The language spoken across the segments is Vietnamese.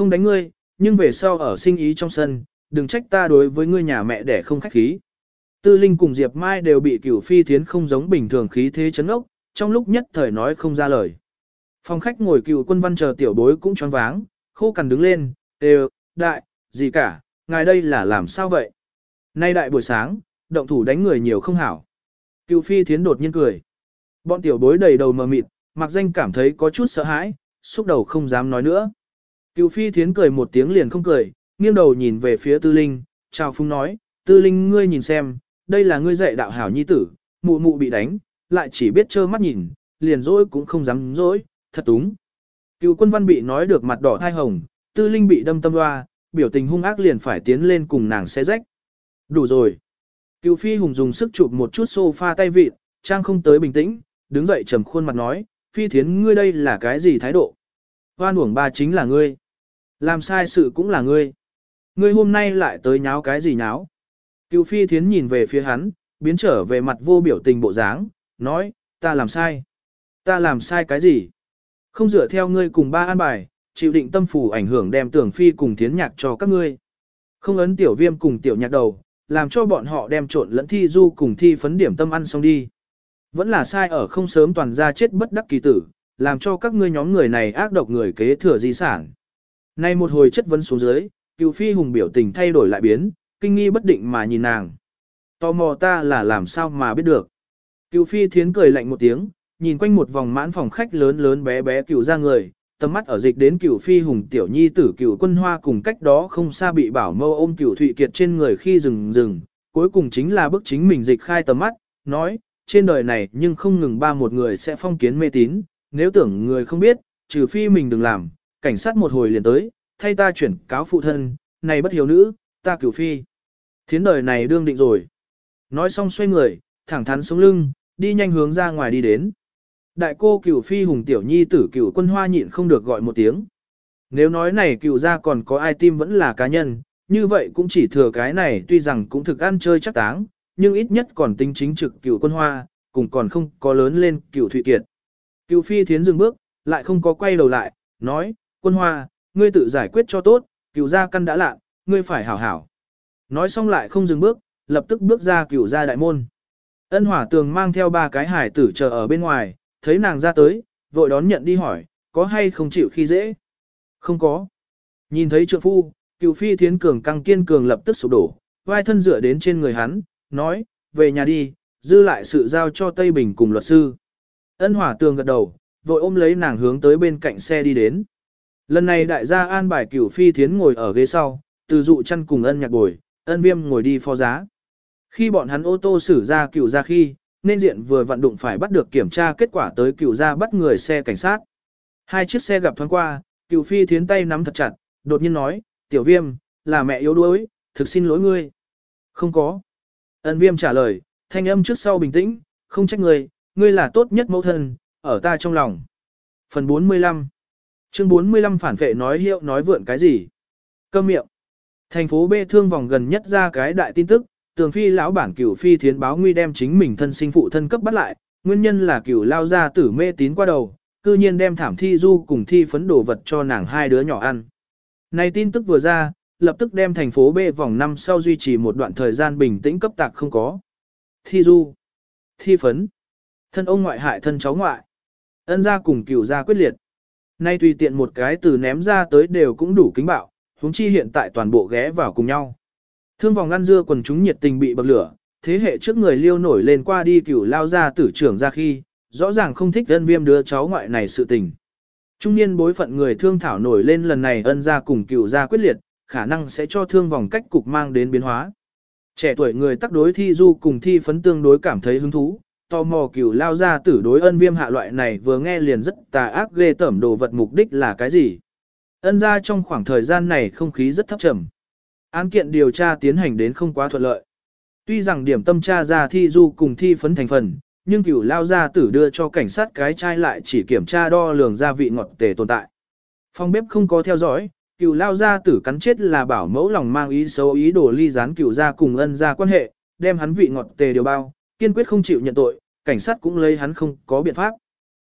không đánh ngươi, nhưng về sau ở sinh ý trong sân, đừng trách ta đối với ngươi nhà mẹ để không khách khí. Tư Linh cùng Diệp Mai đều bị cửu phi thiến không giống bình thường khí thế chấn ốc, trong lúc nhất thời nói không ra lời. Phòng khách ngồi cựu quân văn chờ tiểu bối cũng choáng váng, khô cằn đứng lên, đều, đại, gì cả, ngài đây là làm sao vậy? Nay đại buổi sáng, động thủ đánh người nhiều không hảo. Cựu phi thiến đột nhiên cười. Bọn tiểu bối đầy đầu mờ mịt, mặc danh cảm thấy có chút sợ hãi, xúc đầu không dám nói nữa. Cựu phi thiến cười một tiếng liền không cười, nghiêng đầu nhìn về phía tư linh, chào phung nói, tư linh ngươi nhìn xem, đây là ngươi dạy đạo hảo nhi tử, mụ mụ bị đánh, lại chỉ biết trơ mắt nhìn, liền dỗi cũng không dám dỗi, thật túng. Cựu quân văn bị nói được mặt đỏ thai hồng, tư linh bị đâm tâm loa, biểu tình hung ác liền phải tiến lên cùng nàng xé rách. Đủ rồi. Cựu phi hùng dùng sức chụp một chút sofa tay vịt, trang không tới bình tĩnh, đứng dậy trầm khuôn mặt nói, phi thiến ngươi đây là cái gì thái độ? Hoan uổng ba chính là ngươi. Làm sai sự cũng là ngươi. Ngươi hôm nay lại tới nháo cái gì nháo? Cựu phi thiến nhìn về phía hắn, biến trở về mặt vô biểu tình bộ dáng, nói, ta làm sai. Ta làm sai cái gì? Không dựa theo ngươi cùng ba an bài, chịu định tâm phủ ảnh hưởng đem tưởng phi cùng thiến nhạc cho các ngươi. Không ấn tiểu viêm cùng tiểu nhạc đầu, làm cho bọn họ đem trộn lẫn thi du cùng thi phấn điểm tâm ăn xong đi. Vẫn là sai ở không sớm toàn ra chết bất đắc kỳ tử, làm cho các ngươi nhóm người này ác độc người kế thừa di sản. Nay một hồi chất vấn xuống dưới, cựu phi hùng biểu tình thay đổi lại biến, kinh nghi bất định mà nhìn nàng. Tò mò ta là làm sao mà biết được. Cựu phi thiến cười lạnh một tiếng, nhìn quanh một vòng mãn phòng khách lớn lớn bé bé cựu ra người, tầm mắt ở dịch đến cựu phi hùng tiểu nhi tử cựu quân hoa cùng cách đó không xa bị bảo mâu ôm cựu thụy kiệt trên người khi dừng dừng, cuối cùng chính là bức chính mình dịch khai tầm mắt, nói, trên đời này nhưng không ngừng ba một người sẽ phong kiến mê tín, nếu tưởng người không biết, trừ phi mình đừng làm, cảnh sát một hồi liền tới, thay ta chuyển cáo phụ thân, này bất hiếu nữ, ta cửu phi. Thiến đời này đương định rồi. Nói xong xoay người, thẳng thắn sống lưng, đi nhanh hướng ra ngoài đi đến. Đại cô cửu phi hùng tiểu nhi tử cửu quân hoa nhịn không được gọi một tiếng. Nếu nói này cửu ra còn có ai tim vẫn là cá nhân, như vậy cũng chỉ thừa cái này tuy rằng cũng thực ăn chơi chắc táng, nhưng ít nhất còn tính chính trực cửu quân hoa, cùng còn không có lớn lên cửu thụy kiệt. Cửu phi thiến dừng bước, lại không có quay đầu lại, nói, quân hoa, ngươi tự giải quyết cho tốt, cửu gia căn đã lạ, ngươi phải hảo hảo. Nói xong lại không dừng bước, lập tức bước ra cửu gia đại môn. Ân hỏa tường mang theo ba cái hải tử chờ ở bên ngoài, thấy nàng ra tới, vội đón nhận đi hỏi, có hay không chịu khi dễ? Không có. Nhìn thấy trượng phu, cựu phi thiến cường căng kiên cường lập tức sụp đổ, vai thân dựa đến trên người hắn, nói, về nhà đi, dư lại sự giao cho Tây Bình cùng luật sư. Ân hỏa tường gật đầu, vội ôm lấy nàng hướng tới bên cạnh xe đi đến. Lần này đại gia an bài cửu phi thiến ngồi ở ghế sau, từ dụ chăn cùng ân nhạc bồi, ân viêm ngồi đi phó giá. Khi bọn hắn ô tô xử ra cửu ra khi, nên diện vừa vận đụng phải bắt được kiểm tra kết quả tới cửu ra bắt người xe cảnh sát. Hai chiếc xe gặp thoáng qua, cửu phi thiến tay nắm thật chặt, đột nhiên nói, tiểu viêm, là mẹ yếu đuối, thực xin lỗi ngươi. Không có. Ân viêm trả lời, thanh âm trước sau bình tĩnh, không trách ngươi, ngươi là tốt nhất mẫu thân, ở ta trong lòng. Phần 45 Chương 45 phản vệ nói hiệu nói vượn cái gì? Câm miệng. Thành phố B thương vòng gần nhất ra cái đại tin tức, tường phi lão bản cửu phi thiến báo nguy đem chính mình thân sinh phụ thân cấp bắt lại, nguyên nhân là cửu lao ra tử mê tín qua đầu, cư nhiên đem thảm thi du cùng thi phấn đồ vật cho nàng hai đứa nhỏ ăn. Này tin tức vừa ra, lập tức đem thành phố B vòng năm sau duy trì một đoạn thời gian bình tĩnh cấp tạc không có. Thi du, thi phấn, thân ông ngoại hại thân cháu ngoại, ân gia cùng cửu gia quyết liệt. Nay tùy tiện một cái từ ném ra tới đều cũng đủ kính bạo, huống chi hiện tại toàn bộ ghé vào cùng nhau. Thương vòng ngăn dưa quần chúng nhiệt tình bị bậc lửa, thế hệ trước người liêu nổi lên qua đi cửu lao ra tử trưởng ra khi, rõ ràng không thích ân viêm đứa cháu ngoại này sự tình. Trung niên bối phận người thương thảo nổi lên lần này ân ra cùng cửu ra quyết liệt, khả năng sẽ cho thương vòng cách cục mang đến biến hóa. Trẻ tuổi người tắc đối thi du cùng thi phấn tương đối cảm thấy hứng thú, tò mò cửu lao ra tử đối ân viêm hạ loại này vừa nghe liền rất tà ác ghê tởm đồ vật mục đích là cái gì. Ân ra trong khoảng thời gian này không khí rất thấp trầm. Án kiện điều tra tiến hành đến không quá thuận lợi. Tuy rằng điểm tâm tra ra thi du cùng thi phấn thành phần, nhưng cửu lao gia tử đưa cho cảnh sát cái chai lại chỉ kiểm tra đo lường gia vị ngọt tề tồn tại. Phòng bếp không có theo dõi, cửu lao gia tử cắn chết là bảo mẫu lòng mang ý xấu ý đồ ly gián cửu gia cùng ân gia quan hệ, đem hắn vị ngọt tề điều bao, kiên quyết không chịu nhận tội, cảnh sát cũng lấy hắn không có biện pháp.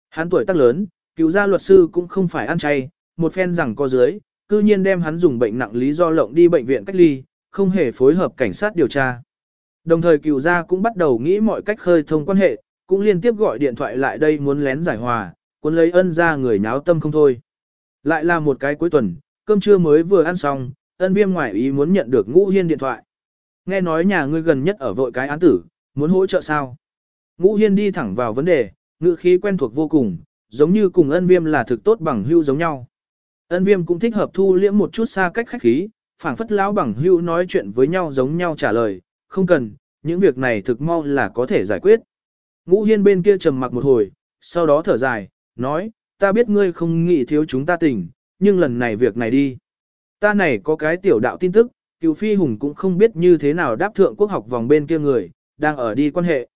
Hắn tuổi tác lớn, cứu gia luật sư cũng không phải ăn chay, một phen rằng có dưới, cư nhiên đem hắn dùng bệnh nặng lý do lộng đi bệnh viện cách ly, không hề phối hợp cảnh sát điều tra. Đồng thời cựu gia cũng bắt đầu nghĩ mọi cách khơi thông quan hệ, cũng liên tiếp gọi điện thoại lại đây muốn lén giải hòa, cuốn lấy ân ra người nháo tâm không thôi. Lại là một cái cuối tuần, cơm trưa mới vừa ăn xong, ân viêm ngoại ý muốn nhận được ngũ hiên điện thoại. Nghe nói nhà ngươi gần nhất ở vội cái án tử, muốn hỗ trợ sao? Ngũ hiên đi thẳng vào vấn đề, ngữ khí quen thuộc vô cùng, giống như cùng ân viêm là thực tốt bằng hưu giống nhau. Ân viêm cũng thích hợp thu liễm một chút xa cách khách khí, phảng phất lão bằng hưu nói chuyện với nhau giống nhau trả lời, không cần, những việc này thực mau là có thể giải quyết. Ngũ hiên bên kia trầm mặc một hồi, sau đó thở dài, nói, ta biết ngươi không nghĩ thiếu chúng ta tình, nhưng lần này việc này đi. Ta này có cái tiểu đạo tin tức, cựu phi hùng cũng không biết như thế nào đáp thượng quốc học vòng bên kia người, đang ở đi quan hệ.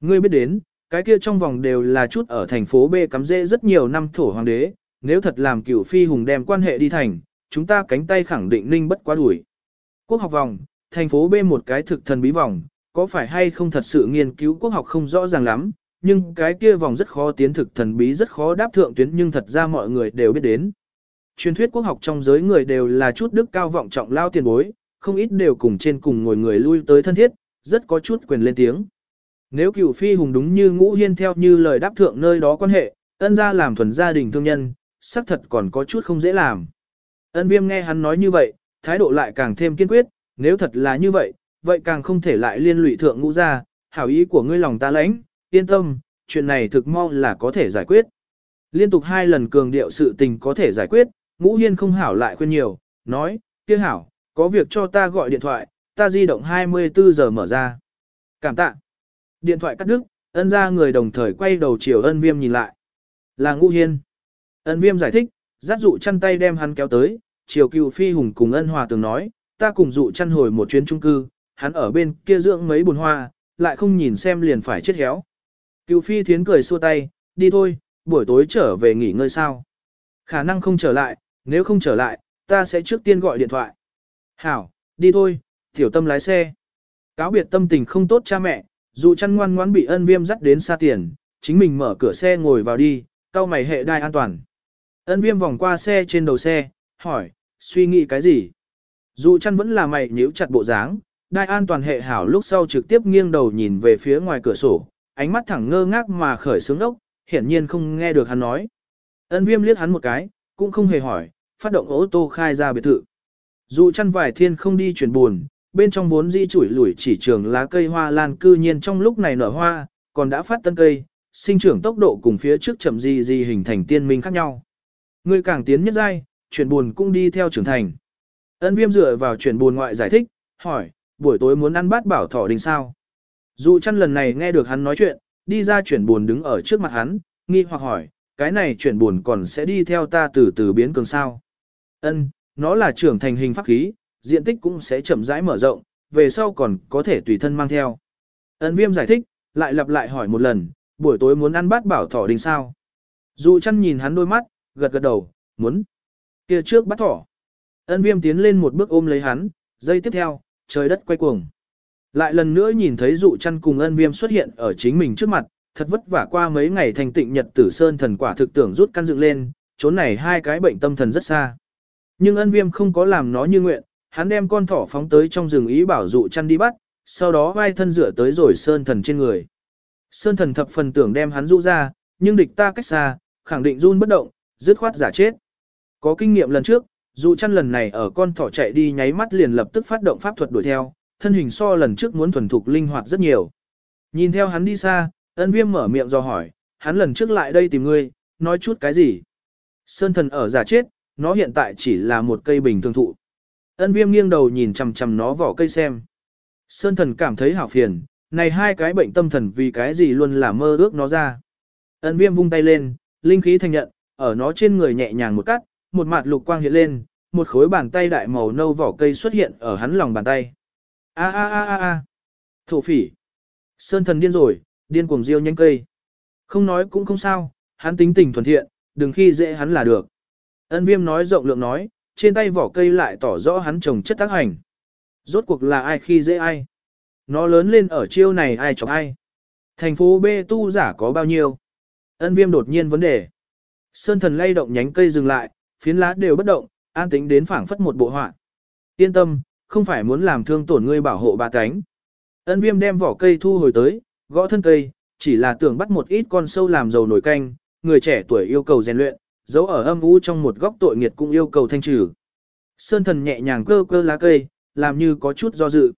Ngươi biết đến, cái kia trong vòng đều là chút ở thành phố B cắm rễ rất nhiều năm thổ hoàng đế, nếu thật làm cửu phi hùng đem quan hệ đi thành, chúng ta cánh tay khẳng định ninh bất quá đuổi. Quốc học vòng, thành phố B một cái thực thần bí vòng, có phải hay không thật sự nghiên cứu quốc học không rõ ràng lắm, nhưng cái kia vòng rất khó tiến thực thần bí rất khó đáp thượng tuyến nhưng thật ra mọi người đều biết đến. Truyền thuyết quốc học trong giới người đều là chút đức cao vọng trọng lao tiền bối, không ít đều cùng trên cùng ngồi người lui tới thân thiết, rất có chút quyền lên tiếng. Nếu cựu phi hùng đúng như ngũ hiên theo như lời đáp thượng nơi đó quan hệ, ân ra làm thuần gia đình thương nhân, xác thật còn có chút không dễ làm. Ân viêm nghe hắn nói như vậy, thái độ lại càng thêm kiên quyết, nếu thật là như vậy, vậy càng không thể lại liên lụy thượng ngũ ra, hảo ý của ngươi lòng ta lãnh, yên tâm, chuyện này thực mau là có thể giải quyết. Liên tục hai lần cường điệu sự tình có thể giải quyết, ngũ hiên không hảo lại khuyên nhiều, nói, kia hảo, có việc cho ta gọi điện thoại, ta di động 24 giờ mở ra. Cảm tạ. Điện thoại cắt đứt, ân ra người đồng thời quay đầu chiều ân viêm nhìn lại. Là ngũ hiên. Ân viêm giải thích, Giác dụ chăn tay đem hắn kéo tới, chiều cựu phi hùng cùng ân hòa từng nói, ta cùng dụ chăn hồi một chuyến trung cư, hắn ở bên kia dưỡng mấy bùn hoa, lại không nhìn xem liền phải chết héo. Cựu phi thiến cười xua tay, đi thôi, buổi tối trở về nghỉ ngơi sao. Khả năng không trở lại, nếu không trở lại, ta sẽ trước tiên gọi điện thoại. Hảo, đi thôi, tiểu tâm lái xe. Cáo biệt tâm tình không tốt cha mẹ, dù chăn ngoan ngoãn bị ân viêm dắt đến xa tiền, chính mình mở cửa xe ngồi vào đi, cao mày hệ đai an toàn. Ân viêm vòng qua xe trên đầu xe, hỏi, suy nghĩ cái gì? Dù chăn vẫn là mày nhíu chặt bộ dáng, đai an toàn hệ hảo lúc sau trực tiếp nghiêng đầu nhìn về phía ngoài cửa sổ, ánh mắt thẳng ngơ ngác mà khởi sướng ốc, hiển nhiên không nghe được hắn nói. Ân viêm liếc hắn một cái, cũng không hề hỏi, phát động ô tô khai ra biệt thự. Dù chăn vải thiên không đi chuyển buồn, bên trong vốn di chủi lủi chỉ trường lá cây hoa lan cư nhiên trong lúc này nở hoa, còn đã phát tân cây, sinh trưởng tốc độ cùng phía trước chậm gì gì hình thành tiên minh khác nhau. Người càng tiến nhất giai, chuyển buồn cũng đi theo trưởng thành. Ân viêm dựa vào chuyển buồn ngoại giải thích, hỏi, buổi tối muốn ăn bát bảo thỏ đình sao? Dù chăn lần này nghe được hắn nói chuyện, đi ra chuyển buồn đứng ở trước mặt hắn, nghi hoặc hỏi, cái này chuyển buồn còn sẽ đi theo ta từ từ biến cường sao? Ân, nó là trưởng thành hình pháp khí, diện tích cũng sẽ chậm rãi mở rộng, về sau còn có thể tùy thân mang theo. Ân viêm giải thích, lại lặp lại hỏi một lần, buổi tối muốn ăn bát bảo thỏ đình sao? Dù chăn nhìn hắn đôi mắt, gật gật đầu, muốn. kia trước bắt thỏ. Ân viêm tiến lên một bước ôm lấy hắn, giây tiếp theo, trời đất quay cuồng. Lại lần nữa nhìn thấy dụ chăn cùng ân viêm xuất hiện ở chính mình trước mặt, thật vất vả qua mấy ngày thành tịnh nhật tử sơn thần quả thực tưởng rút căn dựng lên, chỗ này hai cái bệnh tâm thần rất xa. Nhưng ân viêm không có làm nó như nguyện, hắn đem con thỏ phóng tới trong rừng ý bảo dụ chăn đi bắt, sau đó vai thân rửa tới rồi sơn thần trên người. Sơn thần thập phần tưởng đem hắn rũ ra, nhưng địch ta cách xa, khẳng định run bất động, dứt khoát giả chết. Có kinh nghiệm lần trước, dụ chăn lần này ở con thỏ chạy đi nháy mắt liền lập tức phát động pháp thuật đuổi theo, thân hình so lần trước muốn thuần thục linh hoạt rất nhiều. Nhìn theo hắn đi xa, ân viêm mở miệng do hỏi, hắn lần trước lại đây tìm ngươi, nói chút cái gì. Sơn thần ở giả chết, nó hiện tại chỉ là một cây bình thường thụ. Ân viêm nghiêng đầu nhìn chằm chằm nó vỏ cây xem. Sơn thần cảm thấy hảo phiền, này hai cái bệnh tâm thần vì cái gì luôn là mơ ước nó ra. Ân viêm vung tay lên, linh khí thành nhận, ở nó trên người nhẹ nhàng một cắt, một mặt lục quang hiện lên, một khối bàn tay đại màu nâu vỏ cây xuất hiện ở hắn lòng bàn tay. A a a a a. Thổ phỉ. Sơn thần điên rồi, điên cuồng diêu nhanh cây. Không nói cũng không sao, hắn tính tình thuần thiện, đừng khi dễ hắn là được. Ân viêm nói rộng lượng nói, trên tay vỏ cây lại tỏ rõ hắn trồng chất tác hành. Rốt cuộc là ai khi dễ ai? Nó lớn lên ở chiêu này ai chọc ai? Thành phố B tu giả có bao nhiêu? Ân viêm đột nhiên vấn đề. Sơn thần lay động nhánh cây dừng lại, phiến lá đều bất động, an tĩnh đến phảng phất một bộ họa. Yên tâm, không phải muốn làm thương tổn ngươi bảo hộ ba cánh. Ân viêm đem vỏ cây thu hồi tới, gõ thân cây, chỉ là tưởng bắt một ít con sâu làm dầu nổi canh, người trẻ tuổi yêu cầu rèn luyện, giấu ở âm u trong một góc tội nghiệt cũng yêu cầu thanh trừ. Sơn thần nhẹ nhàng cơ cơ lá cây, làm như có chút do dự.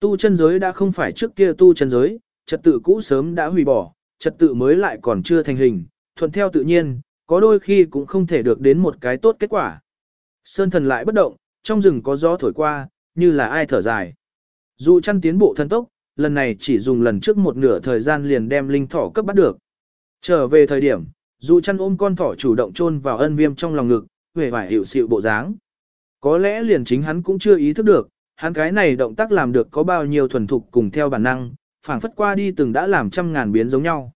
Tu chân giới đã không phải trước kia tu chân giới, trật tự cũ sớm đã hủy bỏ, trật tự mới lại còn chưa thành hình, thuận theo tự nhiên, có đôi khi cũng không thể được đến một cái tốt kết quả. Sơn thần lại bất động, trong rừng có gió thổi qua, như là ai thở dài. dù chăn tiến bộ thân tốc, lần này chỉ dùng lần trước một nửa thời gian liền đem linh thỏ cấp bắt được. Trở về thời điểm, dụ chăn ôm con thỏ chủ động chôn vào ân viêm trong lòng ngực, vẻ vải hiệu sự bộ dáng. Có lẽ liền chính hắn cũng chưa ý thức được, hắn cái này động tác làm được có bao nhiêu thuần thục cùng theo bản năng, phảng phất qua đi từng đã làm trăm ngàn biến giống nhau.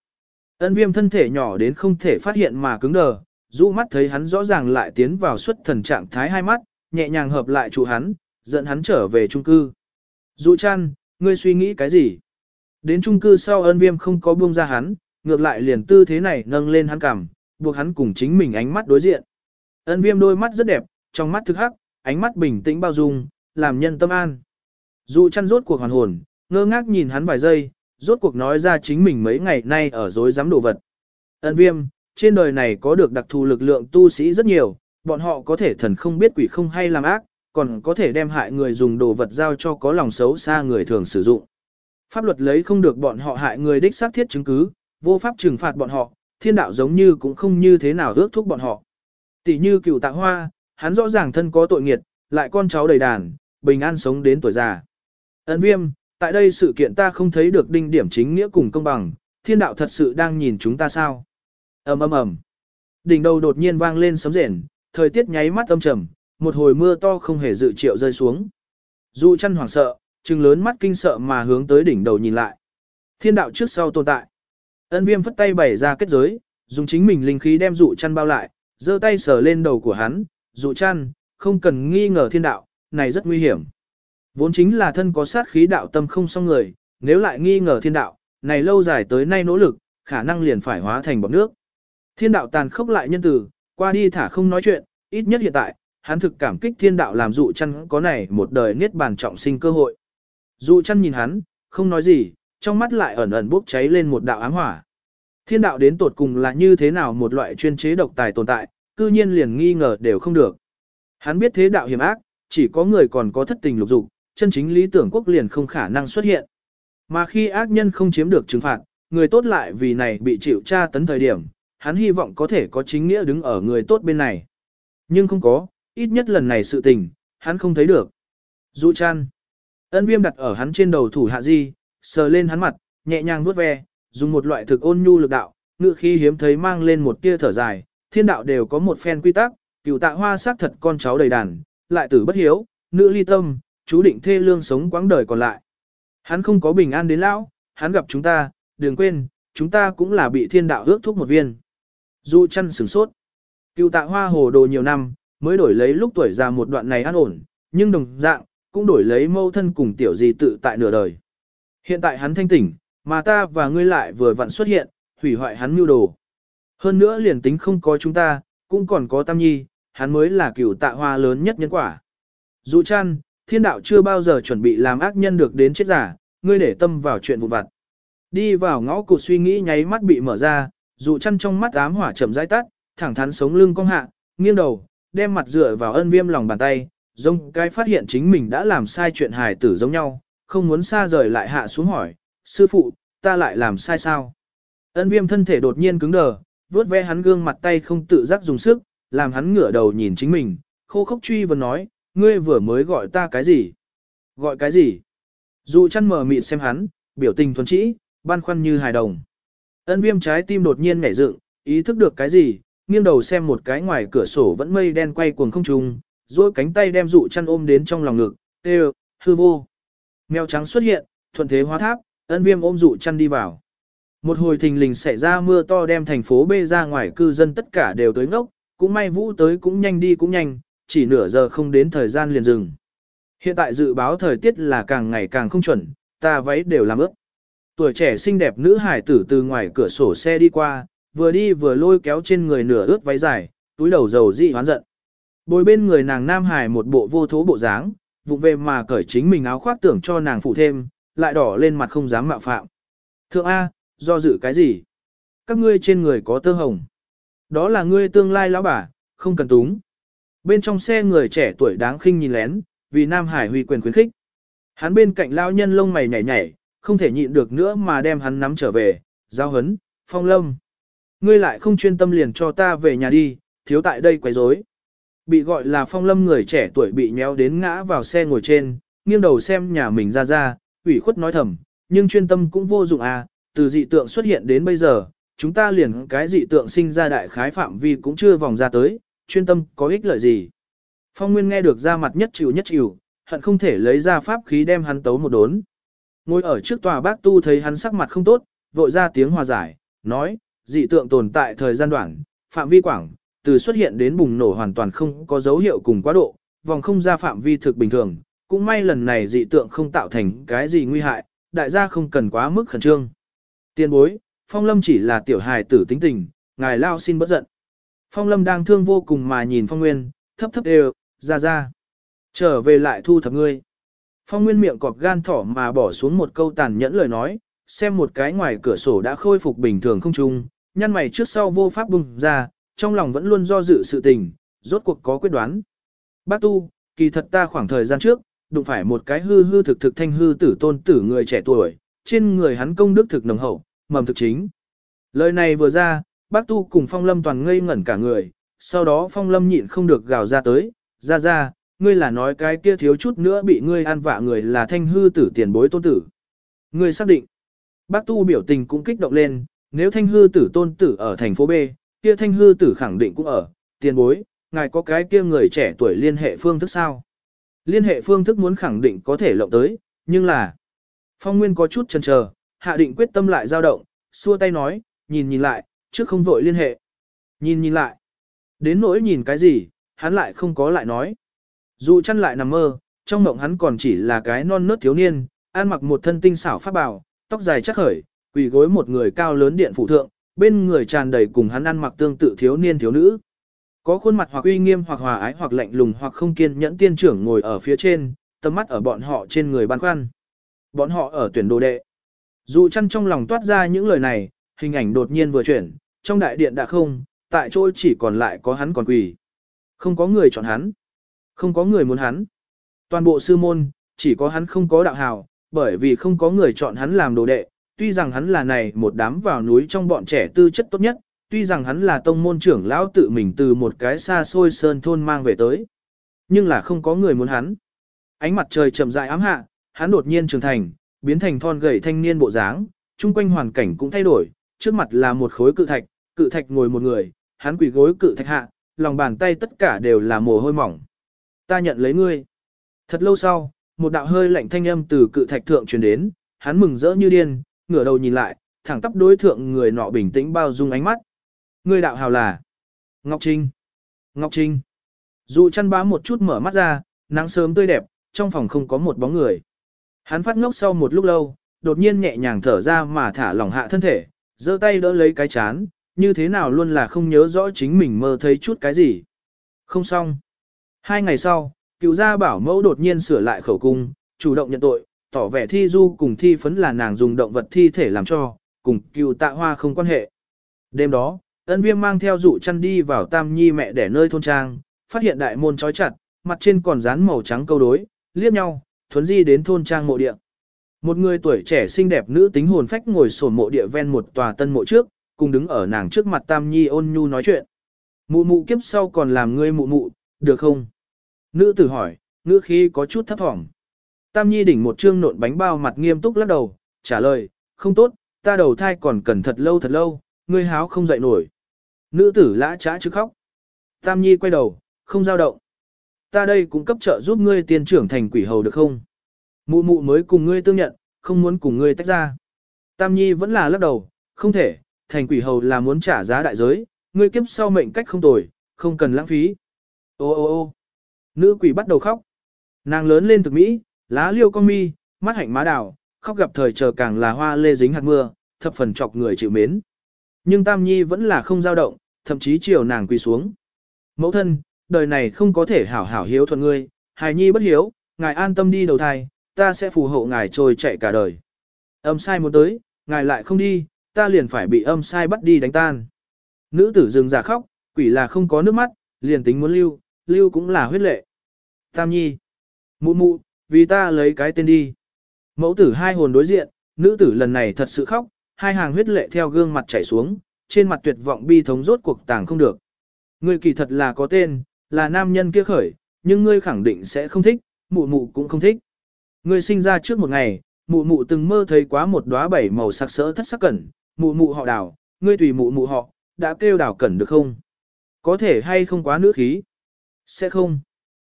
Ân viêm thân thể nhỏ đến không thể phát hiện mà cứng đờ, dụ mắt thấy hắn rõ ràng lại tiến vào xuất thần trạng thái hai mắt, nhẹ nhàng hợp lại chủ hắn, dẫn hắn trở về trung cư. Dụ chăn, ngươi suy nghĩ cái gì? Đến trung cư sau ân viêm không có buông ra hắn, ngược lại liền tư thế này nâng lên hắn cằm, buộc hắn cùng chính mình ánh mắt đối diện. Ân viêm đôi mắt rất đẹp, trong mắt thực hắc, ánh mắt bình tĩnh bao dung, làm nhân tâm an. Dụ chăn rốt cuộc hoàn hồn, ngơ ngác nhìn hắn vài giây, rốt cuộc nói ra chính mình mấy ngày nay ở dối giám đồ vật. Ân viêm, trên đời này có được đặc thù lực lượng tu sĩ rất nhiều, bọn họ có thể thần không biết quỷ không hay làm ác, còn có thể đem hại người dùng đồ vật giao cho có lòng xấu xa người thường sử dụng. Pháp luật lấy không được bọn họ hại người đích xác thiết chứng cứ, vô pháp trừng phạt bọn họ, thiên đạo giống như cũng không như thế nào ước thúc bọn họ. Tỷ như cựu tạ hoa, hắn rõ ràng thân có tội nghiệt, lại con cháu đầy đàn, bình an sống đến tuổi già. Ấn viêm, tại đây sự kiện ta không thấy được đinh điểm chính nghĩa cùng công bằng, thiên đạo thật sự đang nhìn chúng ta sao? ầm ầm ầm. Đỉnh đầu đột nhiên vang lên sấm rền, thời tiết nháy mắt âm trầm, một hồi mưa to không hề dự triệu rơi xuống. Dù chăn hoảng sợ, trừng lớn mắt kinh sợ mà hướng tới đỉnh đầu nhìn lại. Thiên đạo trước sau tồn tại. Ân viêm phất tay bày ra kết giới, dùng chính mình linh khí đem dụ chăn bao lại, giơ tay sờ lên đầu của hắn, dụ chăn, không cần nghi ngờ thiên đạo, này rất nguy hiểm. Vốn chính là thân có sát khí đạo tâm không xong người, nếu lại nghi ngờ thiên đạo, này lâu dài tới nay nỗ lực, khả năng liền phải hóa thành bọt nước. Thiên đạo tàn khốc lại nhân từ, qua đi thả không nói chuyện, ít nhất hiện tại, hắn thực cảm kích thiên đạo làm dụ chăn có này một đời niết bàn trọng sinh cơ hội. Dụ chăn nhìn hắn, không nói gì, trong mắt lại ẩn ẩn bốc cháy lên một đạo ám hỏa. Thiên đạo đến tột cùng là như thế nào một loại chuyên chế độc tài tồn tại, cư nhiên liền nghi ngờ đều không được. Hắn biết thế đạo hiểm ác, chỉ có người còn có thất tình lục dục, chân chính lý tưởng quốc liền không khả năng xuất hiện. Mà khi ác nhân không chiếm được trừng phạt, người tốt lại vì này bị chịu tra tấn thời điểm, hắn hy vọng có thể có chính nghĩa đứng ở người tốt bên này. Nhưng không có, ít nhất lần này sự tình, hắn không thấy được. Dụ chăn. Ân viêm đặt ở hắn trên đầu thủ hạ di, sờ lên hắn mặt, nhẹ nhàng vuốt ve, dùng một loại thực ôn nhu lực đạo, ngự khi hiếm thấy mang lên một tia thở dài, thiên đạo đều có một phen quy tắc, cựu tạ hoa xác thật con cháu đầy đàn, lại tử bất hiếu, nữ ly tâm, chú định thê lương sống quãng đời còn lại. Hắn không có bình an đến lão, hắn gặp chúng ta, đừng quên, chúng ta cũng là bị thiên đạo ước thúc một viên. dù chăn sửng sốt. Cựu tạ hoa hồ đồ nhiều năm, mới đổi lấy lúc tuổi già một đoạn này an ổn, nhưng đồng dạng, cũng đổi lấy mâu thân cùng tiểu gì tự tại nửa đời. Hiện tại hắn thanh tỉnh, mà ta và ngươi lại vừa vặn xuất hiện, hủy hoại hắn mưu đồ. Hơn nữa liền tính không có chúng ta, cũng còn có Tam Nhi, hắn mới là cửu tạ hoa lớn nhất nhân quả. Dụ chăn, thiên đạo chưa bao giờ chuẩn bị làm ác nhân được đến chết giả, ngươi để tâm vào chuyện vụn vặt. Đi vào ngõ cụt suy nghĩ nháy mắt bị mở ra, dụ chăn trong mắt ám hỏa chậm rãi tắt, thẳng thắn sống lưng cong hạ, nghiêng đầu, đem mặt dựa vào ân viêm lòng bàn tay, giống cái phát hiện chính mình đã làm sai chuyện hài tử giống nhau, không muốn xa rời lại hạ xuống hỏi, sư phụ, ta lại làm sai sao? Ân viêm thân thể đột nhiên cứng đờ, vuốt ve hắn gương mặt tay không tự giác dùng sức, làm hắn ngửa đầu nhìn chính mình, khô khốc truy vấn nói, ngươi vừa mới gọi ta cái gì? Gọi cái gì? Dù chăn mở mịt xem hắn, biểu tình thuần trĩ, băn khoăn như hài đồng. Ân viêm trái tim đột nhiên nhảy dựng, ý thức được cái gì, nghiêng đầu xem một cái ngoài cửa sổ vẫn mây đen quay cuồng không trung, duỗi cánh tay đem dụ chăn ôm đến trong lòng ngực, tê hư vô. Mèo trắng xuất hiện, thuận thế hóa tháp, ân viêm ôm dụ chăn đi vào. Một hồi thình lình xảy ra mưa to đem thành phố bê ra ngoài cư dân tất cả đều tới ngốc, cũng may vũ tới cũng nhanh đi cũng nhanh, chỉ nửa giờ không đến thời gian liền dừng. Hiện tại dự báo thời tiết là càng ngày càng không chuẩn, ta váy đều làm ướt. Tuổi trẻ xinh đẹp nữ hải tử từ ngoài cửa sổ xe đi qua, vừa đi vừa lôi kéo trên người nửa ướt váy dài, túi đầu dầu dị hoán giận. Bồi bên người nàng Nam Hải một bộ vô thố bộ dáng, vụng về mà cởi chính mình áo khoác tưởng cho nàng phụ thêm, lại đỏ lên mặt không dám mạo phạm. Thượng A, do dự cái gì? Các ngươi trên người có tơ hồng. Đó là ngươi tương lai lão bà, không cần túng. Bên trong xe người trẻ tuổi đáng khinh nhìn lén, vì Nam Hải huy quyền khuyến khích. Hắn bên cạnh lão nhân lông mày nhảy nhảy, không thể nhịn được nữa mà đem hắn nắm trở về, giao hấn, phong lâm. Ngươi lại không chuyên tâm liền cho ta về nhà đi, thiếu tại đây quấy rối. Bị gọi là phong lâm người trẻ tuổi bị nhéo đến ngã vào xe ngồi trên, nghiêng đầu xem nhà mình ra ra, ủy khuất nói thầm, nhưng chuyên tâm cũng vô dụng à, từ dị tượng xuất hiện đến bây giờ, chúng ta liền cái dị tượng sinh ra đại khái phạm vi cũng chưa vòng ra tới, chuyên tâm có ích lợi gì. Phong Nguyên nghe được ra mặt nhất chịu nhất chịu, hận không thể lấy ra pháp khí đem hắn tấu một đốn. Ngồi ở trước tòa bác tu thấy hắn sắc mặt không tốt, vội ra tiếng hòa giải, nói, dị tượng tồn tại thời gian đoạn, phạm vi quảng, từ xuất hiện đến bùng nổ hoàn toàn không có dấu hiệu cùng quá độ, vòng không ra phạm vi thực bình thường, cũng may lần này dị tượng không tạo thành cái gì nguy hại, đại gia không cần quá mức khẩn trương. Tiên bối, Phong Lâm chỉ là tiểu hài tử tính tình, ngài lao xin bất giận. Phong Lâm đang thương vô cùng mà nhìn Phong Nguyên, thấp thấp đều, ra ra. Trở về lại thu thập ngươi. Phong Nguyên miệng cọp gan thỏ mà bỏ xuống một câu tàn nhẫn lời nói, xem một cái ngoài cửa sổ đã khôi phục bình thường không trung, nhăn mày trước sau vô pháp bùng ra, trong lòng vẫn luôn do dự sự tình, rốt cuộc có quyết đoán. Bác Tu, kỳ thật ta khoảng thời gian trước, đụng phải một cái hư hư thực thực thanh hư tử tôn tử người trẻ tuổi, trên người hắn công đức thực nồng hậu, mầm thực chính. Lời này vừa ra, bác Tu cùng Phong Lâm toàn ngây ngẩn cả người, sau đó Phong Lâm nhịn không được gào ra tới, ra ra, ngươi là nói cái kia thiếu chút nữa bị ngươi ăn vạ người là thanh hư tử tiền bối tôn tử. Ngươi xác định. Bác Tu biểu tình cũng kích động lên, nếu thanh hư tử tôn tử ở thành phố B, kia thanh hư tử khẳng định cũng ở, tiền bối, ngài có cái kia người trẻ tuổi liên hệ phương thức sao? Liên hệ phương thức muốn khẳng định có thể lộng tới, nhưng là... Phong Nguyên có chút chần chờ, hạ định quyết tâm lại dao động, xua tay nói, nhìn nhìn lại, trước không vội liên hệ. Nhìn nhìn lại. Đến nỗi nhìn cái gì, hắn lại không có lại nói. Dù chăn lại nằm mơ, trong mộng hắn còn chỉ là cái non nớt thiếu niên, ăn mặc một thân tinh xảo pháp bào, tóc dài chắc khởi, quỳ gối một người cao lớn điện phủ thượng, bên người tràn đầy cùng hắn ăn mặc tương tự thiếu niên thiếu nữ. Có khuôn mặt hoặc uy nghiêm hoặc hòa ái hoặc lạnh lùng hoặc không kiên nhẫn tiên trưởng ngồi ở phía trên, tầm mắt ở bọn họ trên người băn khoăn. Bọn họ ở tuyển đồ đệ. Dù chăn trong lòng toát ra những lời này, hình ảnh đột nhiên vừa chuyển, trong đại điện đã không, tại chỗ chỉ còn lại có hắn còn quỷ, Không có người chọn hắn. Không có người muốn hắn. Toàn bộ sư môn, chỉ có hắn không có đạo hào, bởi vì không có người chọn hắn làm đồ đệ, tuy rằng hắn là này một đám vào núi trong bọn trẻ tư chất tốt nhất, tuy rằng hắn là tông môn trưởng lão tự mình từ một cái xa xôi sơn thôn mang về tới. Nhưng là không có người muốn hắn. Ánh mặt trời chậm rãi ám hạ, hắn đột nhiên trưởng thành, biến thành thon gầy thanh niên bộ dáng, chung quanh hoàn cảnh cũng thay đổi, trước mặt là một khối cự thạch, cự thạch ngồi một người, hắn quỳ gối cự thạch hạ, lòng bàn tay tất cả đều là mồ hôi mỏng. Ta nhận lấy ngươi. Thật lâu sau, một đạo hơi lạnh thanh âm từ cự thạch thượng truyền đến, hắn mừng rỡ như điên, ngửa đầu nhìn lại, thẳng tắp đối thượng người nọ bình tĩnh bao dung ánh mắt. Người đạo hào là Ngọc Trinh. Ngọc Trinh. Dụ chăn bá một chút mở mắt ra, nắng sớm tươi đẹp, trong phòng không có một bóng người. Hắn phát ngốc sau một lúc lâu, đột nhiên nhẹ nhàng thở ra mà thả lỏng hạ thân thể, giơ tay đỡ lấy cái chán, như thế nào luôn là không nhớ rõ chính mình mơ thấy chút cái gì. Không xong. Hai ngày sau, cựu gia bảo mẫu đột nhiên sửa lại khẩu cung, chủ động nhận tội, tỏ vẻ thi du cùng thi phấn là nàng dùng động vật thi thể làm cho, cùng cựu tạ hoa không quan hệ. Đêm đó, ân viêm mang theo dụ chăn đi vào tam nhi mẹ để nơi thôn trang, phát hiện đại môn trói chặt, mặt trên còn dán màu trắng câu đối, liếc nhau, thuấn di đến thôn trang mộ địa. Một người tuổi trẻ xinh đẹp nữ tính hồn phách ngồi sổn mộ địa ven một tòa tân mộ trước, cùng đứng ở nàng trước mặt tam nhi ôn nhu nói chuyện. Mụ mụ kiếp sau còn làm ngươi mụ mụ, được không? Nữ tử hỏi, ngữ khí có chút thấp thỏm. Tam Nhi đỉnh một trương nộn bánh bao mặt nghiêm túc lắc đầu, trả lời, không tốt, ta đầu thai còn cần thật lâu thật lâu, ngươi háo không dậy nổi. Nữ tử lã trá chứ khóc. Tam Nhi quay đầu, không giao động. Ta đây cũng cấp trợ giúp ngươi tiên trưởng thành quỷ hầu được không? Mụ mụ mới cùng ngươi tương nhận, không muốn cùng ngươi tách ra. Tam Nhi vẫn là lắc đầu, không thể, thành quỷ hầu là muốn trả giá đại giới, ngươi kiếp sau mệnh cách không tồi, không cần lãng phí. Ô ô ô nữ quỷ bắt đầu khóc. Nàng lớn lên thực mỹ, Lá liêu con mi, mắt hạnh má đào, khóc gặp thời chờ càng là hoa lê dính hạt mưa, thập phần chọc người chịu mến. Nhưng Tam Nhi vẫn là không dao động, thậm chí chiều nàng quỳ xuống. Mẫu thân, đời này không có thể hảo hảo hiếu thuận ngươi, hài nhi bất hiếu, ngài an tâm đi đầu thai, ta sẽ phù hộ ngài trôi chạy cả đời. Âm sai muốn tới, ngài lại không đi, ta liền phải bị âm sai bắt đi đánh tan. Nữ tử dừng giả khóc, quỷ là không có nước mắt, liền tính muốn lưu, lưu cũng là huyết lệ. Tam nhi, mụ mụ, vì ta lấy cái tên đi. Mẫu tử hai hồn đối diện, nữ tử lần này thật sự khóc, hai hàng huyết lệ theo gương mặt chảy xuống, trên mặt tuyệt vọng bi thống rốt cuộc tàng không được. Ngươi kỳ thật là có tên, là nam nhân kia khởi, nhưng ngươi khẳng định sẽ không thích, mụ mụ cũng không thích. Ngươi sinh ra trước một ngày, mụ mụ từng mơ thấy quá một đóa bảy màu sắc sỡ thất sắc cẩn, mụ mụ họ đào, ngươi tùy mụ mụ họ, đã kêu đào cẩn được không? Có thể hay không quá nữ khí? Sẽ không.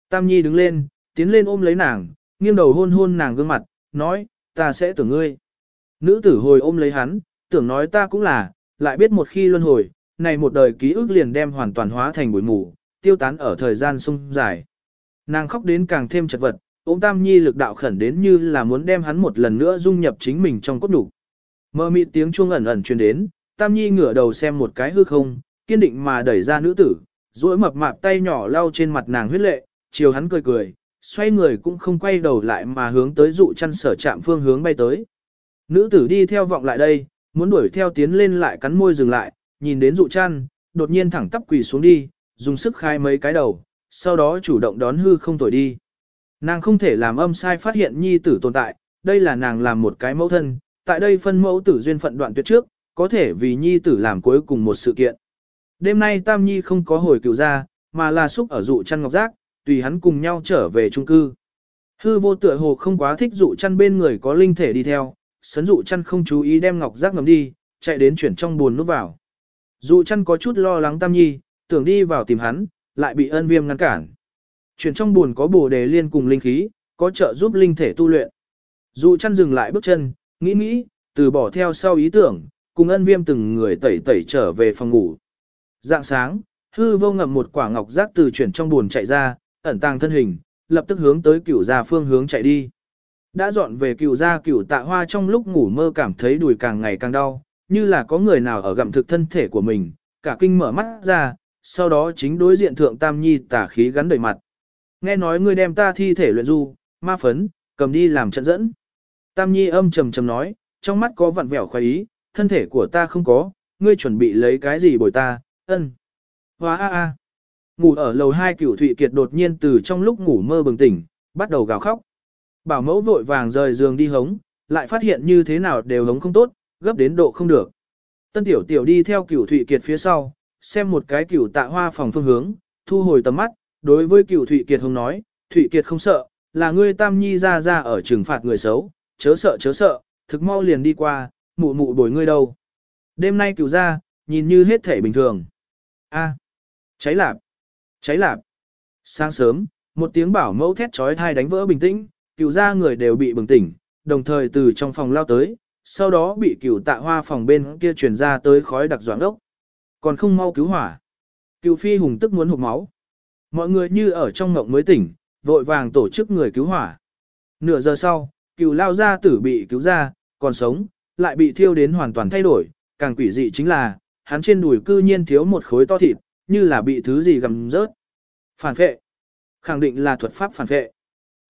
Tam Nhi đứng lên, tiến lên ôm lấy nàng, nghiêng đầu hôn hôn nàng gương mặt, nói, ta sẽ tưởng ngươi. Nữ tử hồi ôm lấy hắn, tưởng nói ta cũng là, lại biết một khi luân hồi, này một đời ký ức liền đem hoàn toàn hóa thành bụi mù, tiêu tán ở thời gian sung dài. Nàng khóc đến càng thêm chật vật, ôm Tam Nhi lực đạo khẩn đến như là muốn đem hắn một lần nữa dung nhập chính mình trong cốt đủ. Mơ mịt tiếng chuông ẩn ẩn truyền đến, Tam Nhi ngửa đầu xem một cái hư không, kiên định mà đẩy ra nữ tử, duỗi mập mạp tay nhỏ lau trên mặt nàng huyết lệ, chiều hắn cười cười, xoay người cũng không quay đầu lại mà hướng tới dụ chăn sở chạm phương hướng bay tới. Nữ tử đi theo vọng lại đây, muốn đuổi theo tiến lên lại cắn môi dừng lại, nhìn đến dụ chăn, đột nhiên thẳng tắp quỳ xuống đi, dùng sức khai mấy cái đầu, sau đó chủ động đón hư không tuổi đi. Nàng không thể làm âm sai phát hiện nhi tử tồn tại, đây là nàng làm một cái mẫu thân, tại đây phân mẫu tử duyên phận đoạn tuyệt trước, có thể vì nhi tử làm cuối cùng một sự kiện. Đêm nay Tam Nhi không có hồi cựu ra, mà là xúc ở dụ chăn ngọc giác, tùy hắn cùng nhau trở về trung cư. Hư vô tựa hồ không quá thích dụ chăn bên người có linh thể đi theo, sấn dụ chăn không chú ý đem ngọc giác ngầm đi, chạy đến chuyển trong buồn nút vào. Dụ chăn có chút lo lắng Tam Nhi, tưởng đi vào tìm hắn, lại bị ân viêm ngăn cản. Chuyển trong buồn có bồ đề liên cùng linh khí, có trợ giúp linh thể tu luyện. Dụ chăn dừng lại bước chân, nghĩ nghĩ, từ bỏ theo sau ý tưởng, cùng ân viêm từng người tẩy tẩy trở về phòng ngủ. Dạng sáng, hư vô ngậm một quả ngọc giác từ chuyển trong buồn chạy ra, ẩn tàng thân hình, lập tức hướng tới cửu gia phương hướng chạy đi. Đã dọn về cửu gia cửu tạ hoa trong lúc ngủ mơ cảm thấy đùi càng ngày càng đau, như là có người nào ở gặm thực thân thể của mình, cả kinh mở mắt ra, sau đó chính đối diện thượng tam nhi tả khí gắn đầy mặt. Nghe nói ngươi đem ta thi thể luyện du, ma phấn, cầm đi làm trận dẫn. Tam nhi âm trầm trầm nói, trong mắt có vặn vẹo khoái ý, thân thể của ta không có, ngươi chuẩn bị lấy cái gì bồi ta, ân. Hóa a a. Ngủ ở lầu hai cửu Thụy Kiệt đột nhiên từ trong lúc ngủ mơ bừng tỉnh, bắt đầu gào khóc. Bảo mẫu vội vàng rời giường đi hống, lại phát hiện như thế nào đều hống không tốt, gấp đến độ không được. Tân tiểu tiểu đi theo cửu Thụy Kiệt phía sau, xem một cái cửu tạ hoa phòng phương hướng, thu hồi tầm mắt, đối với cửu Thụy Kiệt hống nói, Thụy Kiệt không sợ, là ngươi tam nhi ra ra ở trừng phạt người xấu, chớ sợ chớ sợ, thực mau liền đi qua, mụ mụ bồi ngươi đâu. Đêm nay cửu ra, nhìn như hết thể bình thường. A. cháy lạp. Cháy lạp. Sáng sớm, một tiếng bảo mẫu thét trói thai đánh vỡ bình tĩnh, cựu ra người đều bị bừng tỉnh, đồng thời từ trong phòng lao tới, sau đó bị cựu tạ hoa phòng bên kia truyền ra tới khói đặc doãn ốc. Còn không mau cứu hỏa. Cựu phi hùng tức muốn hụt máu. Mọi người như ở trong ngộng mới tỉnh, vội vàng tổ chức người cứu hỏa. Nửa giờ sau, cựu lao gia tử bị cứu ra, còn sống, lại bị thiêu đến hoàn toàn thay đổi, càng quỷ dị chính là, hắn trên đùi cư nhiên thiếu một khối to thịt, như là bị thứ gì gầm rớt. Phản phệ. Khẳng định là thuật pháp phản phệ.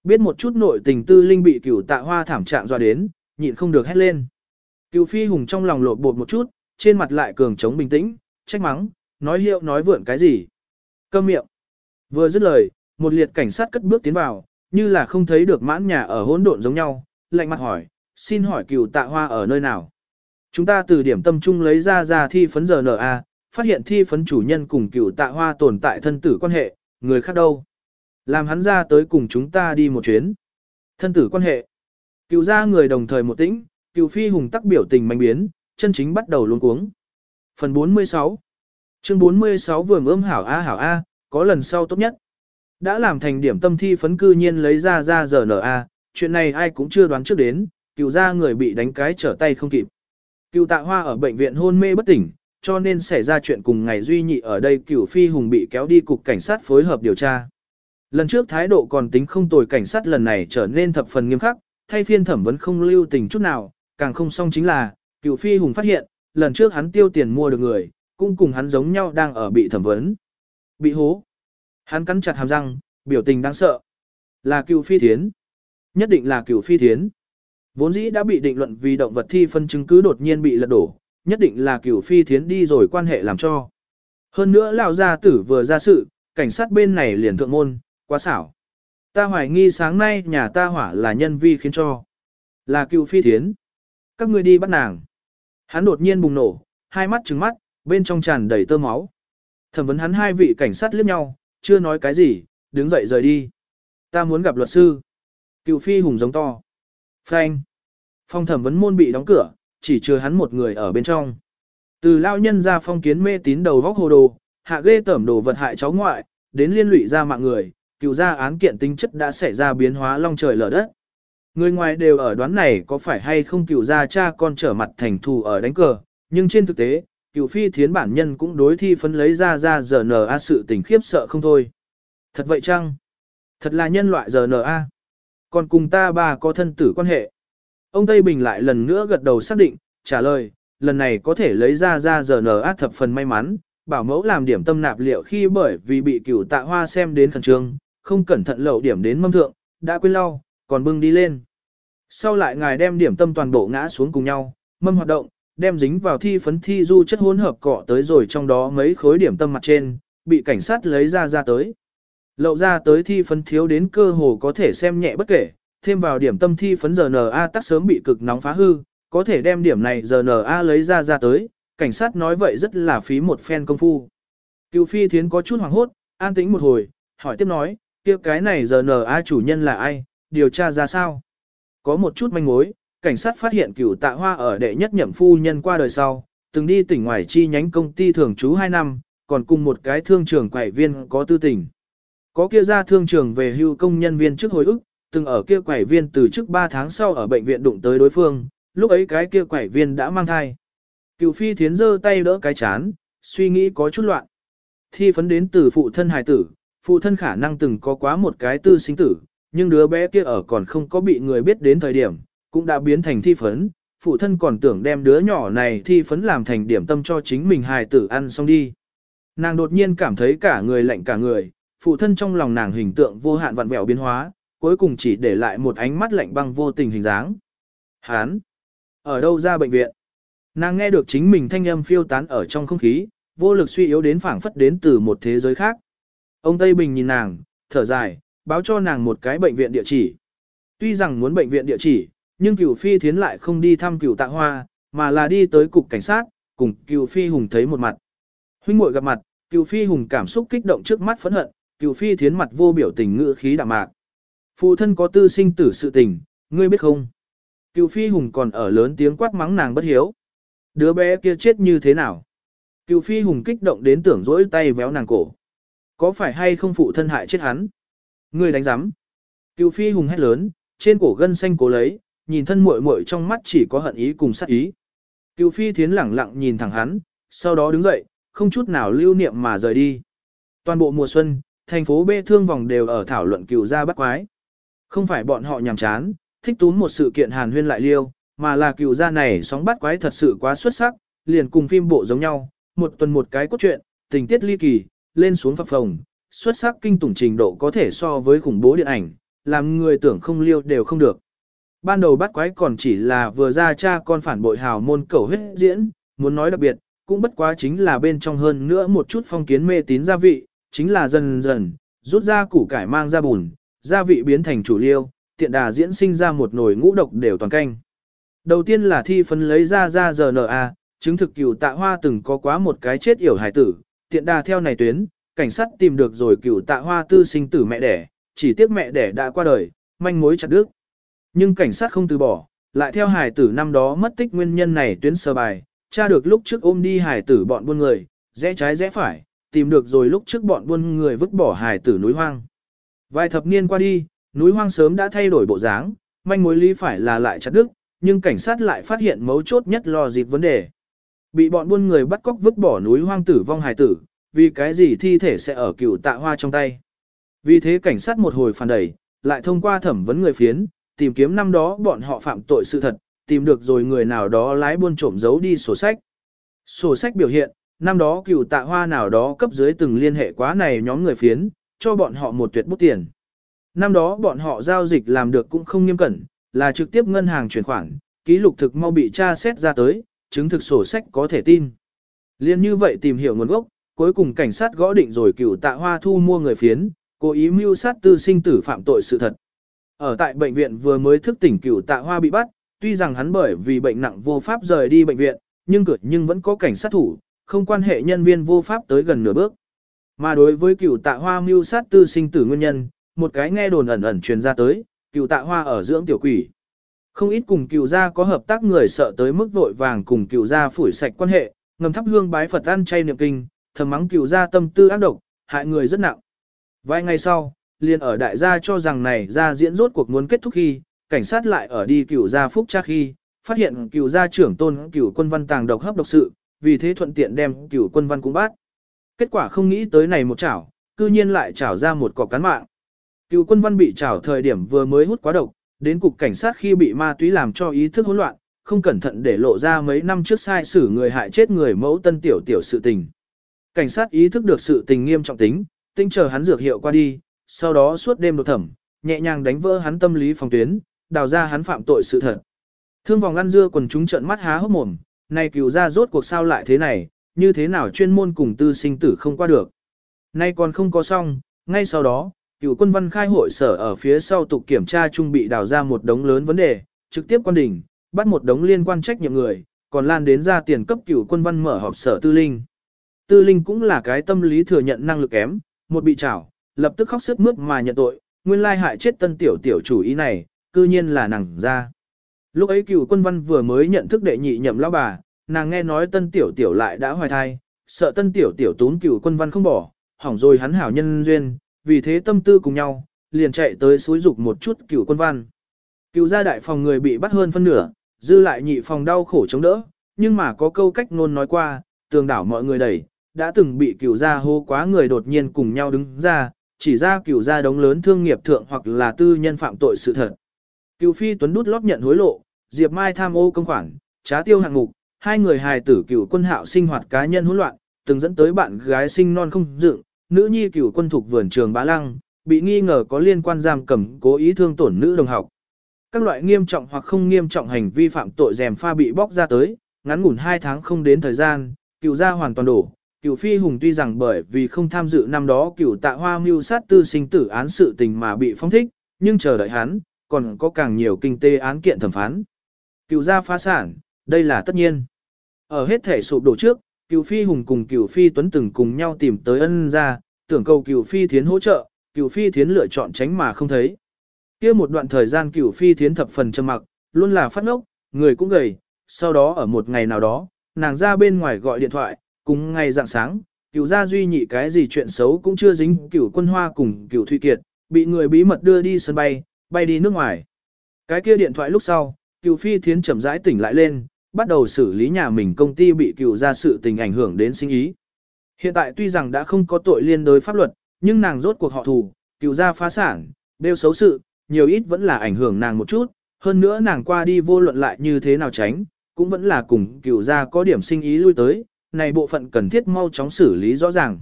Biết một chút nội tình tư linh bị cửu tạ hoa thảm trạng dọa đến, nhịn không được hét lên. Cửu phi hùng trong lòng lột bột một chút, trên mặt lại cường trống bình tĩnh, trách mắng, nói hiệu nói vượn cái gì. Câm miệng. Vừa dứt lời, một liệt cảnh sát cất bước tiến vào, như là không thấy được mãn nhà ở hỗn độn giống nhau, lạnh mặt hỏi, xin hỏi cửu tạ hoa ở nơi nào. Chúng ta từ điểm tâm trung lấy ra ra thi phấn giờ NA, phát hiện thi phấn chủ nhân cùng cựu tạ hoa tồn tại thân tử quan hệ, người khác đâu. Làm hắn ra tới cùng chúng ta đi một chuyến. Thân tử quan hệ. Cựu ra người đồng thời một tĩnh, cựu phi hùng tắc biểu tình manh biến, chân chính bắt đầu luôn cuống. Phần 46 Chương 46 vừa ươm hảo A hảo A, có lần sau tốt nhất. Đã làm thành điểm tâm thi phấn cư nhiên lấy ra ra giờ nở a chuyện này ai cũng chưa đoán trước đến, cựu ra người bị đánh cái trở tay không kịp. Cựu tạ hoa ở bệnh viện hôn mê bất tỉnh, cho nên xảy ra chuyện cùng ngày duy nhị ở đây cựu phi hùng bị kéo đi cục cảnh sát phối hợp điều tra. Lần trước thái độ còn tính không tồi cảnh sát lần này trở nên thập phần nghiêm khắc, thay phiên thẩm vấn không lưu tình chút nào, càng không xong chính là, cựu phi hùng phát hiện, lần trước hắn tiêu tiền mua được người, cũng cùng hắn giống nhau đang ở bị thẩm vấn. Bị hố. Hắn cắn chặt hàm răng, biểu tình đáng sợ. Là cựu phi thiến. Nhất định là cựu phi thiến. Vốn dĩ đã bị định luận vì động vật thi phân chứng cứ đột nhiên bị lật đổ, nhất định là cửu phi thiến đi rồi quan hệ làm cho. Hơn nữa lão gia tử vừa ra sự, cảnh sát bên này liền thượng môn, quá xảo. Ta hoài nghi sáng nay nhà ta hỏa là nhân vi khiến cho. Là cựu phi thiến. Các ngươi đi bắt nàng. Hắn đột nhiên bùng nổ, hai mắt trừng mắt, bên trong tràn đầy tơ máu. Thẩm vấn hắn hai vị cảnh sát liếc nhau, chưa nói cái gì, đứng dậy rời đi. Ta muốn gặp luật sư. Cựu phi hùng giống to. Phanh. Phong thẩm vấn môn bị đóng cửa, chỉ chừa hắn một người ở bên trong. Từ lao nhân ra phong kiến mê tín đầu vóc hồ đồ, hạ ghê tẩm đồ vật hại cháu ngoại, đến liên lụy ra mạng người, cựu ra án kiện tính chất đã xảy ra biến hóa long trời lở đất. Người ngoài đều ở đoán này có phải hay không cựu ra cha con trở mặt thành thù ở đánh cờ, nhưng trên thực tế, cựu phi thiến bản nhân cũng đối thi phấn lấy ra ra giờ n sự tình khiếp sợ không thôi. Thật vậy chăng? Thật là nhân loại giờ n Còn cùng ta bà có thân tử quan hệ. Ông Tây Bình lại lần nữa gật đầu xác định, trả lời, lần này có thể lấy ra ra giờ n át thập phần may mắn, bảo mẫu làm điểm tâm nạp liệu khi bởi vì bị cửu tạ hoa xem đến khẩn trương, không cẩn thận lậu điểm đến mâm thượng, đã quên lau, còn bưng đi lên. Sau lại ngài đem điểm tâm toàn bộ ngã xuống cùng nhau, mâm hoạt động, đem dính vào thi phấn thi du chất hỗn hợp cọ tới rồi trong đó mấy khối điểm tâm mặt trên, bị cảnh sát lấy ra ra tới. Lậu ra tới thi phấn thiếu đến cơ hồ có thể xem nhẹ bất kể, thêm vào điểm tâm thi phấn RNA tắc sớm bị cực nóng phá hư, có thể đem điểm này RNA lấy ra ra tới, cảnh sát nói vậy rất là phí một phen công phu. Cựu phi thiến có chút hoảng hốt, an tĩnh một hồi, hỏi tiếp nói, kia cái này RNA chủ nhân là ai, điều tra ra sao? Có một chút manh mối, cảnh sát phát hiện cựu tạ hoa ở đệ nhất nhậm phu nhân qua đời sau, từng đi tỉnh ngoài chi nhánh công ty thường trú 2 năm, còn cùng một cái thương trường quải viên có tư tình. Có kia ra thương trường về hưu công nhân viên trước hồi ức, từng ở kia quải viên từ trước 3 tháng sau ở bệnh viện đụng tới đối phương, lúc ấy cái kia quải viên đã mang thai. Cựu phi thiến giơ tay đỡ cái chán, suy nghĩ có chút loạn. Thi phấn đến từ phụ thân hài tử, phụ thân khả năng từng có quá một cái tư sinh tử, nhưng đứa bé kia ở còn không có bị người biết đến thời điểm, cũng đã biến thành thi phấn, phụ thân còn tưởng đem đứa nhỏ này thi phấn làm thành điểm tâm cho chính mình hài tử ăn xong đi. Nàng đột nhiên cảm thấy cả người lạnh cả người, phụ thân trong lòng nàng hình tượng vô hạn vặn vẹo biến hóa, cuối cùng chỉ để lại một ánh mắt lạnh băng vô tình hình dáng. Hán! Ở đâu ra bệnh viện? Nàng nghe được chính mình thanh âm phiêu tán ở trong không khí, vô lực suy yếu đến phảng phất đến từ một thế giới khác. Ông Tây Bình nhìn nàng, thở dài, báo cho nàng một cái bệnh viện địa chỉ. Tuy rằng muốn bệnh viện địa chỉ, nhưng cửu phi thiến lại không đi thăm cửu tạ hoa, mà là đi tới cục cảnh sát, cùng cửu phi hùng thấy một mặt. Huynh muội gặp mặt, cửu phi hùng cảm xúc kích động trước mắt phẫn hận, cửu phi thiến mặt vô biểu tình ngữ khí đạm mạc. Phụ thân có tư sinh tử sự tình, ngươi biết không? Cựu phi hùng còn ở lớn tiếng quát mắng nàng bất hiếu. Đứa bé kia chết như thế nào? Cựu phi hùng kích động đến tưởng rỗi tay véo nàng cổ. Có phải hay không phụ thân hại chết hắn? Ngươi đánh giám. Cựu phi hùng hét lớn, trên cổ gân xanh cố lấy, nhìn thân muội muội trong mắt chỉ có hận ý cùng sát ý. Cựu phi thiến lẳng lặng nhìn thẳng hắn, sau đó đứng dậy, không chút nào lưu niệm mà rời đi. Toàn bộ mùa xuân, thành phố bê thương vòng đều ở thảo luận cựu gia bắt quái. Không phải bọn họ nhàm chán, thích túm một sự kiện hàn huyên lại liêu, mà là cựu gia này sóng bắt quái thật sự quá xuất sắc, liền cùng phim bộ giống nhau, một tuần một cái cốt truyện, tình tiết ly kỳ, lên xuống phập phồng, xuất sắc kinh tủng trình độ có thể so với khủng bố điện ảnh, làm người tưởng không liêu đều không được. Ban đầu bắt quái còn chỉ là vừa ra cha con phản bội hào môn cầu huyết diễn, muốn nói đặc biệt, cũng bất quá chính là bên trong hơn nữa một chút phong kiến mê tín gia vị, chính là dần dần, rút ra củ cải mang ra bùn, gia vị biến thành chủ liêu, tiện đà diễn sinh ra một nồi ngũ độc đều toàn canh. Đầu tiên là thi phấn lấy ra ra RNA, chứng thực cửu tạ hoa từng có quá một cái chết yểu hải tử, tiện đà theo này tuyến, cảnh sát tìm được rồi cửu tạ hoa tư sinh tử mẹ đẻ, chỉ tiếc mẹ đẻ đã qua đời, manh mối chặt đứt. Nhưng cảnh sát không từ bỏ, lại theo hải tử năm đó mất tích nguyên nhân này tuyến sơ bài, tra được lúc trước ôm đi hải tử bọn buôn người, rẽ trái rẽ phải, tìm được rồi lúc trước bọn buôn người vứt bỏ hải tử núi hoang. Vài thập niên qua đi, núi hoang sớm đã thay đổi bộ dáng, manh mối lý phải là lại chặt đứt, nhưng cảnh sát lại phát hiện mấu chốt nhất lo dịp vấn đề. Bị bọn buôn người bắt cóc vứt bỏ núi hoang tử vong hài tử, vì cái gì thi thể sẽ ở cựu tạ hoa trong tay. Vì thế cảnh sát một hồi phản đẩy, lại thông qua thẩm vấn người phiến, tìm kiếm năm đó bọn họ phạm tội sự thật, tìm được rồi người nào đó lái buôn trộm giấu đi sổ sách. Sổ sách biểu hiện, năm đó cựu tạ hoa nào đó cấp dưới từng liên hệ quá này nhóm người phiến, cho bọn họ một tuyệt bút tiền. Năm đó bọn họ giao dịch làm được cũng không nghiêm cẩn, là trực tiếp ngân hàng chuyển khoản, ký lục thực mau bị tra xét ra tới, chứng thực sổ sách có thể tin. Liên như vậy tìm hiểu nguồn gốc, cuối cùng cảnh sát gõ định rồi cựu tạ hoa thu mua người phiến, cố ý mưu sát tư sinh tử phạm tội sự thật. Ở tại bệnh viện vừa mới thức tỉnh cựu tạ hoa bị bắt, tuy rằng hắn bởi vì bệnh nặng vô pháp rời đi bệnh viện, nhưng cửa nhưng vẫn có cảnh sát thủ, không quan hệ nhân viên vô pháp tới gần nửa bước. Mà đối với cựu tạ hoa mưu sát tư sinh tử nguyên nhân, một cái nghe đồn ẩn ẩn truyền ra tới, cựu tạ hoa ở dưỡng tiểu quỷ. Không ít cùng cựu gia có hợp tác người sợ tới mức vội vàng cùng cựu gia phủi sạch quan hệ, ngầm thắp hương bái Phật ăn chay niệm kinh, thầm mắng cựu gia tâm tư ác độc, hại người rất nặng. Vài ngày sau, liền ở đại gia cho rằng này ra diễn rốt cuộc muốn kết thúc khi, cảnh sát lại ở đi cựu gia phúc tra khi, phát hiện cựu gia trưởng tôn cựu quân văn tàng độc hấp độc sự, vì thế thuận tiện đem cựu quân văn cũng bắt. Kết quả không nghĩ tới này một chảo, cư nhiên lại chảo ra một cọc cán mạng. Cựu quân văn bị chảo thời điểm vừa mới hút quá độc, đến cục cảnh sát khi bị ma túy làm cho ý thức hỗn loạn, không cẩn thận để lộ ra mấy năm trước sai xử người hại chết người mẫu tân tiểu tiểu sự tình. Cảnh sát ý thức được sự tình nghiêm trọng tính, tinh chờ hắn dược hiệu qua đi, sau đó suốt đêm đột thẩm, nhẹ nhàng đánh vỡ hắn tâm lý phòng tuyến, đào ra hắn phạm tội sự thật. Thương vòng ăn dưa quần chúng trợn mắt há hốc mồm, này cựu ra rốt cuộc sao lại thế này, như thế nào chuyên môn cùng tư sinh tử không qua được. Nay còn không có xong, ngay sau đó, cựu quân văn khai hội sở ở phía sau tục kiểm tra trung bị đào ra một đống lớn vấn đề, trực tiếp quan đỉnh, bắt một đống liên quan trách nhiệm người, còn lan đến ra tiền cấp cựu quân văn mở họp sở tư linh. Tư linh cũng là cái tâm lý thừa nhận năng lực kém, một bị trảo, lập tức khóc sức mướt mà nhận tội, nguyên lai hại chết tân tiểu tiểu chủ ý này, cư nhiên là nàng ra. Lúc ấy cựu quân văn vừa mới nhận thức đệ nhị nhậm lão bà, nàng nghe nói tân tiểu tiểu lại đã hoài thai, sợ tân tiểu tiểu tún cựu quân văn không bỏ, hỏng rồi hắn hảo nhân duyên, vì thế tâm tư cùng nhau, liền chạy tới suối dục một chút cựu quân văn. Cựu gia đại phòng người bị bắt hơn phân nửa, dư lại nhị phòng đau khổ chống đỡ, nhưng mà có câu cách ngôn nói qua, tường đảo mọi người đẩy, đã từng bị cựu gia hô quá người đột nhiên cùng nhau đứng ra, chỉ ra cựu gia đống lớn thương nghiệp thượng hoặc là tư nhân phạm tội sự thật. Cựu phi tuấn đút lót nhận hối lộ, Diệp Mai tham ô công khoản, trá tiêu hạng mục, hai người hài tử cựu quân hạo sinh hoạt cá nhân hỗn loạn, từng dẫn tới bạn gái sinh non không dựng, nữ nhi cựu quân thuộc vườn trường bá lăng, bị nghi ngờ có liên quan giam cầm cố ý thương tổn nữ đồng học. Các loại nghiêm trọng hoặc không nghiêm trọng hành vi phạm tội rèm pha bị bóc ra tới, ngắn ngủn hai tháng không đến thời gian, cựu gia hoàn toàn đổ. Cựu phi hùng tuy rằng bởi vì không tham dự năm đó cựu tạ hoa mưu sát tư sinh tử án sự tình mà bị phong thích, nhưng chờ đợi hắn, còn có càng nhiều kinh tế án kiện thẩm phán. Cựu gia phá sản, đây là tất nhiên. Ở hết thể sụp đổ trước, cựu phi hùng cùng cựu phi tuấn từng cùng nhau tìm tới ân gia, tưởng cầu cựu phi thiến hỗ trợ, cựu phi thiến lựa chọn tránh mà không thấy. kia một đoạn thời gian cựu phi thiến thập phần trầm mặc, luôn là phát ngốc, người cũng gầy, sau đó ở một ngày nào đó, nàng ra bên ngoài gọi điện thoại, cùng ngày dạng sáng, cựu gia duy nhị cái gì chuyện xấu cũng chưa dính cựu quân hoa cùng cựu thụy kiệt, bị người bí mật đưa đi sân bay, bay đi nước ngoài. Cái kia điện thoại lúc sau, cựu phi thiến chậm rãi tỉnh lại lên, bắt đầu xử lý nhà mình công ty bị cựu ra sự tình ảnh hưởng đến sinh ý. Hiện tại tuy rằng đã không có tội liên đối pháp luật, nhưng nàng rốt cuộc họ thù, cựu ra phá sản, đều xấu sự, nhiều ít vẫn là ảnh hưởng nàng một chút, hơn nữa nàng qua đi vô luận lại như thế nào tránh, cũng vẫn là cùng cựu ra có điểm sinh ý lui tới, này bộ phận cần thiết mau chóng xử lý rõ ràng.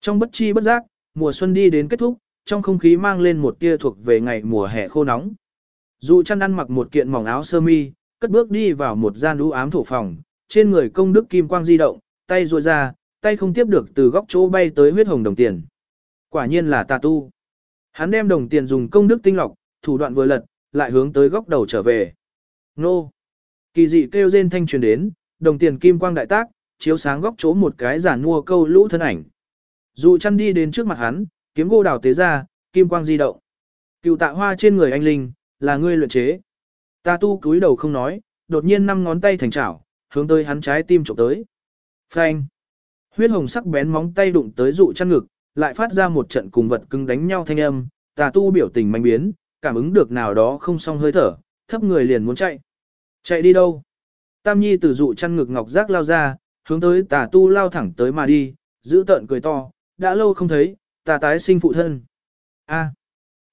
Trong bất chi bất giác, mùa xuân đi đến kết thúc, trong không khí mang lên một tia thuộc về ngày mùa hè khô nóng. Dù chăn ăn mặc một kiện mỏng áo sơ mi, cất bước đi vào một gian u ám thổ phòng, trên người công đức kim quang di động, tay ruôi ra, tay không tiếp được từ góc chỗ bay tới huyết hồng đồng tiền. Quả nhiên là tà tu. Hắn đem đồng tiền dùng công đức tinh lọc, thủ đoạn vừa lật, lại hướng tới góc đầu trở về. Nô! Kỳ dị kêu rên thanh truyền đến, đồng tiền kim quang đại tác, chiếu sáng góc chỗ một cái giả mua câu lũ thân ảnh. Dù chăn đi đến trước mặt hắn, kiếm gô đào tế ra, kim quang di động. Cựu tạ hoa trên người anh linh, là ngươi luyện chế. Ta tu cúi đầu không nói, đột nhiên năm ngón tay thành chảo, hướng tới hắn trái tim chụp tới. Phanh! Huyết hồng sắc bén móng tay đụng tới dụ chăn ngực, lại phát ra một trận cùng vật cứng đánh nhau thanh âm, tà tu biểu tình manh biến, cảm ứng được nào đó không xong hơi thở, thấp người liền muốn chạy. Chạy đi đâu? Tam Nhi từ dụ chăn ngực ngọc giác lao ra, hướng tới tà tu lao thẳng tới mà đi, giữ tợn cười to, đã lâu không thấy, tà tái sinh phụ thân. A.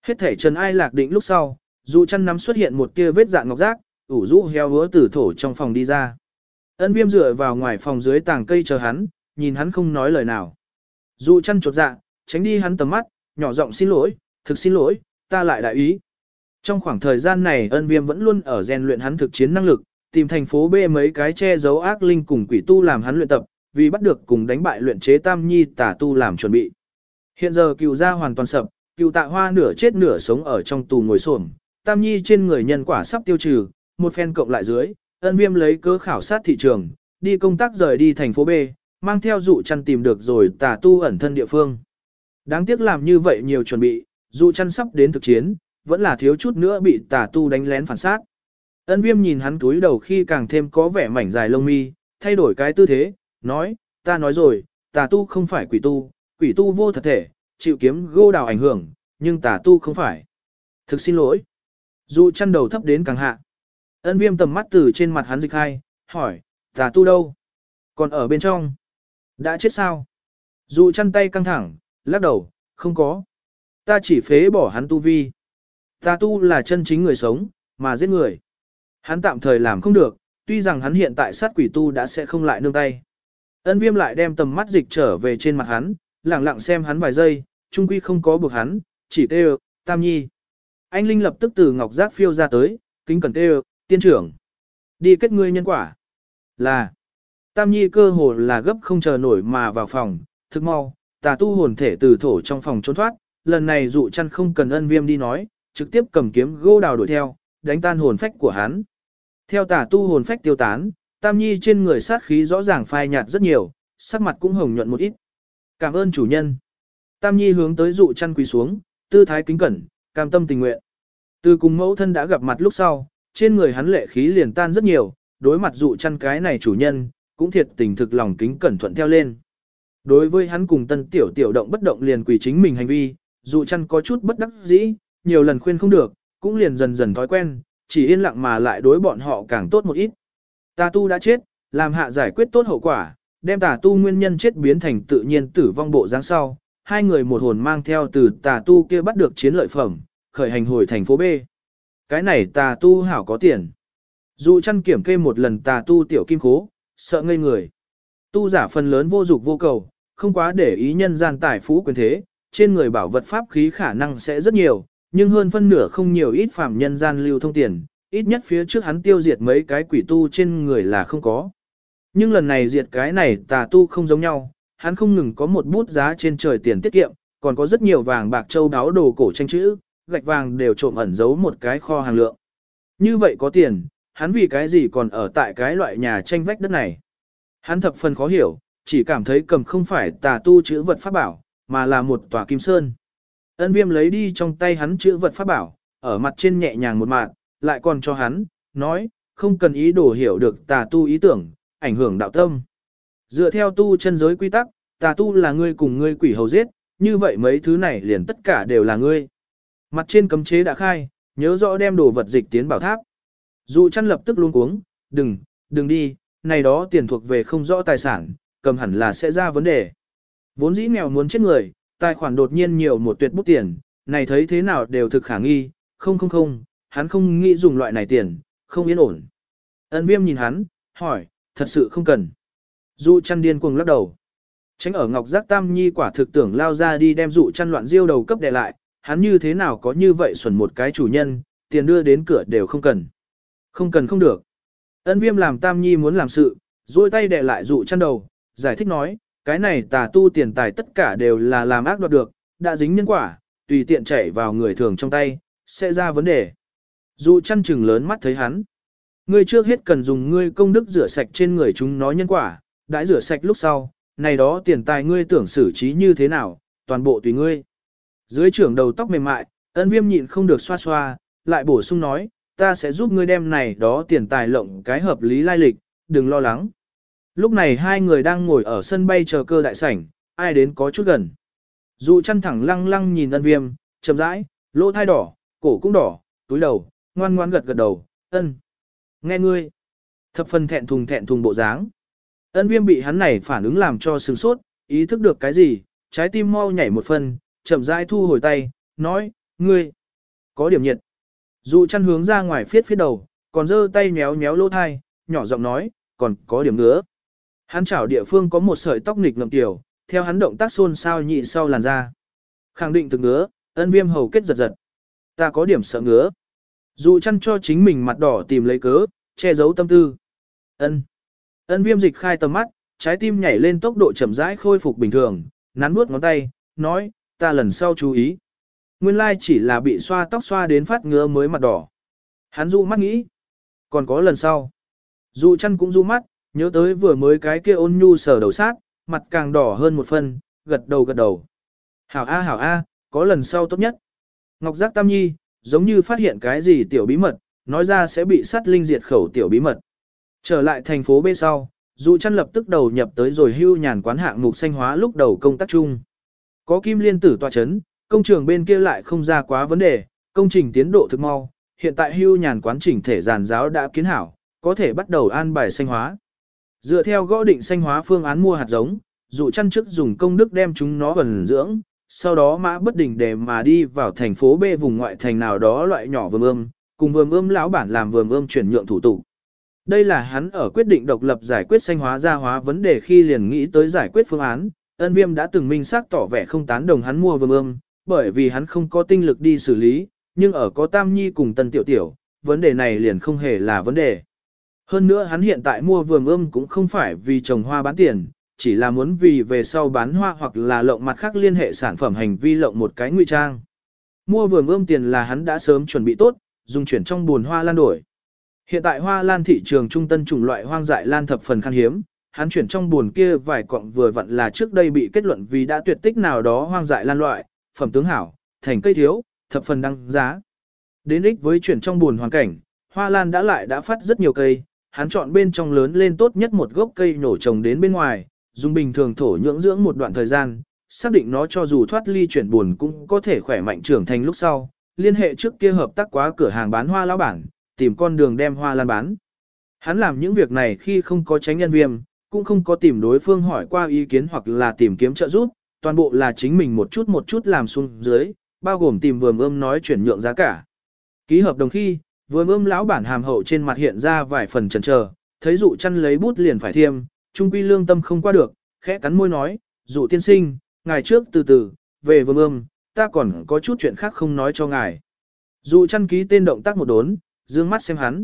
Hết thể Trần Ai lạc định lúc sau, dù chăn nắm xuất hiện một tia vết dạng ngọc giác, ủ rũ heo hứa từ thổ trong phòng đi ra. Ân viêm dựa vào ngoài phòng dưới tàng cây chờ hắn, nhìn hắn không nói lời nào. Dù chăn chột dạ, tránh đi hắn tầm mắt, nhỏ giọng xin lỗi, thực xin lỗi, ta lại đại ý. Trong khoảng thời gian này ân viêm vẫn luôn ở rèn luyện hắn thực chiến năng lực, tìm thành phố B mấy cái che giấu ác linh cùng quỷ tu làm hắn luyện tập, vì bắt được cùng đánh bại luyện chế tam nhi tả tu làm chuẩn bị. Hiện giờ cựu gia hoàn toàn sập, cựu tạ hoa nửa chết nửa sống ở trong tù ngồi xổm tam nhi trên người nhân quả sắp tiêu trừ, một phen cộng lại dưới, ân viêm lấy cớ khảo sát thị trường, đi công tác rời đi thành phố B, mang theo dụ chăn tìm được rồi tà tu ẩn thân địa phương. Đáng tiếc làm như vậy nhiều chuẩn bị, dụ chăn sắp đến thực chiến, vẫn là thiếu chút nữa bị tà tu đánh lén phản sát. Ân viêm nhìn hắn túi đầu khi càng thêm có vẻ mảnh dài lông mi, thay đổi cái tư thế, nói, ta nói rồi, tà tu không phải quỷ tu, quỷ tu vô thật thể, chịu kiếm gô đào ảnh hưởng, nhưng tà tu không phải. Thực xin lỗi. Dụ chăn đầu thấp đến càng hạ. Ân viêm tầm mắt từ trên mặt hắn dịch hai, hỏi, tà tu đâu? Còn ở bên trong? Đã chết sao? Dụ chăn tay căng thẳng, lắc đầu, không có. Ta chỉ phế bỏ hắn tu vi. Tà tu là chân chính người sống, mà giết người. Hắn tạm thời làm không được, tuy rằng hắn hiện tại sát quỷ tu đã sẽ không lại nương tay. Ân viêm lại đem tầm mắt dịch trở về trên mặt hắn, lặng lặng xem hắn vài giây, trung quy không có buộc hắn, chỉ kêu, tam nhi. Anh Linh lập tức từ ngọc giác phiêu ra tới, kính cẩn kêu, tiên trưởng. Đi kết ngươi nhân quả. Là. Tam nhi cơ hồ là gấp không chờ nổi mà vào phòng, thức mau, tà tu hồn thể từ thổ trong phòng trốn thoát, lần này dụ chăn không cần ân viêm đi nói, trực tiếp cầm kiếm gô đào đuổi theo, đánh tan hồn phách của hắn. Theo tà tu hồn phách tiêu tán, tam nhi trên người sát khí rõ ràng phai nhạt rất nhiều, sắc mặt cũng hồng nhuận một ít. Cảm ơn chủ nhân. Tam nhi hướng tới dụ chăn quỳ xuống, tư thái kính cẩn, cam tâm tình nguyện. Từ cùng mẫu thân đã gặp mặt lúc sau, trên người hắn lệ khí liền tan rất nhiều, đối mặt dụ chăn cái này chủ nhân, cũng thiệt tình thực lòng kính cẩn thuận theo lên. Đối với hắn cùng tân tiểu tiểu động bất động liền quỳ chính mình hành vi, dụ chăn có chút bất đắc dĩ, nhiều lần khuyên không được, cũng liền dần dần thói quen, chỉ yên lặng mà lại đối bọn họ càng tốt một ít. Tà tu đã chết, làm hạ giải quyết tốt hậu quả, đem tà tu nguyên nhân chết biến thành tự nhiên tử vong bộ dáng sau, hai người một hồn mang theo từ tà tu kia bắt được chiến lợi phẩm, khởi hành hồi thành phố B. Cái này tà tu hảo có tiền. Dụ chăn kiểm kê một lần tà tu tiểu kim khố, sợ ngây người. Tu giả phần lớn vô dục vô cầu, không quá để ý nhân gian tài phú quyền thế, trên người bảo vật pháp khí khả năng sẽ rất nhiều, nhưng hơn phân nửa không nhiều ít phạm nhân gian lưu thông tiền, ít nhất phía trước hắn tiêu diệt mấy cái quỷ tu trên người là không có. Nhưng lần này diệt cái này tà tu không giống nhau, hắn không ngừng có một bút giá trên trời tiền tiết kiệm, còn có rất nhiều vàng bạc châu đáo đồ cổ tranh chữ, gạch vàng đều trộm ẩn giấu một cái kho hàng lượng. Như vậy có tiền, hắn vì cái gì còn ở tại cái loại nhà tranh vách đất này. Hắn thập phần khó hiểu, chỉ cảm thấy cầm không phải tà tu chữ vật pháp bảo, mà là một tòa kim sơn. Ân viêm lấy đi trong tay hắn chữ vật pháp bảo, ở mặt trên nhẹ nhàng một mạng, lại còn cho hắn, nói, không cần ý đồ hiểu được tà tu ý tưởng, ảnh hưởng đạo tâm. Dựa theo tu chân giới quy tắc, tà tu là ngươi cùng ngươi quỷ hầu giết, như vậy mấy thứ này liền tất cả đều là ngươi. Mặt trên cấm chế đã khai, nhớ rõ đem đồ vật dịch tiến bảo tháp. Dụ chăn lập tức luôn cuống, đừng, đừng đi, này đó tiền thuộc về không rõ tài sản, cầm hẳn là sẽ ra vấn đề. Vốn dĩ nghèo muốn chết người, tài khoản đột nhiên nhiều một tuyệt bút tiền, này thấy thế nào đều thực khả nghi, không không không, hắn không nghĩ dùng loại này tiền, không yên ổn. Ân viêm nhìn hắn, hỏi, thật sự không cần. Dụ chăn điên cuồng lắc đầu. Tránh ở ngọc giác tam nhi quả thực tưởng lao ra đi đem dụ chăn loạn diêu đầu cấp đè lại, hắn như thế nào có như vậy xuẩn một cái chủ nhân, tiền đưa đến cửa đều không cần. Không cần không được. Ân viêm làm tam nhi muốn làm sự, duỗi tay đè lại dụ chăn đầu, giải thích nói, cái này tà tu tiền tài tất cả đều là làm ác đoạt được, đã dính nhân quả, tùy tiện chảy vào người thường trong tay, sẽ ra vấn đề. Dụ chăn chừng lớn mắt thấy hắn. Ngươi trước hết cần dùng ngươi công đức rửa sạch trên người chúng nó nhân quả, đã rửa sạch lúc sau, này đó tiền tài ngươi tưởng xử trí như thế nào, toàn bộ tùy ngươi. Dưới trưởng đầu tóc mềm mại, ân viêm nhịn không được xoa xoa, lại bổ sung nói, ta sẽ giúp ngươi đem này đó tiền tài lộng cái hợp lý lai lịch, đừng lo lắng. Lúc này hai người đang ngồi ở sân bay chờ cơ đại sảnh, ai đến có chút gần. Dụ chăn thẳng lăng lăng nhìn ân viêm, chậm rãi, lỗ thai đỏ, cổ cũng đỏ, túi đầu, ngoan ngoan gật gật đầu, ân. Nghe ngươi. Thập phần thẹn thùng thẹn thùng bộ dáng. Ân viêm bị hắn này phản ứng làm cho sừng sốt, ý thức được cái gì, trái tim mau nhảy một phần, chậm rãi thu hồi tay, nói, ngươi, có điểm nhiệt. Dụ chăn hướng ra ngoài phiết phiết đầu, còn giơ tay méo méo lỗ thai, nhỏ giọng nói, còn có điểm nữa. Hắn chảo địa phương có một sợi tóc nịch ngậm tiểu, theo hắn động tác xôn xao nhị sau làn da. Khẳng định từng ngứa, ân viêm hầu kết giật giật. Ta có điểm sợ ngứa. Dụ chăn cho chính mình mặt đỏ tìm lấy cớ, che giấu tâm tư. Ân. Ân viêm dịch khai tầm mắt, trái tim nhảy lên tốc độ chậm rãi khôi phục bình thường, nắn nuốt ngón tay, nói, ta lần sau chú ý. Nguyên lai chỉ là bị xoa tóc xoa đến phát ngứa mới mặt đỏ. Hắn du mắt nghĩ. Còn có lần sau. Dù chăn cũng du mắt, nhớ tới vừa mới cái kia ôn nhu sờ đầu sát, mặt càng đỏ hơn một phần, gật đầu gật đầu. Hảo A hảo A, có lần sau tốt nhất. Ngọc Giác Tam Nhi, giống như phát hiện cái gì tiểu bí mật, nói ra sẽ bị sát linh diệt khẩu tiểu bí mật. Trở lại thành phố B sau, dù chăn lập tức đầu nhập tới rồi hưu nhàn quán hạng mục xanh hóa lúc đầu công tác chung. Có kim liên tử tòa chấn, công trường bên kia lại không ra quá vấn đề, công trình tiến độ thực mau, hiện tại hưu nhàn quán chỉnh thể giàn giáo đã kiến hảo, có thể bắt đầu an bài xanh hóa. Dựa theo gõ định xanh hóa phương án mua hạt giống, dụ chăn trước dùng công đức đem chúng nó vần dưỡng, sau đó mã bất định để mà đi vào thành phố B vùng ngoại thành nào đó loại nhỏ vườn ươm, cùng vườn ươm lão bản làm vườn ươm chuyển nhượng thủ tục. Đây là hắn ở quyết định độc lập giải quyết xanh hóa gia hóa vấn đề khi liền nghĩ tới giải quyết phương án, ân viêm đã từng minh xác tỏ vẻ không tán đồng hắn mua vườn ươm, bởi vì hắn không có tinh lực đi xử lý, nhưng ở có Tam Nhi cùng Tân Tiểu Tiểu, vấn đề này liền không hề là vấn đề. Hơn nữa hắn hiện tại mua vườn ươm cũng không phải vì trồng hoa bán tiền, chỉ là muốn vì về sau bán hoa hoặc là lộng mặt khác liên hệ sản phẩm hành vi lộng một cái nguy trang. Mua vườn ươm tiền là hắn đã sớm chuẩn bị tốt, dùng chuyển trong buồn hoa lan đổi. Hiện tại hoa lan thị trường trung tân chủng loại hoang dại lan thập phần khan hiếm, hắn chuyển trong buồn kia vài cọng vừa vặn là trước đây bị kết luận vì đã tuyệt tích nào đó hoang dại lan loại, phẩm tướng hảo, thành cây thiếu, thập phần đăng giá. Đến ích với chuyển trong buồn hoàn cảnh, hoa lan đã lại đã phát rất nhiều cây, hắn chọn bên trong lớn lên tốt nhất một gốc cây nổ trồng đến bên ngoài, dùng bình thường thổ nhưỡng dưỡng một đoạn thời gian, xác định nó cho dù thoát ly chuyển buồn cũng có thể khỏe mạnh trưởng thành lúc sau, liên hệ trước kia hợp tác quá cửa hàng bán hoa lão bản, tìm con đường đem hoa lan bán. Hắn làm những việc này khi không có tránh nhân viêm, cũng không có tìm đối phương hỏi qua ý kiến hoặc là tìm kiếm trợ giúp, toàn bộ là chính mình một chút một chút làm xuống dưới, bao gồm tìm vườn ươm nói chuyển nhượng giá cả. Ký hợp đồng khi, vườn ươm lão bản hàm hậu trên mặt hiện ra vài phần chần chờ, thấy dụ chăn lấy bút liền phải thiêm, trung quy lương tâm không qua được, khẽ cắn môi nói, dụ tiên sinh, ngài trước từ từ, về vườn ươm, ta còn có chút chuyện khác không nói cho ngài. Dụ chăn ký tên động tác một đốn, dương mắt xem hắn.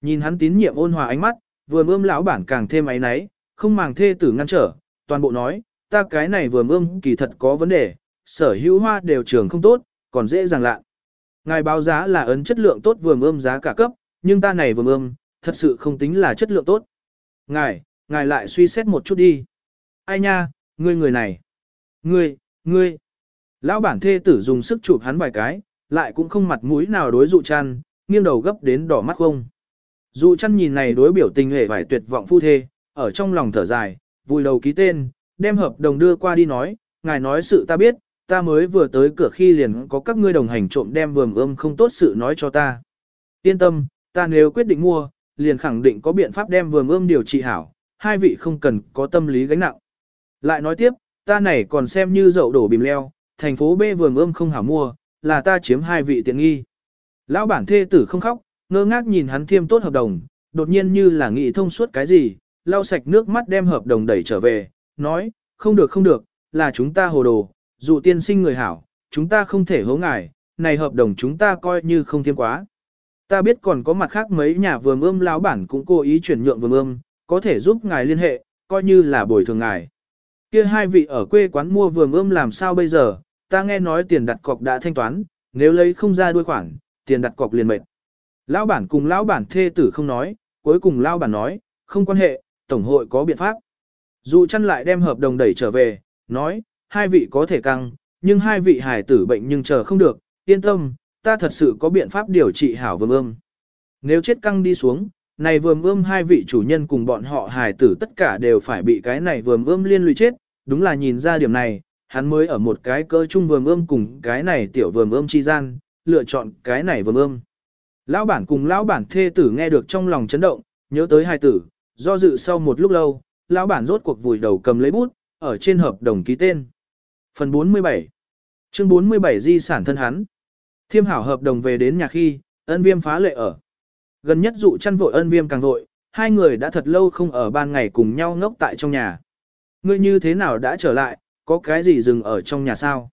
Nhìn hắn tín nhiệm ôn hòa ánh mắt, vừa ươm lão bản càng thêm ấy náy, không màng thê tử ngăn trở, toàn bộ nói, ta cái này vừa ươm kỳ thật có vấn đề, sở hữu hoa đều trường không tốt, còn dễ dàng lạ. Ngài báo giá là ấn chất lượng tốt vừa ươm giá cả cấp, nhưng ta này vừa ươm, thật sự không tính là chất lượng tốt. Ngài, ngài lại suy xét một chút đi. Ai nha, ngươi người này. Ngươi, ngươi. Lão bản thê tử dùng sức chụp hắn vài cái, lại cũng không mặt mũi nào đối dụ chăn, nghiêng đầu gấp đến đỏ mắt không. Dụ chăn nhìn này đối biểu tình hề vải tuyệt vọng phu thê, ở trong lòng thở dài, vùi đầu ký tên, đem hợp đồng đưa qua đi nói, ngài nói sự ta biết, ta mới vừa tới cửa khi liền có các ngươi đồng hành trộm đem vườn ươm không tốt sự nói cho ta. Yên tâm, ta nếu quyết định mua, liền khẳng định có biện pháp đem vườn ươm điều trị hảo, hai vị không cần có tâm lý gánh nặng. Lại nói tiếp, ta này còn xem như dậu đổ bìm leo, thành phố B vườn ươm không hảo mua, là ta chiếm hai vị tiện nghi. Lão bản thê tử không khóc, ngơ ngác nhìn hắn thiêm tốt hợp đồng, đột nhiên như là nghĩ thông suốt cái gì, lau sạch nước mắt đem hợp đồng đẩy trở về, nói, không được không được, là chúng ta hồ đồ, dù tiên sinh người hảo, chúng ta không thể hố ngài, này hợp đồng chúng ta coi như không thiêm quá. Ta biết còn có mặt khác mấy nhà vườn ươm lão bản cũng cố ý chuyển nhượng vườn ươm, có thể giúp ngài liên hệ, coi như là bồi thường ngài. Kia hai vị ở quê quán mua vườn ươm làm sao bây giờ, ta nghe nói tiền đặt cọc đã thanh toán, nếu lấy không ra đuôi khoản, tiền đặt cọc liền mệt. Lão bản cùng lão bản thê tử không nói, cuối cùng lão bản nói, không quan hệ, tổng hội có biện pháp. Dụ chăn lại đem hợp đồng đẩy trở về, nói, hai vị có thể căng, nhưng hai vị hài tử bệnh nhưng chờ không được, yên tâm, ta thật sự có biện pháp điều trị hảo vương ương. Nếu chết căng đi xuống, này vườm ươm hai vị chủ nhân cùng bọn họ hài tử tất cả đều phải bị cái này vườm ươm liên lụy chết, đúng là nhìn ra điểm này, hắn mới ở một cái cơ chung vườm ươm cùng cái này tiểu vườm ươm chi gian, lựa chọn cái này vườm ươm. Lão bản cùng lão bản thê tử nghe được trong lòng chấn động, nhớ tới hai tử, do dự sau một lúc lâu, lão bản rốt cuộc vùi đầu cầm lấy bút, ở trên hợp đồng ký tên. Phần 47 Chương 47 di sản thân hắn Thiêm hảo hợp đồng về đến nhà khi, ân viêm phá lệ ở. Gần nhất dụ chăn vội ân viêm càng vội, hai người đã thật lâu không ở ban ngày cùng nhau ngốc tại trong nhà. Ngươi như thế nào đã trở lại, có cái gì dừng ở trong nhà sao?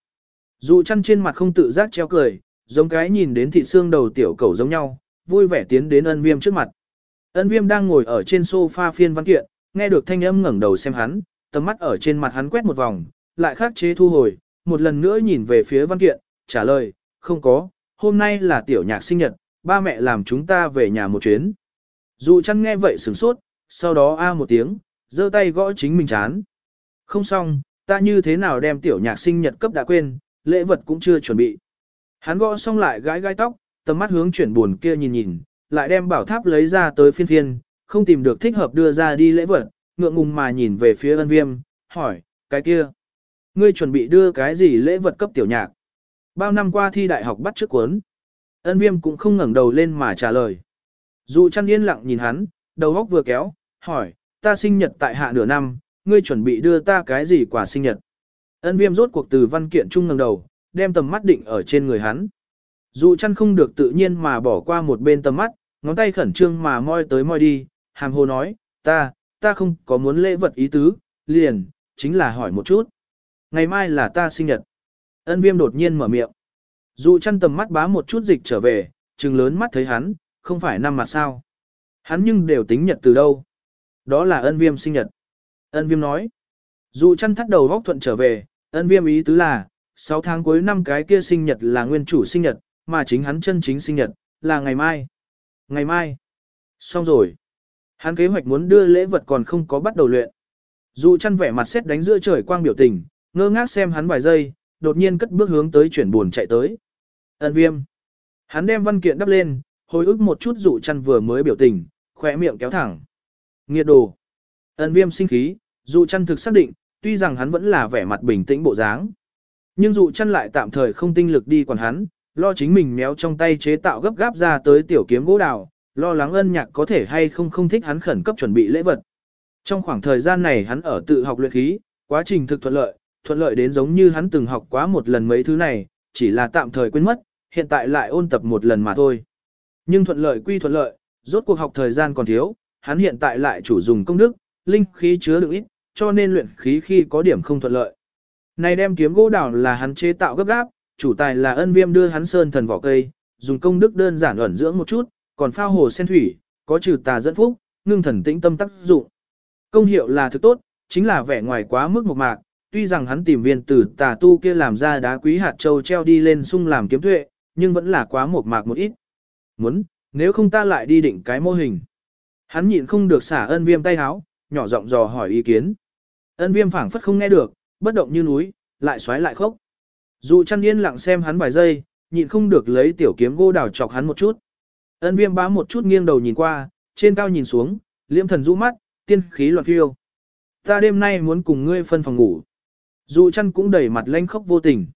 Dụ chăn trên mặt không tự giác treo cười, giống cái nhìn đến thị xương đầu tiểu cầu giống nhau, vui vẻ tiến đến ân viêm trước mặt. Ân viêm đang ngồi ở trên sofa phiên văn kiện, nghe được thanh âm ngẩng đầu xem hắn, tầm mắt ở trên mặt hắn quét một vòng, lại khắc chế thu hồi, một lần nữa nhìn về phía văn kiện, trả lời, không có, hôm nay là tiểu nhạc sinh nhật, ba mẹ làm chúng ta về nhà một chuyến. Dụ chăn nghe vậy sửng sốt, sau đó a một tiếng, giơ tay gõ chính mình chán. Không xong, ta như thế nào đem tiểu nhạc sinh nhật cấp đã quên, lễ vật cũng chưa chuẩn bị. Hắn gõ xong lại gãi gai tóc, tầm mắt hướng chuyển buồn kia nhìn nhìn, lại đem bảo tháp lấy ra tới phiên phiên, không tìm được thích hợp đưa ra đi lễ vật, ngượng ngùng mà nhìn về phía ân viêm, hỏi, cái kia. Ngươi chuẩn bị đưa cái gì lễ vật cấp tiểu nhạc? Bao năm qua thi đại học bắt trước cuốn. Ân viêm cũng không ngẩng đầu lên mà trả lời. Dù chăn yên lặng nhìn hắn, đầu góc vừa kéo, hỏi, ta sinh nhật tại hạ nửa năm, ngươi chuẩn bị đưa ta cái gì quà sinh nhật? Ân viêm rốt cuộc từ văn kiện trung ngẩng đầu, đem tầm mắt định ở trên người hắn. Dù chăn không được tự nhiên mà bỏ qua một bên tầm mắt, ngón tay khẩn trương mà moi tới moi đi, hàm hồ nói, ta, ta không có muốn lễ vật ý tứ, liền, chính là hỏi một chút. Ngày mai là ta sinh nhật. Ân viêm đột nhiên mở miệng. Dù chăn tầm mắt bá một chút dịch trở về, trừng lớn mắt thấy hắn, không phải năm mà sao. Hắn nhưng đều tính nhật từ đâu. Đó là ân viêm sinh nhật. Ân viêm nói. Dù chăn thắt đầu góc thuận trở về, ân viêm ý tứ là, 6 tháng cuối năm cái kia sinh nhật là nguyên chủ sinh nhật, mà chính hắn chân chính sinh nhật, là ngày mai. Ngày mai. Xong rồi. Hắn kế hoạch muốn đưa lễ vật còn không có bắt đầu luyện. Dù chăn vẻ mặt xét đánh giữa trời quang biểu tình, ngơ ngác xem hắn vài giây, đột nhiên cất bước hướng tới chuyển buồn chạy tới. Ân viêm. Hắn đem văn kiện đắp lên, hồi ức một chút dụ chăn vừa mới biểu tình, khỏe miệng kéo thẳng. Nghiệt đồ. Ân viêm sinh khí, dụ chăn thực xác định, tuy rằng hắn vẫn là vẻ mặt bình tĩnh bộ dáng. Nhưng dụ chăn lại tạm thời không tinh lực đi còn hắn, lo chính mình méo trong tay chế tạo gấp gáp ra tới tiểu kiếm gỗ đào, lo lắng ân nhạc có thể hay không không thích hắn khẩn cấp chuẩn bị lễ vật. Trong khoảng thời gian này hắn ở tự học luyện khí, quá trình thực thuận lợi, thuận lợi đến giống như hắn từng học quá một lần mấy thứ này, chỉ là tạm thời quên mất, hiện tại lại ôn tập một lần mà thôi. Nhưng thuận lợi quy thuận lợi, rốt cuộc học thời gian còn thiếu, hắn hiện tại lại chủ dùng công đức, linh khí chứa đựng ít, cho nên luyện khí khi có điểm không thuận lợi. Này đem kiếm gỗ đào là hắn chế tạo gấp gáp, chủ tài là ân viêm đưa hắn sơn thần vỏ cây, dùng công đức đơn giản ẩn dưỡng một chút, còn phao hồ sen thủy, có trừ tà dẫn phúc, ngưng thần tĩnh tâm tác dụng. Công hiệu là thực tốt, chính là vẻ ngoài quá mức một mạc, tuy rằng hắn tìm viên tử tà tu kia làm ra đá quý hạt châu treo đi lên sung làm kiếm tuệ, nhưng vẫn là quá một mạc một ít. Muốn, nếu không ta lại đi định cái mô hình. Hắn nhịn không được xả ân viêm tay háo, nhỏ giọng dò hỏi ý kiến. Ân viêm phảng phất không nghe được, bất động như núi, lại xoáy lại khốc. Dù chăn yên lặng xem hắn vài giây, nhịn không được lấy tiểu kiếm gỗ đào chọc hắn một chút. Ân viêm bá một chút nghiêng đầu nhìn qua, trên cao nhìn xuống, liễm thần rũ mắt, tiên khí loạn phiêu. Ta đêm nay muốn cùng ngươi phân phòng ngủ. Dù chăn cũng đẩy mặt lanh khóc vô tình.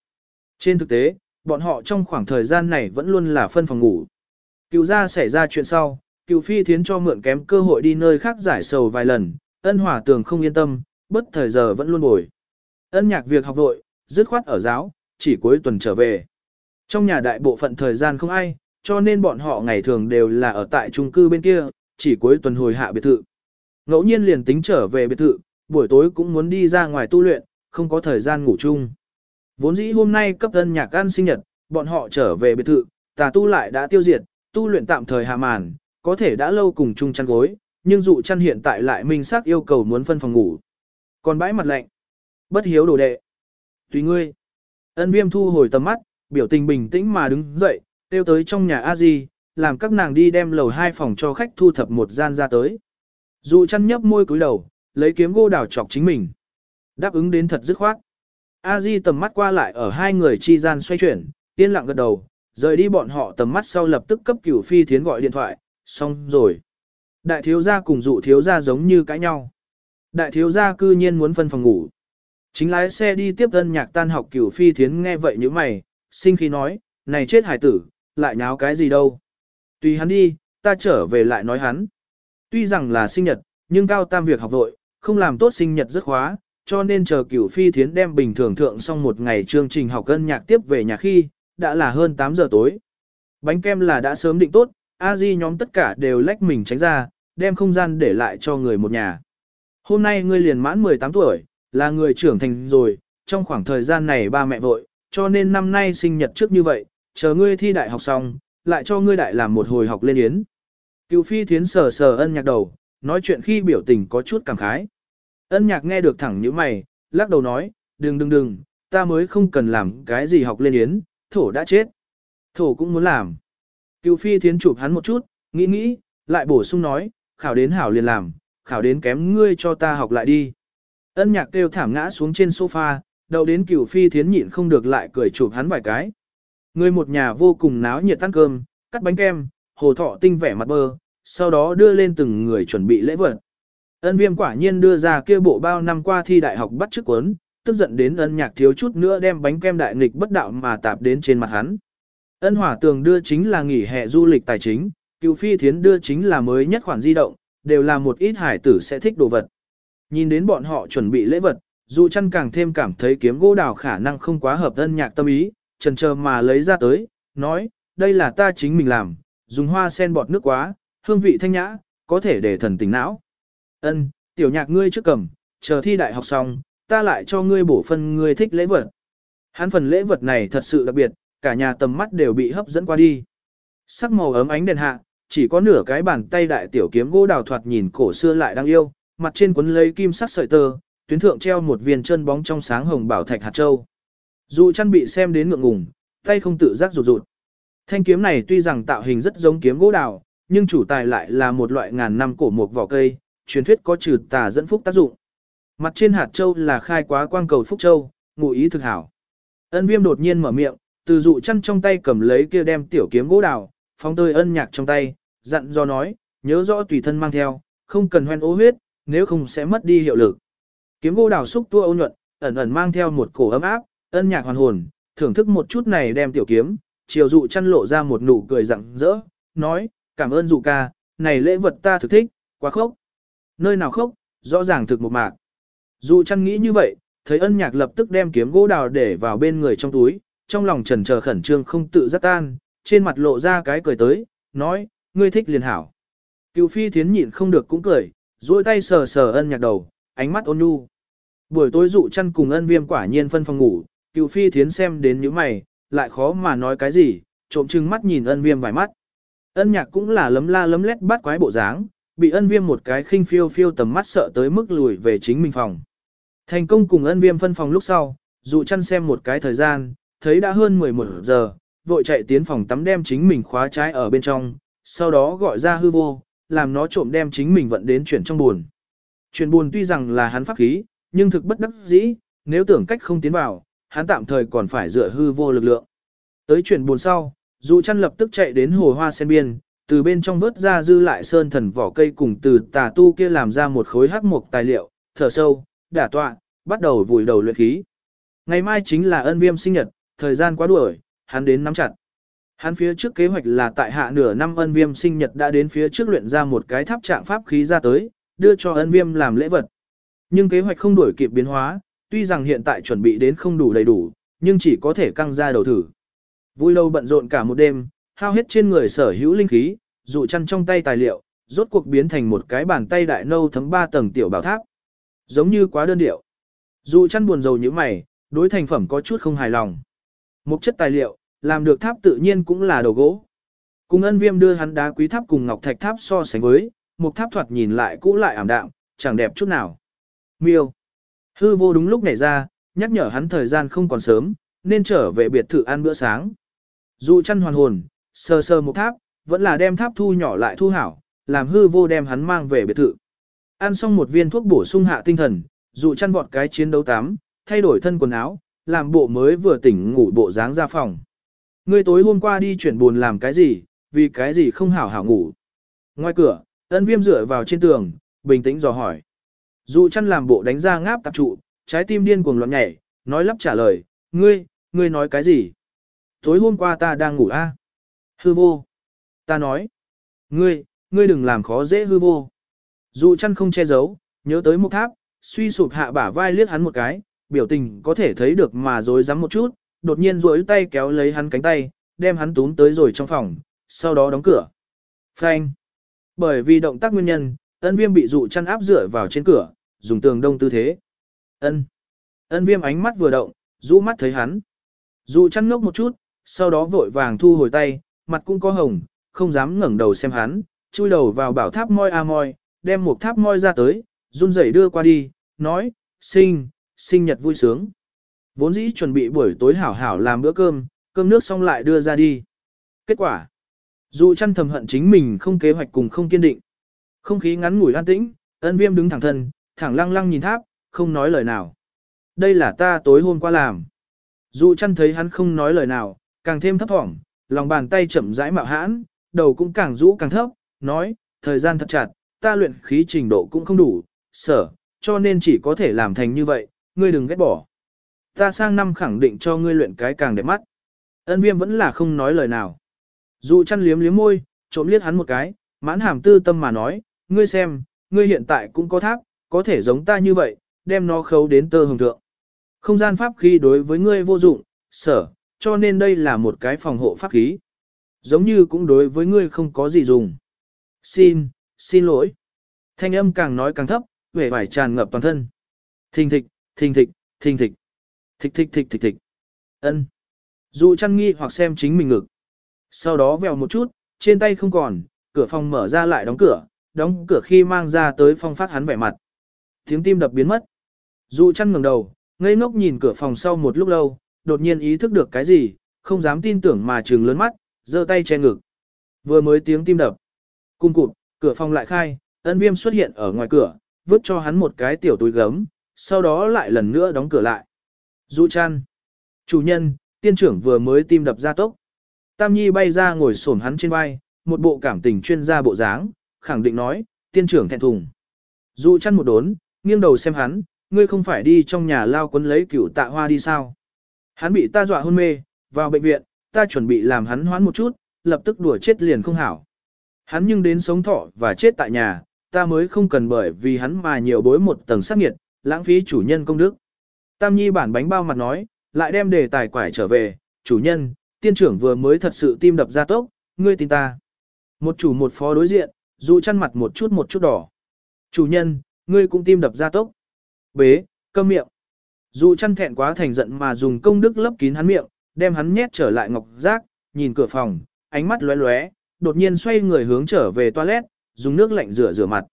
Trên thực tế, bọn họ trong khoảng thời gian này vẫn luôn là phân phòng ngủ. Cựu gia xảy ra chuyện sau, cựu phi thiến cho mượn kém cơ hội đi nơi khác giải sầu vài lần, ân hỏa tường không yên tâm, bất thời giờ vẫn luôn bồi. Ân nhạc việc học vội, dứt khoát ở giáo, chỉ cuối tuần trở về. Trong nhà đại bộ phận thời gian không ai, cho nên bọn họ ngày thường đều là ở tại trung cư bên kia, chỉ cuối tuần hồi hạ biệt thự. Ngẫu nhiên liền tính trở về biệt thự, buổi tối cũng muốn đi ra ngoài tu luyện, không có thời gian ngủ chung. Vốn dĩ hôm nay cấp thân nhạc ăn sinh nhật, bọn họ trở về biệt thự, tà tu lại đã tiêu diệt, tu luyện tạm thời hạ màn, có thể đã lâu cùng chung chăn gối, nhưng dụ chăn hiện tại lại minh xác yêu cầu muốn phân phòng ngủ. Còn bãi mặt lạnh, bất hiếu đồ đệ. Tùy ngươi. Ân viêm thu hồi tầm mắt, biểu tình bình tĩnh mà đứng dậy, tiêu tới trong nhà a di làm các nàng đi đem lầu hai phòng cho khách thu thập một gian ra tới. Dụ chăn nhấp môi cúi đầu, lấy kiếm gô đào chọc chính mình. Đáp ứng đến thật dứt khoát. A Di tầm mắt qua lại ở hai người chi gian xoay chuyển, yên lặng gật đầu, rời đi bọn họ tầm mắt sau lập tức cấp cửu phi thiến gọi điện thoại, xong rồi. Đại thiếu gia cùng dụ thiếu gia giống như cãi nhau. Đại thiếu gia cư nhiên muốn phân phòng ngủ. Chính lái xe đi tiếp ân nhạc tan học cửu phi thiến nghe vậy như mày, sinh khí nói, này chết hải tử, lại nháo cái gì đâu. Tùy hắn đi, ta trở về lại nói hắn. Tuy rằng là sinh nhật, nhưng cao tam việc học vội, không làm tốt sinh nhật rất khóa, cho nên chờ cửu phi thiến đem bình thường thượng xong một ngày chương trình học cân nhạc tiếp về nhà khi, đã là hơn 8 giờ tối. Bánh kem là đã sớm định tốt, a di nhóm tất cả đều lách mình tránh ra, đem không gian để lại cho người một nhà. Hôm nay ngươi liền mãn 18 tuổi, là người trưởng thành rồi, trong khoảng thời gian này ba mẹ vội, cho nên năm nay sinh nhật trước như vậy, chờ ngươi thi đại học xong, lại cho ngươi đại làm một hồi học lên yến. Cựu phi thiến sờ sờ ân nhạc đầu, nói chuyện khi biểu tình có chút cảm khái. Ân nhạc nghe được thẳng như mày, lắc đầu nói, đừng đừng đừng, ta mới không cần làm cái gì học lên yến, thổ đã chết. Thổ cũng muốn làm. Cựu phi thiến chụp hắn một chút, nghĩ nghĩ, lại bổ sung nói, khảo đến hảo liền làm, khảo đến kém ngươi cho ta học lại đi. Ân nhạc kêu thảm ngã xuống trên sofa, đầu đến cửu phi thiến nhịn không được lại cười chụp hắn vài cái. Người một nhà vô cùng náo nhiệt ăn cơm, cắt bánh kem, hồ thọ tinh vẻ mặt bơ, sau đó đưa lên từng người chuẩn bị lễ vật. Ân viêm quả nhiên đưa ra kia bộ bao năm qua thi đại học bắt chức quấn, tức giận đến ân nhạc thiếu chút nữa đem bánh kem đại nghịch bất đạo mà tạp đến trên mặt hắn. Ân hỏa tường đưa chính là nghỉ hè du lịch tài chính, cựu phi thiến đưa chính là mới nhất khoản di động, đều là một ít hải tử sẽ thích đồ vật. Nhìn đến bọn họ chuẩn bị lễ vật, dù chăn càng thêm cảm thấy kiếm gỗ đào khả năng không quá hợp thân nhạc tâm ý, trần chờ mà lấy ra tới, nói, đây là ta chính mình làm, dùng hoa sen bọt nước quá, hương vị thanh nhã, có thể để thần tỉnh não. Ân, tiểu nhạc ngươi trước cầm, chờ thi đại học xong, ta lại cho ngươi bổ phân ngươi thích lễ vật. Hắn phần lễ vật này thật sự đặc biệt, cả nhà tầm mắt đều bị hấp dẫn qua đi. Sắc màu ấm ánh đèn hạ, chỉ có nửa cái bàn tay đại tiểu kiếm gỗ đào thoạt nhìn cổ xưa lại đang yêu, mặt trên quấn lấy kim sắc sợi tơ, tuyến thượng treo một viên chân bóng trong sáng hồng bảo thạch hạt châu. Dù chăn bị xem đến ngượng ngùng, tay không tự giác rụt rụt. Thanh kiếm này tuy rằng tạo hình rất giống kiếm gỗ đào, nhưng chủ tài lại là một loại ngàn năm cổ mục vỏ cây, truyền thuyết có trừ tà dẫn phúc tác dụng. Mặt trên hạt châu là khai quá quang cầu phúc châu, ngụ ý thực hảo. Ân viêm đột nhiên mở miệng, từ dụ chăn trong tay cầm lấy kia đem tiểu kiếm gỗ đào, phóng tơi ân nhạc trong tay, dặn do nói, nhớ rõ tùy thân mang theo, không cần hoen ố huyết, nếu không sẽ mất đi hiệu lực. Kiếm gỗ đào xúc tua ôn nhuận, ẩn ẩn mang theo một cổ ấm áp, ân nhạc hoàn hồn, thưởng thức một chút này đem tiểu kiếm, chiều dụ chăn lộ ra một nụ cười rạng rỡ, nói, cảm ơn dụ ca, này lễ vật ta thực thích, quá khốc. Nơi nào khốc, rõ ràng thực một mạc. Dụ chăn nghĩ như vậy, thấy ân nhạc lập tức đem kiếm gỗ đào để vào bên người trong túi, trong lòng trần chờ khẩn trương không tự giác tan, trên mặt lộ ra cái cười tới, nói, ngươi thích liền hảo. Cựu phi thiến nhịn không được cũng cười, duỗi tay sờ sờ ân nhạc đầu, ánh mắt ôn nhu. Buổi tối dụ chăn cùng ân viêm quả nhiên phân phòng ngủ, cựu phi thiến xem đến những mày, lại khó mà nói cái gì, trộm chừng mắt nhìn ân viêm vài mắt. Ân nhạc cũng là lấm la lấm lét bắt quái bộ dáng, bị ân viêm một cái khinh phiêu phiêu tầm mắt sợ tới mức lùi về chính mình phòng. Thành công cùng ân viêm phân phòng lúc sau, dụ chăn xem một cái thời gian, thấy đã hơn 11 giờ, vội chạy tiến phòng tắm đem chính mình khóa trái ở bên trong, sau đó gọi ra hư vô, làm nó trộm đem chính mình vận đến chuyển trong buồn. Chuyển buồn tuy rằng là hắn pháp khí, nhưng thực bất đắc dĩ, nếu tưởng cách không tiến vào, hắn tạm thời còn phải dựa hư vô lực lượng. Tới chuyển buồn sau, dụ chăn lập tức chạy đến hồ hoa sen biên, từ bên trong vớt ra dư lại sơn thần vỏ cây cùng từ tà tu kia làm ra một khối hắc mục tài liệu, thở sâu, đả tọa, bắt đầu vùi đầu luyện khí. Ngày mai chính là ân viêm sinh nhật, thời gian quá đuổi, hắn đến nắm chặt. Hắn phía trước kế hoạch là tại hạ nửa năm ân viêm sinh nhật đã đến phía trước luyện ra một cái tháp trạng pháp khí ra tới, đưa cho ân viêm làm lễ vật. Nhưng kế hoạch không đuổi kịp biến hóa, tuy rằng hiện tại chuẩn bị đến không đủ đầy đủ, nhưng chỉ có thể căng ra đầu thử. Vui lâu bận rộn cả một đêm, hao hết trên người sở hữu linh khí, dụ chăn trong tay tài liệu, rốt cuộc biến thành một cái bàn tay đại nâu thấm ba tầng tiểu bảo tháp. Giống như quá đơn điệu. Dụ chăn buồn rầu như mày, đối thành phẩm có chút không hài lòng. Mục chất tài liệu, làm được tháp tự nhiên cũng là đồ gỗ. Cùng ân viêm đưa hắn đá quý tháp cùng ngọc thạch tháp so sánh với, một tháp thoạt nhìn lại cũ lại ảm đạm, chẳng đẹp chút nào. Miêu. Hư vô đúng lúc này ra, nhắc nhở hắn thời gian không còn sớm, nên trở về biệt thự ăn bữa sáng. Dù chăn hoàn hồn, sờ sờ một tháp, vẫn là đem tháp thu nhỏ lại thu hảo, làm hư vô đem hắn mang về biệt thự. Ăn xong một viên thuốc bổ sung hạ tinh thần, dù chăn vọt cái chiến đấu tám, thay đổi thân quần áo, làm bộ mới vừa tỉnh ngủ bộ dáng ra phòng. Ngươi tối hôm qua đi chuyển buồn làm cái gì, vì cái gì không hảo hảo ngủ. Ngoài cửa, ân viêm dựa vào trên tường, bình tĩnh dò hỏi. Dụ chăn làm bộ đánh ra ngáp tạp trụ, trái tim điên cuồng loạn nhảy, nói lắp trả lời, ngươi, ngươi nói cái gì? Tối hôm qua ta đang ngủ a Hư vô. Ta nói. Ngươi, ngươi đừng làm khó dễ hư vô. Dụ chăn không che giấu, nhớ tới một tháp, suy sụp hạ bả vai liếc hắn một cái, biểu tình có thể thấy được mà dối rắm một chút, đột nhiên duỗi tay kéo lấy hắn cánh tay, đem hắn túm tới rồi trong phòng, sau đó đóng cửa. Phanh. Bởi vì động tác nguyên nhân, ân viêm bị dụ chăn áp dựa vào trên cửa, dùng tường đông tư thế. Ân. Ân viêm ánh mắt vừa động, rũ mắt thấy hắn. Dụ chăn ngốc một chút, sau đó vội vàng thu hồi tay, mặt cũng có hồng, không dám ngẩng đầu xem hắn, chui đầu vào bảo tháp môi a môi, đem một tháp môi ra tới, run rẩy đưa qua đi, nói, sinh, sinh nhật vui sướng. Vốn dĩ chuẩn bị buổi tối hảo hảo làm bữa cơm, cơm nước xong lại đưa ra đi. Kết quả, dù chăn thầm hận chính mình không kế hoạch cùng không kiên định. Không khí ngắn ngủi an tĩnh, ân viêm đứng thẳng thân, thẳng lăng lăng nhìn tháp, không nói lời nào. Đây là ta tối hôm qua làm. Dù chăn thấy hắn không nói lời nào, càng thêm thấp thỏm, lòng bàn tay chậm rãi mạo hãn, đầu cũng càng rũ càng thấp, nói, thời gian thật chặt, ta luyện khí trình độ cũng không đủ, sở, cho nên chỉ có thể làm thành như vậy, ngươi đừng ghét bỏ. Ta sang năm khẳng định cho ngươi luyện cái càng đẹp mắt. Ân viêm vẫn là không nói lời nào. Dù chăn liếm liếm môi, trộm liếc hắn một cái, mãn hàm tư tâm mà nói, ngươi xem, ngươi hiện tại cũng có tháp, có thể giống ta như vậy, đem nó khấu đến tơ hồng thượng. Không gian pháp khí đối với ngươi vô dụng, sở, cho nên đây là một cái phòng hộ pháp khí. Giống như cũng đối với ngươi không có gì dùng. Xin, xin lỗi. Thanh âm càng nói càng thấp, vẻ vải tràn ngập toàn thân. Thình thịch, thình thịch, thình thịch. Thịch thịch thịch thịch thịch. Ân. Dụ chăn nghi hoặc xem chính mình ngực. Sau đó vèo một chút, trên tay không còn, cửa phòng mở ra lại đóng cửa, đóng cửa khi mang ra tới phong phát hắn vẻ mặt. Tiếng tim đập biến mất. Dụ chăn ngẩng đầu, ngây ngốc nhìn cửa phòng sau một lúc lâu, đột nhiên ý thức được cái gì, không dám tin tưởng mà trừng lớn mắt, giơ tay che ngực. Vừa mới tiếng tim đập. Cung cụt, cửa phòng lại khai, ân viêm xuất hiện ở ngoài cửa, vứt cho hắn một cái tiểu túi gấm, sau đó lại lần nữa đóng cửa lại. Dụ chăn. Chủ nhân, tiên trưởng vừa mới tim đập ra tốc. Tam Nhi bay ra ngồi xổm hắn trên vai, một bộ cảm tình chuyên gia bộ dáng, khẳng định nói, tiên trưởng thẹn thùng. Dụ chăn một đốn, nghiêng đầu xem hắn, ngươi không phải đi trong nhà lao quấn lấy cửu tạ hoa đi sao. Hắn bị ta dọa hôn mê, vào bệnh viện, ta chuẩn bị làm hắn hoán một chút, lập tức đùa chết liền không hảo. Hắn nhưng đến sống thọ và chết tại nhà, ta mới không cần bởi vì hắn mà nhiều bối một tầng sát nghiệt, lãng phí chủ nhân công đức. Tam Nhi bản bánh bao mặt nói, lại đem đề tài quải trở về, chủ nhân, tiên trưởng vừa mới thật sự tim đập ra tốc, ngươi tin ta. Một chủ một phó đối diện, dù chăn mặt một chút một chút đỏ. Chủ nhân, ngươi cũng tim đập ra tốc. Bế, câm miệng. Dù chăn thẹn quá thành giận mà dùng công đức lấp kín hắn miệng, đem hắn nhét trở lại ngọc giác, nhìn cửa phòng, ánh mắt lóe lóe, đột nhiên xoay người hướng trở về toilet, dùng nước lạnh rửa rửa mặt.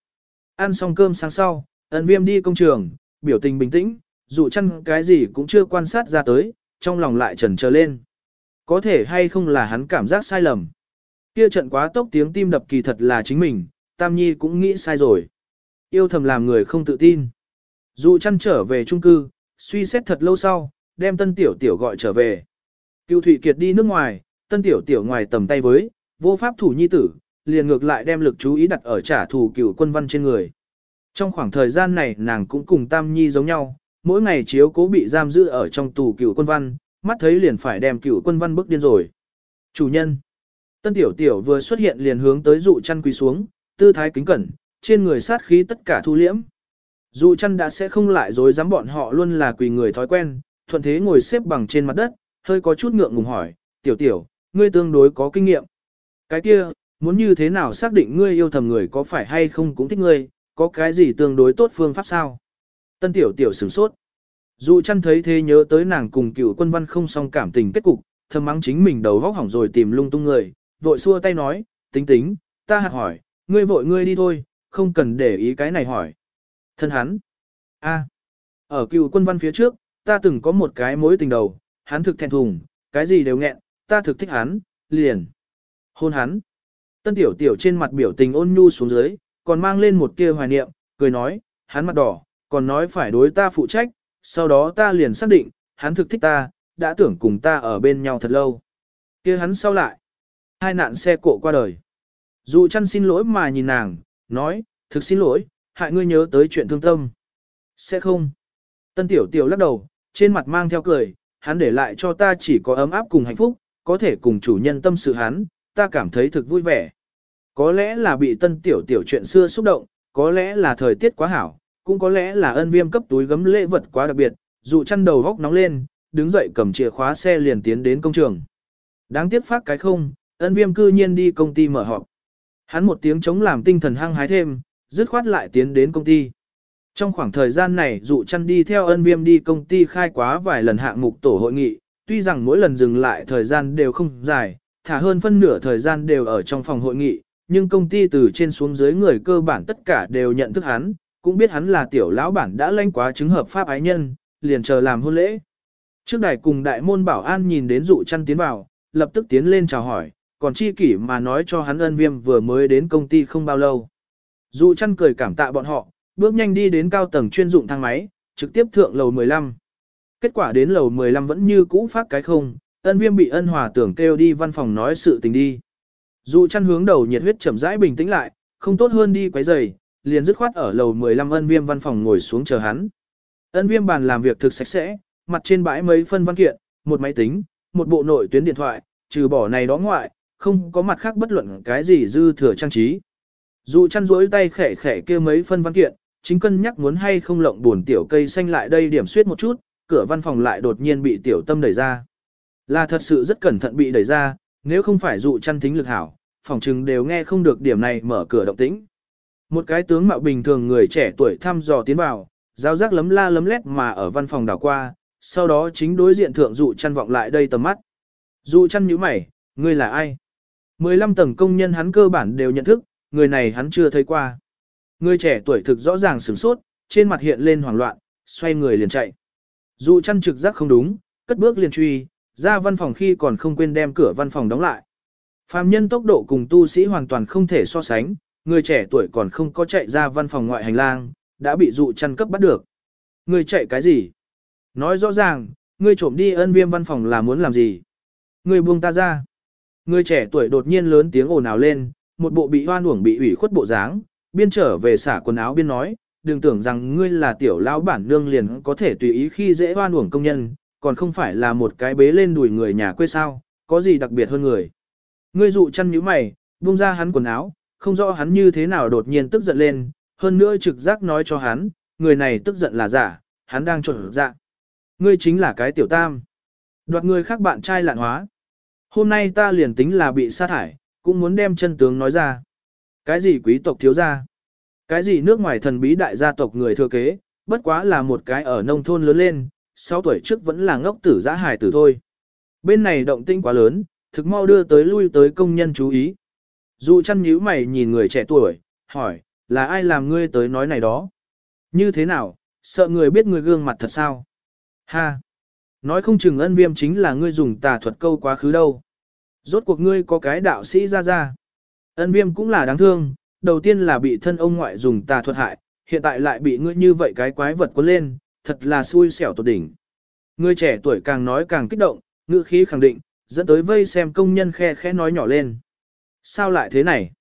Ăn xong cơm sáng sau, ẩn viêm đi công trường, biểu tình bình tĩnh, dù chăn cái gì cũng chưa quan sát ra tới, trong lòng lại trần trở lên. Có thể hay không là hắn cảm giác sai lầm. Kia trận quá tốc tiếng tim đập kỳ thật là chính mình, Tam Nhi cũng nghĩ sai rồi. Yêu thầm làm người không tự tin. Dù chăn trở về trung cư, suy xét thật lâu sau, đem tân tiểu tiểu gọi trở về. Cựu Thụy Kiệt đi nước ngoài, tân tiểu tiểu ngoài tầm tay với, vô pháp thủ nhi tử, liền ngược lại đem lực chú ý đặt ở trả thù cựu quân văn trên người. Trong khoảng thời gian này nàng cũng cùng Tam Nhi giống nhau, mỗi ngày chiếu cố bị giam giữ ở trong tù cựu quân văn, mắt thấy liền phải đem cựu quân văn bước điên rồi. Chủ nhân. Tân tiểu tiểu vừa xuất hiện liền hướng tới dụ chăn quỳ xuống, tư thái kính cẩn, trên người sát khí tất cả thu liễm. Dụ chăn đã sẽ không lại dối dám bọn họ luôn là quỳ người thói quen, thuận thế ngồi xếp bằng trên mặt đất, hơi có chút ngượng ngùng hỏi, tiểu tiểu, ngươi tương đối có kinh nghiệm. Cái kia, muốn như thế nào xác định ngươi yêu thầm người có phải hay không cũng thích ngươi, có cái gì tương đối tốt phương pháp sao? Tân tiểu tiểu sửng sốt. Dù chăn thấy thế nhớ tới nàng cùng cựu quân văn không song cảm tình kết cục, thầm mắng chính mình đầu vóc hỏng rồi tìm lung tung người, vội xua tay nói, tính tính, ta hạt hỏi, ngươi vội ngươi đi thôi, không cần để ý cái này hỏi. Thân hắn. a ở cựu quân văn phía trước, ta từng có một cái mối tình đầu, hắn thực thẹn thùng, cái gì đều nghẹn, ta thực thích hắn, liền. Hôn hắn. Tân tiểu tiểu trên mặt biểu tình ôn nhu xuống dưới, còn mang lên một tia hoài niệm, cười nói, hắn mặt đỏ, còn nói phải đối ta phụ trách, sau đó ta liền xác định, hắn thực thích ta, đã tưởng cùng ta ở bên nhau thật lâu. kia hắn sau lại, hai nạn xe cộ qua đời. Dù chăn xin lỗi mà nhìn nàng, nói, thực xin lỗi, hại ngươi nhớ tới chuyện thương tâm. Sẽ không. Tân tiểu tiểu lắc đầu, trên mặt mang theo cười, hắn để lại cho ta chỉ có ấm áp cùng hạnh phúc, có thể cùng chủ nhân tâm sự hắn, ta cảm thấy thực vui vẻ. Có lẽ là bị tân tiểu tiểu chuyện xưa xúc động, có lẽ là thời tiết quá hảo, cũng có lẽ là ân viêm cấp túi gấm lễ vật quá đặc biệt, dụ chăn đầu góc nóng lên, đứng dậy cầm chìa khóa xe liền tiến đến công trường. Đáng tiếc phát cái không, ân viêm cư nhiên đi công ty mở họp. Hắn một tiếng chống làm tinh thần hăng hái thêm, dứt khoát lại tiến đến công ty. Trong khoảng thời gian này dụ chăn đi theo ân viêm đi công ty khai quá vài lần hạng mục tổ hội nghị, Tuy rằng mỗi lần dừng lại thời gian đều không dài, thả hơn phân nửa thời gian đều ở trong phòng hội nghị, nhưng công ty từ trên xuống dưới người cơ bản tất cả đều nhận thức hắn, cũng biết hắn là tiểu lão bản đã lanh quá chứng hợp pháp ái nhân, liền chờ làm hôn lễ. Trước đài cùng đại môn bảo an nhìn đến dụ chăn tiến vào, lập tức tiến lên chào hỏi, còn chi kỷ mà nói cho hắn ân viêm vừa mới đến công ty không bao lâu. Dụ chăn cười cảm tạ bọn họ, bước nhanh đi đến cao tầng chuyên dụng thang máy, trực tiếp thượng lầu 15. Kết quả đến lầu 15 vẫn như cũ phát cái không, ân viêm bị ân hòa tưởng kêu đi văn phòng nói sự tình đi. Dụ chăn hướng đầu nhiệt huyết chậm rãi bình tĩnh lại, không tốt hơn đi quấy giày, liền dứt khoát ở lầu 15 ân viêm văn phòng ngồi xuống chờ hắn. Ân viêm bàn làm việc thực sạch sẽ, mặt trên bãi mấy phân văn kiện, một máy tính, một bộ nội tuyến điện thoại, trừ bỏ này đó ngoại, không có mặt khác bất luận cái gì dư thừa trang trí. Dụ chăn rỗi tay khẻ khẻ kia mấy phân văn kiện, chính cân nhắc muốn hay không lộng buồn tiểu cây xanh lại đây điểm suyết một chút, cửa văn phòng lại đột nhiên bị tiểu tâm đẩy ra. Là thật sự rất cẩn thận bị đẩy ra, nếu không phải dụ chăn thính lực hảo, phòng trừng đều nghe không được điểm này mở cửa động tĩnh. Một cái tướng mạo bình thường người trẻ tuổi thăm dò tiến vào, giáo giác lấm la lấm lét mà ở văn phòng đảo qua, sau đó chính đối diện thượng dụ chăn vọng lại đây tầm mắt. Dụ chăn nhíu mày, ngươi là ai? 15 tầng công nhân hắn cơ bản đều nhận thức, người này hắn chưa thấy qua. Người trẻ tuổi thực rõ ràng sửng sốt, trên mặt hiện lên hoảng loạn, xoay người liền chạy. Dụ chăn trực giác không đúng, cất bước liền truy, ra văn phòng khi còn không quên đem cửa văn phòng đóng lại. Phạm nhân tốc độ cùng tu sĩ hoàn toàn không thể so sánh, người trẻ tuổi còn không có chạy ra văn phòng ngoại hành lang, đã bị dụ chăn cấp bắt được. Người chạy cái gì? Nói rõ ràng, ngươi trộm đi ân viêm văn phòng là muốn làm gì? Ngươi buông ta ra. Người trẻ tuổi đột nhiên lớn tiếng ồn ào lên, một bộ bị hoan uổng bị ủy khuất bộ dáng, biên trở về xả quần áo biên nói, đừng tưởng rằng ngươi là tiểu lão bản nương liền có thể tùy ý khi dễ hoan uổng công nhân, còn không phải là một cái bế lên đùi người nhà quê sao, có gì đặc biệt hơn người. Ngươi dụ chăn nhíu mày, buông ra hắn quần áo, không rõ hắn như thế nào đột nhiên tức giận lên, hơn nữa trực giác nói cho hắn, người này tức giận là giả, hắn đang trộn dạ. Ngươi chính là cái tiểu tam. Đoạt người khác bạn trai lạn hóa. Hôm nay ta liền tính là bị sa thải, cũng muốn đem chân tướng nói ra. Cái gì quý tộc thiếu gia? Cái gì nước ngoài thần bí đại gia tộc người thừa kế, bất quá là một cái ở nông thôn lớn lên, 6 tuổi trước vẫn là ngốc tử giã hài tử thôi. Bên này động tinh quá lớn, thực mau đưa tới lui tới công nhân chú ý. Dù chăn nhíu mày nhìn người trẻ tuổi, hỏi, là ai làm ngươi tới nói này đó? Như thế nào, sợ người biết người gương mặt thật sao? Ha! Nói không chừng ân viêm chính là ngươi dùng tà thuật câu quá khứ đâu. Rốt cuộc ngươi có cái đạo sĩ ra ra. Ân viêm cũng là đáng thương, đầu tiên là bị thân ông ngoại dùng tà thuật hại, hiện tại lại bị ngươi như vậy cái quái vật cuốn lên, thật là xui xẻo tột đỉnh. Người trẻ tuổi càng nói càng kích động, ngữ khí khẳng định, dẫn tới vây xem công nhân khe khẽ nói nhỏ lên. Sao lại thế này?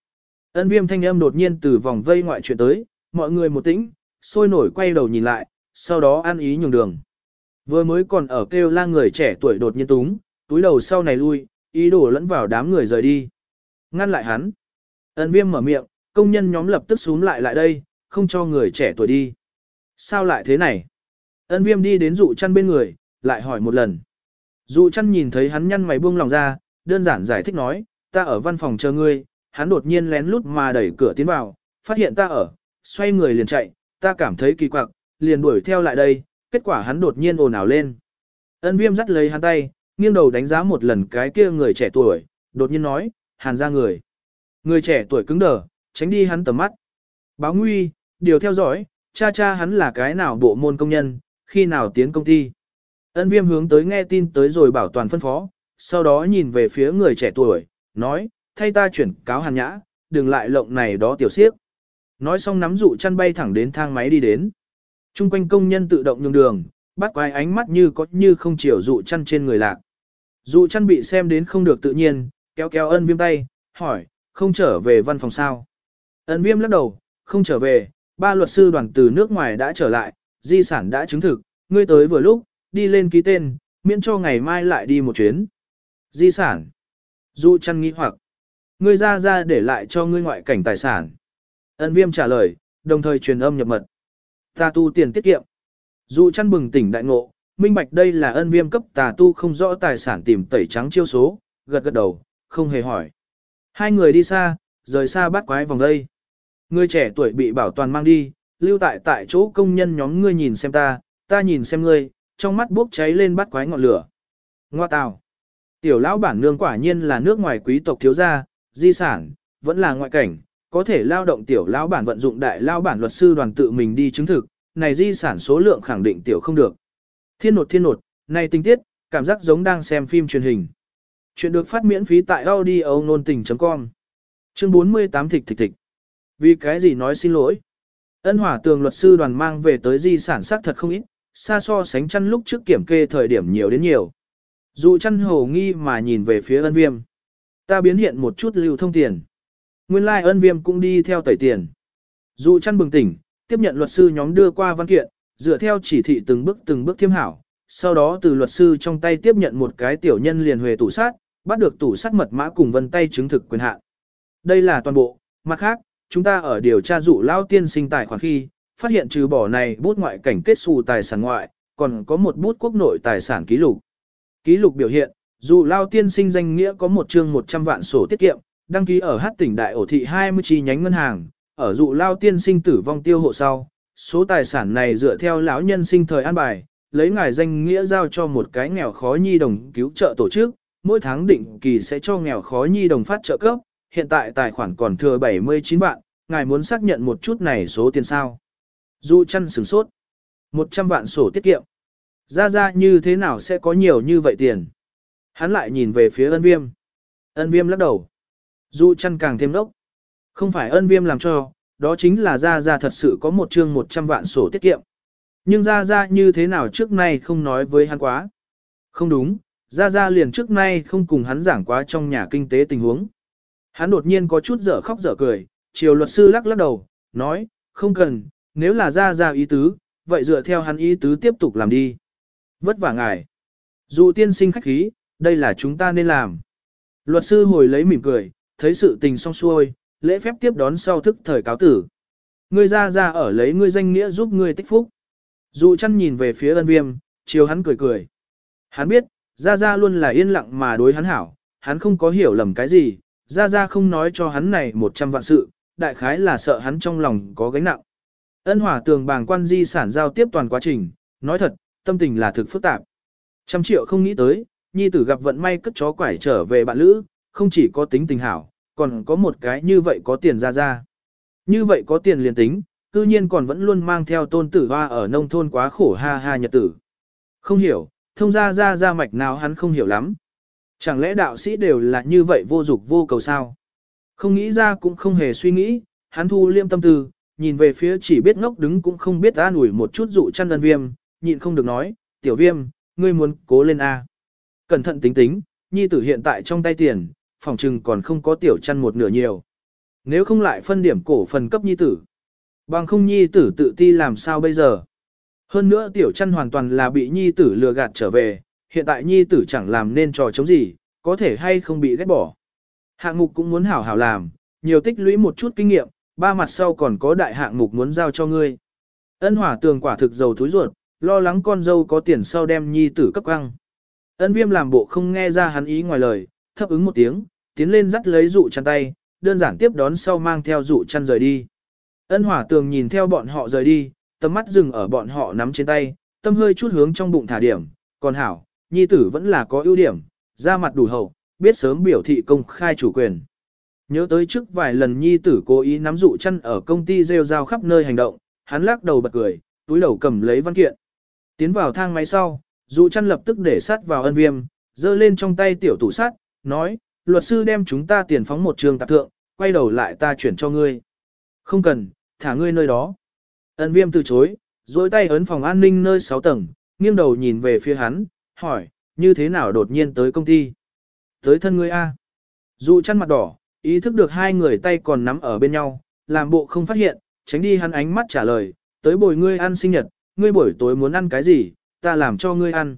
Ân viêm thanh âm đột nhiên từ vòng vây ngoại chuyện tới, mọi người một tĩnh, sôi nổi quay đầu nhìn lại, sau đó ăn ý nhường đường. Vừa mới còn ở kêu la người trẻ tuổi đột nhiên túng, túi đầu sau này lui, ý đồ lẫn vào đám người rời đi. Ngăn lại hắn. Ân viêm mở miệng, công nhân nhóm lập tức xuống lại lại đây, không cho người trẻ tuổi đi. Sao lại thế này? Ân viêm đi đến dụ chăn bên người, lại hỏi một lần. Dụ chăn nhìn thấy hắn nhăn mày buông lòng ra, đơn giản giải thích nói, ta ở văn phòng chờ ngươi, hắn đột nhiên lén lút mà đẩy cửa tiến vào, phát hiện ta ở, xoay người liền chạy, ta cảm thấy kỳ quặc, liền đuổi theo lại đây, kết quả hắn đột nhiên ồn ào lên. Ân viêm dắt lấy hắn tay, nghiêng đầu đánh giá một lần cái kia người trẻ tuổi, đột nhiên nói, hàn ra người. Người trẻ tuổi cứng đờ, tránh đi hắn tầm mắt. Báo nguy, điều theo dõi, cha cha hắn là cái nào bộ môn công nhân, khi nào tiến công ty. Ân viêm hướng tới nghe tin tới rồi bảo toàn phân phó, sau đó nhìn về phía người trẻ tuổi, nói, thay ta chuyển cáo hàn nhã, đừng lại lộng này đó tiểu siếc Nói xong nắm dụ chăn bay thẳng đến thang máy đi đến. Trung quanh công nhân tự động nhường đường, bắt quái ánh mắt như có như không chiều dụ chăn trên người lạc. Dụ chăn bị xem đến không được tự nhiên, kéo kéo ân viêm tay, hỏi, không trở về văn phòng sao. Ân viêm lắc đầu, không trở về, ba luật sư đoàn từ nước ngoài đã trở lại, di sản đã chứng thực, ngươi tới vừa lúc, đi lên ký tên, miễn cho ngày mai lại đi một chuyến. Di sản. Dụ chăn nghĩ hoặc, ngươi ra ra để lại cho ngươi ngoại cảnh tài sản. Ân viêm trả lời, đồng thời truyền âm nhập mật. Ta tu tiền tiết kiệm. Dụ chăn bừng tỉnh đại ngộ, minh bạch đây là ân viêm cấp tà tu không rõ tài sản tìm tẩy trắng chiêu số, gật gật đầu, không hề hỏi. Hai người đi xa, rời xa bắt quái vòng đây. Người trẻ tuổi bị bảo toàn mang đi, lưu tại tại chỗ công nhân nhóm ngươi nhìn xem ta, ta nhìn xem ngươi, trong mắt bốc cháy lên bắt quái ngọn lửa. Ngoa tào. Tiểu lão bản nương quả nhiên là nước ngoài quý tộc thiếu gia, di sản, vẫn là ngoại cảnh, có thể lao động tiểu lão bản vận dụng đại lão bản luật sư đoàn tự mình đi chứng thực, này di sản số lượng khẳng định tiểu không được. Thiên nột thiên nột, này tình tiết, cảm giác giống đang xem phim truyền hình. Chuyện được phát miễn phí tại audio nôn tình.com. Chương 48 thịch thịch thịch. Vì cái gì nói xin lỗi? Ân hỏa tường luật sư đoàn mang về tới di sản xác thật không ít, xa so sánh chăn lúc trước kiểm kê thời điểm nhiều đến nhiều. Dù chăn hồ nghi mà nhìn về phía ân viêm. Ta biến hiện một chút lưu thông tiền. Nguyên lai like ân viêm cũng đi theo tẩy tiền. Dù chăn bừng tỉnh, tiếp nhận luật sư nhóm đưa qua văn kiện, dựa theo chỉ thị từng bước từng bước thiêm hảo. Sau đó từ luật sư trong tay tiếp nhận một cái tiểu nhân liền huề tủ sát, bắt được tủ sát mật mã cùng vân tay chứng thực quyền hạn. Đây là toàn bộ, mặt khác, chúng ta ở điều tra dụ lao tiên sinh tài khoản khi, phát hiện trừ bỏ này bút ngoại cảnh kết xù tài sản ngoại, còn có một bút quốc nội tài sản ký lục. Ký lục biểu hiện, dù lao tiên sinh danh nghĩa có một chương 100 vạn sổ tiết kiệm, đăng ký ở hát tỉnh đại ổ thị 20 chi nhánh ngân hàng, ở dụ lao tiên sinh tử vong tiêu hộ sau. Số tài sản này dựa theo lão nhân sinh thời an bài, lấy ngài danh nghĩa giao cho một cái nghèo khó nhi đồng cứu trợ tổ chức, mỗi tháng định kỳ sẽ cho nghèo khó nhi đồng phát trợ cấp, hiện tại tài khoản còn thừa 79 vạn, ngài muốn xác nhận một chút này số tiền sao. Dụ chăn sửng sốt. 100 vạn sổ tiết kiệm. Ra ra như thế nào sẽ có nhiều như vậy tiền? Hắn lại nhìn về phía ân viêm. Ân viêm lắc đầu. Dụ chăn càng thêm đốc. Không phải ân viêm làm cho, đó chính là ra ra thật sự có một chương 100 vạn sổ tiết kiệm. Nhưng ra ra như thế nào trước nay không nói với hắn quá. Không đúng, ra ra liền trước nay không cùng hắn giảng quá trong nhà kinh tế tình huống. Hắn đột nhiên có chút dở khóc dở cười, chiều luật sư lắc lắc đầu, nói, không cần, nếu là ra ra ý tứ, vậy dựa theo hắn ý tứ tiếp tục làm đi. Vất vả ngài. Dù tiên sinh khách khí, đây là chúng ta nên làm. Luật sư hồi lấy mỉm cười, thấy sự tình xong xuôi, lễ phép tiếp đón sau thức thời cáo tử. Ngươi ra ra ở lấy ngươi danh nghĩa giúp ngươi tích phúc. Dù chăn nhìn về phía ân viêm, chiều hắn cười cười. Hắn biết, ra ra luôn là yên lặng mà đối hắn hảo, hắn không có hiểu lầm cái gì, ra ra không nói cho hắn này một trăm vạn sự, đại khái là sợ hắn trong lòng có gánh nặng. Ân hỏa tường bàng quan di sản giao tiếp toàn quá trình, nói thật, tâm tình là thực phức tạp. Trăm triệu không nghĩ tới, nhi tử gặp vận may cất chó quải trở về bạn lữ, không chỉ có tính tình hảo, còn có một cái như vậy có tiền ra ra. Như vậy có tiền liền tính, cư nhiên còn vẫn luôn mang theo tôn tử hoa ở nông thôn quá khổ ha ha nhật tử. Không hiểu, thông ra ra ra mạch nào hắn không hiểu lắm. Chẳng lẽ đạo sĩ đều là như vậy vô dục vô cầu sao? Không nghĩ ra cũng không hề suy nghĩ, hắn thu liêm tâm tư, nhìn về phía chỉ biết ngốc đứng cũng không biết an ủi một chút dụ chăn đơn viêm, nhịn không được nói, tiểu viêm, ngươi muốn cố lên A. Cẩn thận tính tính, nhi tử hiện tại trong tay tiền, phòng trừng còn không có tiểu chăn một nửa nhiều. Nếu không lại phân điểm cổ phần cấp nhi tử. Bằng không nhi tử tự ti làm sao bây giờ. Hơn nữa tiểu chăn hoàn toàn là bị nhi tử lừa gạt trở về, hiện tại nhi tử chẳng làm nên trò chống gì, có thể hay không bị ghét bỏ. Hạng mục cũng muốn hảo hảo làm, nhiều tích lũy một chút kinh nghiệm, ba mặt sau còn có đại hạng mục muốn giao cho ngươi. Ân hỏa tường quả thực dầu túi ruột, lo lắng con dâu có tiền sau đem nhi tử cấp căng. Ân viêm làm bộ không nghe ra hắn ý ngoài lời, thấp ứng một tiếng, tiến lên dắt lấy dụ chăn tay, đơn giản tiếp đón sau mang theo dụ chăn rời đi. Ân hỏa tường nhìn theo bọn họ rời đi, tầm mắt dừng ở bọn họ nắm trên tay, tâm hơi chút hướng trong bụng thả điểm, còn hảo, nhi tử vẫn là có ưu điểm, ra mặt đủ hậu, biết sớm biểu thị công khai chủ quyền. Nhớ tới trước vài lần nhi tử cố ý nắm dụ chăn ở công ty rêu rao khắp nơi hành động, hắn lắc đầu bật cười, túi đầu cầm lấy văn kiện. Tiến vào thang máy sau, dụ chăn lập tức để sát vào ân viêm, giơ lên trong tay tiểu tủ sắt, nói, luật sư đem chúng ta tiền phóng một trường tạp thượng, quay đầu lại ta chuyển cho ngươi. Không cần, thả ngươi nơi đó. Ân viêm từ chối, dối tay ấn phòng an ninh nơi 6 tầng, nghiêng đầu nhìn về phía hắn, hỏi, như thế nào đột nhiên tới công ty? Tới thân ngươi A. Dụ chăn mặt đỏ, ý thức được hai người tay còn nắm ở bên nhau, làm bộ không phát hiện, tránh đi hắn ánh mắt trả lời, tới bồi ngươi ăn sinh nhật, ngươi buổi tối muốn ăn cái gì, ta làm cho ngươi ăn.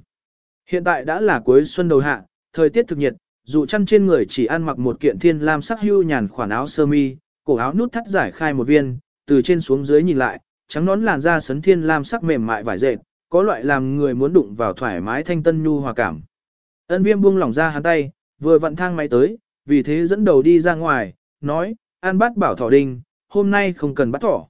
Hiện tại đã là cuối xuân đầu hạ, thời tiết thực nhiệt, dụ chăn trên người chỉ ăn mặc một kiện thiên lam sắc hưu nhàn khoản áo sơ mi, cổ áo nút thắt giải khai một viên, từ trên xuống dưới nhìn lại, trắng nón làn da sấn thiên lam sắc mềm mại vải dệt, có loại làm người muốn đụng vào thoải mái thanh tân nhu hòa cảm. Ân viêm buông lỏng ra hắn tay, vừa vận thang máy tới, vì thế dẫn đầu đi ra ngoài, nói, an bắt bảo thỏ đinh, hôm nay không cần bắt thỏ.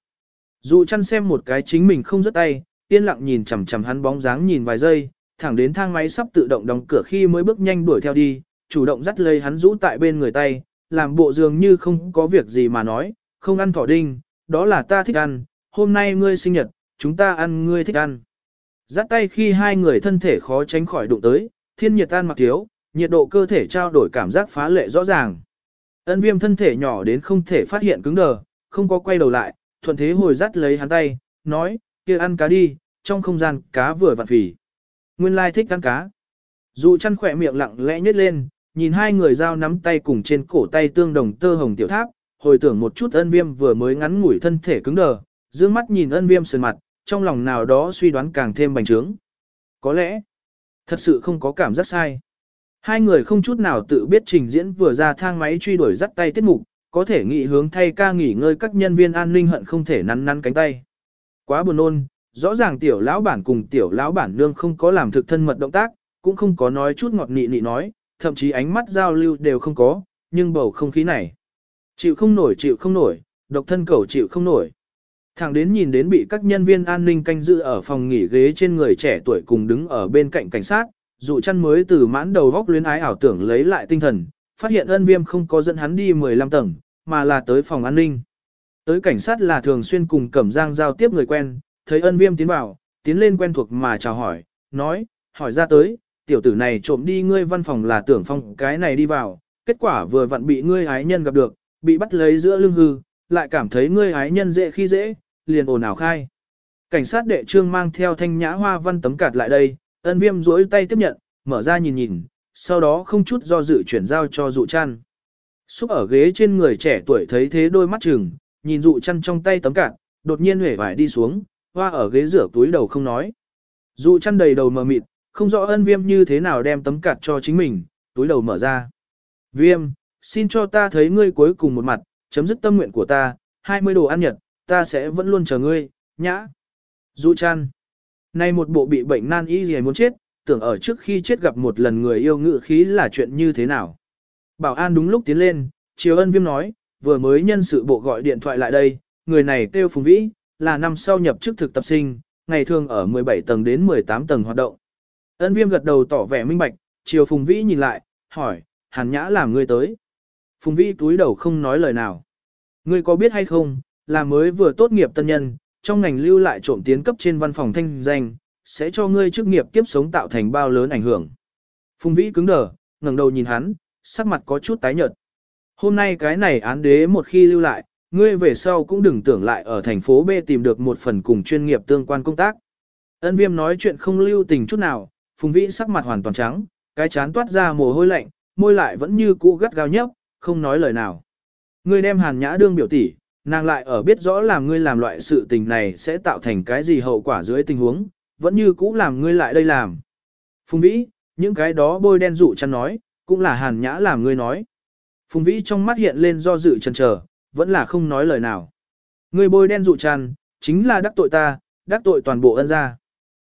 Dụ chăn xem một cái chính mình không rất tay, yên lặng nhìn chằm chằm hắn bóng dáng nhìn vài giây, thẳng đến thang máy sắp tự động đóng cửa khi mới bước nhanh đuổi theo đi, chủ động dắt lấy hắn rũ tại bên người tay, làm bộ dường như không có việc gì mà nói, không ăn thỏ đinh, đó là ta thích ăn, hôm nay ngươi sinh nhật, chúng ta ăn ngươi thích ăn. Dắt tay khi hai người thân thể khó tránh khỏi đụng tới, thiên nhiệt tan mặc thiếu, nhiệt độ cơ thể trao đổi cảm giác phá lệ rõ ràng. Ân viêm thân thể nhỏ đến không thể phát hiện cứng đờ, không có quay đầu lại, thuận thế hồi dắt lấy hắn tay, nói, kia ăn cá đi, trong không gian cá vừa vặn phỉ. Nguyên lai thích ăn cá. Dụ chăn khỏe miệng lặng lẽ nhếch lên, nhìn hai người giao nắm tay cùng trên cổ tay tương đồng tơ hồng tiểu tháp, hồi tưởng một chút ân viêm vừa mới ngắn ngủi thân thể cứng đờ, dương mắt nhìn ân viêm sườn mặt, trong lòng nào đó suy đoán càng thêm bành trướng. Có lẽ, thật sự không có cảm giác sai. Hai người không chút nào tự biết trình diễn vừa ra thang máy truy đuổi dắt tay tiết mục, có thể nghị hướng thay ca nghỉ ngơi các nhân viên an ninh hận không thể nắn nắn cánh tay. Quá buồn nôn. rõ ràng tiểu lão bản cùng tiểu lão bản nương không có làm thực thân mật động tác, cũng không có nói chút ngọt nị nị nói, thậm chí ánh mắt giao lưu đều không có, nhưng bầu không khí này. Chịu không nổi chịu không nổi, độc thân cầu chịu không nổi. Thẳng đến nhìn đến bị các nhân viên an ninh canh giữ ở phòng nghỉ ghế trên người trẻ tuổi cùng đứng ở bên cạnh cảnh sát, dụ chăn mới từ mãn đầu góc luyến ái ảo tưởng lấy lại tinh thần, phát hiện ân viêm không có dẫn hắn đi 15 tầng, mà là tới phòng an ninh. Tới cảnh sát là thường xuyên cùng Cẩm Giang giao tiếp người quen, thấy ân viêm tiến vào, tiến lên quen thuộc mà chào hỏi, nói, hỏi ra tới, tiểu tử này trộm đi ngươi văn phòng là tưởng phong cái này đi vào, kết quả vừa vặn bị ngươi ái nhân gặp được, bị bắt lấy giữa lưng hư, lại cảm thấy ngươi ái nhân dễ khi dễ, liền ồn ào khai. Cảnh sát đệ trương mang theo thanh nhã hoa văn tấm cạt lại đây, ân viêm duỗi tay tiếp nhận, mở ra nhìn nhìn, sau đó không chút do dự chuyển giao cho dụ chăn. Xúc ở ghế trên người trẻ tuổi thấy thế đôi mắt chừng, nhìn dụ chăn trong tay tấm cạn, đột nhiên hể vải đi xuống, hoa ở ghế rửa túi đầu không nói. Dụ chăn đầy đầu mờ mịt, không rõ ân viêm như thế nào đem tấm cạt cho chính mình, túi đầu mở ra. Viêm, xin cho ta thấy ngươi cuối cùng một mặt, chấm dứt tâm nguyện của ta, 20 đồ ăn nhật, ta sẽ vẫn luôn chờ ngươi, nhã. Dụ chăn. Nay một bộ bị bệnh nan y gì muốn chết, tưởng ở trước khi chết gặp một lần người yêu ngự khí là chuyện như thế nào. Bảo an đúng lúc tiến lên, chiều ân viêm nói, vừa mới nhân sự bộ gọi điện thoại lại đây, người này kêu Phùng Vĩ, là năm sau nhập chức thực tập sinh, ngày thường ở 17 tầng đến 18 tầng hoạt động. Ân viêm gật đầu tỏ vẻ minh bạch, chiều Phùng Vĩ nhìn lại, hỏi, hàn nhã làm ngươi tới. Phùng Vĩ túi đầu không nói lời nào. Ngươi có biết hay không, là mới vừa tốt nghiệp tân nhân, trong ngành lưu lại trộm tiến cấp trên văn phòng thanh danh, sẽ cho ngươi chức nghiệp kiếp sống tạo thành bao lớn ảnh hưởng. Phùng Vĩ cứng đờ, ngẩng đầu nhìn hắn, sắc mặt có chút tái nhợt. Hôm nay cái này án đế một khi lưu lại, ngươi về sau cũng đừng tưởng lại ở thành phố B tìm được một phần cùng chuyên nghiệp tương quan công tác. Ân viêm nói chuyện không lưu tình chút nào, Phùng Vĩ sắc mặt hoàn toàn trắng, cái chán toát ra mồ hôi lạnh, môi lại vẫn như cũ gắt gao nhấp, không nói lời nào. Ngươi đem hàn nhã đương biểu tỷ, nàng lại ở biết rõ làm ngươi làm loại sự tình này sẽ tạo thành cái gì hậu quả dưới tình huống, vẫn như cũ làm ngươi lại đây làm. Phùng Vĩ, những cái đó bôi đen dụ chăn nói, cũng là hàn nhã làm ngươi nói. Phùng Vĩ trong mắt hiện lên do dự chần chờ, vẫn là không nói lời nào. Ngươi bôi đen dụ tràn, chính là đắc tội ta, đắc tội toàn bộ ân gia.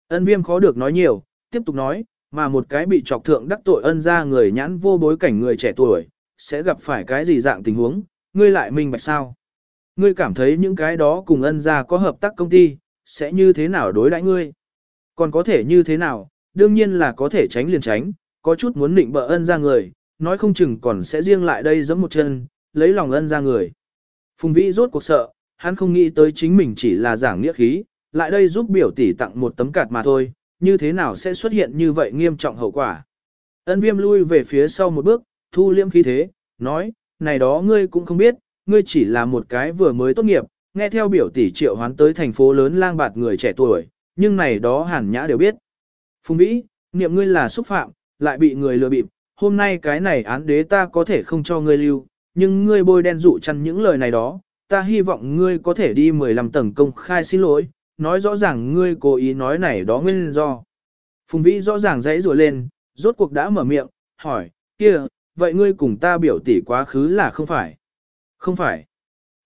Ân viêm khó được nói nhiều, tiếp tục nói, mà một cái bị trọc thượng đắc tội ân gia người nhãn vô bối cảnh người trẻ tuổi, sẽ gặp phải cái gì dạng tình huống, ngươi lại minh bạch sao. Ngươi cảm thấy những cái đó cùng ân gia có hợp tác công ty, sẽ như thế nào đối đãi ngươi. Còn có thể như thế nào, đương nhiên là có thể tránh liền tránh, có chút muốn định bợ ân gia người, nói không chừng còn sẽ riêng lại đây giẫm một chân, lấy lòng ân ra người. Phùng Vĩ rốt cuộc sợ, hắn không nghĩ tới chính mình chỉ là giảng nghĩa khí, lại đây giúp biểu tỷ tặng một tấm cạt mà thôi, như thế nào sẽ xuất hiện như vậy nghiêm trọng hậu quả. Ân viêm lui về phía sau một bước, thu liêm khí thế, nói, này đó ngươi cũng không biết, ngươi chỉ là một cái vừa mới tốt nghiệp, nghe theo biểu tỷ triệu hoán tới thành phố lớn lang bạt người trẻ tuổi, nhưng này đó hẳn nhã đều biết. Phùng Vĩ, niệm ngươi là xúc phạm, lại bị người lừa bịp, hôm nay cái này án đế ta có thể không cho ngươi lưu, nhưng ngươi bôi đen dụ chăn những lời này đó, ta hy vọng ngươi có thể đi 15 tầng công khai xin lỗi, nói rõ ràng ngươi cố ý nói này đó nguyên do. Phùng Vĩ rõ ràng dãy rùa lên, rốt cuộc đã mở miệng, hỏi, kia, vậy ngươi cùng ta biểu tỷ quá khứ là không phải? Không phải.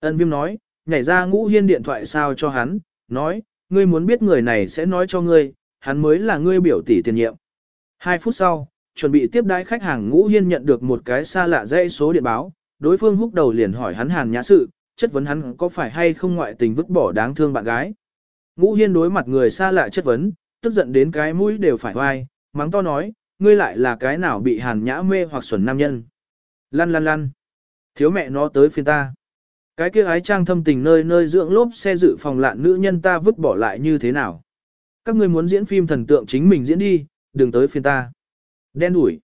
Ân viêm nói, nhảy ra ngũ hiên điện thoại sao cho hắn, nói, ngươi muốn biết người này sẽ nói cho ngươi, hắn mới là ngươi biểu tỷ tiền nhiệm. Hai phút sau, chuẩn bị tiếp đái khách hàng ngũ hiên nhận được một cái xa lạ dãy số điện báo, đối phương húc đầu liền hỏi hắn hàn nhã sự, chất vấn hắn có phải hay không ngoại tình vứt bỏ đáng thương bạn gái. Ngũ hiên đối mặt người xa lạ chất vấn, tức giận đến cái mũi đều phải hoai, mắng to nói, ngươi lại là cái nào bị hàn nhã mê hoặc xuẩn nam nhân. Lăn lăn lăn. Thiếu mẹ nó tới phiên ta. Cái kia ái trang thâm tình nơi nơi dưỡng lốp xe dự phòng lạn nữ nhân ta vứt bỏ lại như thế nào. Các ngươi muốn diễn phim thần tượng chính mình diễn đi, đừng tới phiên ta. Đen đủi.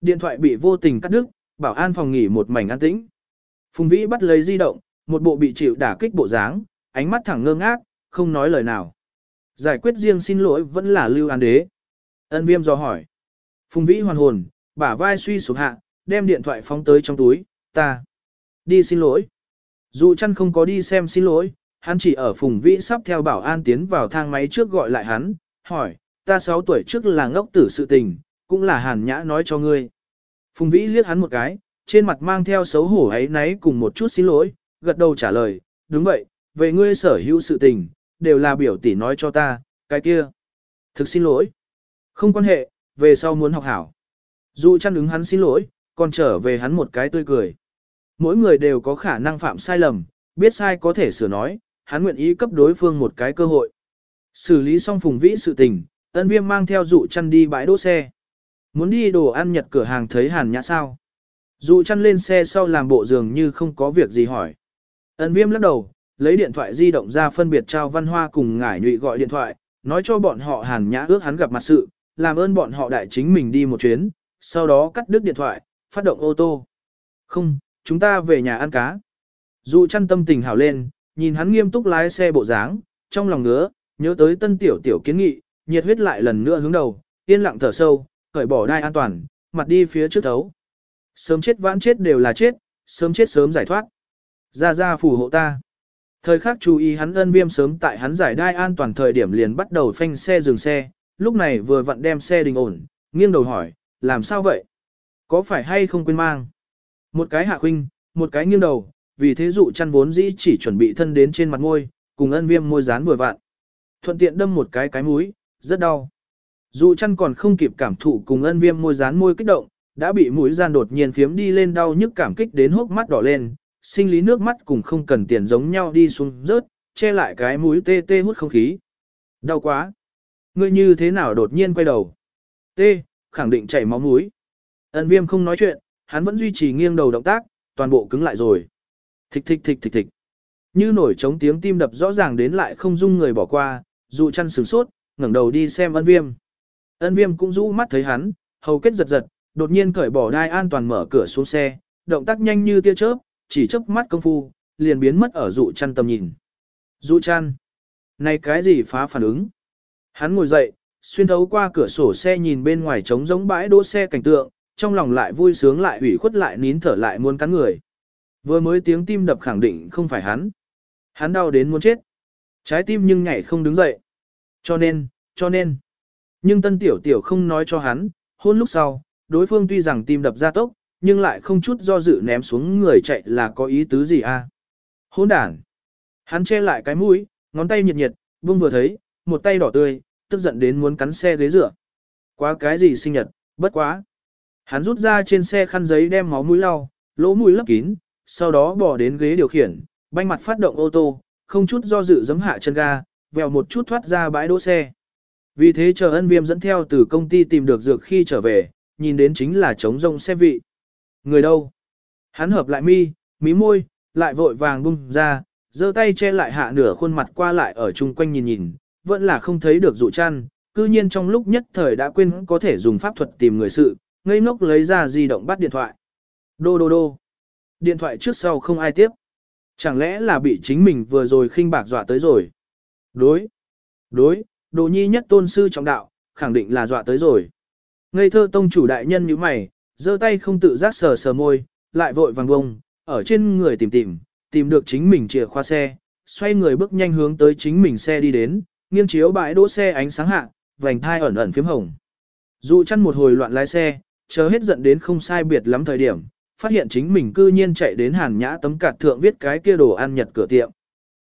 Điện thoại bị vô tình cắt đứt, bảo an phòng nghỉ một mảnh an tĩnh. Phùng Vĩ bắt lấy di động, một bộ bị chịu đả kích bộ dáng, ánh mắt thẳng ngơ ngác, không nói lời nào. Giải quyết riêng xin lỗi vẫn là lưu an đế. Ân viêm do hỏi. Phùng Vĩ hoàn hồn, bả vai suy sụp hạ, đem điện thoại phóng tới trong túi, ta. Đi xin lỗi. Dù chăn không có đi xem xin lỗi, hắn chỉ ở Phùng Vĩ sắp theo bảo an tiến vào thang máy trước gọi lại hắn, hỏi, ta 6 tuổi trước là ngốc tử sự tình, cũng là hàn nhã nói cho ngươi. Phùng Vĩ liếc hắn một cái, trên mặt mang theo xấu hổ ấy náy cùng một chút xin lỗi, gật đầu trả lời, đúng vậy, về ngươi sở hữu sự tình, đều là biểu tỷ nói cho ta, cái kia. Thực xin lỗi. Không quan hệ, về sau muốn học hảo. Dù chăn ứng hắn xin lỗi, còn trở về hắn một cái tươi cười. Mỗi người đều có khả năng phạm sai lầm, biết sai có thể sửa nói, hắn nguyện ý cấp đối phương một cái cơ hội. Xử lý xong phùng vĩ sự tình, ân viêm mang theo dụ chăn đi bãi đỗ xe. Muốn đi đồ ăn nhật cửa hàng thấy hàn nhã sao. Dụ chăn lên xe sau làm bộ dường như không có việc gì hỏi. Ấn viêm lắc đầu, lấy điện thoại di động ra phân biệt trao văn hoa cùng ngải nhụy gọi điện thoại, nói cho bọn họ hàn nhã ước hắn gặp mặt sự, làm ơn bọn họ đại chính mình đi một chuyến, sau đó cắt đứt điện thoại, phát động ô tô. Không, chúng ta về nhà ăn cá. Dụ chăn tâm tình hảo lên, nhìn hắn nghiêm túc lái xe bộ dáng, trong lòng ngứa, nhớ tới tân tiểu tiểu kiến nghị, nhiệt huyết lại lần nữa hướng đầu, yên lặng thở sâu, cởi bỏ đai an toàn, mặt đi phía trước thấu. Sớm chết vãn chết đều là chết, sớm chết sớm giải thoát. Ra ra phù hộ ta. Thời khắc chú ý hắn ân viêm sớm tại hắn giải đai an toàn thời điểm liền bắt đầu phanh xe dừng xe, lúc này vừa vặn đem xe đình ổn, nghiêng đầu hỏi, làm sao vậy? Có phải hay không quên mang? Một cái hạ khuynh, một cái nghiêng đầu, vì thế dụ chăn vốn dĩ chỉ chuẩn bị thân đến trên mặt ngôi, cùng ân viêm môi dán vừa vặn. Thuận tiện đâm một cái cái mũi, rất đau. Dụ chăn còn không kịp cảm thụ cùng ân viêm môi dán môi kích động, đã bị mũi gian đột nhiên phiếm đi lên đau nhức cảm kích đến hốc mắt đỏ lên, sinh lý nước mắt cùng không cần tiền giống nhau đi xuống rớt, che lại cái mũi tê tê hút không khí. Đau quá. Ngươi như thế nào đột nhiên quay đầu? Tê, khẳng định chảy máu mũi. Ân viêm không nói chuyện, hắn vẫn duy trì nghiêng đầu động tác, toàn bộ cứng lại rồi. Thịch thịch thịch thịch thịch. Như nổi trống tiếng tim đập rõ ràng đến lại không dung người bỏ qua, dụ chăn sửng sốt, ngẩng đầu đi xem ân viêm. Ân viêm cũng rũ mắt thấy hắn, hầu kết giật giật, đột nhiên cởi bỏ đai an toàn mở cửa xuống xe, động tác nhanh như tia chớp, chỉ chớp mắt công phu, liền biến mất ở dụ chăn tầm nhìn. Dụ chăn. Này cái gì phá phản ứng? Hắn ngồi dậy, xuyên thấu qua cửa sổ xe nhìn bên ngoài trống giống bãi đỗ xe cảnh tượng, trong lòng lại vui sướng lại ủy khuất lại nín thở lại muốn cắn người. Vừa mới tiếng tim đập khẳng định không phải hắn. Hắn đau đến muốn chết. Trái tim nhưng nhảy không đứng dậy. Cho nên, cho nên. Nhưng tân tiểu tiểu không nói cho hắn, hôn lúc sau, đối phương tuy rằng tim đập ra tốc, nhưng lại không chút do dự ném xuống người chạy là có ý tứ gì a? À? Hôn đản. Hắn che lại cái mũi, ngón tay nhiệt nhiệt, buông vừa thấy, một tay đỏ tươi, tức giận đến muốn cắn xe ghế rửa. Quá cái gì sinh nhật, bất quá. Hắn rút ra trên xe khăn giấy đem máu mũi lau, lỗ mũi lấp kín, sau đó bỏ đến ghế điều khiển, banh mặt phát động ô tô, không chút do dự giấm hạ chân ga, vèo một chút thoát ra bãi đỗ xe. Vì thế chờ ân viêm dẫn theo từ công ty tìm được dược khi trở về, nhìn đến chính là trống rông xe vị. Người đâu? Hắn hợp lại mi, mí môi, lại vội vàng bung ra, giơ tay che lại hạ nửa khuôn mặt qua lại ở chung quanh nhìn nhìn, vẫn là không thấy được dụ chăn, cư nhiên trong lúc nhất thời đã quên có thể dùng pháp thuật tìm người sự, ngây ngốc lấy ra di động bắt điện thoại. Đô đô đô. Điện thoại trước sau không ai tiếp. Chẳng lẽ là bị chính mình vừa rồi khinh bạc dọa tới rồi? Đối. Đối, đồ nhi nhất tôn sư trọng đạo, khẳng định là dọa tới rồi. Ngây thơ tông chủ đại nhân như mày, giơ tay không tự giác sờ sờ môi, lại vội vàng bông, ở trên người tìm tìm, tìm được chính mình chìa khóa xe, xoay người bước nhanh hướng tới chính mình xe đi đến, nghiêng chiếu bãi đỗ xe ánh sáng hạ, vành thai ẩn ẩn phím hồng. Dù chăn một hồi loạn lái xe, chờ hết giận đến không sai biệt lắm thời điểm, phát hiện chính mình cư nhiên chạy đến hàn nhã tấm cạt thượng viết cái kia đồ ăn nhật cửa tiệm.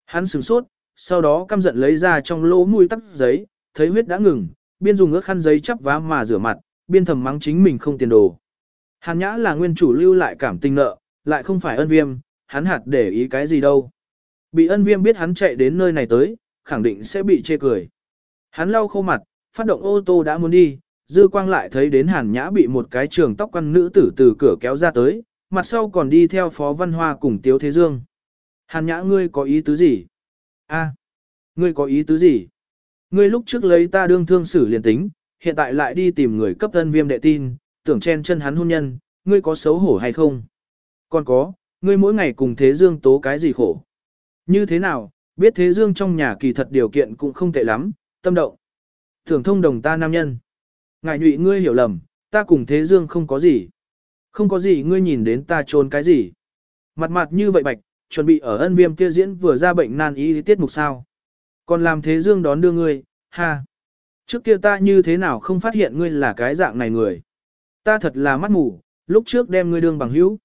Hắn sửng sốt, sau đó căm giận lấy ra trong lỗ mũi tắc giấy, thấy huyết đã ngừng, biên dùng ước khăn giấy chắp vá mà rửa mặt, biên thầm mắng chính mình không tiền đồ. Hàn nhã là nguyên chủ lưu lại cảm tình nợ, lại không phải ân viêm, hắn hạt để ý cái gì đâu. Bị ân viêm biết hắn chạy đến nơi này tới, khẳng định sẽ bị chê cười. Hắn lau khô mặt, phát động ô tô đã muốn đi, dư quang lại thấy đến hàn nhã bị một cái trường tóc quăn nữ tử từ cửa kéo ra tới, mặt sau còn đi theo phó văn hoa cùng tiếu thế dương. Hàn nhã ngươi có ý tứ gì? A ngươi có ý tứ gì? Ngươi lúc trước lấy ta đương thương xử liền tính, hiện tại lại đi tìm người cấp thân viêm đệ tin, tưởng chen chân hắn hôn nhân, ngươi có xấu hổ hay không? Còn có, ngươi mỗi ngày cùng Thế Dương tố cái gì khổ? Như thế nào, biết Thế Dương trong nhà kỳ thật điều kiện cũng không tệ lắm, tâm động. Tưởng thông đồng ta nam nhân. Ngại nhụy ngươi hiểu lầm, ta cùng Thế Dương không có gì. Không có gì ngươi nhìn đến ta trốn cái gì. Mặt mặt như vậy bạch, chuẩn bị ở ân viêm kia diễn vừa ra bệnh nan y tiết mục sao. Còn làm Thế Dương đón đưa ngươi, ha. Trước kia ta như thế nào không phát hiện ngươi là cái dạng này người. Ta thật là mắt mù, lúc trước đem ngươi đương bằng hữu.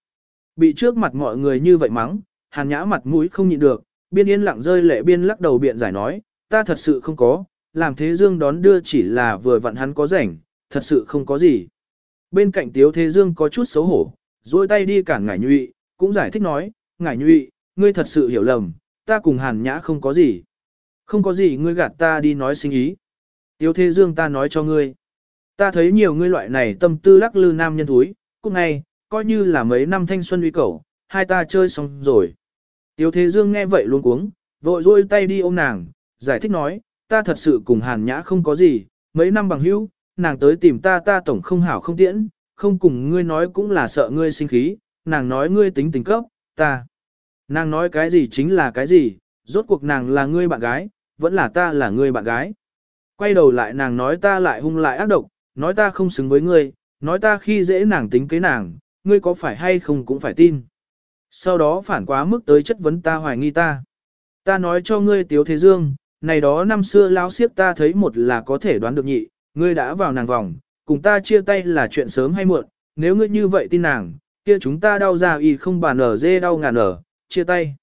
Bị trước mặt mọi người như vậy mắng, hàn nhã mặt mũi không nhịn được, biên yên lặng rơi lệ biên lắc đầu biện giải nói, ta thật sự không có, làm thế dương đón đưa chỉ là vừa vặn hắn có rảnh, thật sự không có gì. Bên cạnh tiếu thế dương có chút xấu hổ, dôi tay đi cản ngải nhụy, cũng giải thích nói, ngải nhụy, ngươi thật sự hiểu lầm, ta cùng hàn nhã không có gì. Không có gì ngươi gạt ta đi nói sinh ý. Tiêu thế dương ta nói cho ngươi. Ta thấy nhiều ngươi loại này tâm tư lắc lư nam nhân thúi, cũng ngay, coi như là mấy năm thanh xuân uy cầu, hai ta chơi xong rồi. Tiêu Thế Dương nghe vậy luôn cuống, vội rôi tay đi ôm nàng, giải thích nói, ta thật sự cùng hàn nhã không có gì, mấy năm bằng hữu, nàng tới tìm ta ta tổng không hảo không tiễn, không cùng ngươi nói cũng là sợ ngươi sinh khí, nàng nói ngươi tính tình cấp, ta. Nàng nói cái gì chính là cái gì, rốt cuộc nàng là ngươi bạn gái, vẫn là ta là ngươi bạn gái. Quay đầu lại nàng nói ta lại hung lại ác độc, nói ta không xứng với ngươi, nói ta khi dễ nàng tính kế nàng, ngươi có phải hay không cũng phải tin. Sau đó phản quá mức tới chất vấn ta hoài nghi ta. Ta nói cho ngươi Tiếu Thế Dương, này đó năm xưa lao siếp ta thấy một là có thể đoán được nhị, ngươi đã vào nàng vòng, cùng ta chia tay là chuyện sớm hay muộn, nếu ngươi như vậy tin nàng, kia chúng ta đau ra y không bàn ở dê đau ngàn ở, chia tay.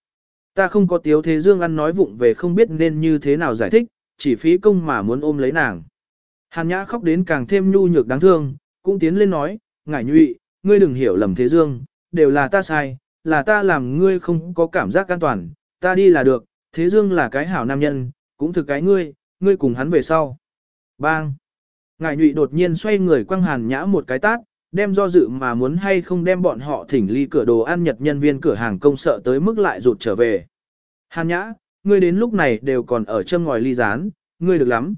Ta không có Tiếu Thế Dương ăn nói vụng về không biết nên như thế nào giải thích, chỉ phí công mà muốn ôm lấy nàng. Hàn Nhã khóc đến càng thêm nhu nhược đáng thương, cũng tiến lên nói, ngải nhụy, ngươi đừng hiểu lầm thế dương, đều là ta sai, là ta làm ngươi không có cảm giác an toàn, ta đi là được, thế dương là cái hảo nam nhân, cũng thực cái ngươi, ngươi cùng hắn về sau. Bang! Ngải nhụy đột nhiên xoay người quăng hàn nhã một cái tát, đem do dự mà muốn hay không đem bọn họ thỉnh ly cửa đồ ăn nhật nhân viên cửa hàng công sợ tới mức lại rụt trở về. Hàn nhã, ngươi đến lúc này đều còn ở châm ngòi ly rán, ngươi được lắm.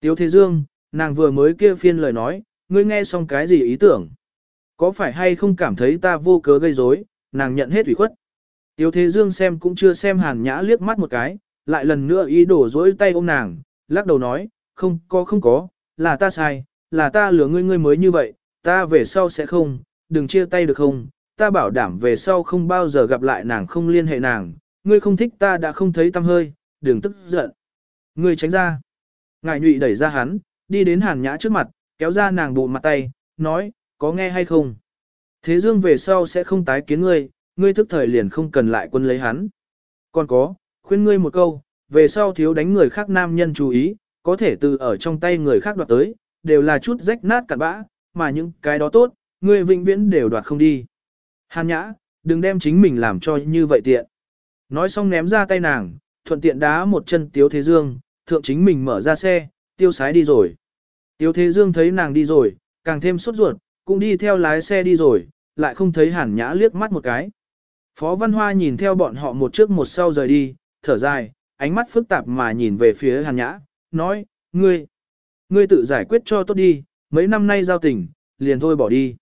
Tiếu Thế Dương, nàng vừa mới kia phiên lời nói, ngươi nghe xong cái gì ý tưởng? Có phải hay không cảm thấy ta vô cớ gây rối, nàng nhận hết ủy khuất. Tiêu Thế Dương xem cũng chưa xem Hàn Nhã liếc mắt một cái, lại lần nữa ý đổ dối tay ôm nàng, lắc đầu nói, không có không có, là ta sai, là ta lừa ngươi ngươi mới như vậy, ta về sau sẽ không, đừng chia tay được không, ta bảo đảm về sau không bao giờ gặp lại nàng không liên hệ nàng, ngươi không thích ta đã không thấy tâm hơi, đừng tức giận. Ngươi tránh ra. Ngài nhụy đẩy ra hắn, đi đến Hàn Nhã trước mặt, kéo ra nàng bộ mặt tay, nói, có nghe hay không? Thế dương về sau sẽ không tái kiến ngươi, ngươi thức thời liền không cần lại quân lấy hắn. Còn có, khuyên ngươi một câu, về sau thiếu đánh người khác nam nhân chú ý, có thể từ ở trong tay người khác đoạt tới, đều là chút rách nát cặn bã, mà những cái đó tốt, ngươi vĩnh viễn đều đoạt không đi. Hàn nhã, đừng đem chính mình làm cho như vậy tiện. Nói xong ném ra tay nàng, thuận tiện đá một chân Tiếu Thế Dương, thượng chính mình mở ra xe, tiêu sái đi rồi. Tiếu Thế Dương thấy nàng đi rồi, càng thêm sốt ruột, cũng đi theo lái xe đi rồi, lại không thấy hàn nhã liếc mắt một cái. Phó Văn Hoa nhìn theo bọn họ một trước một sau rời đi, thở dài, ánh mắt phức tạp mà nhìn về phía hàn nhã, nói, ngươi, ngươi tự giải quyết cho tốt đi, mấy năm nay giao tình, liền thôi bỏ đi.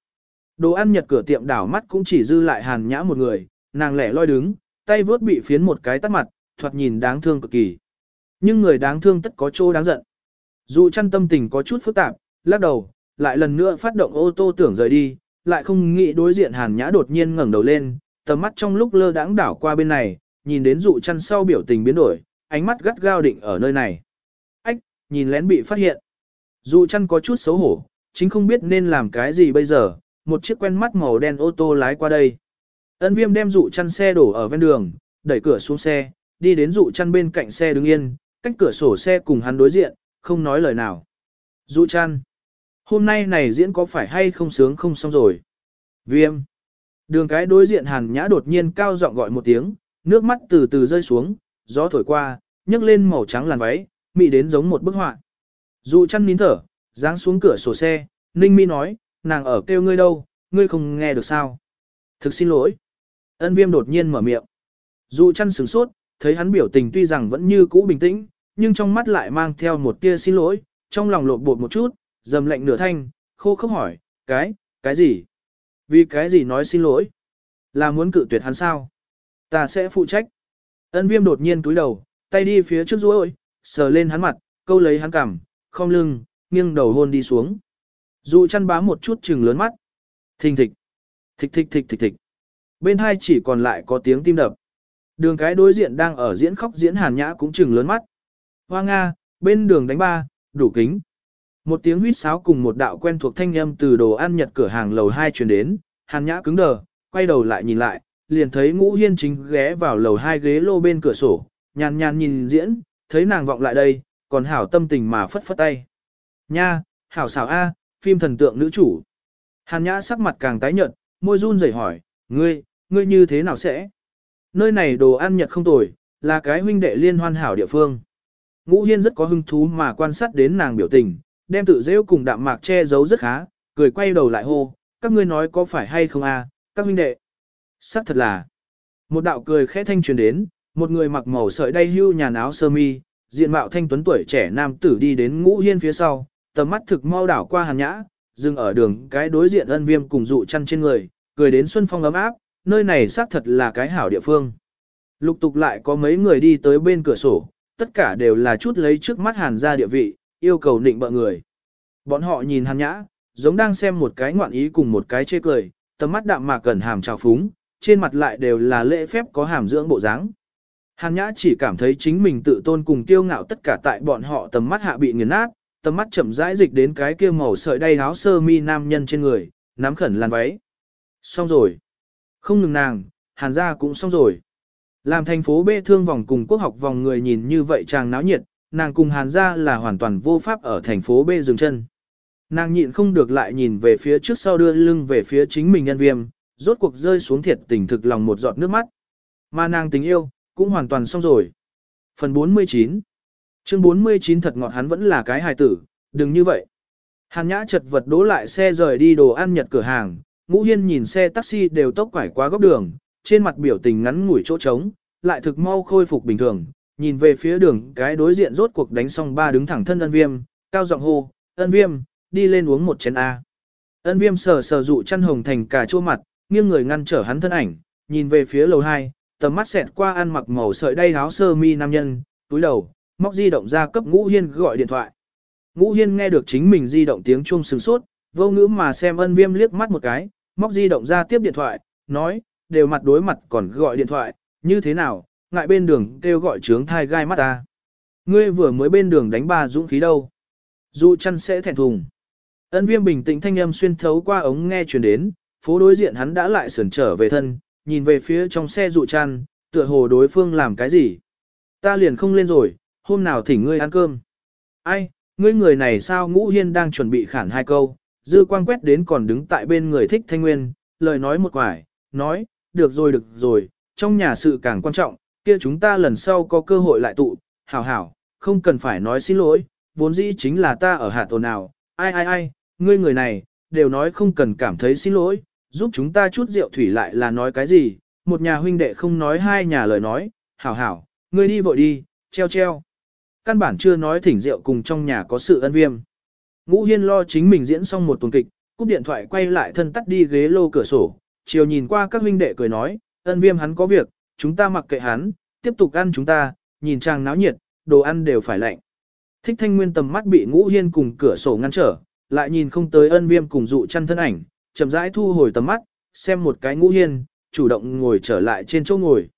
Đồ ăn nhật cửa tiệm đảo mắt cũng chỉ dư lại hàn nhã một người, nàng lẻ loi đứng, tay vớt bị phiến một cái tắt mặt, thoạt nhìn đáng thương cực kỳ. Nhưng người đáng thương tất có chỗ đáng giận. Dù chăn tâm tình có chút phức tạp, lắc đầu, lại lần nữa phát động ô tô tưởng rời đi, lại không nghĩ đối diện hàn nhã đột nhiên ngẩng đầu lên, tầm mắt trong lúc lơ đãng đảo qua bên này, nhìn đến dụ chăn sau biểu tình biến đổi, ánh mắt gắt gao định ở nơi này. Ách, nhìn lén bị phát hiện. Dụ chăn có chút xấu hổ, chính không biết nên làm cái gì bây giờ, một chiếc quen mắt màu đen ô tô lái qua đây. Ân viêm đem dụ chăn xe đổ ở ven đường, đẩy cửa xuống xe, đi đến dụ chăn bên cạnh xe đứng yên, cách cửa sổ xe cùng hắn đối diện, không nói lời nào. Dụ chăn. Hôm nay này diễn có phải hay không sướng không xong rồi. Viêm. Đường cái đối diện hàn nhã đột nhiên cao giọng gọi một tiếng, nước mắt từ từ rơi xuống, gió thổi qua, nhấc lên màu trắng làn váy, mị đến giống một bức họa. Dụ chăn nín thở, Giáng xuống cửa sổ xe, Ninh Mi nói, nàng ở kêu ngươi đâu, ngươi không nghe được sao. Thực xin lỗi. Ân viêm đột nhiên mở miệng. Dụ chăn sửng sốt, thấy hắn biểu tình tuy rằng vẫn như cũ bình tĩnh, nhưng trong mắt lại mang theo một tia xin lỗi, trong lòng lột bột một chút, dầm lạnh nửa thanh, khô khốc hỏi, cái, cái gì? Vì cái gì nói xin lỗi? Là muốn cự tuyệt hắn sao? Ta sẽ phụ trách. Ân viêm đột nhiên túi đầu, tay đi phía trước rối, sờ lên hắn mặt, câu lấy hắn cằm, không lưng, nghiêng đầu hôn đi xuống. Dụ chăn bám một chút trừng lớn mắt. Thình thịch, thịch thịch thịch thịch thịch. Bên hai chỉ còn lại có tiếng tim đập. Đường cái đối diện đang ở diễn khóc diễn hàn nhã cũng trừng lớn mắt. Hoa Nga, bên đường đánh ba, đủ kính. Một tiếng huýt sáo cùng một đạo quen thuộc thanh âm từ đồ ăn nhật cửa hàng lầu 2 truyền đến, hàn nhã cứng đờ, quay đầu lại nhìn lại, liền thấy ngũ hiên chính ghé vào lầu 2 ghế lô bên cửa sổ, nhàn nhàn nhìn diễn, thấy nàng vọng lại đây, còn hảo tâm tình mà phất phất tay. Nha, hảo xảo A, phim thần tượng nữ chủ. Hàn nhã sắc mặt càng tái nhợt, môi run rẩy hỏi, ngươi, ngươi như thế nào sẽ? Nơi này đồ ăn nhật không tồi, là cái huynh đệ liên hoan hảo địa phương. Ngũ Hiên rất có hứng thú mà quan sát đến nàng biểu tình, đem tự dễ cùng đạm mạc che giấu rất khá, cười quay đầu lại hô, các ngươi nói có phải hay không a, các huynh đệ. Sắc thật là. Một đạo cười khẽ thanh truyền đến, một người mặc màu sợi đay hưu nhàn áo sơ mi, diện mạo thanh tuấn tuổi trẻ nam tử đi đến Ngũ Hiên phía sau, tầm mắt thực mau đảo qua hàn nhã, dừng ở đường cái đối diện ân viêm cùng dụ chăn trên người, cười đến xuân phong ấm áp, nơi này xác thật là cái hảo địa phương. Lục tục lại có mấy người đi tới bên cửa sổ, tất cả đều là chút lấy trước mắt hàn ra địa vị, yêu cầu định bợ người. Bọn họ nhìn hàn nhã, giống đang xem một cái ngoạn ý cùng một cái chê cười, tầm mắt đạm mạc cần hàm trào phúng, trên mặt lại đều là lễ phép có hàm dưỡng bộ dáng. Hàn nhã chỉ cảm thấy chính mình tự tôn cùng kiêu ngạo tất cả tại bọn họ tầm mắt hạ bị nghiền nát, tầm mắt chậm rãi dịch đến cái kia màu sợi đay áo sơ mi nam nhân trên người, nắm khẩn làn váy. Xong rồi. Không ngừng nàng, hàn gia cũng xong rồi. Làm thành phố bê thương vòng cùng quốc học vòng người nhìn như vậy chàng náo nhiệt, nàng cùng hàn gia là hoàn toàn vô pháp ở thành phố bê dừng chân. Nàng nhịn không được lại nhìn về phía trước sau đưa lưng về phía chính mình nhân viêm, rốt cuộc rơi xuống thiệt tình thực lòng một giọt nước mắt. Mà nàng tình yêu, cũng hoàn toàn xong rồi. Phần 49 Chương 49 thật ngọt hắn vẫn là cái hài tử, đừng như vậy. Hàn nhã chật vật đố lại xe rời đi đồ ăn nhật cửa hàng, ngũ hiên nhìn xe taxi đều tốc quải qua góc đường, trên mặt biểu tình ngắn ngủi chỗ trống, lại thực mau khôi phục bình thường, nhìn về phía đường cái đối diện rốt cuộc đánh xong ba đứng thẳng thân ân viêm, cao giọng hô, ân viêm, đi lên uống một chén A. Ân viêm sờ sờ dụ chăn hồng thành cả chua mặt, nghiêng người ngăn trở hắn thân ảnh, nhìn về phía lầu 2, tầm mắt xẹt qua ăn mặc màu sợi đay áo sơ mi nam nhân, túi đầu, móc di động ra cấp ngũ hiên gọi điện thoại. Ngũ hiên nghe được chính mình di động tiếng chuông sừng sốt, vô ngữ mà xem ân viêm liếc mắt một cái, móc di động ra tiếp điện thoại, nói, đều mặt đối mặt còn gọi điện thoại, như thế nào, ngại bên đường kêu gọi trướng thai gai mắt ta. Ngươi vừa mới bên đường đánh ba dũng khí đâu. Dụ chăn sẽ thẹn thùng. Ân viêm bình tĩnh thanh âm xuyên thấu qua ống nghe truyền đến, phố đối diện hắn đã lại sườn trở về thân, nhìn về phía trong xe dụ chăn, tựa hồ đối phương làm cái gì. Ta liền không lên rồi, hôm nào thỉnh ngươi ăn cơm. Ai, ngươi người này sao ngũ hiên đang chuẩn bị khản hai câu, dư quang quét đến còn đứng tại bên người thích thanh nguyên, lời nói một quải, nói, được rồi được rồi, trong nhà sự càng quan trọng, kia chúng ta lần sau có cơ hội lại tụ, hảo hảo, không cần phải nói xin lỗi, vốn dĩ chính là ta ở hạt ồn nào, ai ai ai, ngươi người này, đều nói không cần cảm thấy xin lỗi, giúp chúng ta chút rượu thủy lại là nói cái gì, một nhà huynh đệ không nói hai nhà lời nói, hảo hảo, ngươi đi vội đi, treo treo. Căn bản chưa nói thỉnh rượu cùng trong nhà có sự ân viêm. Ngũ Hiên lo chính mình diễn xong một tuần kịch, cúp điện thoại quay lại thân tắt đi ghế lô cửa sổ, chiều nhìn qua các huynh đệ cười nói, ân viêm hắn có việc, chúng ta mặc kệ hắn, tiếp tục ăn chúng ta, nhìn chàng náo nhiệt, đồ ăn đều phải lạnh. Thích thanh nguyên tầm mắt bị ngũ hiên cùng cửa sổ ngăn trở, lại nhìn không tới ân viêm cùng dụ chăn thân ảnh, chậm rãi thu hồi tầm mắt, xem một cái ngũ hiên, chủ động ngồi trở lại trên chỗ ngồi.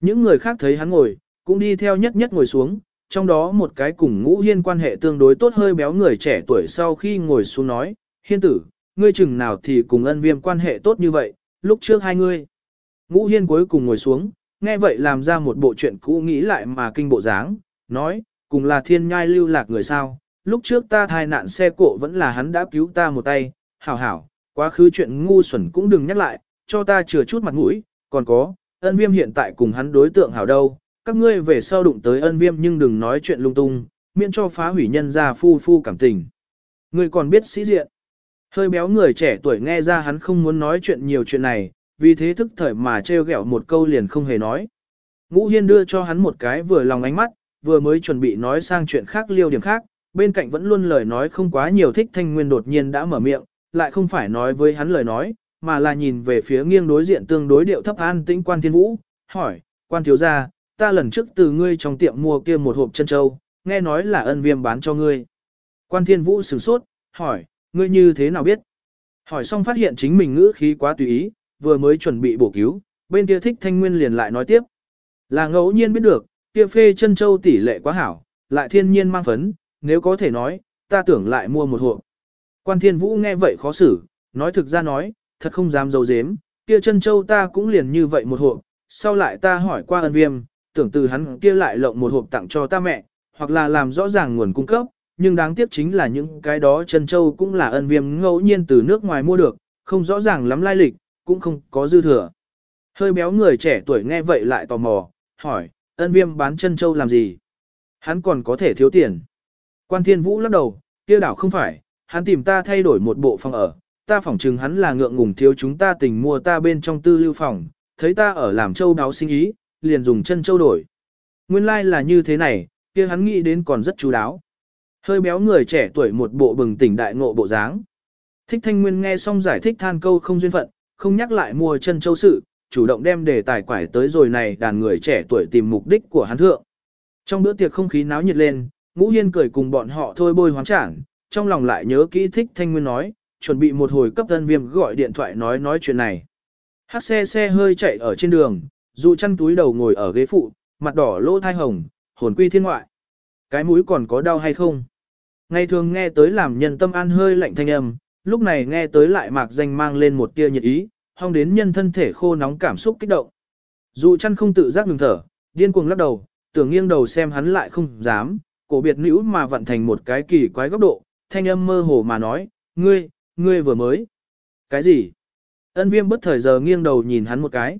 Những người khác thấy hắn ngồi, cũng đi theo nhất nhất ngồi xuống, trong đó một cái cùng ngũ hiên quan hệ tương đối tốt hơi béo người trẻ tuổi sau khi ngồi xuống nói, hiên tử, ngươi chừng nào thì cùng ân viêm quan hệ tốt như vậy, lúc trước hai ngươi. Ngũ hiên cuối cùng ngồi xuống, nghe vậy làm ra một bộ chuyện cũ nghĩ lại mà kinh bộ dáng, nói, cùng là thiên nhai lưu lạc người sao, lúc trước ta thai nạn xe cộ vẫn là hắn đã cứu ta một tay, hảo hảo, quá khứ chuyện ngu xuẩn cũng đừng nhắc lại, cho ta chừa chút mặt mũi, còn có, ân viêm hiện tại cùng hắn đối tượng hảo đâu, các ngươi về sau đụng tới ân viêm nhưng đừng nói chuyện lung tung, miễn cho phá hủy nhân ra phu phu cảm tình. Ngươi còn biết sĩ diện. Hơi béo người trẻ tuổi nghe ra hắn không muốn nói chuyện nhiều chuyện này, vì thế thức thời mà trêu ghẹo một câu liền không hề nói. Ngũ Hiên đưa cho hắn một cái vừa lòng ánh mắt, vừa mới chuẩn bị nói sang chuyện khác liêu điểm khác, bên cạnh vẫn luôn lời nói không quá nhiều thích thanh nguyên đột nhiên đã mở miệng, lại không phải nói với hắn lời nói, mà là nhìn về phía nghiêng đối diện tương đối điệu thấp an tĩnh quan thiên vũ, hỏi, quan thiếu gia, ta lần trước từ ngươi trong tiệm mua kia một hộp chân châu, nghe nói là ân viêm bán cho ngươi. Quan thiên vũ sửng sốt, hỏi, ngươi như thế nào biết? Hỏi xong phát hiện chính mình ngữ khí quá tùy ý, vừa mới chuẩn bị bổ cứu, bên kia thích thanh nguyên liền lại nói tiếp. Là ngẫu nhiên biết được, kia phê chân châu tỷ lệ quá hảo, lại thiên nhiên mang phấn, nếu có thể nói, ta tưởng lại mua một hộp. Quan thiên vũ nghe vậy khó xử, nói thực ra nói, thật không dám dấu dếm, kia chân châu ta cũng liền như vậy một hộp, sau lại ta hỏi qua ân viêm, tưởng từ hắn kia lại lộng một hộp tặng cho ta mẹ, hoặc là làm rõ ràng nguồn cung cấp, nhưng đáng tiếc chính là những cái đó chân châu cũng là ân viêm ngẫu nhiên từ nước ngoài mua được, không rõ ràng lắm lai lịch, cũng không có dư thừa. Hơi béo người trẻ tuổi nghe vậy lại tò mò, hỏi, ân viêm bán chân châu làm gì? Hắn còn có thể thiếu tiền. Quan thiên vũ lắc đầu, kia đảo không phải, hắn tìm ta thay đổi một bộ phòng ở, ta phỏng chừng hắn là ngượng ngùng thiếu chúng ta tình mua ta bên trong tư lưu phòng, thấy ta ở làm châu đáo sinh ý, liền dùng chân châu đổi. Nguyên lai like là như thế này, kia hắn nghĩ đến còn rất chú đáo. Hơi béo người trẻ tuổi một bộ bừng tỉnh đại ngộ bộ dáng. Thích thanh nguyên nghe xong giải thích than câu không duyên phận, không nhắc lại mua chân châu sự, chủ động đem đề tài quải tới rồi này đàn người trẻ tuổi tìm mục đích của hắn thượng. Trong bữa tiệc không khí náo nhiệt lên, ngũ hiên cười cùng bọn họ thôi bôi hoáng trảng, trong lòng lại nhớ kỹ thích thanh nguyên nói, chuẩn bị một hồi cấp thân viêm gọi điện thoại nói nói chuyện này. Hát xe xe hơi chạy ở trên đường, dụ chăn túi đầu ngồi ở ghế phụ, mặt đỏ lỗ thai hồng, hồn quy thiên ngoại. Cái mũi còn có đau hay không? Ngày thường nghe tới làm nhân tâm an hơi lạnh thanh âm, lúc này nghe tới lại mạc danh mang lên một tia nhiệt ý, hong đến nhân thân thể khô nóng cảm xúc kích động. Dù chăn không tự giác ngừng thở, điên cuồng lắc đầu, tưởng nghiêng đầu xem hắn lại không dám, cổ biệt nữ mà vận thành một cái kỳ quái góc độ, thanh âm mơ hồ mà nói, ngươi, ngươi vừa mới. Cái gì? Ân viêm bất thời giờ nghiêng đầu nhìn hắn một cái.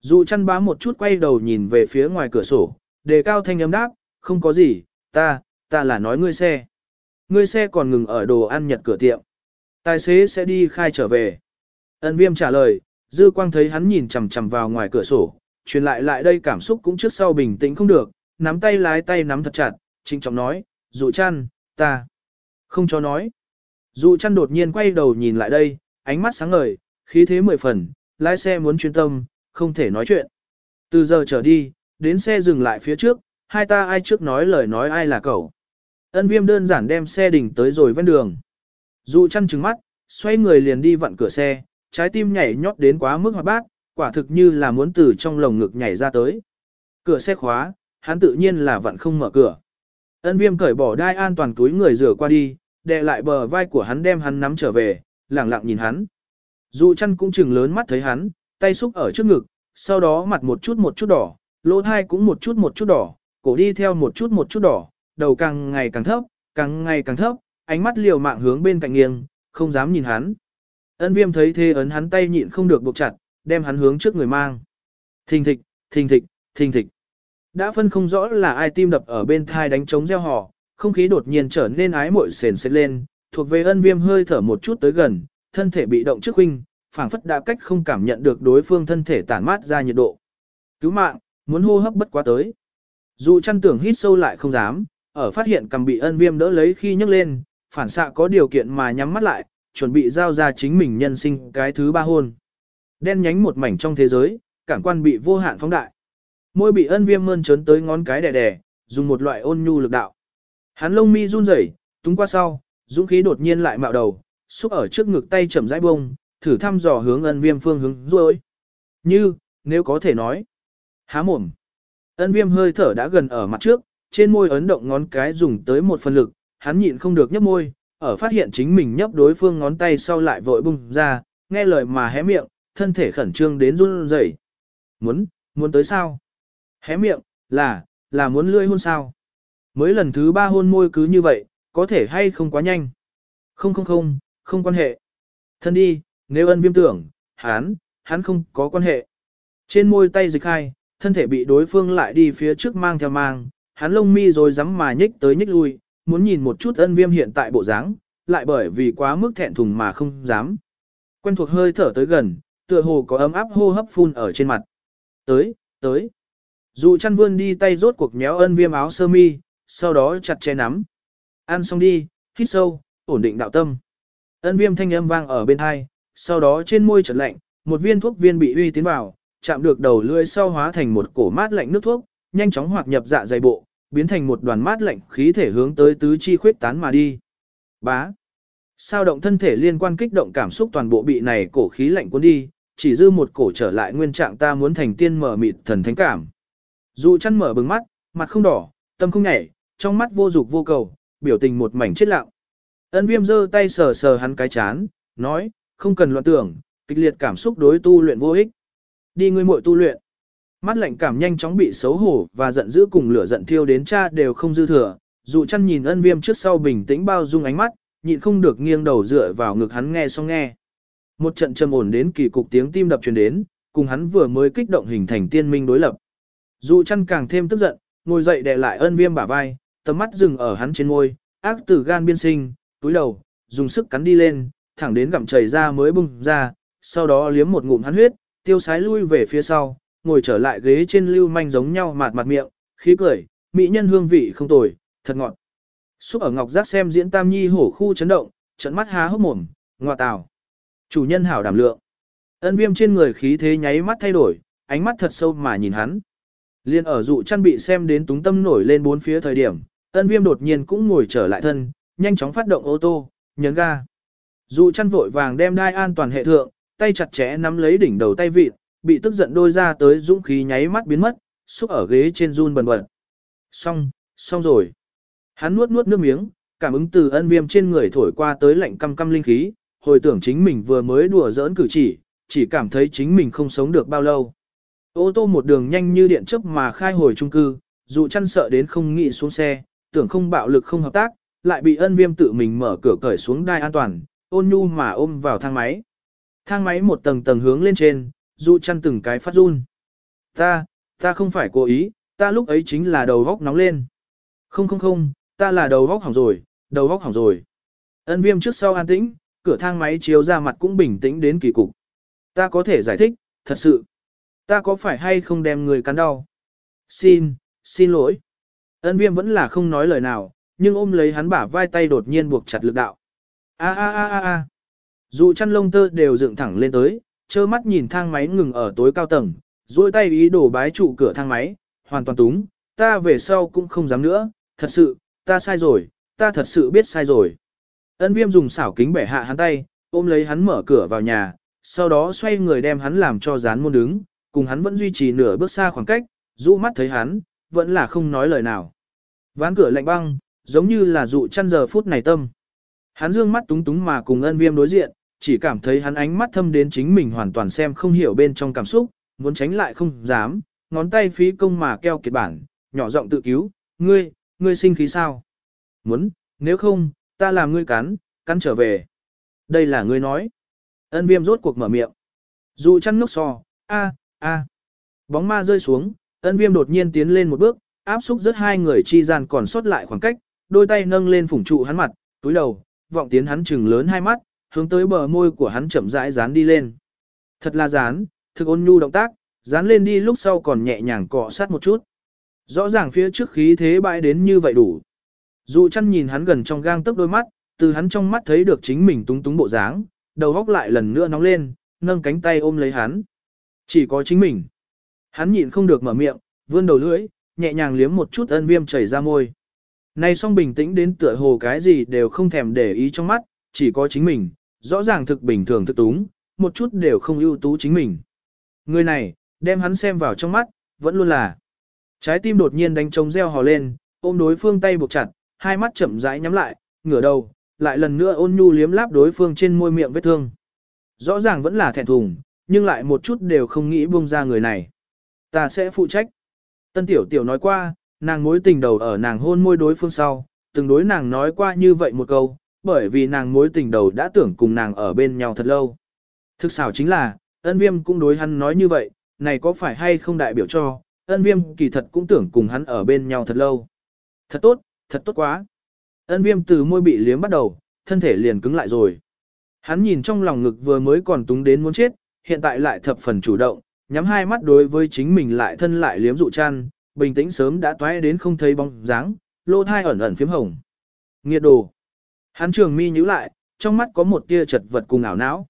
Dù chăn bá một chút quay đầu nhìn về phía ngoài cửa sổ, đề cao thanh âm đáp, không có gì, ta, ta là nói ngươi xe. Ngươi xe còn ngừng ở đồ ăn nhật cửa tiệm. Tài xế sẽ đi khai trở về. Ân viêm trả lời, dư quang thấy hắn nhìn chầm chầm vào ngoài cửa sổ, truyền lại lại đây cảm xúc cũng trước sau bình tĩnh không được, nắm tay lái tay nắm thật chặt, trinh trọng nói, dụ chăn, ta, không cho nói. Dụ chăn đột nhiên quay đầu nhìn lại đây, ánh mắt sáng ngời, khí thế mười phần, lái xe muốn chuyên tâm, không thể nói chuyện. Từ giờ trở đi, đến xe dừng lại phía trước, hai ta ai trước nói lời nói ai là cậu. Ân viêm đơn giản đem xe đỉnh tới rồi ven đường. Dụ chăn trừng mắt, xoay người liền đi vặn cửa xe, trái tim nhảy nhót đến quá mức hoạt bát, quả thực như là muốn từ trong lồng ngực nhảy ra tới. Cửa xe khóa, hắn tự nhiên là vặn không mở cửa. Ân viêm cởi bỏ đai an toàn túi người rửa qua đi, đè lại bờ vai của hắn đem hắn nắm trở về, lẳng lặng nhìn hắn. Dụ chăn cũng chừng lớn mắt thấy hắn, tay xúc ở trước ngực, sau đó mặt một chút một chút đỏ, lỗ thai cũng một chút một chút đỏ, cổ đi theo một chút một chút đỏ, đầu càng ngày càng thấp, càng ngày càng thấp, ánh mắt liều mạng hướng bên cạnh nghiêng, không dám nhìn hắn. Ân viêm thấy thế ấn hắn tay nhịn không được buộc chặt, đem hắn hướng trước người mang. Thình thịch, thình thịch, thình thịch. Đã phân không rõ là ai tim đập ở bên thai đánh trống gieo họ, không khí đột nhiên trở nên ái muội sền sệt lên, thuộc về ân viêm hơi thở một chút tới gần, thân thể bị động trước huynh, phảng phất đã cách không cảm nhận được đối phương thân thể tản mát ra nhiệt độ. Cứu mạng, muốn hô hấp bất quá tới. Dù chăn tưởng hít sâu lại không dám, ở phát hiện cầm bị ân viêm đỡ lấy khi nhấc lên, phản xạ có điều kiện mà nhắm mắt lại, chuẩn bị giao ra chính mình nhân sinh cái thứ ba hôn. Đen nhánh một mảnh trong thế giới, cảm quan bị vô hạn phóng đại. Môi bị ân viêm mơn trớn tới ngón cái đẻ đẻ, dùng một loại ôn nhu lực đạo. Hắn lông mi run rẩy, túng qua sau, dũng khí đột nhiên lại mạo đầu, xúc ở trước ngực tay chậm rãi bông, thử thăm dò hướng ân viêm phương hướng rồi. Như, nếu có thể nói. Há mồm. Ân viêm hơi thở đã gần ở mặt trước, trên môi ấn động ngón cái dùng tới một phần lực, hắn nhịn không được nhấp môi, ở phát hiện chính mình nhấp đối phương ngón tay sau lại vội bung ra, nghe lời mà hé miệng, thân thể khẩn trương đến run rẩy. Muốn, muốn tới sao? Hé miệng, là, là muốn lươi hôn sao? Mới lần thứ ba hôn môi cứ như vậy, có thể hay không quá nhanh? Không không không, không quan hệ. Thân đi, nếu ân viêm tưởng, hắn, hắn không có quan hệ. Trên môi tay dịch hai, thân thể bị đối phương lại đi phía trước mang theo mang, hắn lông mi rồi rắm mà nhích tới nhích lui, muốn nhìn một chút ân viêm hiện tại bộ dáng, lại bởi vì quá mức thẹn thùng mà không dám. Quen thuộc hơi thở tới gần, tựa hồ có ấm áp hô hấp phun ở trên mặt. Tới, tới. Dụ chăn vươn đi tay rốt cuộc méo ân viêm áo sơ mi, sau đó chặt che nắm. Ăn xong đi, hít sâu, ổn định đạo tâm. Ân viêm thanh âm vang ở bên hai, sau đó trên môi trật lạnh, một viên thuốc viên bị uy tiến vào, chạm được đầu lưỡi sau hóa thành một cổ mát lạnh nước thuốc, nhanh chóng hoạt nhập dạ dày bộ, biến thành một đoàn mát lạnh khí thể hướng tới tứ chi khuyết tán mà đi. Bá. Sao động thân thể liên quan kích động cảm xúc toàn bộ bị này cổ khí lạnh cuốn đi, chỉ dư một cổ trở lại nguyên trạng ta muốn thành tiên mở mịt thần thánh cảm. Dụ chăn mở bừng mắt, mặt không đỏ, tâm không nhảy, trong mắt vô dục vô cầu, biểu tình một mảnh chết lặng. Ân viêm giơ tay sờ sờ hắn cái chán, nói, không cần loạn tưởng, kịch liệt cảm xúc đối tu luyện vô ích. Đi ngươi muội tu luyện. Mắt lạnh cảm nhanh chóng bị xấu hổ và giận dữ cùng lửa giận thiêu đến cha đều không dư thừa, dụ chăn nhìn ân viêm trước sau bình tĩnh bao dung ánh mắt, nhịn không được nghiêng đầu dựa vào ngực hắn nghe xong nghe. Một trận trầm ổn đến kỳ cục tiếng tim đập truyền đến, cùng hắn vừa mới kích động hình thành tiên minh đối lập. Dụ chăn càng thêm tức giận, ngồi dậy đè lại ân viêm bả vai, tầm mắt dừng ở hắn trên môi, ác tử gan biên sinh, túi đầu, dùng sức cắn đi lên, thẳng đến gặm chảy ra mới bung ra, sau đó liếm một ngụm hắn huyết, tiêu sái lui về phía sau, ngồi trở lại ghế trên lưu manh giống nhau mạt mặt miệng, khí cười, mỹ nhân hương vị không tồi, thật ngọt. Xúc ở ngọc giác xem diễn tam nhi hổ khu chấn động, trận mắt há hốc mồm, ngoa tào. Chủ nhân hảo đảm lượng. Ân viêm trên người khí thế nháy mắt thay đổi, ánh mắt thật sâu mà nhìn hắn. Liên ở dụ chăn bị xem đến túng tâm nổi lên bốn phía thời điểm, ân viêm đột nhiên cũng ngồi trở lại thân, nhanh chóng phát động ô tô, nhấn ga. Dụ chăn vội vàng đem đai an toàn hệ thượng, tay chặt chẽ nắm lấy đỉnh đầu tay vịt, bị tức giận đôi ra tới dũng khí nháy mắt biến mất, xúc ở ghế trên run bần bật. Xong, xong rồi. Hắn nuốt nuốt nước miếng, cảm ứng từ ân viêm trên người thổi qua tới lạnh căm căm linh khí, hồi tưởng chính mình vừa mới đùa giỡn cử chỉ, chỉ cảm thấy chính mình không sống được bao lâu. Ô tô một đường nhanh như điện chớp mà khai hồi trung cư, dù chăn sợ đến không nghĩ xuống xe, tưởng không bạo lực không hợp tác, lại bị ân viêm tự mình mở cửa cởi xuống đai an toàn, ôn nhu mà ôm vào thang máy. Thang máy một tầng tầng hướng lên trên, dù chăn từng cái phát run. Ta, ta không phải cố ý, ta lúc ấy chính là đầu góc nóng lên. Không không không, ta là đầu góc hỏng rồi, đầu góc hỏng rồi. Ân viêm trước sau an tĩnh, cửa thang máy chiếu ra mặt cũng bình tĩnh đến kỳ cục. Ta có thể giải thích, thật sự. Ta có phải hay không đem người cắn đau? Xin, xin lỗi. Ân viêm vẫn là không nói lời nào, nhưng ôm lấy hắn bả vai tay đột nhiên buộc chặt lực đạo. A a a a a. Dù chăn lông tơ đều dựng thẳng lên tới, trơ mắt nhìn thang máy ngừng ở tối cao tầng, duỗi tay ý đổ bái trụ cửa thang máy, hoàn toàn túng, ta về sau cũng không dám nữa, thật sự, ta sai rồi, ta thật sự biết sai rồi. Ân viêm dùng xảo kính bẻ hạ hắn tay, ôm lấy hắn mở cửa vào nhà, sau đó xoay người đem hắn làm cho dán môn đứng, cùng hắn vẫn duy trì nửa bước xa khoảng cách, dụ mắt thấy hắn, vẫn là không nói lời nào. Ván cửa lạnh băng, giống như là dụ chăn giờ phút này tâm. Hắn dương mắt túng túng mà cùng ân viêm đối diện, chỉ cảm thấy hắn ánh mắt thâm đến chính mình hoàn toàn xem không hiểu bên trong cảm xúc, muốn tránh lại không dám, ngón tay phí công mà keo kiệt bản, nhỏ giọng tự cứu, ngươi, ngươi sinh khí sao? Muốn, nếu không, ta làm ngươi cắn, cắn trở về. Đây là ngươi nói. Ân viêm rốt cuộc mở miệng. Dù chăn nước so, a a Bóng ma rơi xuống, ân viêm đột nhiên tiến lên một bước, áp xúc rất hai người chi gian còn sót lại khoảng cách, đôi tay nâng lên phủng trụ hắn mặt, túi đầu, vọng tiến hắn trừng lớn hai mắt, hướng tới bờ môi của hắn chậm rãi dán đi lên. Thật là dán, thực ôn nhu động tác, dán lên đi lúc sau còn nhẹ nhàng cọ sát một chút. Rõ ràng phía trước khí thế bãi đến như vậy đủ. Dụ chăn nhìn hắn gần trong gang tấc đôi mắt, từ hắn trong mắt thấy được chính mình túng túng bộ dáng, đầu góc lại lần nữa nóng lên, nâng cánh tay ôm lấy hắn. Chỉ có chính mình. Hắn nhịn không được mở miệng, vươn đầu lưỡi, nhẹ nhàng liếm một chút ân viêm chảy ra môi. Này song bình tĩnh đến tựa hồ cái gì đều không thèm để ý trong mắt, chỉ có chính mình, rõ ràng thực bình thường thực túng, một chút đều không ưu tú chính mình. Người này, đem hắn xem vào trong mắt, vẫn luôn là. Trái tim đột nhiên đánh trống reo hò lên, ôm đối phương tay buộc chặt, hai mắt chậm rãi nhắm lại, ngửa đầu, lại lần nữa ôn nhu liếm láp đối phương trên môi miệng vết thương. Rõ ràng vẫn là thẹn thùng, nhưng lại một chút đều không nghĩ buông ra người này. Ta sẽ phụ trách. Tân tiểu tiểu nói qua, nàng mối tình đầu ở nàng hôn môi đối phương sau, từng đối nàng nói qua như vậy một câu, bởi vì nàng mối tình đầu đã tưởng cùng nàng ở bên nhau thật lâu. Thực xảo chính là, ân viêm cũng đối hắn nói như vậy, này có phải hay không đại biểu cho, ân viêm kỳ thật cũng tưởng cùng hắn ở bên nhau thật lâu. Thật tốt, thật tốt quá. Ân viêm từ môi bị liếm bắt đầu, thân thể liền cứng lại rồi. Hắn nhìn trong lòng ngực vừa mới còn túng đến muốn chết, hiện tại lại thập phần chủ động, nhắm hai mắt đối với chính mình lại thân lại liếm dụ chăn, bình tĩnh sớm đã toái đến không thấy bóng dáng, lô thai ẩn ẩn phím hồng. Nghiệt đồ. Hắn trường mi nhíu lại, trong mắt có một tia chật vật cùng ảo não.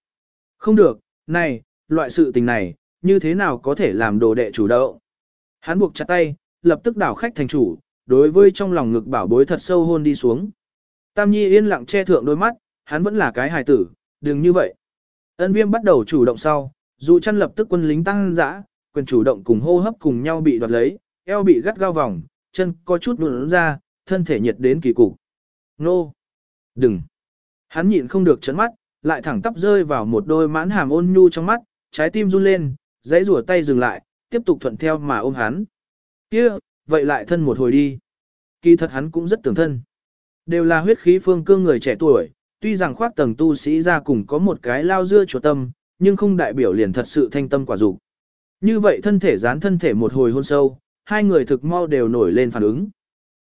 Không được, này, loại sự tình này, như thế nào có thể làm đồ đệ chủ động. Hắn buộc chặt tay, lập tức đảo khách thành chủ, đối với trong lòng ngực bảo bối thật sâu hôn đi xuống. Tam Nhi yên lặng che thượng đôi mắt, hắn vẫn là cái hài tử, đừng như vậy. Ân viêm bắt đầu chủ động sau, dù chăn lập tức quân lính tăng dã, quyền chủ động cùng hô hấp cùng nhau bị đoạt lấy, eo bị gắt gao vòng, chân có chút nụn ra, thân thể nhiệt đến kỳ cục. Nô! Đừng! Hắn nhịn không được chấn mắt, lại thẳng tắp rơi vào một đôi mãn hàm ôn nhu trong mắt, trái tim run lên, giấy rủa tay dừng lại, tiếp tục thuận theo mà ôm hắn. kia vậy lại thân một hồi đi. Kỳ thật hắn cũng rất tưởng thân. Đều là huyết khí phương cương người trẻ tuổi, tuy rằng khoác tầng tu sĩ ra cùng có một cái lao dưa chuột tâm, nhưng không đại biểu liền thật sự thanh tâm quả dục. Như vậy thân thể dán thân thể một hồi hôn sâu, hai người thực mau đều nổi lên phản ứng.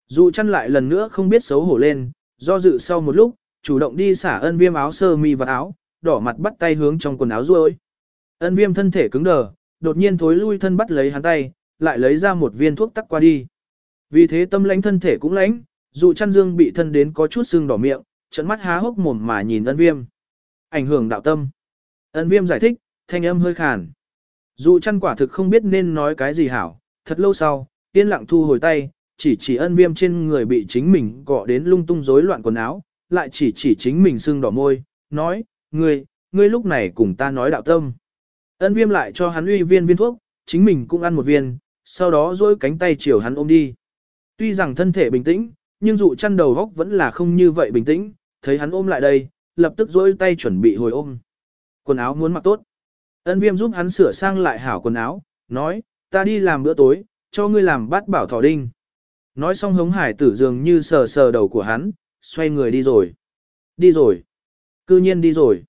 Dụ chăn lại lần nữa không biết xấu hổ lên, do dự sau một lúc, chủ động đi xả ân viêm áo sơ mi và áo, đỏ mặt bắt tay hướng trong quần áo ruôi. Ân viêm thân thể cứng đờ, đột nhiên thối lui thân bắt lấy hắn tay, lại lấy ra một viên thuốc tắc qua đi. Vì thế tâm lãnh thân thể cũng lãnh, dù chăn dương bị thân đến có chút sưng đỏ miệng, trận mắt há hốc mồm mà nhìn ân viêm. Ảnh hưởng đạo tâm. Ân viêm giải thích, thanh âm hơi khàn. Dù chăn quả thực không biết nên nói cái gì hảo, thật lâu sau, yên lặng thu hồi tay, chỉ chỉ ân viêm trên người bị chính mình gọ đến lung tung rối loạn quần áo, lại chỉ chỉ chính mình sưng đỏ môi, nói, ngươi, ngươi lúc này cùng ta nói đạo tâm. Ân viêm lại cho hắn uy viên viên thuốc, chính mình cũng ăn một viên, sau đó dối cánh tay chiều hắn ôm đi. Tuy rằng thân thể bình tĩnh, nhưng dụ chăn đầu góc vẫn là không như vậy bình tĩnh, thấy hắn ôm lại đây, lập tức dối tay chuẩn bị hồi ôm. Quần áo muốn mặc tốt. Ân viêm giúp hắn sửa sang lại hảo quần áo, nói, ta đi làm bữa tối, cho ngươi làm bát bảo thỏ đinh. Nói xong hống hải tử dường như sờ sờ đầu của hắn, xoay người đi rồi. Đi rồi. Cư nhiên đi rồi.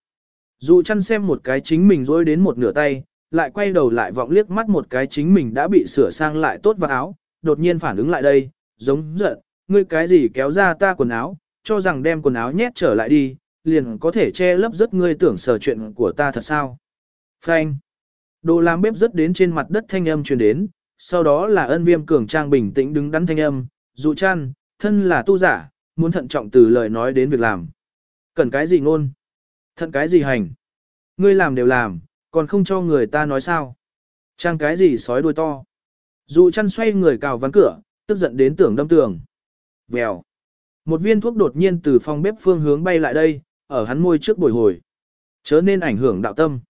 Dụ chăn xem một cái chính mình dối đến một nửa tay, lại quay đầu lại vọng liếc mắt một cái chính mình đã bị sửa sang lại tốt vào áo, đột nhiên phản ứng lại đây, giống giận, ngươi cái gì kéo ra ta quần áo, cho rằng đem quần áo nhét trở lại đi, liền có thể che lấp rất ngươi tưởng sở chuyện của ta thật sao. Phanh. Đồ làm bếp rất đến trên mặt đất thanh âm truyền đến, sau đó là ân viêm cường trang bình tĩnh đứng đắn thanh âm, dụ chăn, thân là tu giả, muốn thận trọng từ lời nói đến việc làm. Cần cái gì ngôn? Thận cái gì hành? Ngươi làm đều làm, còn không cho người ta nói sao? Trang cái gì sói đuôi to? Dụ chăn xoay người cào ván cửa, tức giận đến tưởng đâm tường. Vèo. Một viên thuốc đột nhiên từ phòng bếp phương hướng bay lại đây, ở hắn môi trước bồi hồi. Chớ nên ảnh hưởng đạo tâm.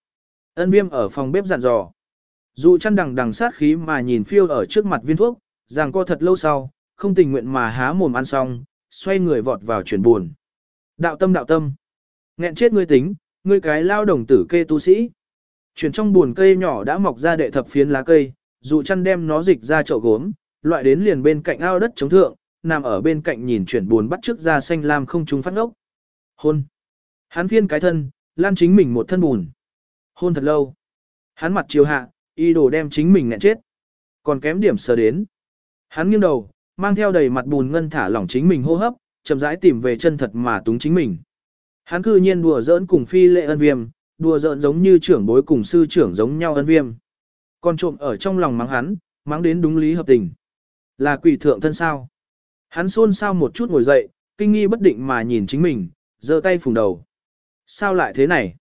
Ân viêm ở phòng bếp dặn dò. dù chăn đằng đằng sát khí mà nhìn phiêu ở trước mặt viên thuốc, rằng co thật lâu sau, không tình nguyện mà há mồm ăn xong, xoay người vọt vào chuyển buồn. Đạo tâm đạo tâm. Nghẹn chết ngươi tính, ngươi cái lao đồng tử kê tu sĩ. Chuyển trong buồn cây nhỏ đã mọc ra đệ thập phiến lá cây, dù chăn đem nó dịch ra chậu gốm, loại đến liền bên cạnh ao đất chống thượng, nằm ở bên cạnh nhìn chuyển buồn bắt trước ra xanh lam không trung phát ngốc. Hôn. Hắn phiên cái thân, lan chính mình một thân bùn. Hôn thật lâu. Hắn mặt chiều hạ, y đồ đem chính mình nghẹn chết. Còn kém điểm sờ đến. Hắn nghiêng đầu, mang theo đầy mặt bùn ngân thả lỏng chính mình hô hấp, chậm rãi tìm về chân thật mà túng chính mình. Hắn cư nhiên đùa giỡn cùng phi lệ ân viêm, đùa giỡn giống như trưởng bối cùng sư trưởng giống nhau ân viêm. Còn trộm ở trong lòng mắng hắn, mắng đến đúng lý hợp tình. Là quỷ thượng thân sao. Hắn xôn xao một chút ngồi dậy, kinh nghi bất định mà nhìn chính mình, giơ tay phùng đầu. Sao lại thế này?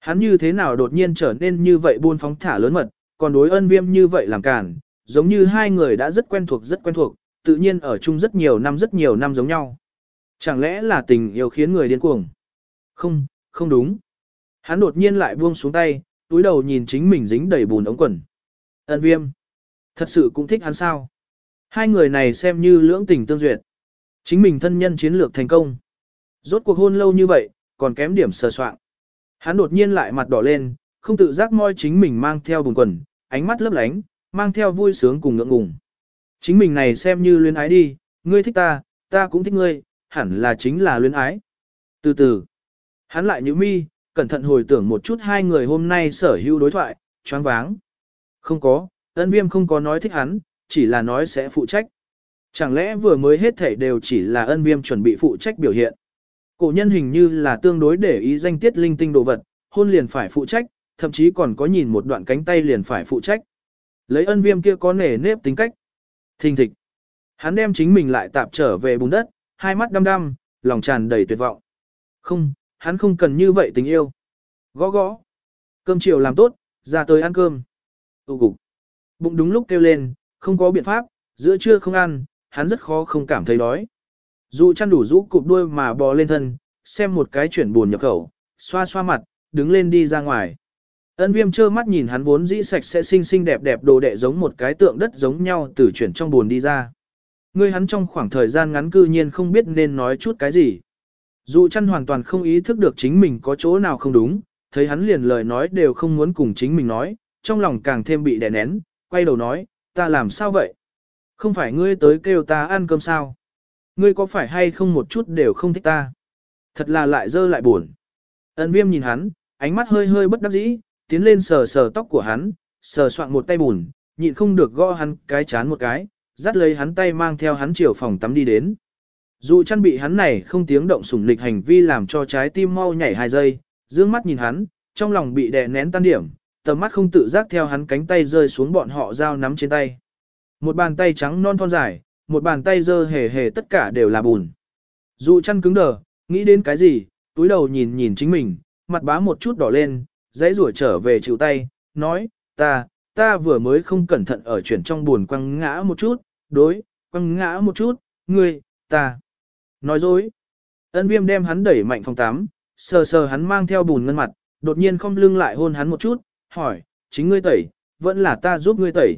Hắn như thế nào đột nhiên trở nên như vậy buôn phóng thả lớn mật, còn đối ân viêm như vậy làm cản, giống như hai người đã rất quen thuộc rất quen thuộc, tự nhiên ở chung rất nhiều năm rất nhiều năm giống nhau. Chẳng lẽ là tình yêu khiến người điên cuồng? Không, không đúng. Hắn đột nhiên lại buông xuống tay, túi đầu nhìn chính mình dính đầy bùn ống quần. Ân viêm. Thật sự cũng thích hắn sao? Hai người này xem như lưỡng tình tương duyệt. Chính mình thân nhân chiến lược thành công. Rốt cuộc hôn lâu như vậy, còn kém điểm sờ soạn. Hắn đột nhiên lại mặt đỏ lên, không tự giác moi chính mình mang theo bùn quần, ánh mắt lấp lánh, mang theo vui sướng cùng ngượng ngùng. Chính mình này xem như luyến ái đi, ngươi thích ta, ta cũng thích ngươi, hẳn là chính là luyến ái. Từ từ, hắn lại nhíu mi, cẩn thận hồi tưởng một chút hai người hôm nay sở hữu đối thoại, choáng váng. Không có, ân viêm không có nói thích hắn, chỉ là nói sẽ phụ trách. Chẳng lẽ vừa mới hết thảy đều chỉ là ân viêm chuẩn bị phụ trách biểu hiện. Cổ nhân hình như là tương đối để ý danh tiết linh tinh đồ vật, hôn liền phải phụ trách, thậm chí còn có nhìn một đoạn cánh tay liền phải phụ trách. Lấy ân viêm kia có nể nếp tính cách. Thình thịch. Hắn đem chính mình lại tạp trở về bùn đất, hai mắt đăm đăm, lòng tràn đầy tuyệt vọng. Không, hắn không cần như vậy tình yêu. Gõ gõ. Cơm chiều làm tốt, ra tới ăn cơm. Tụ cục. Bụng đúng lúc kêu lên, không có biện pháp, giữa trưa không ăn, hắn rất khó không cảm thấy đói. Dụ chăn đủ rũ cụp đuôi mà bò lên thân, xem một cái chuyển buồn nhập khẩu, xoa xoa mặt, đứng lên đi ra ngoài. Ân viêm trơ mắt nhìn hắn vốn dĩ sạch sẽ xinh xinh đẹp đẹp đồ đệ giống một cái tượng đất giống nhau từ chuyển trong buồn đi ra. Ngươi hắn trong khoảng thời gian ngắn cư nhiên không biết nên nói chút cái gì. Dụ chăn hoàn toàn không ý thức được chính mình có chỗ nào không đúng, thấy hắn liền lời nói đều không muốn cùng chính mình nói, trong lòng càng thêm bị đè nén, quay đầu nói, ta làm sao vậy? Không phải ngươi tới kêu ta ăn cơm sao? Ngươi có phải hay không một chút đều không thích ta? Thật là lại dơ lại buồn. Ân viêm nhìn hắn, ánh mắt hơi hơi bất đắc dĩ, tiến lên sờ sờ tóc của hắn, sờ soạn một tay bùn, nhịn không được gõ hắn cái chán một cái, dắt lấy hắn tay mang theo hắn chiều phòng tắm đi đến. Dù chăn bị hắn này không tiếng động sủng lịch hành vi làm cho trái tim mau nhảy hai giây, dương mắt nhìn hắn, trong lòng bị đè nén tan điểm, tầm mắt không tự giác theo hắn cánh tay rơi xuống bọn họ dao nắm trên tay. Một bàn tay trắng non thon dài, một bàn tay dơ hề hề tất cả đều là bùn. Dù chăn cứng đờ, nghĩ đến cái gì, túi đầu nhìn nhìn chính mình, mặt bá một chút đỏ lên, dãy rủa trở về chịu tay, nói, ta, ta vừa mới không cẩn thận ở chuyển trong buồn quăng ngã một chút, đối, quăng ngã một chút, ngươi, ta. Nói dối. Ân viêm đem hắn đẩy mạnh phòng tắm sờ sờ hắn mang theo bùn ngân mặt, đột nhiên không lưng lại hôn hắn một chút, hỏi, chính ngươi tẩy, vẫn là ta giúp ngươi tẩy.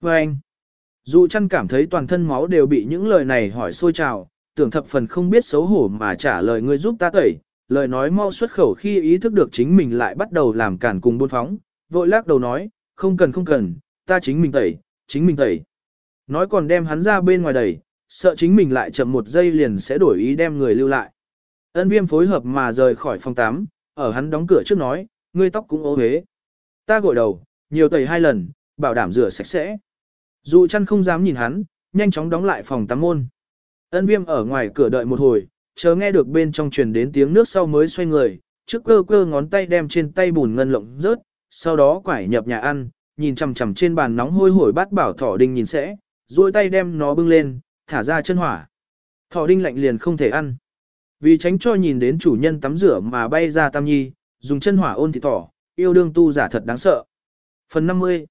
Và anh, dù chăn cảm thấy toàn thân máu đều bị những lời này hỏi sôi trào, tưởng thập phần không biết xấu hổ mà trả lời ngươi giúp ta tẩy, lời nói mau xuất khẩu khi ý thức được chính mình lại bắt đầu làm cản cùng buôn phóng, vội lắc đầu nói, không cần không cần, ta chính mình tẩy, chính mình tẩy. Nói còn đem hắn ra bên ngoài đẩy, sợ chính mình lại chậm một giây liền sẽ đổi ý đem người lưu lại. Ân viêm phối hợp mà rời khỏi phòng 8, ở hắn đóng cửa trước nói, ngươi tóc cũng ố hế. Ta gội đầu, nhiều tẩy hai lần, bảo đảm rửa sạch sẽ. Dù chăn không dám nhìn hắn, nhanh chóng đóng lại phòng tắm môn. Ân viêm ở ngoài cửa đợi một hồi, chờ nghe được bên trong truyền đến tiếng nước sau mới xoay người, trước cơ cơ ngón tay đem trên tay bùn ngân lộng rớt, sau đó quải nhập nhà ăn, nhìn chằm chằm trên bàn nóng hôi hổi bát bảo thỏ đinh nhìn sẽ, duỗi tay đem nó bưng lên, thả ra chân hỏa. Thỏ đinh lạnh liền không thể ăn. Vì tránh cho nhìn đến chủ nhân tắm rửa mà bay ra tam nhi, dùng chân hỏa ôn thịt thỏ, yêu đương tu giả thật đáng sợ. Phần 50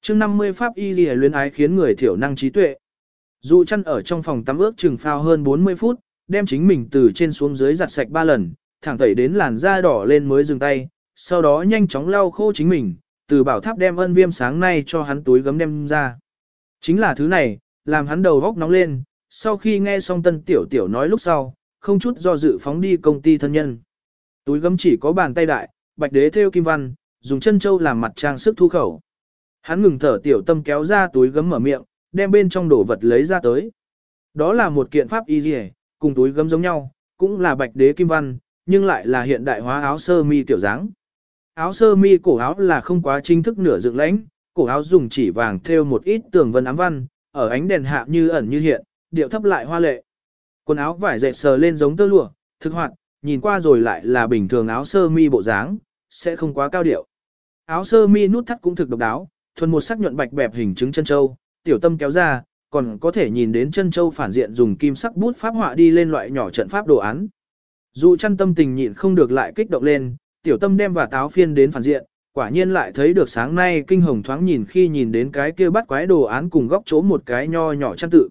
chương 50 Pháp y ghi luyến ái khiến người thiểu năng trí tuệ. Dụ chăn ở trong phòng tắm ước chừng phao hơn 40 phút, đem chính mình từ trên xuống dưới giặt sạch ba lần, thẳng tẩy đến làn da đỏ lên mới dừng tay, sau đó nhanh chóng lau khô chính mình, từ bảo tháp đem ân viêm sáng nay cho hắn túi gấm đem ra. Chính là thứ này, làm hắn đầu góc nóng lên, sau khi nghe xong tân tiểu tiểu nói lúc sau, không chút do dự phóng đi công ty thân nhân. Túi gấm chỉ có bàn tay đại, bạch đế theo kim văn, dùng chân châu làm mặt trang sức thu khẩu. Hắn ngừng thở tiểu tâm kéo ra túi gấm mở miệng, đem bên trong đồ vật lấy ra tới. Đó là một kiện pháp y dì cùng túi gấm giống nhau, cũng là bạch đế kim văn, nhưng lại là hiện đại hóa áo sơ mi tiểu dáng. Áo sơ mi cổ áo là không quá chính thức nửa dựng lãnh, cổ áo dùng chỉ vàng thêu một ít tường vân ám văn, ở ánh đèn hạ như ẩn như hiện, điệu thấp lại hoa lệ. Quần áo vải dệt sờ lên giống tơ lụa, thực hoạt, nhìn qua rồi lại là bình thường áo sơ mi bộ dáng, sẽ không quá cao điệu. Áo sơ mi nút thắt cũng thực độc đáo, thuần một sắc nhuận bạch bẹp hình trứng chân châu, tiểu tâm kéo ra, còn có thể nhìn đến chân châu phản diện dùng kim sắc bút pháp họa đi lên loại nhỏ trận pháp đồ án. Dù chăn tâm tình nhịn không được lại kích động lên, tiểu tâm đem và táo phiên đến phản diện, quả nhiên lại thấy được sáng nay kinh hồng thoáng nhìn khi nhìn đến cái kia bắt quái đồ án cùng góc chỗ một cái nho nhỏ chăn tự.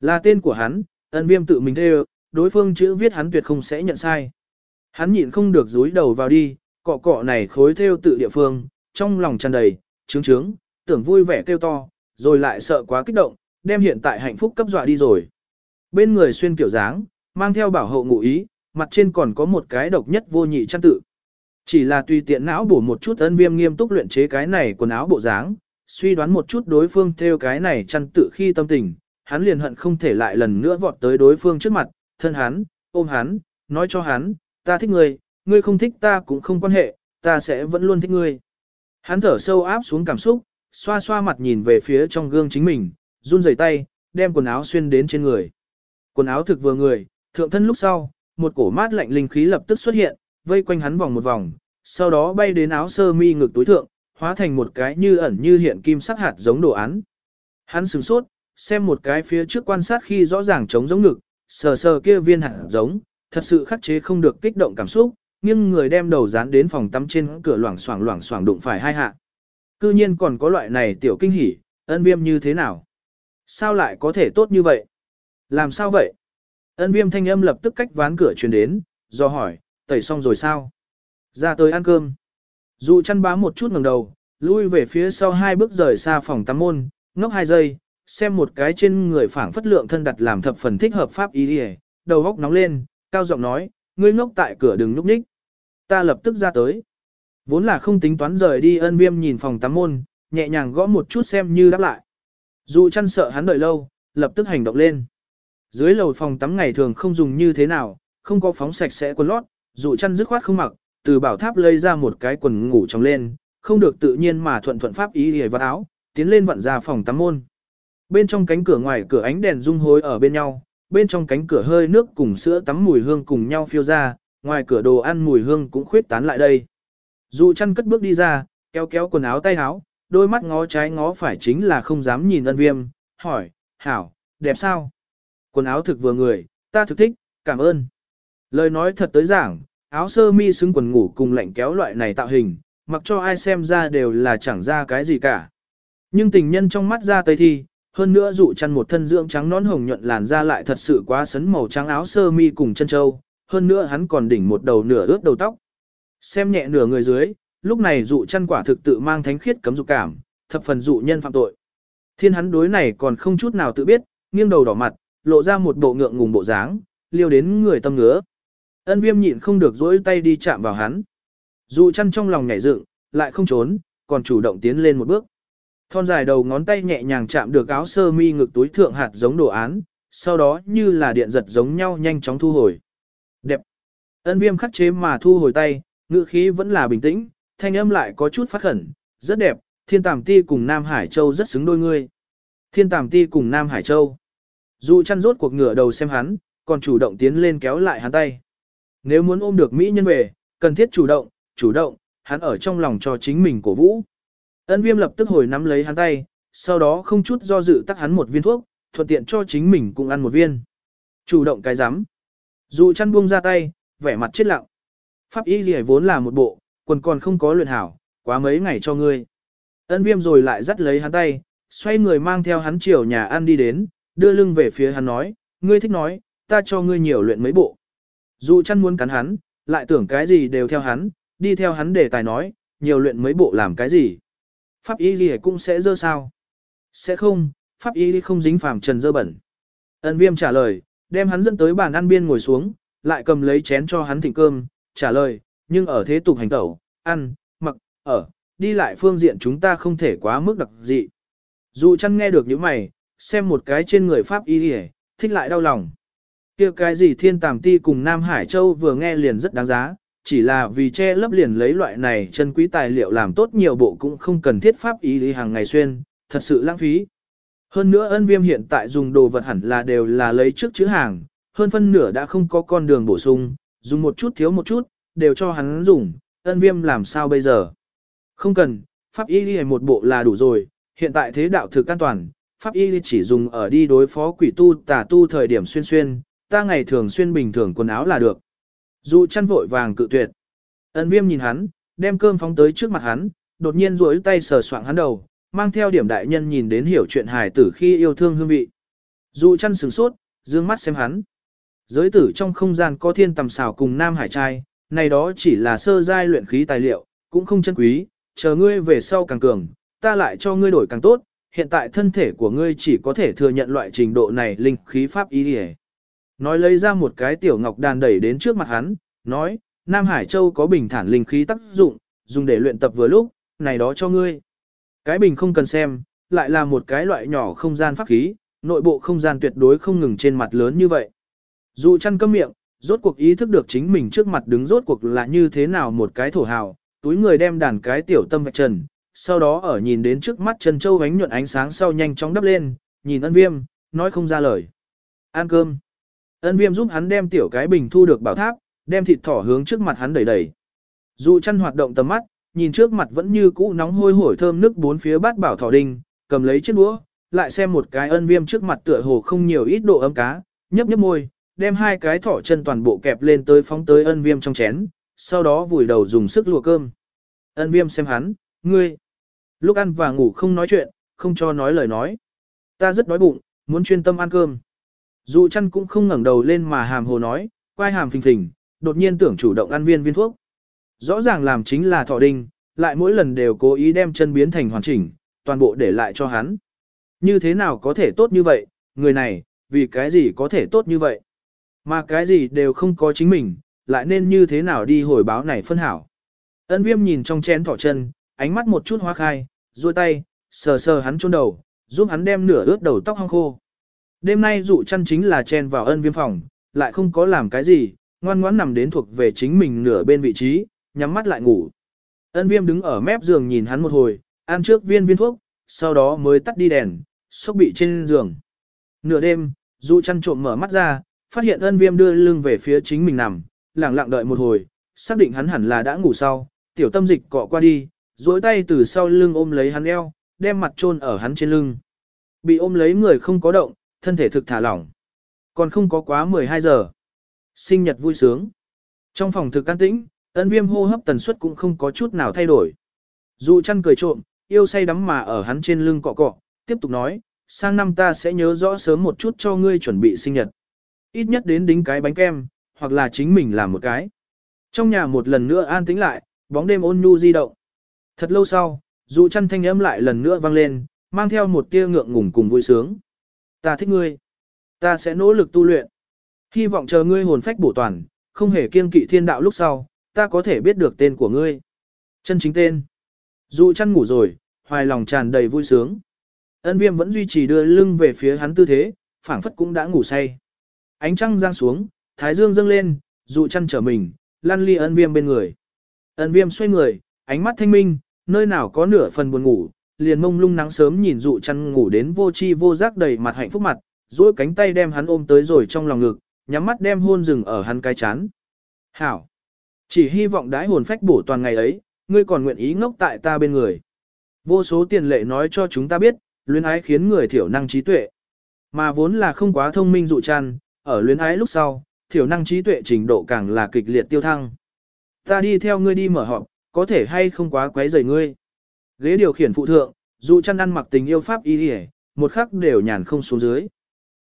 Là tên của hắn, ân viêm tự mình theo, đối phương chữ viết hắn tuyệt không sẽ nhận sai. Hắn nhịn không được dúi đầu vào đi, cọ cọ này khối theo tự địa phương, trong lòng tràn đầy, trướng trướng, tưởng vui vẻ kêu to, rồi lại sợ quá kích động, đem hiện tại hạnh phúc cấp dọa đi rồi. Bên người xuyên kiểu dáng, mang theo bảo hộ ngụ ý, mặt trên còn có một cái độc nhất vô nhị chăn tự. Chỉ là tùy tiện não bổ một chút ân viêm nghiêm túc luyện chế cái này quần áo bộ dáng, suy đoán một chút đối phương theo cái này chăn tự khi tâm tình, hắn liền hận không thể lại lần nữa vọt tới đối phương trước mặt, thân hắn, ôm hắn, nói cho hắn, ta thích người ngươi không thích ta cũng không quan hệ, ta sẽ vẫn luôn thích ngươi. Hắn thở sâu áp xuống cảm xúc, xoa xoa mặt nhìn về phía trong gương chính mình, run rẩy tay, đem quần áo xuyên đến trên người. Quần áo thực vừa người, thượng thân lúc sau, một cổ mát lạnh linh khí lập tức xuất hiện, vây quanh hắn vòng một vòng, sau đó bay đến áo sơ mi ngực túi thượng, hóa thành một cái như ẩn như hiện kim sắc hạt giống đồ án. Hắn sửng sốt, xem một cái phía trước quan sát khi rõ ràng trống giống ngực, sờ sờ kia viên hạt giống, thật sự khắc chế không được kích động cảm xúc, nhưng người đem đầu dán đến phòng tắm trên cửa loảng xoảng loảng xoảng đụng phải hai hạ. Cư nhiên còn có loại này tiểu kinh hỉ, ân viêm như thế nào? Sao lại có thể tốt như vậy? Làm sao vậy? Ân viêm thanh âm lập tức cách ván cửa truyền đến, do hỏi, tẩy xong rồi sao? Ra tới ăn cơm. Dụ chăn bám một chút ngẩng đầu, lui về phía sau hai bước rời xa phòng tắm môn, ngốc hai giây, xem một cái trên người phảng phất lượng thân đặt làm thập phần thích hợp pháp ý đi đầu góc nóng lên, cao giọng nói, ngươi ngốc tại cửa đừng núp ních. Ta lập tức ra tới. Vốn là không tính toán rời đi ân viêm nhìn phòng tắm môn, nhẹ nhàng gõ một chút xem như đáp lại. Dù chăn sợ hắn đợi lâu, lập tức hành động lên. Dưới lầu phòng tắm ngày thường không dùng như thế nào, không có phóng sạch sẽ quần lót, dù chăn dứt khoát không mặc, từ bảo tháp lấy ra một cái quần ngủ trong lên, không được tự nhiên mà thuận thuận pháp ý hề vào áo, tiến lên vặn ra phòng tắm môn. Bên trong cánh cửa ngoài cửa ánh đèn rung hối ở bên nhau, bên trong cánh cửa hơi nước cùng sữa tắm mùi hương cùng nhau phiêu ra, ngoài cửa đồ ăn mùi hương cũng khuyết tán lại đây. Dù chăn cất bước đi ra, kéo kéo quần áo tay áo, đôi mắt ngó trái ngó phải chính là không dám nhìn ân viêm, hỏi, hảo, đẹp sao? Quần áo thực vừa người, ta thực thích, cảm ơn. Lời nói thật tới giảng, áo sơ mi xứng quần ngủ cùng lạnh kéo loại này tạo hình, mặc cho ai xem ra đều là chẳng ra cái gì cả. Nhưng tình nhân trong mắt ra tây thi, hơn nữa dụ chăn một thân dưỡng trắng nón hồng nhuận làn da lại thật sự quá sấn màu trắng áo sơ mi cùng chân châu, hơn nữa hắn còn đỉnh một đầu nửa ướt đầu tóc. Xem nhẹ nửa người dưới, lúc này dụ chăn quả thực tự mang thánh khiết cấm dục cảm, thập phần dụ nhân phạm tội. Thiên hắn đối này còn không chút nào tự biết, nghiêng đầu đỏ mặt, lộ ra một bộ ngượng ngùng bộ dáng, liêu đến người tâm ngứa. Ân viêm nhịn không được dỗi tay đi chạm vào hắn. Dụ chăn trong lòng nhảy dựng, lại không trốn, còn chủ động tiến lên một bước. Thon dài đầu ngón tay nhẹ nhàng chạm được áo sơ mi ngực túi thượng hạt giống đồ án, sau đó như là điện giật giống nhau nhanh chóng thu hồi. Đẹp. Ân viêm khắc chế mà thu hồi tay, ngữ khí vẫn là bình tĩnh, thanh âm lại có chút phát khẩn, rất đẹp, thiên tàm ti cùng Nam Hải Châu rất xứng đôi ngươi. Thiên tàm ti cùng Nam Hải Châu. Dù chăn rốt cuộc ngửa đầu xem hắn, còn chủ động tiến lên kéo lại hắn tay. Nếu muốn ôm được Mỹ nhân về, cần thiết chủ động, chủ động, hắn ở trong lòng cho chính mình cổ vũ. Ân viêm lập tức hồi nắm lấy hắn tay, sau đó không chút do dự tắt hắn một viên thuốc, thuận tiện cho chính mình cũng ăn một viên. Chủ động cái rắm dù chăn buông ra tay, vẻ mặt chết lặng. Pháp y gì vốn là một bộ, quần còn không có luyện hảo, quá mấy ngày cho ngươi. Ân viêm rồi lại dắt lấy hắn tay, xoay người mang theo hắn chiều nhà ăn đi đến, đưa lưng về phía hắn nói, ngươi thích nói, ta cho ngươi nhiều luyện mấy bộ. Dù chăn muốn cắn hắn, lại tưởng cái gì đều theo hắn, đi theo hắn để tài nói, nhiều luyện mấy bộ làm cái gì. Pháp y gì cũng sẽ dơ sao? Sẽ không, pháp y không dính phàm trần dơ bẩn. Ân viêm trả lời, đem hắn dẫn tới bàn ăn biên ngồi xuống, lại cầm lấy chén cho hắn thịnh cơm, trả lời, nhưng ở thế tục hành tẩu, ăn, mặc, ở, đi lại phương diện chúng ta không thể quá mức đặc dị. Dù chăn nghe được những mày, xem một cái trên người Pháp y hề, thích lại đau lòng. kia cái gì thiên tàm ti cùng Nam Hải Châu vừa nghe liền rất đáng giá, chỉ là vì che lấp liền lấy loại này chân quý tài liệu làm tốt nhiều bộ cũng không cần thiết Pháp y lý hàng ngày xuyên, thật sự lãng phí. Hơn nữa ân viêm hiện tại dùng đồ vật hẳn là đều là lấy trước chữ hàng, hơn phân nửa đã không có con đường bổ sung, dùng một chút thiếu một chút, đều cho hắn dùng, ân viêm làm sao bây giờ. Không cần, pháp y đi một bộ là đủ rồi, hiện tại thế đạo thực an toàn, pháp y chỉ dùng ở đi đối phó quỷ tu tà tu thời điểm xuyên xuyên, ta ngày thường xuyên bình thường quần áo là được. dù chăn vội vàng cự tuyệt. Ân viêm nhìn hắn, đem cơm phóng tới trước mặt hắn, đột nhiên duỗi tay sờ soạng hắn đầu, mang theo điểm đại nhân nhìn đến hiểu chuyện hài tử khi yêu thương hương vị. Dụ chăn sừng sốt, dương mắt xem hắn. Giới tử trong không gian có thiên tầm xảo cùng nam hải trai, này đó chỉ là sơ giai luyện khí tài liệu, cũng không chân quý, chờ ngươi về sau càng cường, ta lại cho ngươi đổi càng tốt, hiện tại thân thể của ngươi chỉ có thể thừa nhận loại trình độ này linh khí pháp ý đi Nói lấy ra một cái tiểu ngọc đàn đẩy đến trước mặt hắn, nói, Nam Hải Châu có bình thản linh khí tác dụng, dùng để luyện tập vừa lúc, này đó cho ngươi. Cái bình không cần xem, lại là một cái loại nhỏ không gian pháp khí, nội bộ không gian tuyệt đối không ngừng trên mặt lớn như vậy. Dù chăn cấm miệng, rốt cuộc ý thức được chính mình trước mặt đứng rốt cuộc là như thế nào một cái thổ hào, túi người đem đàn cái tiểu tâm vạch trần, sau đó ở nhìn đến trước mắt Trần Châu ánh nhuận ánh sáng sau nhanh chóng đắp lên, nhìn ân viêm, nói không ra lời. Ăn cơm. Ân viêm giúp hắn đem tiểu cái bình thu được bảo tháp, đem thịt thỏ hướng trước mặt hắn đẩy đẩy. Dụ chăn hoạt động tầm mắt, nhìn trước mặt vẫn như cũ nóng hôi hổi thơm nước bốn phía bát bảo thỏ đinh, cầm lấy chiếc đũa, lại xem một cái ân viêm trước mặt tựa hồ không nhiều ít độ ấm cá, nhấp nhấp môi, đem hai cái thỏ chân toàn bộ kẹp lên tới phóng tới ân viêm trong chén, sau đó vùi đầu dùng sức lùa cơm. Ân viêm xem hắn, ngươi, lúc ăn và ngủ không nói chuyện, không cho nói lời nói. Ta rất đói bụng, muốn chuyên tâm ăn cơm. Dụ chăn cũng không ngẩng đầu lên mà hàm hồ nói, quay hàm phình phình, đột nhiên tưởng chủ động ăn viên viên thuốc. Rõ ràng làm chính là thọ đinh, lại mỗi lần đều cố ý đem chân biến thành hoàn chỉnh, toàn bộ để lại cho hắn. Như thế nào có thể tốt như vậy, người này, vì cái gì có thể tốt như vậy? Mà cái gì đều không có chính mình, lại nên như thế nào đi hồi báo này phân hảo. Ân viêm nhìn trong chén thỏ chân, ánh mắt một chút hoa khai, duỗi tay, sờ sờ hắn chôn đầu, giúp hắn đem nửa ướt đầu tóc hong khô. Đêm nay dụ chăn chính là chen vào ân viêm phòng, lại không có làm cái gì, ngoan ngoãn nằm đến thuộc về chính mình nửa bên vị trí, nhắm mắt lại ngủ. Ân viêm đứng ở mép giường nhìn hắn một hồi, ăn trước viên viên thuốc, sau đó mới tắt đi đèn, sốc bị trên giường. Nửa đêm, dụ chăn trộm mở mắt ra, phát hiện ân viêm đưa lưng về phía chính mình nằm, lặng lặng đợi một hồi, xác định hắn hẳn là đã ngủ sau, tiểu tâm dịch cọ qua đi, duỗi tay từ sau lưng ôm lấy hắn eo, đem mặt chôn ở hắn trên lưng. Bị ôm lấy người không có động, thân thể thực thả lỏng. Còn không có quá 12 giờ. Sinh nhật vui sướng. Trong phòng thực an tĩnh, ân viêm hô hấp tần suất cũng không có chút nào thay đổi. Dù chăn cười trộm, yêu say đắm mà ở hắn trên lưng cọ cọ, tiếp tục nói, sang năm ta sẽ nhớ rõ sớm một chút cho ngươi chuẩn bị sinh nhật. Ít nhất đến đính cái bánh kem, hoặc là chính mình làm một cái. Trong nhà một lần nữa an tĩnh lại, bóng đêm ôn nhu di động. Thật lâu sau, dù chăn thanh âm lại lần nữa vang lên, mang theo một tia ngượng ngùng cùng vui sướng. Ta thích ngươi. Ta sẽ nỗ lực tu luyện. Hy vọng chờ ngươi hồn phách bổ toàn, không hề kiêng kỵ thiên đạo lúc sau, ta có thể biết được tên của ngươi. Chân chính tên. Dù chăn ngủ rồi, hoài lòng tràn đầy vui sướng. Ân viêm vẫn duy trì đưa lưng về phía hắn tư thế, phảng phất cũng đã ngủ say. Ánh trăng giang xuống, thái dương dâng lên, dụ chăn trở mình, lăn ly ân viêm bên người. Ân viêm xoay người, ánh mắt thanh minh, nơi nào có nửa phần buồn ngủ, liền mông lung nắng sớm nhìn dụ chăn ngủ đến vô chi vô giác đầy mặt hạnh phúc mặt, duỗi cánh tay đem hắn ôm tới rồi trong lòng ngực, nhắm mắt đem hôn rừng ở hắn cái chán. Hảo! Chỉ hy vọng đái hồn phách bổ toàn ngày ấy, ngươi còn nguyện ý ngốc tại ta bên người. Vô số tiền lệ nói cho chúng ta biết, luyến ái khiến người thiểu năng trí tuệ. Mà vốn là không quá thông minh dụ chăn, ở luyến ái lúc sau, thiểu năng trí tuệ trình độ càng là kịch liệt tiêu thăng. Ta đi theo ngươi đi mở họp, có thể hay không quá quấy rầy ngươi. Ghế điều khiển phụ thượng, dụ chăn ăn mặc tình yêu pháp y hề, một khắc đều nhàn không xuống dưới.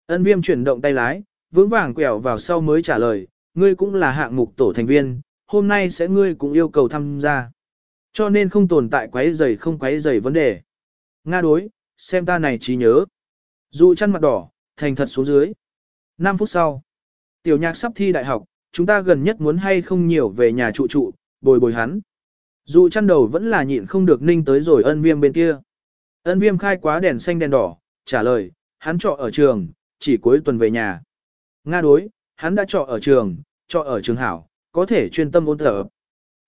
Ân viêm chuyển động tay lái, vững vàng quẹo vào sau mới trả lời, ngươi cũng là hạng mục tổ thành viên, hôm nay sẽ ngươi cũng yêu cầu tham gia. Cho nên không tồn tại quấy rầy không quấy rầy vấn đề. Nga đối, xem ta này trí nhớ. Dụ chăn mặt đỏ, thành thật xuống dưới. 5 phút sau, tiểu nhạc sắp thi đại học, chúng ta gần nhất muốn hay không nhiều về nhà trụ trụ, bồi bồi hắn. Dụ chăn đầu vẫn là nhịn không được ninh tới rồi ân viêm bên kia. Ân viêm khai quá đèn xanh đèn đỏ, trả lời, hắn trọ ở trường, chỉ cuối tuần về nhà. Nga đối, hắn đã trọ ở trường, trọ ở trường hảo, có thể chuyên tâm ôn tập.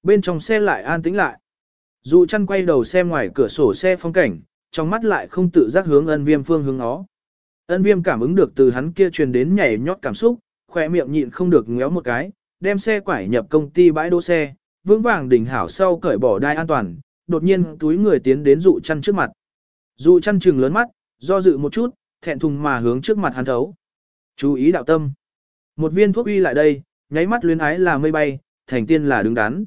Bên trong xe lại an tĩnh lại. Dụ chăn quay đầu xem ngoài cửa sổ xe phong cảnh, trong mắt lại không tự giác hướng ân viêm phương hướng nó. Ân viêm cảm ứng được từ hắn kia truyền đến nhảy nhót cảm xúc, khỏe miệng nhịn không được ngéo một cái, đem xe quải nhập công ty bãi đỗ xe, vững vàng đỉnh hảo sau cởi bỏ đai an toàn, đột nhiên túi người tiến đến dụ chăn trước mặt. Dụ chăn trừng lớn mắt, do dự một chút, thẹn thùng mà hướng trước mặt hắn thấu. Chú ý đạo tâm. Một viên thuốc uy lại đây, nháy mắt luyến ái là mây bay, thành tiên là đứng đắn.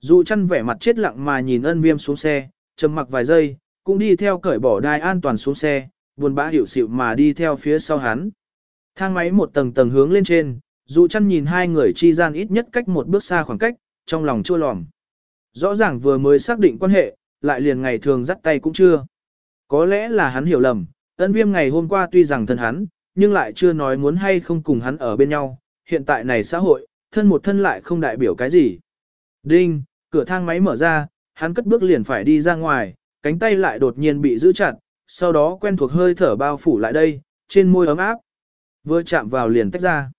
Dụ chăn vẻ mặt chết lặng mà nhìn ân viêm xuống xe, trầm mặc vài giây, cũng đi theo cởi bỏ đai an toàn xuống xe, buồn bã hiểu xịu mà đi theo phía sau hắn. Thang máy một tầng tầng hướng lên trên, dụ chăn nhìn hai người chi gian ít nhất cách một bước xa khoảng cách, trong lòng chua lòm. Rõ ràng vừa mới xác định quan hệ, lại liền ngày thường dắt tay cũng chưa. Có lẽ là hắn hiểu lầm, ân viêm ngày hôm qua tuy rằng thân hắn, nhưng lại chưa nói muốn hay không cùng hắn ở bên nhau, hiện tại này xã hội, thân một thân lại không đại biểu cái gì. Đinh, cửa thang máy mở ra, hắn cất bước liền phải đi ra ngoài, cánh tay lại đột nhiên bị giữ chặt, sau đó quen thuộc hơi thở bao phủ lại đây, trên môi ấm áp. Vừa chạm vào liền tách ra.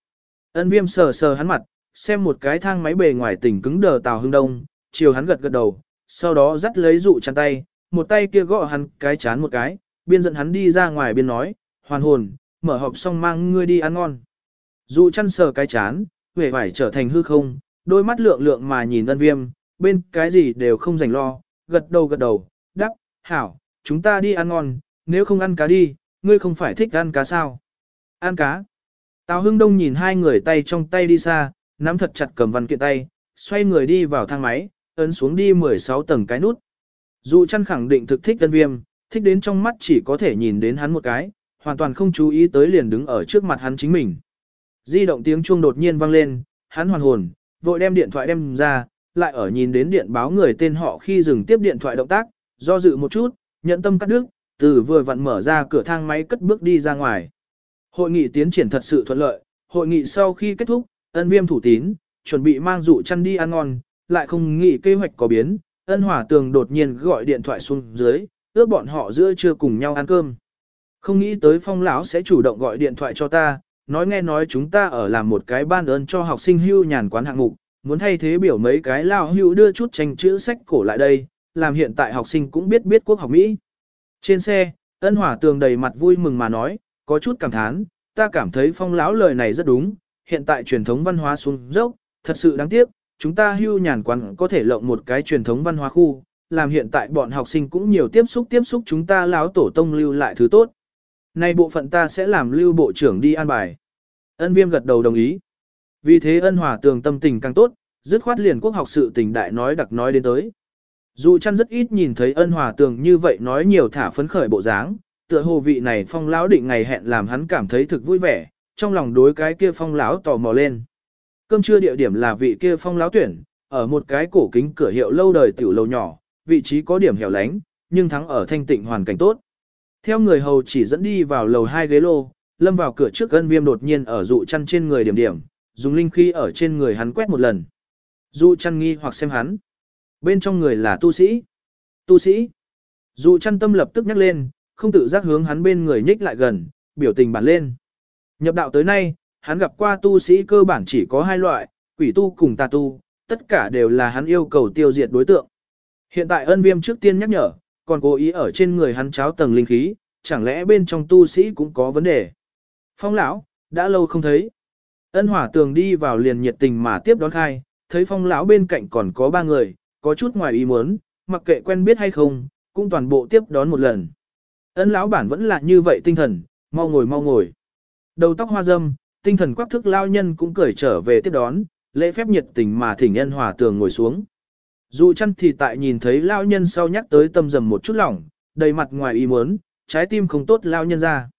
Ân viêm sờ sờ hắn mặt, xem một cái thang máy bề ngoài tỉnh cứng đờ Tào hương Đông, chiều hắn gật gật đầu, sau đó dắt lấy dụ chăn tay, một tay kia gõ hắn cái chán một cái, biên dẫn hắn đi ra ngoài biên nói, hoàn hồn, mở hộp xong mang ngươi đi ăn ngon. Dù chăn sờ cái chán, vẻ vải trở thành hư không, đôi mắt lượng lượng mà nhìn ân viêm, bên cái gì đều không rảnh lo, gật đầu gật đầu, Đắc, hảo, chúng ta đi ăn ngon, nếu không ăn cá đi, ngươi không phải thích ăn cá sao? Ăn cá. Tào Hưng Đông nhìn hai người tay trong tay đi xa, nắm thật chặt cầm văn kiện tay, xoay người đi vào thang máy, ấn xuống đi 16 tầng cái nút. Dù chăn khẳng định thực thích tân viêm, thích đến trong mắt chỉ có thể nhìn đến hắn một cái, hoàn toàn không chú ý tới liền đứng ở trước mặt hắn chính mình. Di động tiếng chuông đột nhiên vang lên, hắn hoàn hồn, vội đem điện thoại đem ra, lại ở nhìn đến điện báo người tên họ khi dừng tiếp điện thoại động tác, do dự một chút, nhận tâm cắt đứt, từ vừa vặn mở ra cửa thang máy cất bước đi ra ngoài. Hội nghị tiến triển thật sự thuận lợi, hội nghị sau khi kết thúc, ân viêm thủ tín, chuẩn bị mang dụ chăn đi ăn ngon, lại không nghĩ kế hoạch có biến, ân hỏa tường đột nhiên gọi điện thoại xuống dưới, ước bọn họ giữa trưa cùng nhau ăn cơm. Không nghĩ tới phong lão sẽ chủ động gọi điện thoại cho ta, nói nghe nói chúng ta ở làm một cái ban ơn cho học sinh hưu nhàn quán hạng mục, muốn thay thế biểu mấy cái lao hưu đưa chút tranh chữ sách cổ lại đây, làm hiện tại học sinh cũng biết biết quốc học Mỹ. Trên xe, ân hỏa tường đầy mặt vui mừng mà nói, có chút cảm thán, ta cảm thấy phong lão lời này rất đúng, hiện tại truyền thống văn hóa xuống dốc, thật sự đáng tiếc, chúng ta hưu nhàn quán có thể lộng một cái truyền thống văn hóa khu, làm hiện tại bọn học sinh cũng nhiều tiếp xúc tiếp xúc chúng ta lão tổ tông lưu lại thứ tốt. Nay bộ phận ta sẽ làm lưu bộ trưởng đi an bài. Ân viêm gật đầu đồng ý. Vì thế ân hòa tường tâm tình càng tốt, dứt khoát liền quốc học sự tình đại nói đặc nói đến tới. Dù chăn rất ít nhìn thấy ân hòa tường như vậy nói nhiều thả phấn khởi bộ dáng, tựa hồ vị này phong lão định ngày hẹn làm hắn cảm thấy thực vui vẻ, trong lòng đối cái kia phong lão tò mò lên. Cơm trưa địa điểm là vị kia phong lão tuyển, ở một cái cổ kính cửa hiệu lâu đời tiểu lâu nhỏ, vị trí có điểm hẻo lánh, nhưng thắng ở thanh tịnh hoàn cảnh tốt. Theo người hầu chỉ dẫn đi vào lầu hai ghế lô, lâm vào cửa trước gân viêm đột nhiên ở dụ chăn trên người điểm điểm, dùng linh khí ở trên người hắn quét một lần. Dụ chăn nghi hoặc xem hắn. Bên trong người là tu sĩ. Tu sĩ. Dụ chăn tâm lập tức nhắc lên, không tự giác hướng hắn bên người nhích lại gần, biểu tình bản lên. Nhập đạo tới nay, hắn gặp qua tu sĩ cơ bản chỉ có hai loại, quỷ tu cùng tà tu, tất cả đều là hắn yêu cầu tiêu diệt đối tượng. Hiện tại ân viêm trước tiên nhắc nhở, còn cố ý ở trên người hắn cháo tầng linh khí, chẳng lẽ bên trong tu sĩ cũng có vấn đề. Phong lão, đã lâu không thấy. Ân hỏa tường đi vào liền nhiệt tình mà tiếp đón khai, thấy phong lão bên cạnh còn có ba người, có chút ngoài ý muốn, mặc kệ quen biết hay không, cũng toàn bộ tiếp đón một lần. Ân lão bản vẫn là như vậy tinh thần, mau ngồi mau ngồi. Đầu tóc hoa dâm, tinh thần quắc thức lao nhân cũng cởi trở về tiếp đón, lễ phép nhiệt tình mà thỉnh nhân hòa tường ngồi xuống. Dù chăn thì tại nhìn thấy lao nhân sau nhắc tới tâm dầm một chút lỏng, đầy mặt ngoài ý muốn, trái tim không tốt lao nhân ra.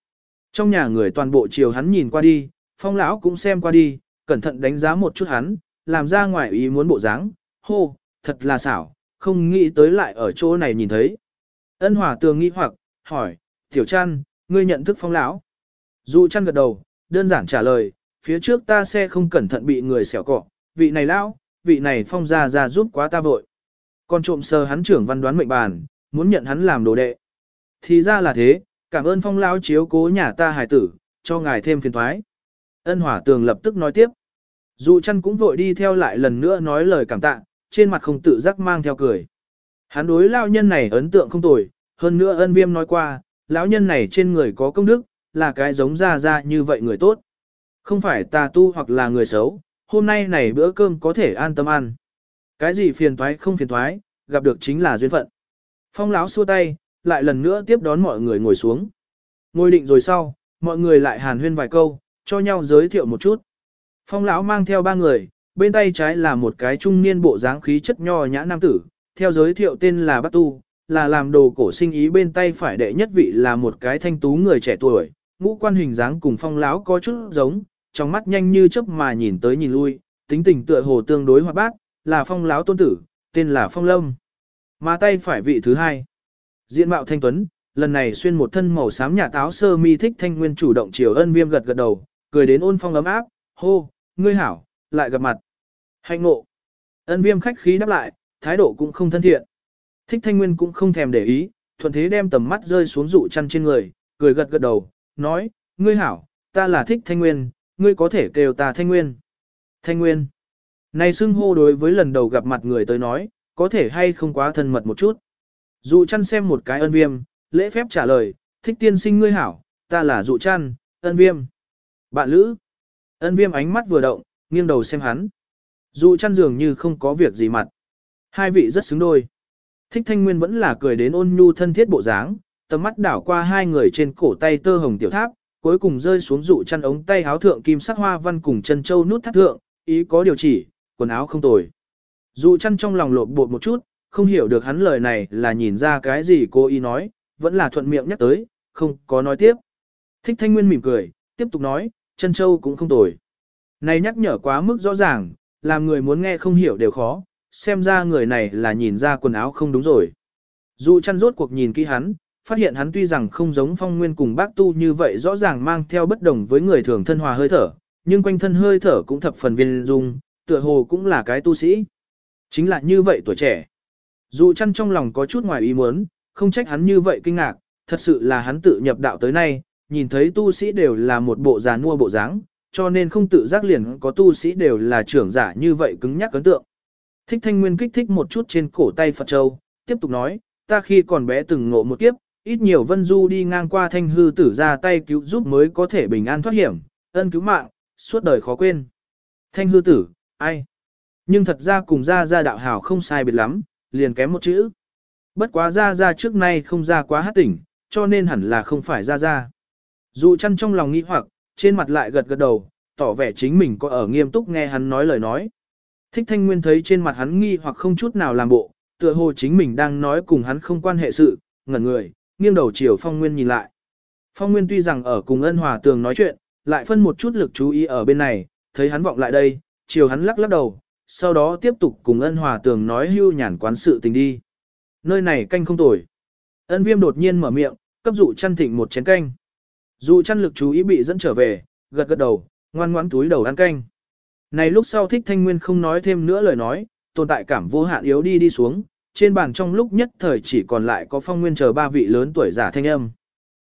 Trong nhà người toàn bộ chiều hắn nhìn qua đi, phong lão cũng xem qua đi, cẩn thận đánh giá một chút hắn, làm ra ngoài ý muốn bộ dáng, hô, thật là xảo, không nghĩ tới lại ở chỗ này nhìn thấy. Ân hòa tường nghi hoặc, hỏi, tiểu chăn, ngươi nhận thức phong lão? Dụ chăn gật đầu, đơn giản trả lời, phía trước ta xe không cẩn thận bị người xẻo cọ, vị này lão, vị này phong ra ra giúp quá ta vội. Còn trộm sơ hắn trưởng văn đoán mệnh bàn, muốn nhận hắn làm đồ đệ. Thì ra là thế, cảm ơn phong lão chiếu cố nhà ta hải tử, cho ngài thêm phiền thoái. Ân hỏa tường lập tức nói tiếp. Dụ chăn cũng vội đi theo lại lần nữa nói lời cảm tạ, trên mặt không tự giác mang theo cười. Hắn đối lao nhân này ấn tượng không tồi, hơn nữa ân viêm nói qua, lão nhân này trên người có công đức, là cái giống ra ra như vậy người tốt. Không phải tà tu hoặc là người xấu, hôm nay này bữa cơm có thể an tâm ăn. Cái gì phiền thoái không phiền thoái, gặp được chính là duyên phận. Phong lão xua tay, lại lần nữa tiếp đón mọi người ngồi xuống. Ngồi định rồi sau, mọi người lại hàn huyên vài câu, cho nhau giới thiệu một chút. Phong lão mang theo ba người, bên tay trái là một cái trung niên bộ dáng khí chất nho nhã nam tử, theo giới thiệu tên là Bát Tu, là làm đồ cổ sinh ý bên tay phải đệ nhất vị là một cái thanh tú người trẻ tuổi, ngũ quan hình dáng cùng phong lão có chút giống, trong mắt nhanh như chớp mà nhìn tới nhìn lui, tính tình tựa hồ tương đối hoạt bát, là phong lão tôn tử, tên là phong lâm. Mà tay phải vị thứ hai. Diện mạo thanh tuấn, lần này xuyên một thân màu xám nhà táo sơ mi thích thanh nguyên chủ động chiều ân viêm gật gật đầu, cười đến ôn phong ấm áp, hô, ngươi hảo, lại gặp mặt. Hạnh ngộ. Ân viêm khách khí đáp lại, thái độ cũng không thân thiện. Thích thanh nguyên cũng không thèm để ý, thuận thế đem tầm mắt rơi xuống dụ chăn trên người, cười gật gật đầu, nói, ngươi hảo, ta là thích thanh nguyên, ngươi có thể kêu ta thanh nguyên. Thanh nguyên. Này xưng hô đối với lần đầu gặp mặt người tới nói, có thể hay không quá thân mật một chút. Dụ chăn xem một cái ân viêm, lễ phép trả lời, thích tiên sinh ngươi hảo, ta là dụ chăn, ân viêm. Bạn lữ. Ân viêm ánh mắt vừa động, nghiêng đầu xem hắn. Dụ chăn dường như không có việc gì mặt. Hai vị rất xứng đôi. Thích thanh nguyên vẫn là cười đến ôn nhu thân thiết bộ dáng, tầm mắt đảo qua hai người trên cổ tay tơ hồng tiểu tháp, cuối cùng rơi xuống dụ chăn ống tay háo thượng kim sắc hoa văn cùng chân châu nút thắt thượng, ý có điều chỉ, quần áo không tồi. Dụ chăn trong lòng lộn bột một chút, không hiểu được hắn lời này là nhìn ra cái gì cô ý nói, vẫn là thuận miệng nhắc tới, không có nói tiếp. Thích thanh nguyên mỉm cười, tiếp tục nói, chân châu cũng không tồi. Này nhắc nhở quá mức rõ ràng, làm người muốn nghe không hiểu đều khó, xem ra người này là nhìn ra quần áo không đúng rồi. Dụ chăn rốt cuộc nhìn kỹ hắn, phát hiện hắn tuy rằng không giống phong nguyên cùng bác tu như vậy rõ ràng mang theo bất đồng với người thường thân hòa hơi thở, nhưng quanh thân hơi thở cũng thập phần viên dung, tựa hồ cũng là cái tu sĩ. Chính là như vậy tuổi trẻ. Dù chăn trong lòng có chút ngoài ý muốn, không trách hắn như vậy kinh ngạc, thật sự là hắn tự nhập đạo tới nay, nhìn thấy tu sĩ đều là một bộ già nua bộ dáng, cho nên không tự giác liền có tu sĩ đều là trưởng giả như vậy cứng nhắc ấn tượng. Thích thanh nguyên kích thích một chút trên cổ tay Phật Châu, tiếp tục nói, ta khi còn bé từng ngộ một kiếp, ít nhiều vân du đi ngang qua thanh hư tử ra tay cứu giúp mới có thể bình an thoát hiểm, ân cứu mạng, suốt đời khó quên. Thanh hư tử, ai? Nhưng thật ra cùng ra ra đạo hào không sai biệt lắm, liền kém một chữ. Bất quá ra ra trước nay không ra quá hát tỉnh, cho nên hẳn là không phải ra ra. Dụ chăn trong lòng nghi hoặc, trên mặt lại gật gật đầu, tỏ vẻ chính mình có ở nghiêm túc nghe hắn nói lời nói. Thích thanh nguyên thấy trên mặt hắn nghi hoặc không chút nào làm bộ, tựa hồ chính mình đang nói cùng hắn không quan hệ sự, ngẩn người, nghiêng đầu chiều phong nguyên nhìn lại. Phong nguyên tuy rằng ở cùng ân hòa tường nói chuyện, lại phân một chút lực chú ý ở bên này, thấy hắn vọng lại đây, chiều hắn lắc lắc đầu, sau đó tiếp tục cùng ân hòa tường nói hưu nhàn quán sự tình đi. Nơi này canh không tồi. Ân viêm đột nhiên mở miệng, cấp dụ chăn thịnh một chén canh. Dụ chăn lực chú ý bị dẫn trở về, gật gật đầu, ngoan ngoãn túi đầu ăn canh. Này lúc sau thích thanh nguyên không nói thêm nữa lời nói, tồn tại cảm vô hạn yếu đi đi xuống, trên bàn trong lúc nhất thời chỉ còn lại có phong nguyên chờ ba vị lớn tuổi giả thanh âm.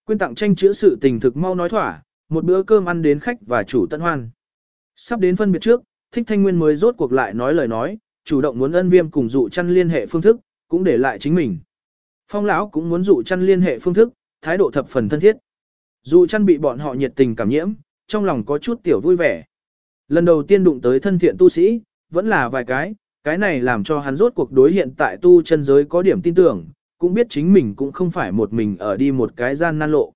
Quyên tặng tranh chữa sự tình thực mau nói thỏa, một bữa cơm ăn đến khách và chủ tận hoan. Sắp đến phân biệt trước, thích thanh nguyên mới rốt cuộc lại nói lời nói, chủ động muốn ân viêm cùng dụ chăn liên hệ phương thức, cũng để lại chính mình. Phong lão cũng muốn dụ chăn liên hệ phương thức, thái độ thập phần thân thiết. Dụ chăn bị bọn họ nhiệt tình cảm nhiễm, trong lòng có chút tiểu vui vẻ. Lần đầu tiên đụng tới thân thiện tu sĩ, vẫn là vài cái, cái này làm cho hắn rốt cuộc đối hiện tại tu chân giới có điểm tin tưởng, cũng biết chính mình cũng không phải một mình ở đi một cái gian nan lộ.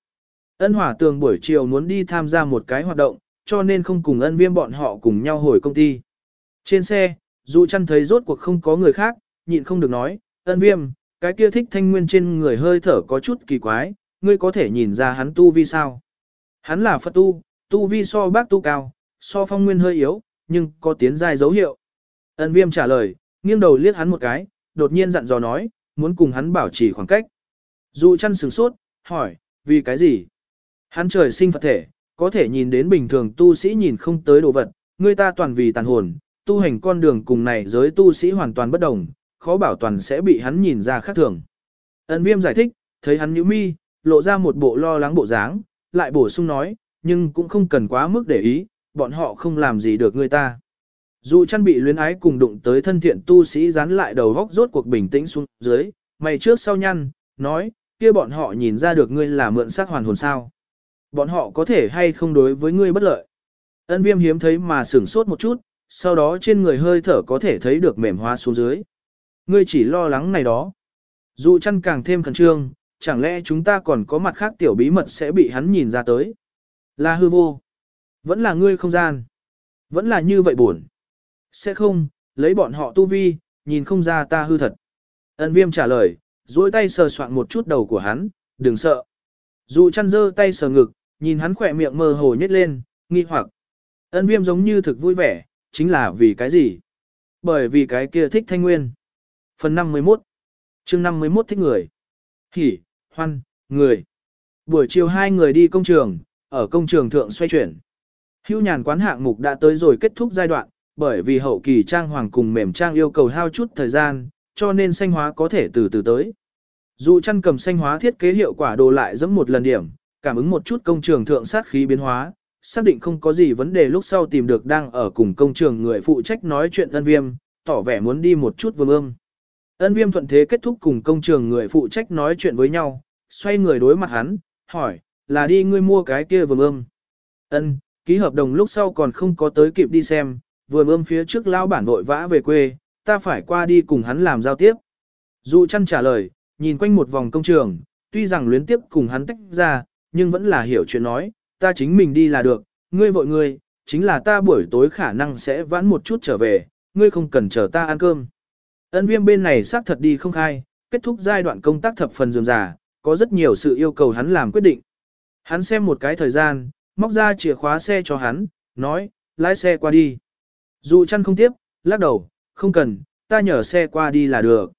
Ân hỏa tường buổi chiều muốn đi tham gia một cái hoạt động, cho nên không cùng ân viêm bọn họ cùng nhau hồi công ty. Trên xe, dù chăn thấy rốt cuộc không có người khác, nhịn không được nói, ân viêm, cái kia thích thanh nguyên trên người hơi thở có chút kỳ quái, ngươi có thể nhìn ra hắn tu vi sao. Hắn là Phật tu, tu vi so bác tu cao, so phong nguyên hơi yếu, nhưng có tiến dài dấu hiệu. Ân viêm trả lời, nghiêng đầu liếc hắn một cái, đột nhiên dặn dò nói, muốn cùng hắn bảo trì khoảng cách. Dù chăn sừng sốt, hỏi, vì cái gì? Hắn trời sinh Phật thể, có thể nhìn đến bình thường tu sĩ nhìn không tới đồ vật, người ta toàn vì tàn hồn, tu hành con đường cùng này giới tu sĩ hoàn toàn bất đồng, khó bảo toàn sẽ bị hắn nhìn ra khác thường. ấn viêm giải thích, thấy hắn nhíu mi, lộ ra một bộ lo lắng bộ dáng, lại bổ sung nói, nhưng cũng không cần quá mức để ý, bọn họ không làm gì được người ta. Dù chăn bị luyến ái cùng đụng tới thân thiện tu sĩ dán lại đầu góc rốt cuộc bình tĩnh xuống dưới, mày trước sau nhăn, nói, kia bọn họ nhìn ra được ngươi là mượn sắc hoàn hồn sao. Bọn họ có thể hay không đối với ngươi bất lợi. Ân viêm hiếm thấy mà sửng sốt một chút, sau đó trên người hơi thở có thể thấy được mềm hóa xuống dưới. Ngươi chỉ lo lắng này đó. Dù chăn càng thêm khẩn trương, chẳng lẽ chúng ta còn có mặt khác tiểu bí mật sẽ bị hắn nhìn ra tới. Là hư vô. Vẫn là ngươi không gian. Vẫn là như vậy buồn. Sẽ không, lấy bọn họ tu vi, nhìn không ra ta hư thật. Ân viêm trả lời, duỗi tay sờ soạn một chút đầu của hắn, đừng sợ. Dù chăn dơ tay sờ ngực, nhìn hắn khỏe miệng mơ hồ nhếch lên, nghi hoặc. Ân viêm giống như thực vui vẻ, chính là vì cái gì? Bởi vì cái kia thích thanh nguyên. Phần 51 chương 51 thích người. Hỉ, hoan, người. Buổi chiều hai người đi công trường, ở công trường thượng xoay chuyển. Hưu nhàn quán hạng mục đã tới rồi kết thúc giai đoạn, bởi vì hậu kỳ trang hoàng cùng mềm trang yêu cầu hao chút thời gian, cho nên xanh hóa có thể từ từ tới. Dù chăn cầm xanh hóa thiết kế hiệu quả đồ lại dẫm một lần điểm, cảm ứng một chút công trường thượng sát khí biến hóa, xác định không có gì vấn đề lúc sau tìm được đang ở cùng công trường người phụ trách nói chuyện ân viêm, tỏ vẻ muốn đi một chút vương ương. Ân viêm thuận thế kết thúc cùng công trường người phụ trách nói chuyện với nhau, xoay người đối mặt hắn, hỏi, là đi ngươi mua cái kia vương ương. Ân, ký hợp đồng lúc sau còn không có tới kịp đi xem, vừa ươm phía trước lao bản vội vã về quê, ta phải qua đi cùng hắn làm giao tiếp. Dụ chăn trả lời, nhìn quanh một vòng công trường, tuy rằng luyến tiếp cùng hắn tách ra, nhưng vẫn là hiểu chuyện nói, ta chính mình đi là được, ngươi vội ngươi, chính là ta buổi tối khả năng sẽ vãn một chút trở về, ngươi không cần chờ ta ăn cơm. Ân viêm bên này xác thật đi không khai, kết thúc giai đoạn công tác thập phần dường giả, có rất nhiều sự yêu cầu hắn làm quyết định. Hắn xem một cái thời gian, móc ra chìa khóa xe cho hắn, nói, lái xe qua đi. Dù chăn không tiếp, lắc đầu, không cần, ta nhờ xe qua đi là được.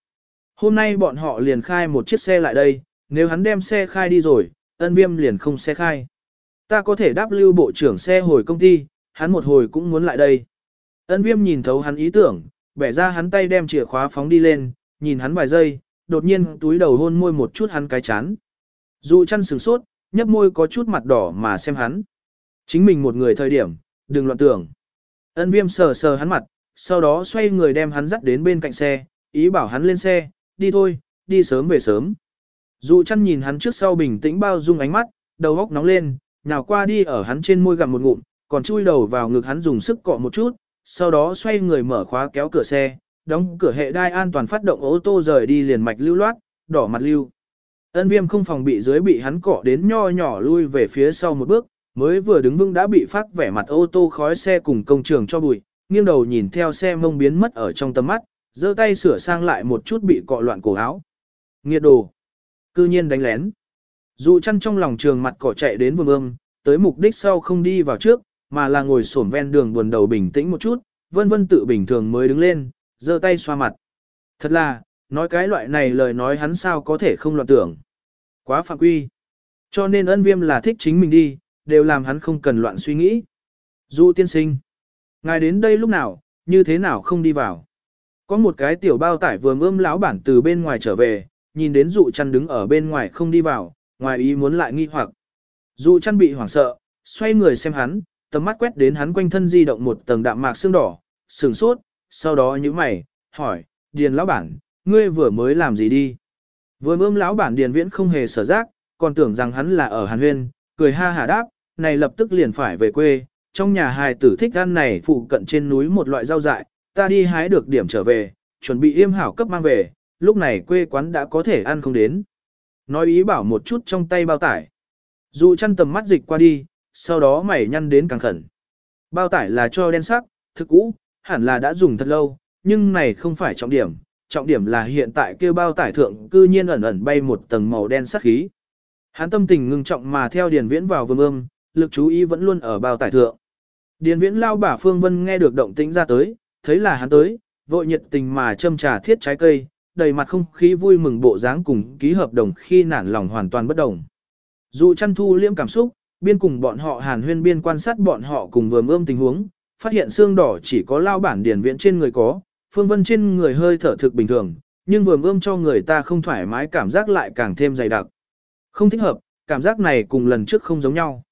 Hôm nay bọn họ liền khai một chiếc xe lại đây, nếu hắn đem xe khai đi rồi, ân viêm liền không xe khai. Ta có thể đáp lưu bộ trưởng xe hồi công ty, hắn một hồi cũng muốn lại đây. Ân viêm nhìn thấu hắn ý tưởng, bẻ ra hắn tay đem chìa khóa phóng đi lên, nhìn hắn vài giây, đột nhiên túi đầu hôn môi một chút hắn cái chán. Dù chăn sừng sốt, nhấp môi có chút mặt đỏ mà xem hắn. Chính mình một người thời điểm, đừng loạn tưởng. Ân viêm sờ sờ hắn mặt, sau đó xoay người đem hắn dắt đến bên cạnh xe, ý bảo hắn lên xe, đi thôi, đi sớm về sớm. Dụ chăn nhìn hắn trước sau bình tĩnh bao dung ánh mắt, đầu góc nóng lên, nào qua đi ở hắn trên môi gặm một ngụm, còn chui đầu vào ngực hắn dùng sức cọ một chút, sau đó xoay người mở khóa kéo cửa xe, đóng cửa hệ đai an toàn phát động ô tô rời đi liền mạch lưu loát, đỏ mặt lưu. Ân viêm không phòng bị dưới bị hắn cọ đến nho nhỏ lui về phía sau một bước, mới vừa đứng vững đã bị phát vẻ mặt ô tô khói xe cùng công trường cho bụi, nghiêng đầu nhìn theo xe mông biến mất ở trong tầm mắt, giơ tay sửa sang lại một chút bị cọ loạn cổ áo. Nghiệt đồ. Cư nhiên đánh lén. Dụ chăn trong lòng trường mặt cỏ chạy đến vương ương, tới mục đích sau không đi vào trước, mà là ngồi xổm ven đường buồn đầu bình tĩnh một chút, vân vân tự bình thường mới đứng lên, giơ tay xoa mặt. Thật là, nói cái loại này lời nói hắn sao có thể không loạn tưởng. Quá phạm quy. Cho nên ân viêm là thích chính mình đi, đều làm hắn không cần loạn suy nghĩ. Dụ tiên sinh. Ngài đến đây lúc nào, như thế nào không đi vào. Có một cái tiểu bao tải vừa ươm lão bản từ bên ngoài trở về, nhìn đến dụ chăn đứng ở bên ngoài không đi vào, ngoài ý muốn lại nghi hoặc. Dụ chăn bị hoảng sợ, xoay người xem hắn, tầm mắt quét đến hắn quanh thân di động một tầng đạm mạc xương đỏ, sừng sốt, sau đó như mày, hỏi, điền lão bản, ngươi vừa mới làm gì đi? Vừa ươm lão bản điền viễn không hề sở giác, còn tưởng rằng hắn là ở Hàn Huyên, cười ha hà đáp, này lập tức liền phải về quê, trong nhà hài tử thích ăn này phụ cận trên núi một loại rau dại, ta đi hái được điểm trở về, chuẩn bị yêm hảo cấp mang về, lúc này quê quán đã có thể ăn không đến. Nói ý bảo một chút trong tay bao tải. Dù chăn tầm mắt dịch qua đi, sau đó mày nhăn đến càng khẩn. Bao tải là cho đen sắc, thực cũ, hẳn là đã dùng thật lâu, nhưng này không phải trọng điểm. Trọng điểm là hiện tại kêu bao tải thượng cư nhiên ẩn ẩn bay một tầng màu đen sắc khí. Hắn tâm tình ngưng trọng mà theo điền viễn vào vương ương, lực chú ý vẫn luôn ở bao tải thượng. Điền viễn lao bả Phương Vân nghe được động tĩnh ra tới, thấy là hắn tới, vội nhiệt tình mà châm trà thiết trái cây, đầy mặt không khí vui mừng bộ dáng cùng ký hợp đồng khi nản lòng hoàn toàn bất đồng. Dù chăn thu liễm cảm xúc, biên cùng bọn họ hàn huyên biên quan sát bọn họ cùng vừa ươm tình huống, phát hiện xương đỏ chỉ có lao bản điển viện trên người có, phương vân trên người hơi thở thực bình thường, nhưng vừa ươm cho người ta không thoải mái cảm giác lại càng thêm dày đặc. Không thích hợp, cảm giác này cùng lần trước không giống nhau.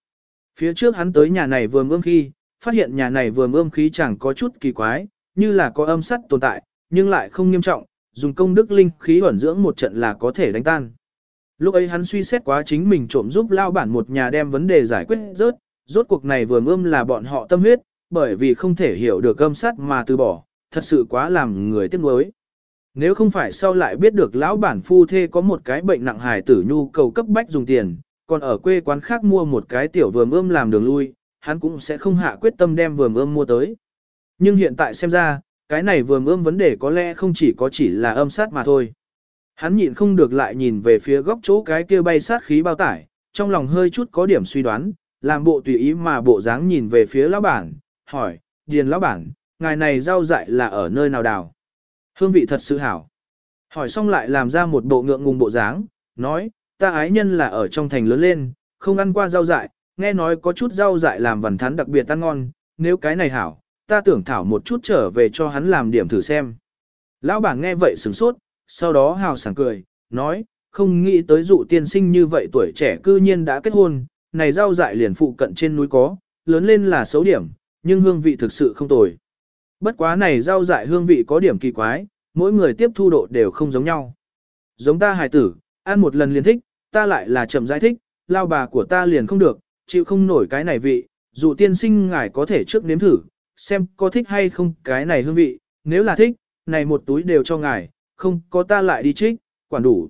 Phía trước hắn tới nhà này vừa ươm khi, phát hiện nhà này vừa ươm khí chẳng có chút kỳ quái, như là có âm sắt tồn tại, nhưng lại không nghiêm trọng, dùng công đức linh khí ẩn dưỡng một trận là có thể đánh tan. Lúc ấy hắn suy xét quá chính mình trộm giúp lao bản một nhà đem vấn đề giải quyết rớt, rốt cuộc này vừa ươm là bọn họ tâm huyết, bởi vì không thể hiểu được âm sát mà từ bỏ, thật sự quá làm người tiếc nuối. Nếu không phải sau lại biết được lão bản phu thê có một cái bệnh nặng hài tử nhu cầu cấp bách dùng tiền, còn ở quê quán khác mua một cái tiểu vườn ươm làm đường lui, hắn cũng sẽ không hạ quyết tâm đem vườn ươm mua tới. Nhưng hiện tại xem ra, cái này vừa ươm vấn đề có lẽ không chỉ có chỉ là âm sát mà thôi. Hắn nhịn không được lại nhìn về phía góc chỗ cái kia bay sát khí bao tải, trong lòng hơi chút có điểm suy đoán, làm bộ tùy ý mà bộ dáng nhìn về phía lão bản, hỏi, điền lão bản, ngài này rau dại là ở nơi nào đào? Hương vị thật sự hảo. Hỏi xong lại làm ra một bộ ngượng ngùng bộ dáng, nói, ta ái nhân là ở trong thành lớn lên, không ăn qua rau dại, nghe nói có chút rau dại làm vần thắn đặc biệt ăn ngon, nếu cái này hảo, ta tưởng thảo một chút trở về cho hắn làm điểm thử xem. Lão bản nghe vậy sửng sốt, sau đó hào sảng cười, nói, không nghĩ tới dụ tiên sinh như vậy tuổi trẻ cư nhiên đã kết hôn, này rau dại liền phụ cận trên núi có, lớn lên là xấu điểm, nhưng hương vị thực sự không tồi. Bất quá này rau dại hương vị có điểm kỳ quái, mỗi người tiếp thu độ đều không giống nhau. Giống ta hài tử, ăn một lần liền thích, ta lại là chậm giải thích, lao bà của ta liền không được, chịu không nổi cái này vị, dụ tiên sinh ngài có thể trước nếm thử, xem có thích hay không cái này hương vị, nếu là thích, này một túi đều cho ngài, không có ta lại đi trích, quản đủ.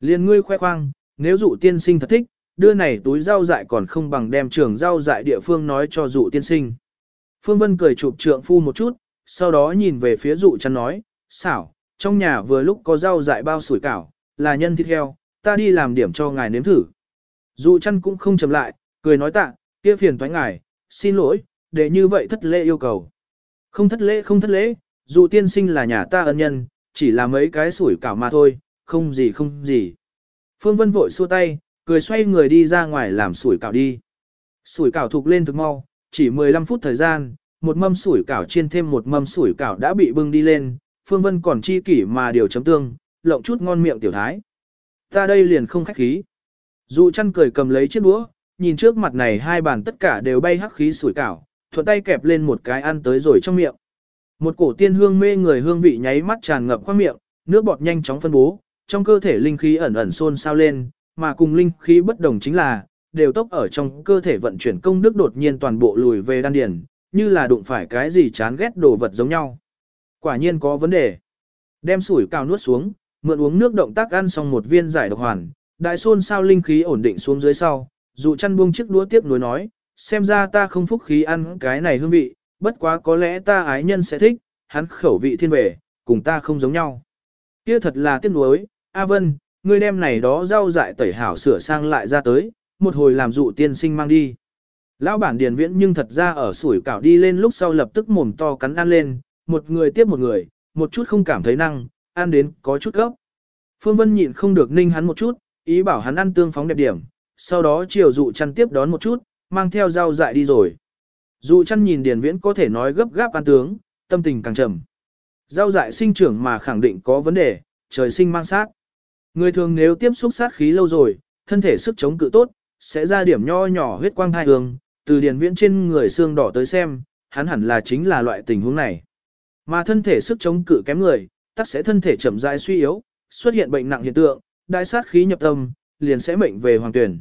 Liên ngươi khoe khoang, nếu dụ tiên sinh thật thích, đưa này túi rau dại còn không bằng đem trường rau dại địa phương nói cho dụ tiên sinh. Phương Vân cười chụp trượng phu một chút, sau đó nhìn về phía dụ chăn nói, xảo, trong nhà vừa lúc có rau dại bao sủi cảo, là nhân thịt heo, ta đi làm điểm cho ngài nếm thử. Dụ chăn cũng không chầm lại, cười nói tạ, kia phiền thoái ngài, xin lỗi, để như vậy thất lễ yêu cầu. Không thất lễ không thất lễ, dù tiên sinh là nhà ta ân nhân, chỉ là mấy cái sủi cảo mà thôi, không gì không gì. Phương Vân vội xua tay, cười xoay người đi ra ngoài làm sủi cảo đi. Sủi cảo thục lên thực mau, chỉ 15 phút thời gian, một mâm sủi cảo chiên thêm một mâm sủi cảo đã bị bưng đi lên, Phương Vân còn chi kỷ mà điều chấm tương, lộng chút ngon miệng tiểu thái. Ta đây liền không khách khí. Dụ chăn cười cầm lấy chiếc đũa, nhìn trước mặt này hai bàn tất cả đều bay hắc khí sủi cảo, thuận tay kẹp lên một cái ăn tới rồi trong miệng. Một cổ tiên hương mê người hương vị nháy mắt tràn ngập qua miệng, nước bọt nhanh chóng phân bố, trong cơ thể linh khí ẩn ẩn xôn sao lên, mà cùng linh khí bất đồng chính là, đều tốc ở trong cơ thể vận chuyển công đức đột nhiên toàn bộ lùi về đan điền, như là đụng phải cái gì chán ghét đồ vật giống nhau. Quả nhiên có vấn đề. Đem sủi cao nuốt xuống, mượn uống nước động tác ăn xong một viên giải độc hoàn, đại xôn sao linh khí ổn định xuống dưới sau, dụ chăn buông chiếc đũa tiếp nối nói, xem ra ta không phúc khí ăn cái này hương vị, bất quá có lẽ ta ái nhân sẽ thích, hắn khẩu vị thiên về, cùng ta không giống nhau. Kia thật là tiếc nuối, A Vân, ngươi đem này đó rau dại tẩy hảo sửa sang lại ra tới, một hồi làm dụ tiên sinh mang đi. Lão bản điền viễn nhưng thật ra ở sủi cảo đi lên lúc sau lập tức mồm to cắn ăn lên, một người tiếp một người, một chút không cảm thấy năng, ăn đến có chút gấp. Phương Vân nhịn không được ninh hắn một chút, ý bảo hắn ăn tương phóng đẹp điểm, sau đó chiều dụ chăn tiếp đón một chút, mang theo rau dại đi rồi. Dụ chăn nhìn điền viễn có thể nói gấp gáp ăn tướng, tâm tình càng trầm. Rau dại sinh trưởng mà khẳng định có vấn đề, trời sinh mang sát. Người thường nếu tiếp xúc sát khí lâu rồi, thân thể sức chống cự tốt, sẽ ra điểm nho nhỏ huyết quang thai hương, từ điền viễn trên người xương đỏ tới xem, hắn hẳn là chính là loại tình huống này. Mà thân thể sức chống cự kém người, tắc sẽ thân thể chậm rãi suy yếu, xuất hiện bệnh nặng hiện tượng, đại sát khí nhập tâm, liền sẽ mệnh về hoàng tuyển.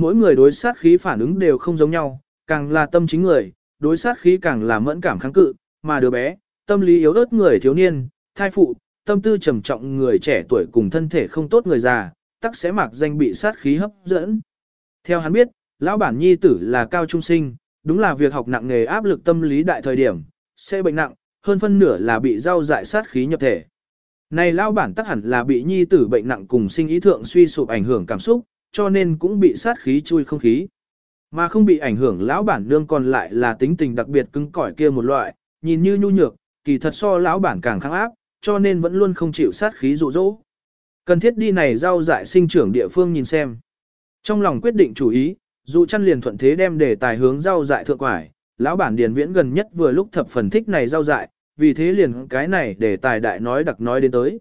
Mỗi người đối sát khí phản ứng đều không giống nhau, càng là tâm chính người, đối sát khí càng là mẫn cảm kháng cự, mà đứa bé, tâm lý yếu ớt người thiếu niên, thai phụ, tâm tư trầm trọng người trẻ tuổi cùng thân thể không tốt người già, tắc sẽ mặc danh bị sát khí hấp dẫn. Theo hắn biết, lão bản nhi tử là cao trung sinh, đúng là việc học nặng nghề áp lực tâm lý đại thời điểm, sẽ bệnh nặng, hơn phân nửa là bị rau dại sát khí nhập thể. Này lão bản tắc hẳn là bị nhi tử bệnh nặng cùng sinh ý thượng suy sụp ảnh hưởng cảm xúc, cho nên cũng bị sát khí chui không khí. Mà không bị ảnh hưởng lão bản nương còn lại là tính tình đặc biệt cứng cỏi kia một loại, nhìn như nhu nhược, kỳ thật so lão bản càng kháng áp, cho nên vẫn luôn không chịu sát khí dụ dỗ. Cần thiết đi này rau dại sinh trưởng địa phương nhìn xem. Trong lòng quyết định chủ ý, dụ chăn liền thuận thế đem đề tài hướng rau dại thượng quải, lão bản điền viễn gần nhất vừa lúc thập phần thích này rau dại, vì thế liền cái này để tài đại nói đặc nói đến tới.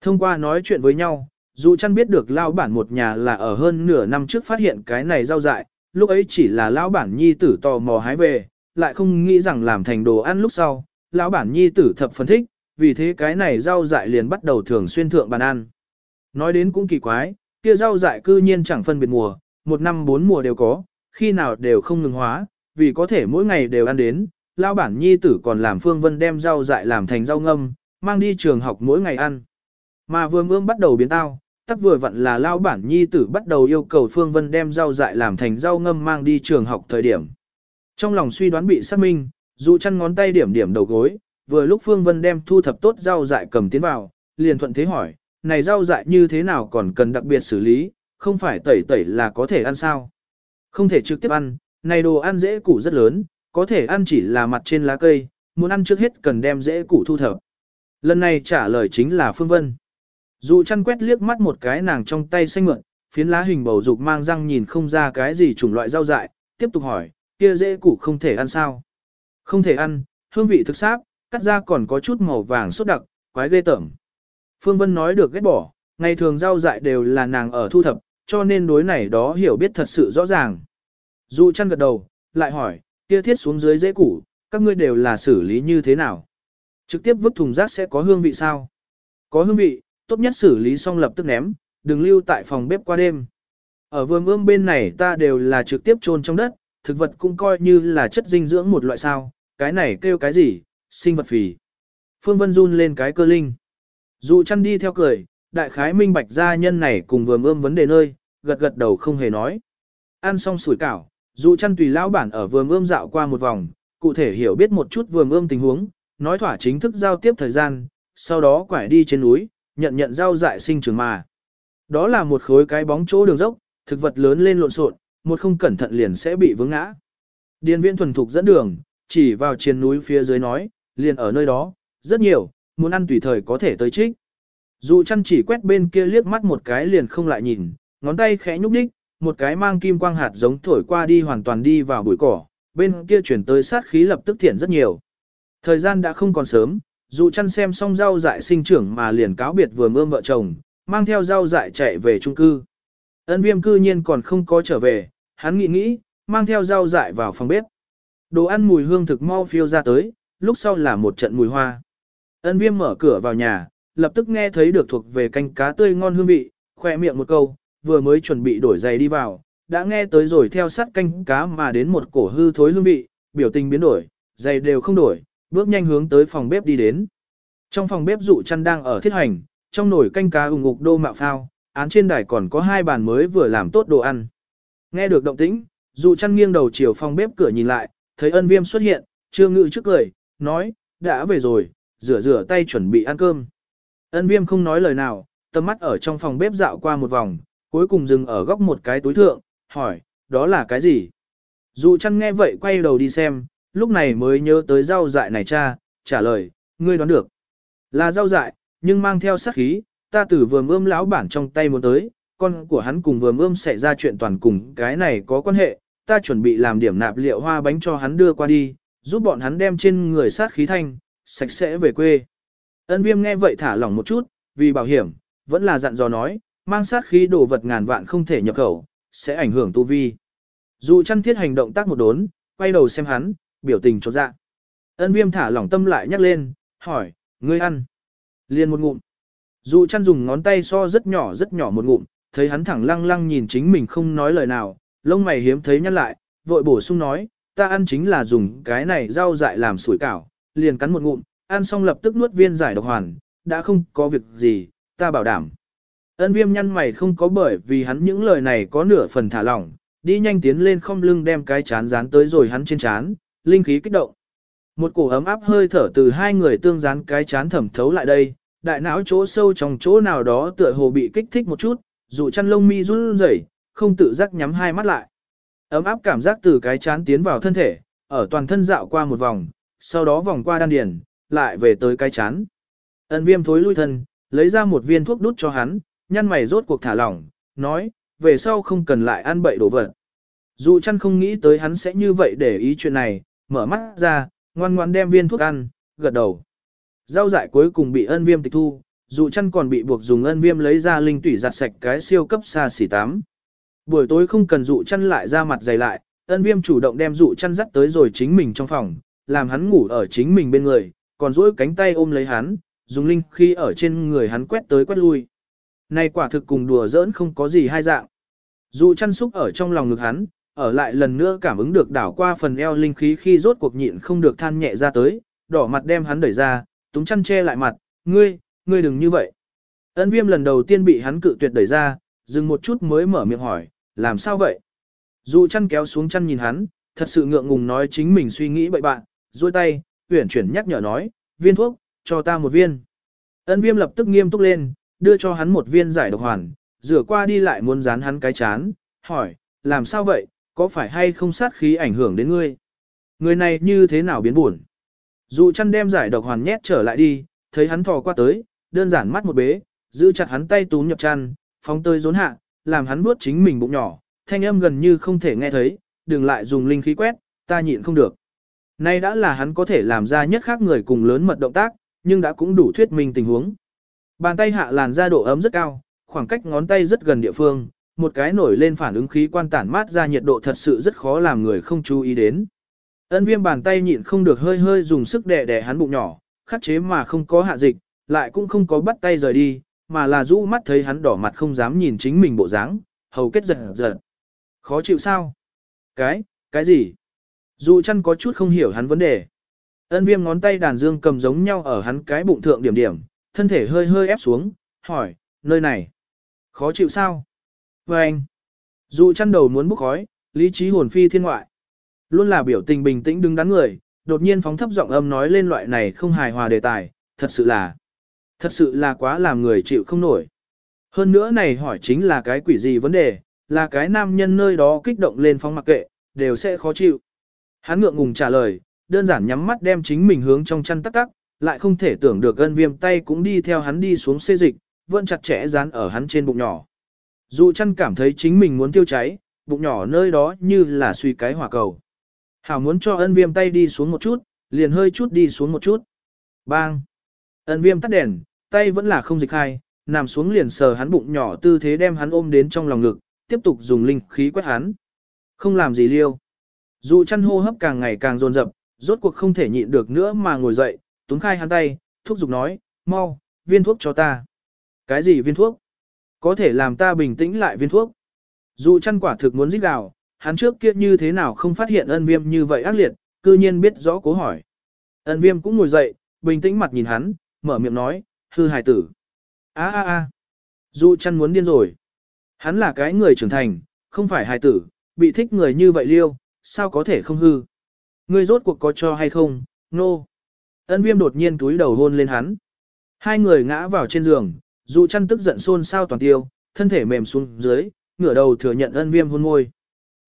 Thông qua nói chuyện với nhau, dù chăn biết được lão bản một nhà là ở hơn nửa năm trước phát hiện cái này rau dại, lúc ấy chỉ là lão bản nhi tử tò mò hái về, lại không nghĩ rằng làm thành đồ ăn lúc sau, lão bản nhi tử thập phân thích, vì thế cái này rau dại liền bắt đầu thường xuyên thượng bàn ăn. Nói đến cũng kỳ quái, kia rau dại cư nhiên chẳng phân biệt mùa, một năm bốn mùa đều có, khi nào đều không ngừng hóa, vì có thể mỗi ngày đều ăn đến, lão bản nhi tử còn làm Phương Vân đem rau dại làm thành rau ngâm, mang đi trường học mỗi ngày ăn. Mà vương ương bắt đầu biến tao, tắc vừa vặn là lao bản nhi tử bắt đầu yêu cầu Phương Vân đem rau dại làm thành rau ngâm mang đi trường học thời điểm. Trong lòng suy đoán bị xác minh, dụ chăn ngón tay điểm điểm đầu gối, vừa lúc Phương Vân đem thu thập tốt rau dại cầm tiến vào, liền thuận thế hỏi, này rau dại như thế nào còn cần đặc biệt xử lý, không phải tẩy tẩy là có thể ăn sao? Không thể trực tiếp ăn, này đồ ăn dễ củ rất lớn, có thể ăn chỉ là mặt trên lá cây, muốn ăn trước hết cần đem dễ củ thu thập. Lần này trả lời chính là Phương Vân. Dụ chăn quét liếc mắt một cái nàng trong tay xanh mượn, phiến lá hình bầu dục mang răng nhìn không ra cái gì chủng loại rau dại, tiếp tục hỏi, kia dễ củ không thể ăn sao? Không thể ăn, hương vị thực sáp, cắt ra còn có chút màu vàng sốt đặc, quái ghê tởm. Phương Vân nói được ghét bỏ, ngày thường rau dại đều là nàng ở thu thập, cho nên đối này đó hiểu biết thật sự rõ ràng. Dụ chăn gật đầu, lại hỏi, kia thiết xuống dưới dễ củ, các ngươi đều là xử lý như thế nào? Trực tiếp vứt thùng rác sẽ có hương vị sao? Có hương vị, tốt nhất xử lý xong lập tức ném, đừng lưu tại phòng bếp qua đêm. Ở vườn ươm bên này ta đều là trực tiếp chôn trong đất, thực vật cũng coi như là chất dinh dưỡng một loại sao, cái này kêu cái gì, sinh vật phì. Phương Vân run lên cái cơ linh. Dụ chăn đi theo cười, đại khái minh bạch gia nhân này cùng vườn ươm vấn đề nơi, gật gật đầu không hề nói. Ăn xong sủi cảo, dụ chăn tùy lão bản ở vườn ươm dạo qua một vòng, cụ thể hiểu biết một chút vườn ươm tình huống, nói thỏa chính thức giao tiếp thời gian, sau đó quải đi trên núi, nhận nhận rau dại sinh trưởng mà. Đó là một khối cái bóng chỗ đường dốc, thực vật lớn lên lộn xộn, một không cẩn thận liền sẽ bị vướng ngã. Điền viên thuần thục dẫn đường, chỉ vào trên núi phía dưới nói, liền ở nơi đó, rất nhiều, muốn ăn tùy thời có thể tới trích. Dụ chăn chỉ quét bên kia liếc mắt một cái liền không lại nhìn, ngón tay khẽ nhúc đích, một cái mang kim quang hạt giống thổi qua đi hoàn toàn đi vào bụi cỏ, bên kia chuyển tới sát khí lập tức thiện rất nhiều. Thời gian đã không còn sớm, dụ chăn xem xong rau dại sinh trưởng mà liền cáo biệt vừa mơm vợ chồng, mang theo rau dại chạy về trung cư. Ân viêm cư nhiên còn không có trở về, hắn nghĩ nghĩ, mang theo rau dại vào phòng bếp. Đồ ăn mùi hương thực mau phiêu ra tới, lúc sau là một trận mùi hoa. Ân viêm mở cửa vào nhà, lập tức nghe thấy được thuộc về canh cá tươi ngon hương vị, khỏe miệng một câu, vừa mới chuẩn bị đổi giày đi vào, đã nghe tới rồi theo sát canh cá mà đến một cổ hư thối hương vị, biểu tình biến đổi, giày đều không đổi, bước nhanh hướng tới phòng bếp đi đến. Trong phòng bếp dụ chăn đang ở thiết hành, trong nồi canh cá ủng ngục đô mạo phao, án trên đài còn có hai bàn mới vừa làm tốt đồ ăn. Nghe được động tĩnh, dụ chăn nghiêng đầu chiều phòng bếp cửa nhìn lại, thấy ân viêm xuất hiện, trương ngự trước cười, nói, đã về rồi, rửa rửa tay chuẩn bị ăn cơm. Ân viêm không nói lời nào, tầm mắt ở trong phòng bếp dạo qua một vòng, cuối cùng dừng ở góc một cái túi thượng, hỏi, đó là cái gì? Dụ chăn nghe vậy quay đầu đi xem, lúc này mới nhớ tới rau dại này cha, trả lời, ngươi đoán được. Là rau dại, nhưng mang theo sát khí, ta từ vườn ươm lão bản trong tay muốn tới, con của hắn cùng vườn ươm xảy ra chuyện toàn cùng cái này có quan hệ, ta chuẩn bị làm điểm nạp liệu hoa bánh cho hắn đưa qua đi, giúp bọn hắn đem trên người sát khí thanh, sạch sẽ về quê. Ân viêm nghe vậy thả lỏng một chút, vì bảo hiểm, vẫn là dặn dò nói, mang sát khí đồ vật ngàn vạn không thể nhập khẩu, sẽ ảnh hưởng tu vi. Dù chăn thiết hành động tác một đốn, quay đầu xem hắn, biểu tình chột dạ. Ân viêm thả lỏng tâm lại nhắc lên, hỏi, ngươi ăn. Liền một ngụm. Dù chăn dùng ngón tay so rất nhỏ rất nhỏ một ngụm, thấy hắn thẳng lăng lăng nhìn chính mình không nói lời nào, lông mày hiếm thấy nhăn lại, vội bổ sung nói, ta ăn chính là dùng cái này rau dại làm sủi cảo, liền cắn một ngụm, ăn xong lập tức nuốt viên giải độc hoàn, đã không có việc gì, ta bảo đảm. Ân viêm nhăn mày không có bởi vì hắn những lời này có nửa phần thả lỏng, đi nhanh tiến lên không lưng đem cái chán dán tới rồi hắn trên chán, linh khí kích động. Một cổ ấm áp hơi thở từ hai người tương gián cái chán thẩm thấu lại đây, đại não chỗ sâu trong chỗ nào đó tựa hồ bị kích thích một chút, dụ chăn lông mi run rẩy, không tự giác nhắm hai mắt lại. Ấm áp cảm giác từ cái chán tiến vào thân thể, ở toàn thân dạo qua một vòng, sau đó vòng qua đan điền, lại về tới cái chán. Ân viêm thối lui thân, lấy ra một viên thuốc đút cho hắn, nhăn mày rốt cuộc thả lỏng, nói, về sau không cần lại ăn bậy đồ vật. Dù chăn không nghĩ tới hắn sẽ như vậy để ý chuyện này, mở mắt ra, ngoan ngoan đem viên thuốc ăn, gật đầu. Rau dại cuối cùng bị ân viêm tịch thu, dù chăn còn bị buộc dùng ân viêm lấy ra linh tủy giặt sạch cái siêu cấp xa xỉ tám. Buổi tối không cần dụ chăn lại ra mặt dày lại, ân viêm chủ động đem dụ chăn dắt tới rồi chính mình trong phòng, làm hắn ngủ ở chính mình bên người, còn duỗi cánh tay ôm lấy hắn, dùng linh khi ở trên người hắn quét tới quét lui. Này quả thực cùng đùa giỡn không có gì hai dạng. Dụ chăn xúc ở trong lòng ngực hắn, ở lại lần nữa cảm ứng được đảo qua phần eo linh khí khi rốt cuộc nhịn không được than nhẹ ra tới, đỏ mặt đem hắn đẩy ra, túng chăn che lại mặt, ngươi, ngươi đừng như vậy. Ân viêm lần đầu tiên bị hắn cự tuyệt đẩy ra, dừng một chút mới mở miệng hỏi, làm sao vậy? Dụ chăn kéo xuống chăn nhìn hắn, thật sự ngượng ngùng nói chính mình suy nghĩ bậy bạn, duỗi tay, huyển chuyển nhắc nhở nói, viên thuốc, cho ta một viên. Ân viêm lập tức nghiêm túc lên, đưa cho hắn một viên giải độc hoàn, rửa qua đi lại muốn dán hắn cái chán, hỏi, làm sao vậy, có phải hay không sát khí ảnh hưởng đến ngươi? Người này như thế nào biến buồn? Dụ chăn đem giải độc hoàn nhét trở lại đi, thấy hắn thò qua tới, đơn giản mắt một bế, giữ chặt hắn tay túm nhập chăn, phóng tơi rốn hạ, làm hắn bước chính mình bụng nhỏ, thanh âm gần như không thể nghe thấy, đừng lại dùng linh khí quét, ta nhịn không được. Nay đã là hắn có thể làm ra nhất khác người cùng lớn mật động tác, nhưng đã cũng đủ thuyết minh tình huống. Bàn tay hạ làn da độ ấm rất cao, khoảng cách ngón tay rất gần địa phương, một cái nổi lên phản ứng khí quan tản mát ra nhiệt độ thật sự rất khó làm người không chú ý đến. Ân viêm bàn tay nhịn không được hơi hơi dùng sức đè đè hắn bụng nhỏ, khắc chế mà không có hạ dịch, lại cũng không có bắt tay rời đi, mà là rũ mắt thấy hắn đỏ mặt không dám nhìn chính mình bộ dáng, hầu kết giật giật. Khó chịu sao? Cái, cái gì? Dụ chăn có chút không hiểu hắn vấn đề. Ân viêm ngón tay đàn dương cầm giống nhau ở hắn cái bụng thượng điểm điểm, thân thể hơi hơi ép xuống, hỏi, nơi này, khó chịu sao? Và anh, dụ chăn đầu muốn bốc khói, lý trí hồn phi thiên ngoại. Luôn là biểu tình bình tĩnh đứng đắn người, đột nhiên phóng thấp giọng âm nói lên loại này không hài hòa đề tài, thật sự là, thật sự là quá làm người chịu không nổi. Hơn nữa này hỏi chính là cái quỷ gì vấn đề, là cái nam nhân nơi đó kích động lên phóng mặc kệ, đều sẽ khó chịu. Hắn ngượng ngùng trả lời, đơn giản nhắm mắt đem chính mình hướng trong chăn tắc tắc, lại không thể tưởng được ân viêm tay cũng đi theo hắn đi xuống xê dịch, vẫn chặt chẽ dán ở hắn trên bụng nhỏ. Dụ chăn cảm thấy chính mình muốn tiêu cháy, bụng nhỏ nơi đó như là suy cái hỏa cầu. Hảo muốn cho ân viêm tay đi xuống một chút, liền hơi chút đi xuống một chút. Bang! Ân viêm tắt đèn, tay vẫn là không dịch hai, nằm xuống liền sờ hắn bụng nhỏ tư thế đem hắn ôm đến trong lòng ngực, tiếp tục dùng linh khí quét hắn. Không làm gì liêu. Dụ chăn hô hấp càng ngày càng dồn dập, rốt cuộc không thể nhịn được nữa mà ngồi dậy, túm khai hắn tay, thúc giục nói, mau, viên thuốc cho ta. Cái gì viên thuốc? Có thể làm ta bình tĩnh lại viên thuốc. Dù chăn quả thực muốn giết đào, hắn trước kia như thế nào không phát hiện ân viêm như vậy ác liệt, cư nhiên biết rõ cố hỏi. Ân viêm cũng ngồi dậy, bình tĩnh mặt nhìn hắn, mở miệng nói, hư hài tử. a a a Dù chăn muốn điên rồi. Hắn là cái người trưởng thành, không phải hài tử, bị thích người như vậy liêu, sao có thể không hư. Ngươi rốt cuộc có cho hay không, nô. No. Ân viêm đột nhiên túi đầu hôn lên hắn. Hai người ngã vào trên giường, Dụ chăn tức giận xôn xao toàn tiêu, thân thể mềm xuống dưới, ngửa đầu thừa nhận ân viêm hôn môi.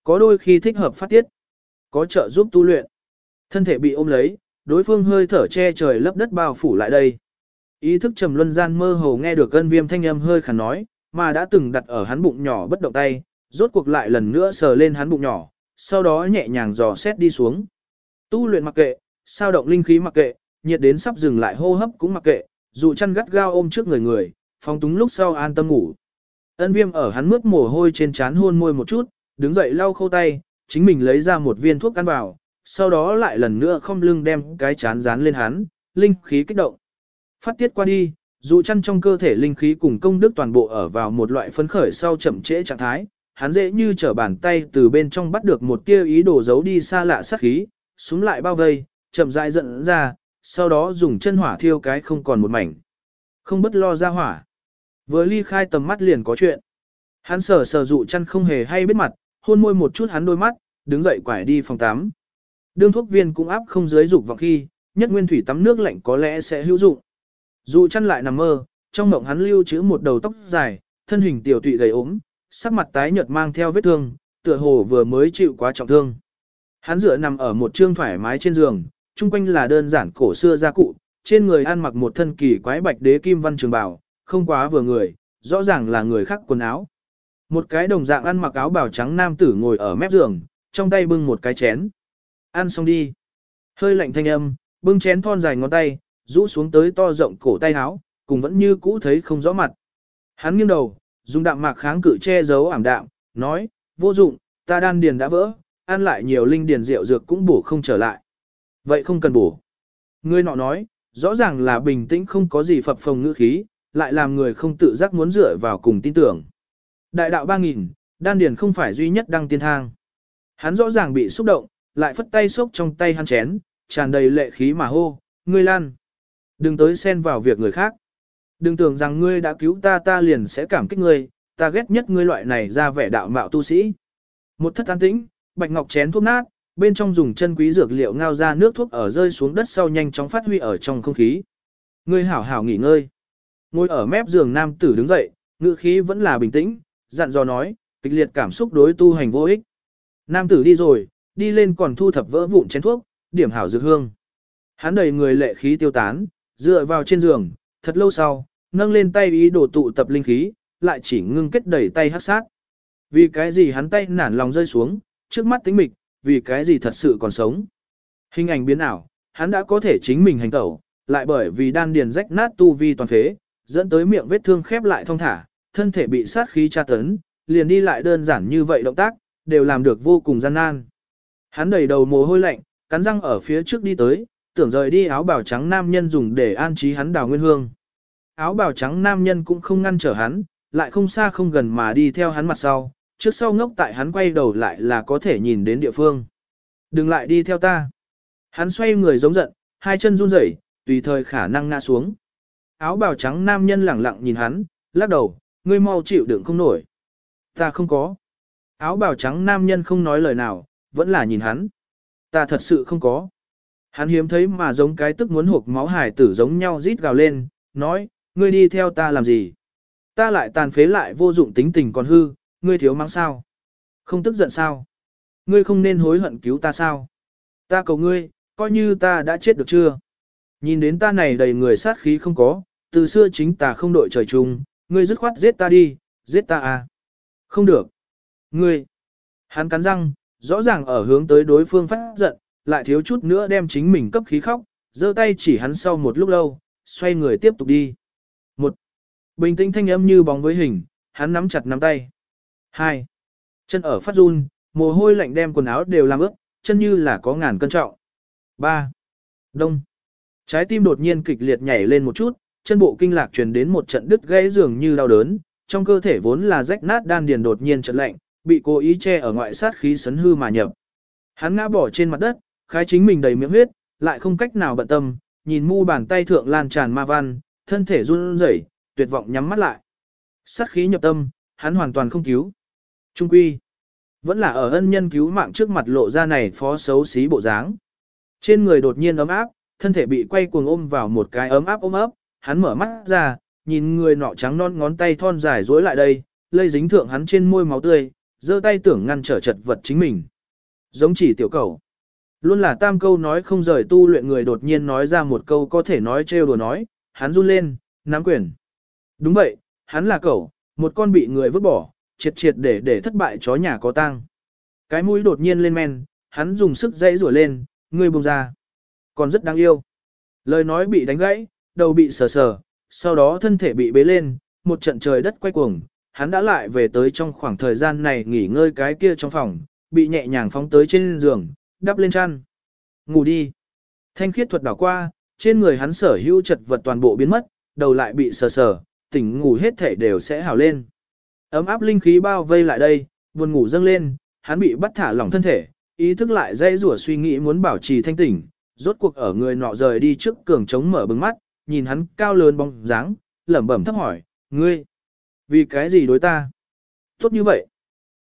Có đôi khi thích hợp phát tiết, có trợ giúp tu luyện. Thân thể bị ôm lấy, đối phương hơi thở che trời lấp đất bao phủ lại đây. Ý thức trầm luân gian mơ hồ nghe được ân viêm thanh âm hơi khả nói, mà đã từng đặt ở hắn bụng nhỏ bất động tay, rốt cuộc lại lần nữa sờ lên hắn bụng nhỏ, sau đó nhẹ nhàng dò xét đi xuống. Tu luyện mặc kệ, sao động linh khí mặc kệ, nhiệt đến sắp dừng lại hô hấp cũng mặc kệ, dù chăn gắt gao ôm trước người người, phóng túng lúc sau an tâm ngủ. Ân viêm ở hắn mướt mồ hôi trên trán hôn môi một chút, đứng dậy lau khâu tay, chính mình lấy ra một viên thuốc ăn vào, sau đó lại lần nữa không lưng đem cái chán dán lên hắn, linh khí kích động. Phát tiết qua đi, dù chăn trong cơ thể linh khí cùng công đức toàn bộ ở vào một loại phấn khởi sau chậm trễ trạng thái, hắn dễ như trở bàn tay từ bên trong bắt được một tia ý đồ giấu đi xa lạ sát khí, xuống lại bao vây, chậm rãi giận ra, sau đó dùng chân hỏa thiêu cái không còn một mảnh. Không bất lo ra hỏa. Vừa ly khai tầm mắt liền có chuyện. Hắn sờ sờ dụ chăn không hề hay biết mặt, hôn môi một chút hắn đôi mắt, đứng dậy quải đi phòng tắm. Đương thuốc viên cũng áp không dưới dục vào khi, nhất nguyên thủy tắm nước lạnh có lẽ sẽ hữu dụng. Dụ chăn lại nằm mơ, trong mộng hắn lưu trữ một đầu tóc dài, thân hình tiểu tụy gầy ốm, sắc mặt tái nhợt mang theo vết thương, tựa hồ vừa mới chịu quá trọng thương. Hắn dựa nằm ở một trương thoải mái trên giường, chung quanh là đơn giản cổ xưa gia cụ, trên người ăn mặc một thân kỳ quái bạch đế kim văn trường bào, không quá vừa người, rõ ràng là người khác quần áo. Một cái đồng dạng ăn mặc áo bào trắng nam tử ngồi ở mép giường, trong tay bưng một cái chén. Ăn xong đi. Hơi lạnh thanh âm, bưng chén thon dài ngón tay, rũ xuống tới to rộng cổ tay áo, cùng vẫn như cũ thấy không rõ mặt. Hắn nghiêng đầu, dùng đạm mạc kháng cự che giấu ảm đạm, nói, vô dụng, ta đan điền đã vỡ, ăn lại nhiều linh điền rượu dược cũng bổ không trở lại. Vậy không cần bổ. Người nọ nói, rõ ràng là bình tĩnh không có gì phập phồng ngữ khí, lại làm người không tự giác muốn dựa vào cùng tin tưởng. Đại đạo 3000, đan điền không phải duy nhất đăng tiên thang. Hắn rõ ràng bị xúc động, lại phất tay xốc trong tay hắn chén, tràn đầy lệ khí mà hô, ngươi lan. Đừng tới xen vào việc người khác. Đừng tưởng rằng ngươi đã cứu ta ta liền sẽ cảm kích ngươi, ta ghét nhất ngươi loại này ra vẻ đạo mạo tu sĩ. Một thất an tĩnh, bạch ngọc chén thuốc nát, bên trong dùng chân quý dược liệu ngao ra nước thuốc ở rơi xuống đất sau nhanh chóng phát huy ở trong không khí. Ngươi hảo hảo nghỉ ngơi. Ngồi ở mép giường nam tử đứng dậy, ngữ khí vẫn là bình tĩnh, dặn dò nói, kịch liệt cảm xúc đối tu hành vô ích. Nam tử đi rồi, đi lên còn thu thập vỡ vụn chén thuốc, điểm hảo dược hương. Hắn đầy người lệ khí tiêu tán, dựa vào trên giường, thật lâu sau, nâng lên tay ý đồ tụ tập linh khí, lại chỉ ngưng kết đẩy tay hát sát. Vì cái gì hắn tay nản lòng rơi xuống, trước mắt tính mịch, vì cái gì thật sự còn sống. Hình ảnh biến ảo, hắn đã có thể chính mình hành tẩu, lại bởi vì đan điền rách nát tu vi toàn phế, dẫn tới miệng vết thương khép lại thông thả, thân thể bị sát khí tra tấn, liền đi lại đơn giản như vậy động tác, đều làm được vô cùng gian nan. Hắn đầy đầu mồ hôi lạnh, cắn răng ở phía trước đi tới, tưởng rời đi áo bào trắng nam nhân dùng để an trí hắn đào nguyên hương. Áo bào trắng nam nhân cũng không ngăn trở hắn, lại không xa không gần mà đi theo hắn mặt sau, trước sau ngốc tại hắn quay đầu lại là có thể nhìn đến địa phương. Đừng lại đi theo ta. Hắn xoay người giống giận, hai chân run rẩy, tùy thời khả năng ngã xuống. Áo bào trắng nam nhân lẳng lặng nhìn hắn, lắc đầu, ngươi mau chịu đựng không nổi. Ta không có. Áo bào trắng nam nhân không nói lời nào, vẫn là nhìn hắn. Ta thật sự không có. Hắn hiếm thấy mà giống cái tức muốn hộp máu hải tử giống nhau rít gào lên, nói, ngươi đi theo ta làm gì? Ta lại tàn phế lại vô dụng tính tình còn hư, ngươi thiếu mắng sao? Không tức giận sao? Ngươi không nên hối hận cứu ta sao? Ta cầu ngươi, coi như ta đã chết được chưa? Nhìn đến ta này đầy người sát khí không có, từ xưa chính ta không đội trời chung, ngươi dứt khoát giết ta đi, giết ta à? Không được. Ngươi. Hắn cắn răng, rõ ràng ở hướng tới đối phương phát giận, lại thiếu chút nữa đem chính mình cấp khí khóc, giơ tay chỉ hắn sau một lúc lâu, xoay người tiếp tục đi. Một. Bình tĩnh thanh âm như bóng với hình, hắn nắm chặt nắm tay. Hai. Chân ở phát run, mồ hôi lạnh đem quần áo đều làm ướt, chân như là có ngàn cân trọng. Ba. Đông. Trái tim đột nhiên kịch liệt nhảy lên một chút, chân bộ kinh lạc truyền đến một trận đứt gãy dường như đau đớn, trong cơ thể vốn là rách nát đan điền đột nhiên chợt lạnh, bị cố ý che ở ngoại sát khí sấn hư mà nhập. Hắn ngã bỏ trên mặt đất, khái chính mình đầy miệng huyết, lại không cách nào bận tâm, nhìn mu bàn tay thượng lan tràn ma văn, thân thể run rẩy, tuyệt vọng nhắm mắt lại. Sát khí nhập tâm, hắn hoàn toàn không cứu. Trung quy, vẫn là ở ân nhân cứu mạng trước mặt lộ ra này phó xấu xí bộ dáng. Trên người đột nhiên ấm áp, thân thể bị quay cuồng ôm vào một cái ấm áp ôm ấp, hắn mở mắt ra, nhìn người nọ trắng non ngón tay thon dài duỗi lại đây, lây dính thượng hắn trên môi máu tươi, giơ tay tưởng ngăn trở chật vật chính mình. Giống chỉ tiểu cầu. Luôn là tam câu nói không rời tu luyện người đột nhiên nói ra một câu có thể nói trêu đùa nói, hắn run lên, nắm quyền. Đúng vậy, hắn là cậu, một con bị người vứt bỏ, triệt triệt để để thất bại chó nhà có tang. Cái mũi đột nhiên lên men, hắn dùng sức dãy rủa lên, người buông ra. Còn rất đáng yêu. Lời nói bị đánh gãy, đầu bị sờ sờ, sau đó thân thể bị bế lên, một trận trời đất quay cuồng, hắn đã lại về tới trong khoảng thời gian này nghỉ ngơi cái kia trong phòng, bị nhẹ nhàng phóng tới trên giường, đắp lên chăn. Ngủ đi. Thanh khiết thuật đảo qua, trên người hắn sở hữu chật vật toàn bộ biến mất, đầu lại bị sờ sờ, tỉnh ngủ hết thể đều sẽ hào lên. Ấm áp linh khí bao vây lại đây, buồn ngủ dâng lên, hắn bị bắt thả lỏng thân thể, ý thức lại dây rủa suy nghĩ muốn bảo trì thanh tỉnh, rốt cuộc ở người nọ rời đi trước cường chống mở bừng mắt, nhìn hắn cao lớn bóng dáng, lẩm bẩm thấp hỏi, ngươi, vì cái gì đối ta? Tốt như vậy.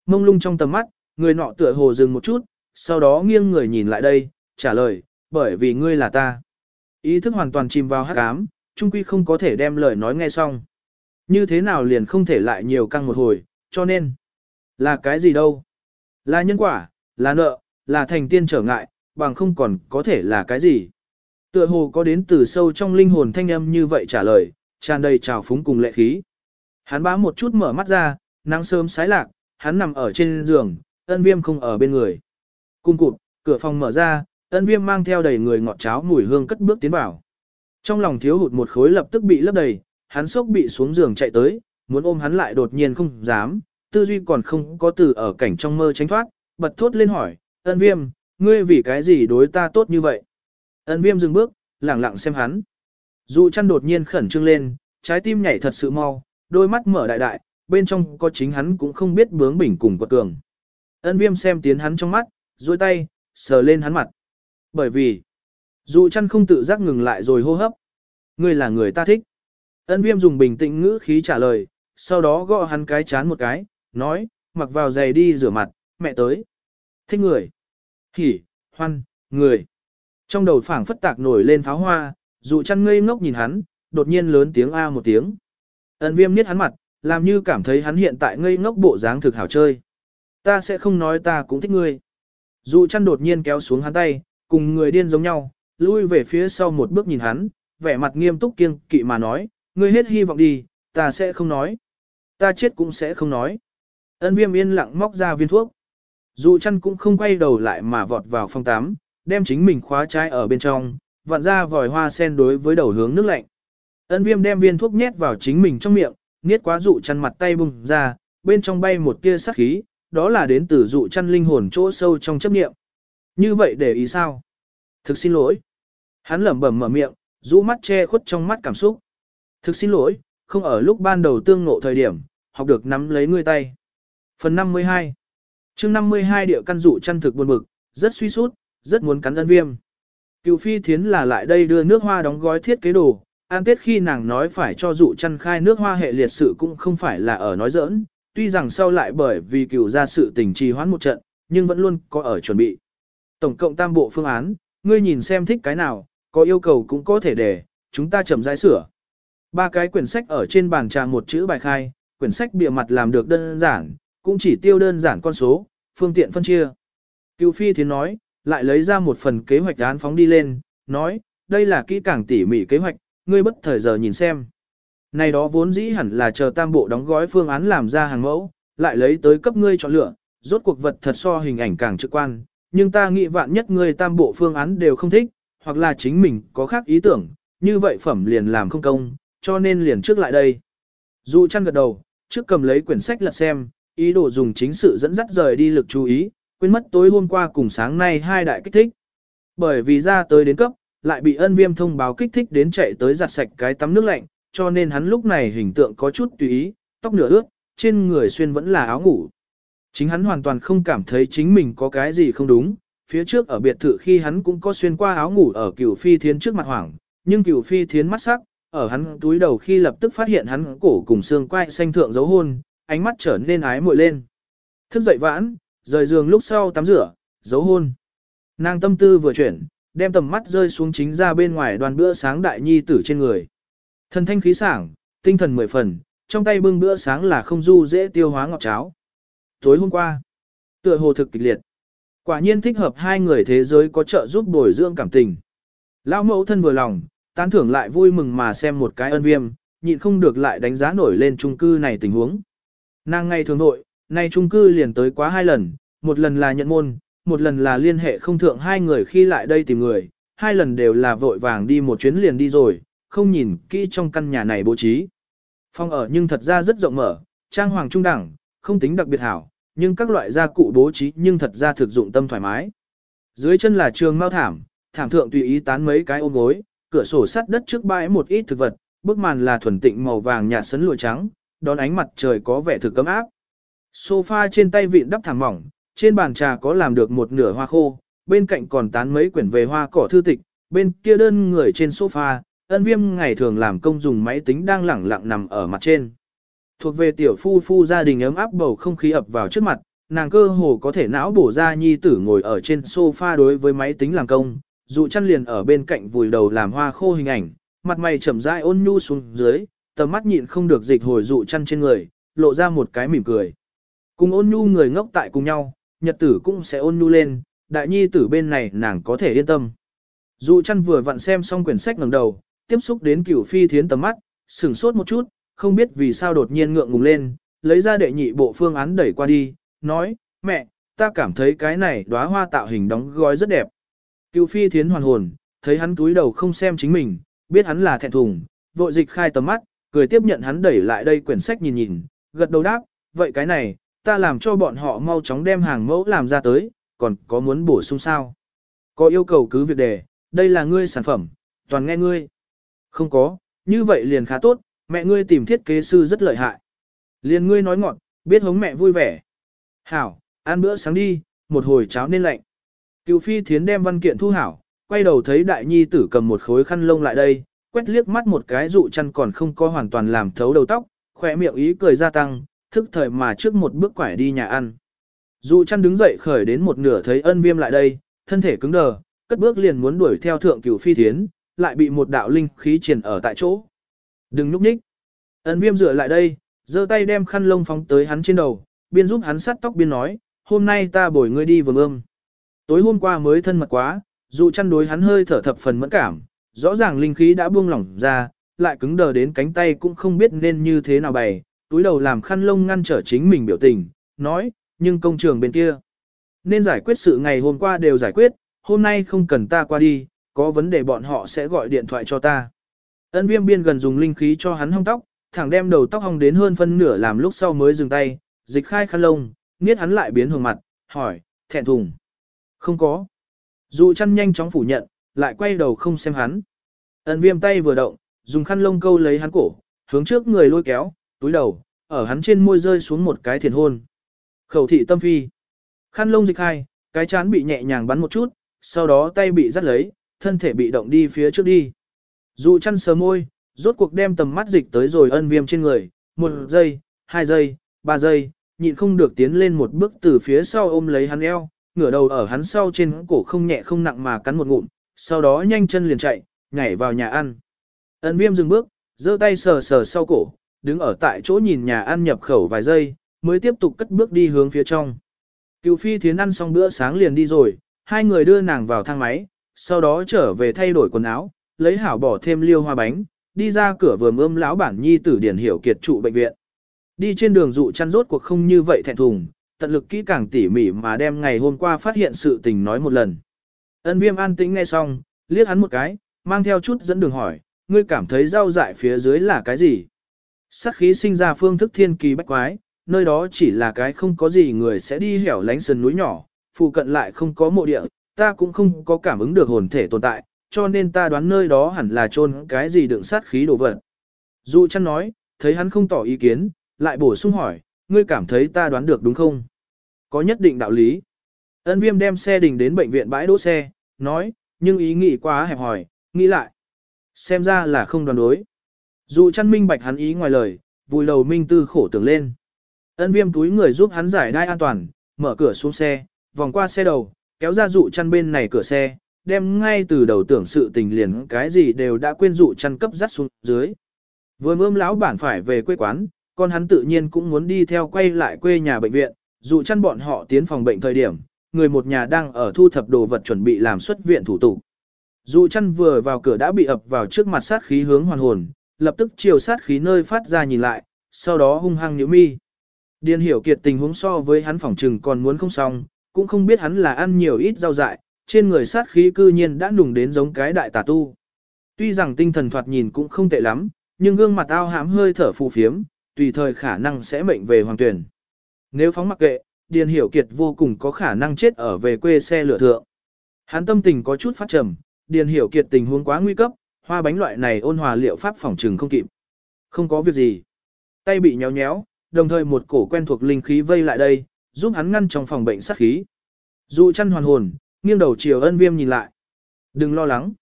Mông lung trong tầm mắt, người nọ tựa hồ dừng một chút, sau đó nghiêng người nhìn lại đây, trả lời, bởi vì ngươi là ta. Ý thức hoàn toàn chìm vào hắc ám, trung quy không có thể đem lời nói nghe xong. Như thế nào liền không thể lại nhiều căng một hồi, cho nên, là cái gì đâu? Là nhân quả, là nợ, là thành tiên trở ngại, bằng không còn có thể là cái gì? Tựa hồ có đến từ sâu trong linh hồn thanh âm như vậy trả lời, tràn đầy trào phúng cùng lệ khí. Hắn bá một chút mở mắt ra, nắng sớm sái lạc, hắn nằm ở trên giường, ân viêm không ở bên người. Cung cụt, cửa phòng mở ra, ân viêm mang theo đầy người ngọt cháo mùi hương cất bước tiến vào. Trong lòng thiếu hụt một khối lập tức bị lấp đầy, hắn sốc bị xuống giường chạy tới, muốn ôm hắn lại đột nhiên không dám, tư duy còn không có từ ở cảnh trong mơ tránh thoát, bật thốt lên hỏi, ân viêm, ngươi vì cái gì đối ta tốt như vậy? Ân viêm dừng bước, lẳng lặng xem hắn. Dụ chăn đột nhiên khẩn trương lên, trái tim nhảy thật sự mau, đôi mắt mở đại đại, bên trong có chính hắn cũng không biết bướng bỉnh cùng quật cường. Ân viêm xem tiến hắn trong mắt, duỗi tay, sờ lên hắn mặt. Bởi vì, dụ chăn không tự giác ngừng lại rồi hô hấp. Ngươi là người ta thích. Ân viêm dùng bình tĩnh ngữ khí trả lời, sau đó gõ hắn cái chán một cái, nói, mặc vào giày đi rửa mặt, mẹ tới. Thích người. Hỉ, hoan, người. Trong đầu phảng phất tạc nổi lên pháo hoa, dụ chăn ngây ngốc nhìn hắn, đột nhiên lớn tiếng A một tiếng. Ân viêm niết hắn mặt, làm như cảm thấy hắn hiện tại ngây ngốc bộ dáng thực hảo chơi. Ta sẽ không nói ta cũng thích ngươi. Dụ chăn đột nhiên kéo xuống hắn tay, cùng người điên giống nhau, lui về phía sau một bước nhìn hắn, vẻ mặt nghiêm túc kiêng kỵ mà nói, ngươi hết hy vọng đi, ta sẽ không nói. Ta chết cũng sẽ không nói. Ân viêm yên lặng móc ra viên thuốc. Dụ chăn cũng không quay đầu lại mà vọt vào phòng 8, đem chính mình khóa trái ở bên trong, vặn ra vòi hoa sen đối với đầu hướng nước lạnh. Ân viêm đem viên thuốc nhét vào chính mình trong miệng, niết quá dụ chăn mặt tay bùng ra, bên trong bay một tia sắc khí, đó là đến từ dụ chăn linh hồn chỗ sâu trong chấp niệm. Như vậy để ý sao? Thực xin lỗi. Hắn lẩm bẩm mở miệng, rũ mắt che khuất trong mắt cảm xúc. Thực xin lỗi, không ở lúc ban đầu tương ngộ thời điểm, học được nắm lấy ngươi tay. Phần 52 chương 52 địa căn dụ chăn thực buồn bực, rất suy sút, rất muốn cắn ân viêm. Cựu phi thiến là lại đây đưa nước hoa đóng gói thiết kế đồ, an tết khi nàng nói phải cho dụ chăn khai nước hoa hệ liệt sự cũng không phải là ở nói giỡn, tuy rằng sau lại bởi vì cựu ra sự tình trì hoãn một trận, nhưng vẫn luôn có ở chuẩn bị. Tổng cộng tam bộ phương án, ngươi nhìn xem thích cái nào, có yêu cầu cũng có thể để, chúng ta chậm rãi sửa. Ba cái quyển sách ở trên bàn trà một chữ bài khai, quyển sách bìa mặt làm được đơn giản, cũng chỉ tiêu đơn giản con số, phương tiện phân chia. Cựu phi thiến nói, lại lấy ra một phần kế hoạch án phóng đi lên, nói, đây là kỹ càng tỉ mỉ kế hoạch, ngươi bất thời giờ nhìn xem. Này đó vốn dĩ hẳn là chờ tam bộ đóng gói phương án làm ra hàng mẫu, lại lấy tới cấp ngươi chọn lựa, rốt cuộc vật thật so hình ảnh càng trực quan, nhưng ta nghĩ vạn nhất ngươi tam bộ phương án đều không thích, hoặc là chính mình có khác ý tưởng, như vậy phẩm liền làm không công, cho nên liền trước lại đây. Dụ chăn gật đầu, trước cầm lấy quyển sách lật xem, ý đồ dùng chính sự dẫn dắt rời đi lực chú ý, quên mất tối hôm qua cùng sáng nay hai đại kích thích. Bởi vì ra tới đến cấp, lại bị ân viêm thông báo kích thích đến chạy tới giặt sạch cái tắm nước lạnh, cho nên hắn lúc này hình tượng có chút tùy ý, tóc nửa ướt, trên người xuyên vẫn là áo ngủ. Chính hắn hoàn toàn không cảm thấy chính mình có cái gì không đúng, phía trước ở biệt thự khi hắn cũng có xuyên qua áo ngủ ở cửu phi thiến trước mặt hoảng, nhưng cửu phi thiến mắt sắc, ở hắn túi đầu khi lập tức phát hiện hắn cổ cùng xương quai xanh thượng dấu hôn, ánh mắt trở nên ái muội lên. Thức dậy vãn, rời giường lúc sau tắm rửa, giấu hôn. Nàng tâm tư vừa chuyển, đem tầm mắt rơi xuống chính ra bên ngoài đoàn bữa sáng đại nhi tử trên người. Thần thanh khí sảng, tinh thần mười phần, trong tay bưng bữa sáng là không du dễ tiêu hóa ngọt cháo. Tối hôm qua, tựa hồ thực kịch liệt. Quả nhiên thích hợp hai người thế giới có trợ giúp bồi dưỡng cảm tình. Lão mẫu thân vừa lòng, tán thưởng lại vui mừng mà xem một cái ân viêm, nhịn không được lại đánh giá nổi lên chung cư này tình huống. Nàng ngày thường nội, nay trung cư liền tới quá hai lần, một lần là nhận môn, một lần là liên hệ không thượng hai người khi lại đây tìm người, hai lần đều là vội vàng đi một chuyến liền đi rồi, không nhìn kỹ trong căn nhà này bố trí. Phòng ở nhưng thật ra rất rộng mở, trang hoàng trung đẳng, không tính đặc biệt hảo, nhưng các loại gia cụ bố trí nhưng thật ra thực dụng tâm thoải mái. Dưới chân là trường mau thảm, thảm thượng tùy ý tán mấy cái ôm gối, cửa sổ sắt đất trước bãi một ít thực vật, bức màn là thuần tịnh màu vàng nhạt sấn lụa trắng, đón ánh mặt trời có vẻ thực cấm áp. Sofa trên tay vịn đắp thảm mỏng, trên bàn trà có làm được một nửa hoa khô, bên cạnh còn tán mấy quyển về hoa cỏ thư tịch, bên kia đơn người trên sofa, ân viêm ngày thường làm công dùng máy tính đang lẳng lặng nằm ở mặt trên. Thuộc về tiểu phu phu gia đình ấm áp bầu không khí ập vào trước mặt, nàng cơ hồ có thể não bổ ra nhi tử ngồi ở trên sofa đối với máy tính làm công, dụ chăn liền ở bên cạnh vùi đầu làm hoa khô hình ảnh, mặt mày chậm rãi ôn nhu xuống dưới, tầm mắt nhịn không được dịch hồi dụ chăn trên người, lộ ra một cái mỉm cười. Cùng ôn nhu người ngốc tại cùng nhau, nhật tử cũng sẽ ôn nhu lên, đại nhi tử bên này nàng có thể yên tâm. Dụ chăn vừa vặn xem xong quyển sách ngẩng đầu, tiếp xúc đến cửu phi thiến tầm mắt, sửng sốt một chút, không biết vì sao đột nhiên ngượng ngùng lên, lấy ra đệ nhị bộ phương án đẩy qua đi, nói, mẹ, ta cảm thấy cái này đóa hoa tạo hình đóng gói rất đẹp. Cửu phi thiến hoàn hồn, thấy hắn túi đầu không xem chính mình, biết hắn là thẹn thùng, vội dịch khai tầm mắt, cười tiếp nhận hắn đẩy lại đây quyển sách nhìn nhìn, gật đầu đáp, vậy cái này, ta làm cho bọn họ mau chóng đem hàng mẫu làm ra tới, còn có muốn bổ sung sao? Có yêu cầu cứ việc đề, đây là ngươi sản phẩm, toàn nghe ngươi. Không có, như vậy liền khá tốt, mẹ ngươi tìm thiết kế sư rất lợi hại. Liền ngươi nói ngọn, biết hống mẹ vui vẻ. Hảo, ăn bữa sáng đi, một hồi cháo nên lạnh. Cựu phi thiến đem văn kiện thu hảo, quay đầu thấy đại nhi tử cầm một khối khăn lông lại đây, quét liếc mắt một cái dụ chăn còn không có hoàn toàn làm thấu đầu tóc, khỏe miệng ý cười gia tăng, thức thời mà trước một bước quải đi nhà ăn. Dụ chăn đứng dậy khởi đến một nửa thấy ân viêm lại đây, thân thể cứng đờ, cất bước liền muốn đuổi theo thượng cửu phi thiến, lại bị một đạo linh khí triển ở tại chỗ. Đừng núp nhích. Ân viêm rửa lại đây, giơ tay đem khăn lông phóng tới hắn trên đầu, biên giúp hắn sắt tóc biên nói, hôm nay ta bồi ngươi đi vườn ương. Tối hôm qua mới thân mật quá, dụ chăn đối hắn hơi thở thập phần mẫn cảm, rõ ràng linh khí đã buông lỏng ra, lại cứng đờ đến cánh tay cũng không biết nên như thế nào bày, túi đầu làm khăn lông ngăn trở chính mình biểu tình, nói, nhưng công trường bên kia. Nên giải quyết sự ngày hôm qua đều giải quyết, hôm nay không cần ta qua đi, có vấn đề bọn họ sẽ gọi điện thoại cho ta. Ân viêm biên gần dùng linh khí cho hắn hong tóc, thẳng đem đầu tóc hong đến hơn phân nửa làm lúc sau mới dừng tay, dịch khai khăn lông, nghiết hắn lại biến hồng mặt, hỏi, thẹn thùng. Không có. Dù chăn nhanh chóng phủ nhận, lại quay đầu không xem hắn. Ân viêm tay vừa động, dùng khăn lông câu lấy hắn cổ, hướng trước người lôi kéo, túi đầu, ở hắn trên môi rơi xuống một cái thiền hôn. Khẩu thị tâm phi. Khăn lông dịch hai, cái chán bị nhẹ nhàng bắn một chút, sau đó tay bị dắt lấy, thân thể bị động đi phía trước đi. Dụ chăn sờ môi, rốt cuộc đem tầm mắt dịch tới rồi ân viêm trên người, một giây, hai giây, ba giây, nhịn không được tiến lên một bước từ phía sau ôm lấy hắn eo, ngửa đầu ở hắn sau trên cổ không nhẹ không nặng mà cắn một ngụm, sau đó nhanh chân liền chạy, nhảy vào nhà ăn. Ân viêm dừng bước, giơ tay sờ sờ sau cổ, đứng ở tại chỗ nhìn nhà ăn nhập khẩu vài giây, mới tiếp tục cất bước đi hướng phía trong. Cựu phi thiến ăn xong bữa sáng liền đi rồi, hai người đưa nàng vào thang máy, sau đó trở về thay đổi quần áo, lấy hảo bỏ thêm liêu hoa bánh, đi ra cửa vừa ươm lão bản nhi tử điển hiểu kiệt trụ bệnh viện. Đi trên đường dụ chăn rốt cuộc không như vậy thẹn thùng, tận lực kỹ càng tỉ mỉ mà đem ngày hôm qua phát hiện sự tình nói một lần. Ân viêm an tĩnh nghe xong, liếc hắn một cái, mang theo chút dẫn đường hỏi, ngươi cảm thấy rau dại phía dưới là cái gì? Sát khí sinh ra phương thức thiên kỳ bách quái, nơi đó chỉ là cái không có gì người sẽ đi hẻo lánh sườn núi nhỏ, phụ cận lại không có mộ địa, ta cũng không có cảm ứng được hồn thể tồn tại, cho nên ta đoán nơi đó hẳn là chôn cái gì đựng sát khí đồ vật. Dụ chăn nói, thấy hắn không tỏ ý kiến, lại bổ sung hỏi, ngươi cảm thấy ta đoán được đúng không? Có nhất định đạo lý. Ân viêm đem xe đình đến bệnh viện bãi đỗ xe, nói, nhưng ý nghĩ quá hẹp hỏi, nghĩ lại. Xem ra là không đoán đối. Dụ chăn minh bạch hắn ý ngoài lời, vùi đầu minh tư khổ tưởng lên. Ân viêm túi người giúp hắn giải đai an toàn, mở cửa xuống xe, vòng qua xe đầu, kéo ra dụ chăn bên này cửa xe, đem ngay từ đầu tưởng sự tình liền cái gì đều đã quên dụ chăn cấp dắt xuống dưới. Vừa mơm lão bản phải về quê quán, con hắn tự nhiên cũng muốn đi theo quay lại quê nhà bệnh viện, dụ chăn bọn họ tiến phòng bệnh thời điểm, người một nhà đang ở thu thập đồ vật chuẩn bị làm xuất viện thủ tục. Dụ chăn vừa vào cửa đã bị ập vào trước mặt sát khí hướng hoàn hồn, lập tức chiều sát khí nơi phát ra nhìn lại, sau đó hung hăng nhíu mi. Điền hiểu kiệt tình huống so với hắn phỏng trừng còn muốn không xong, cũng không biết hắn là ăn nhiều ít rau dại, trên người sát khí cư nhiên đã nùng đến giống cái đại tà tu. Tuy rằng tinh thần thoạt nhìn cũng không tệ lắm, nhưng gương mặt ao hãm hơi thở phù phiếm, tùy thời khả năng sẽ mệnh về hoàng tuyển. Nếu phóng mặc kệ, Điền Hiểu Kiệt vô cùng có khả năng chết ở về quê xe lửa thượng. Hắn tâm tình có chút phát trầm, Điền Hiểu Kiệt tình huống quá nguy cấp, hoa bánh loại này ôn hòa liệu pháp phòng trừng không kịp. Không có việc gì. Tay bị nhéo nhéo, đồng thời một cổ quen thuộc linh khí vây lại đây, giúp hắn ngăn trong phòng bệnh sát khí. Dụ chăn hoàn hồn, nghiêng đầu chiều ân viêm nhìn lại. Đừng lo lắng.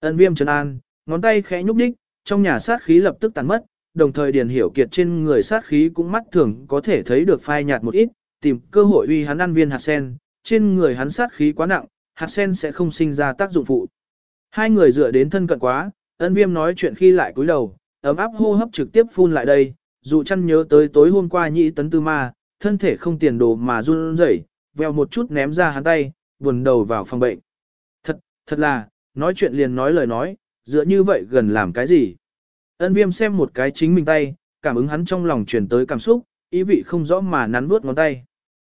Ân viêm trấn an, ngón tay khẽ nhúc đích, trong nhà sát khí lập tức tàn mất, đồng thời điền hiểu kiệt trên người sát khí cũng mắt thường có thể thấy được phai nhạt một ít, tìm cơ hội uy hắn ăn viên hạt sen, trên người hắn sát khí quá nặng, hạt sen sẽ không sinh ra tác dụng phụ. Hai người dựa đến thân cận quá, ân viêm nói chuyện khi lại cúi đầu, ấm áp hô hấp trực tiếp phun lại đây, dù chăn nhớ tới tối hôm qua nhị tấn tư ma, thân thể không tiền đồ mà run rẩy, veo một chút ném ra hắn tay, buồn đầu vào phòng bệnh. Thật, thật là, nói chuyện liền nói lời nói, dựa như vậy gần làm cái gì. Ân viêm xem một cái chính mình tay, cảm ứng hắn trong lòng truyền tới cảm xúc, ý vị không rõ mà nắn bước ngón tay.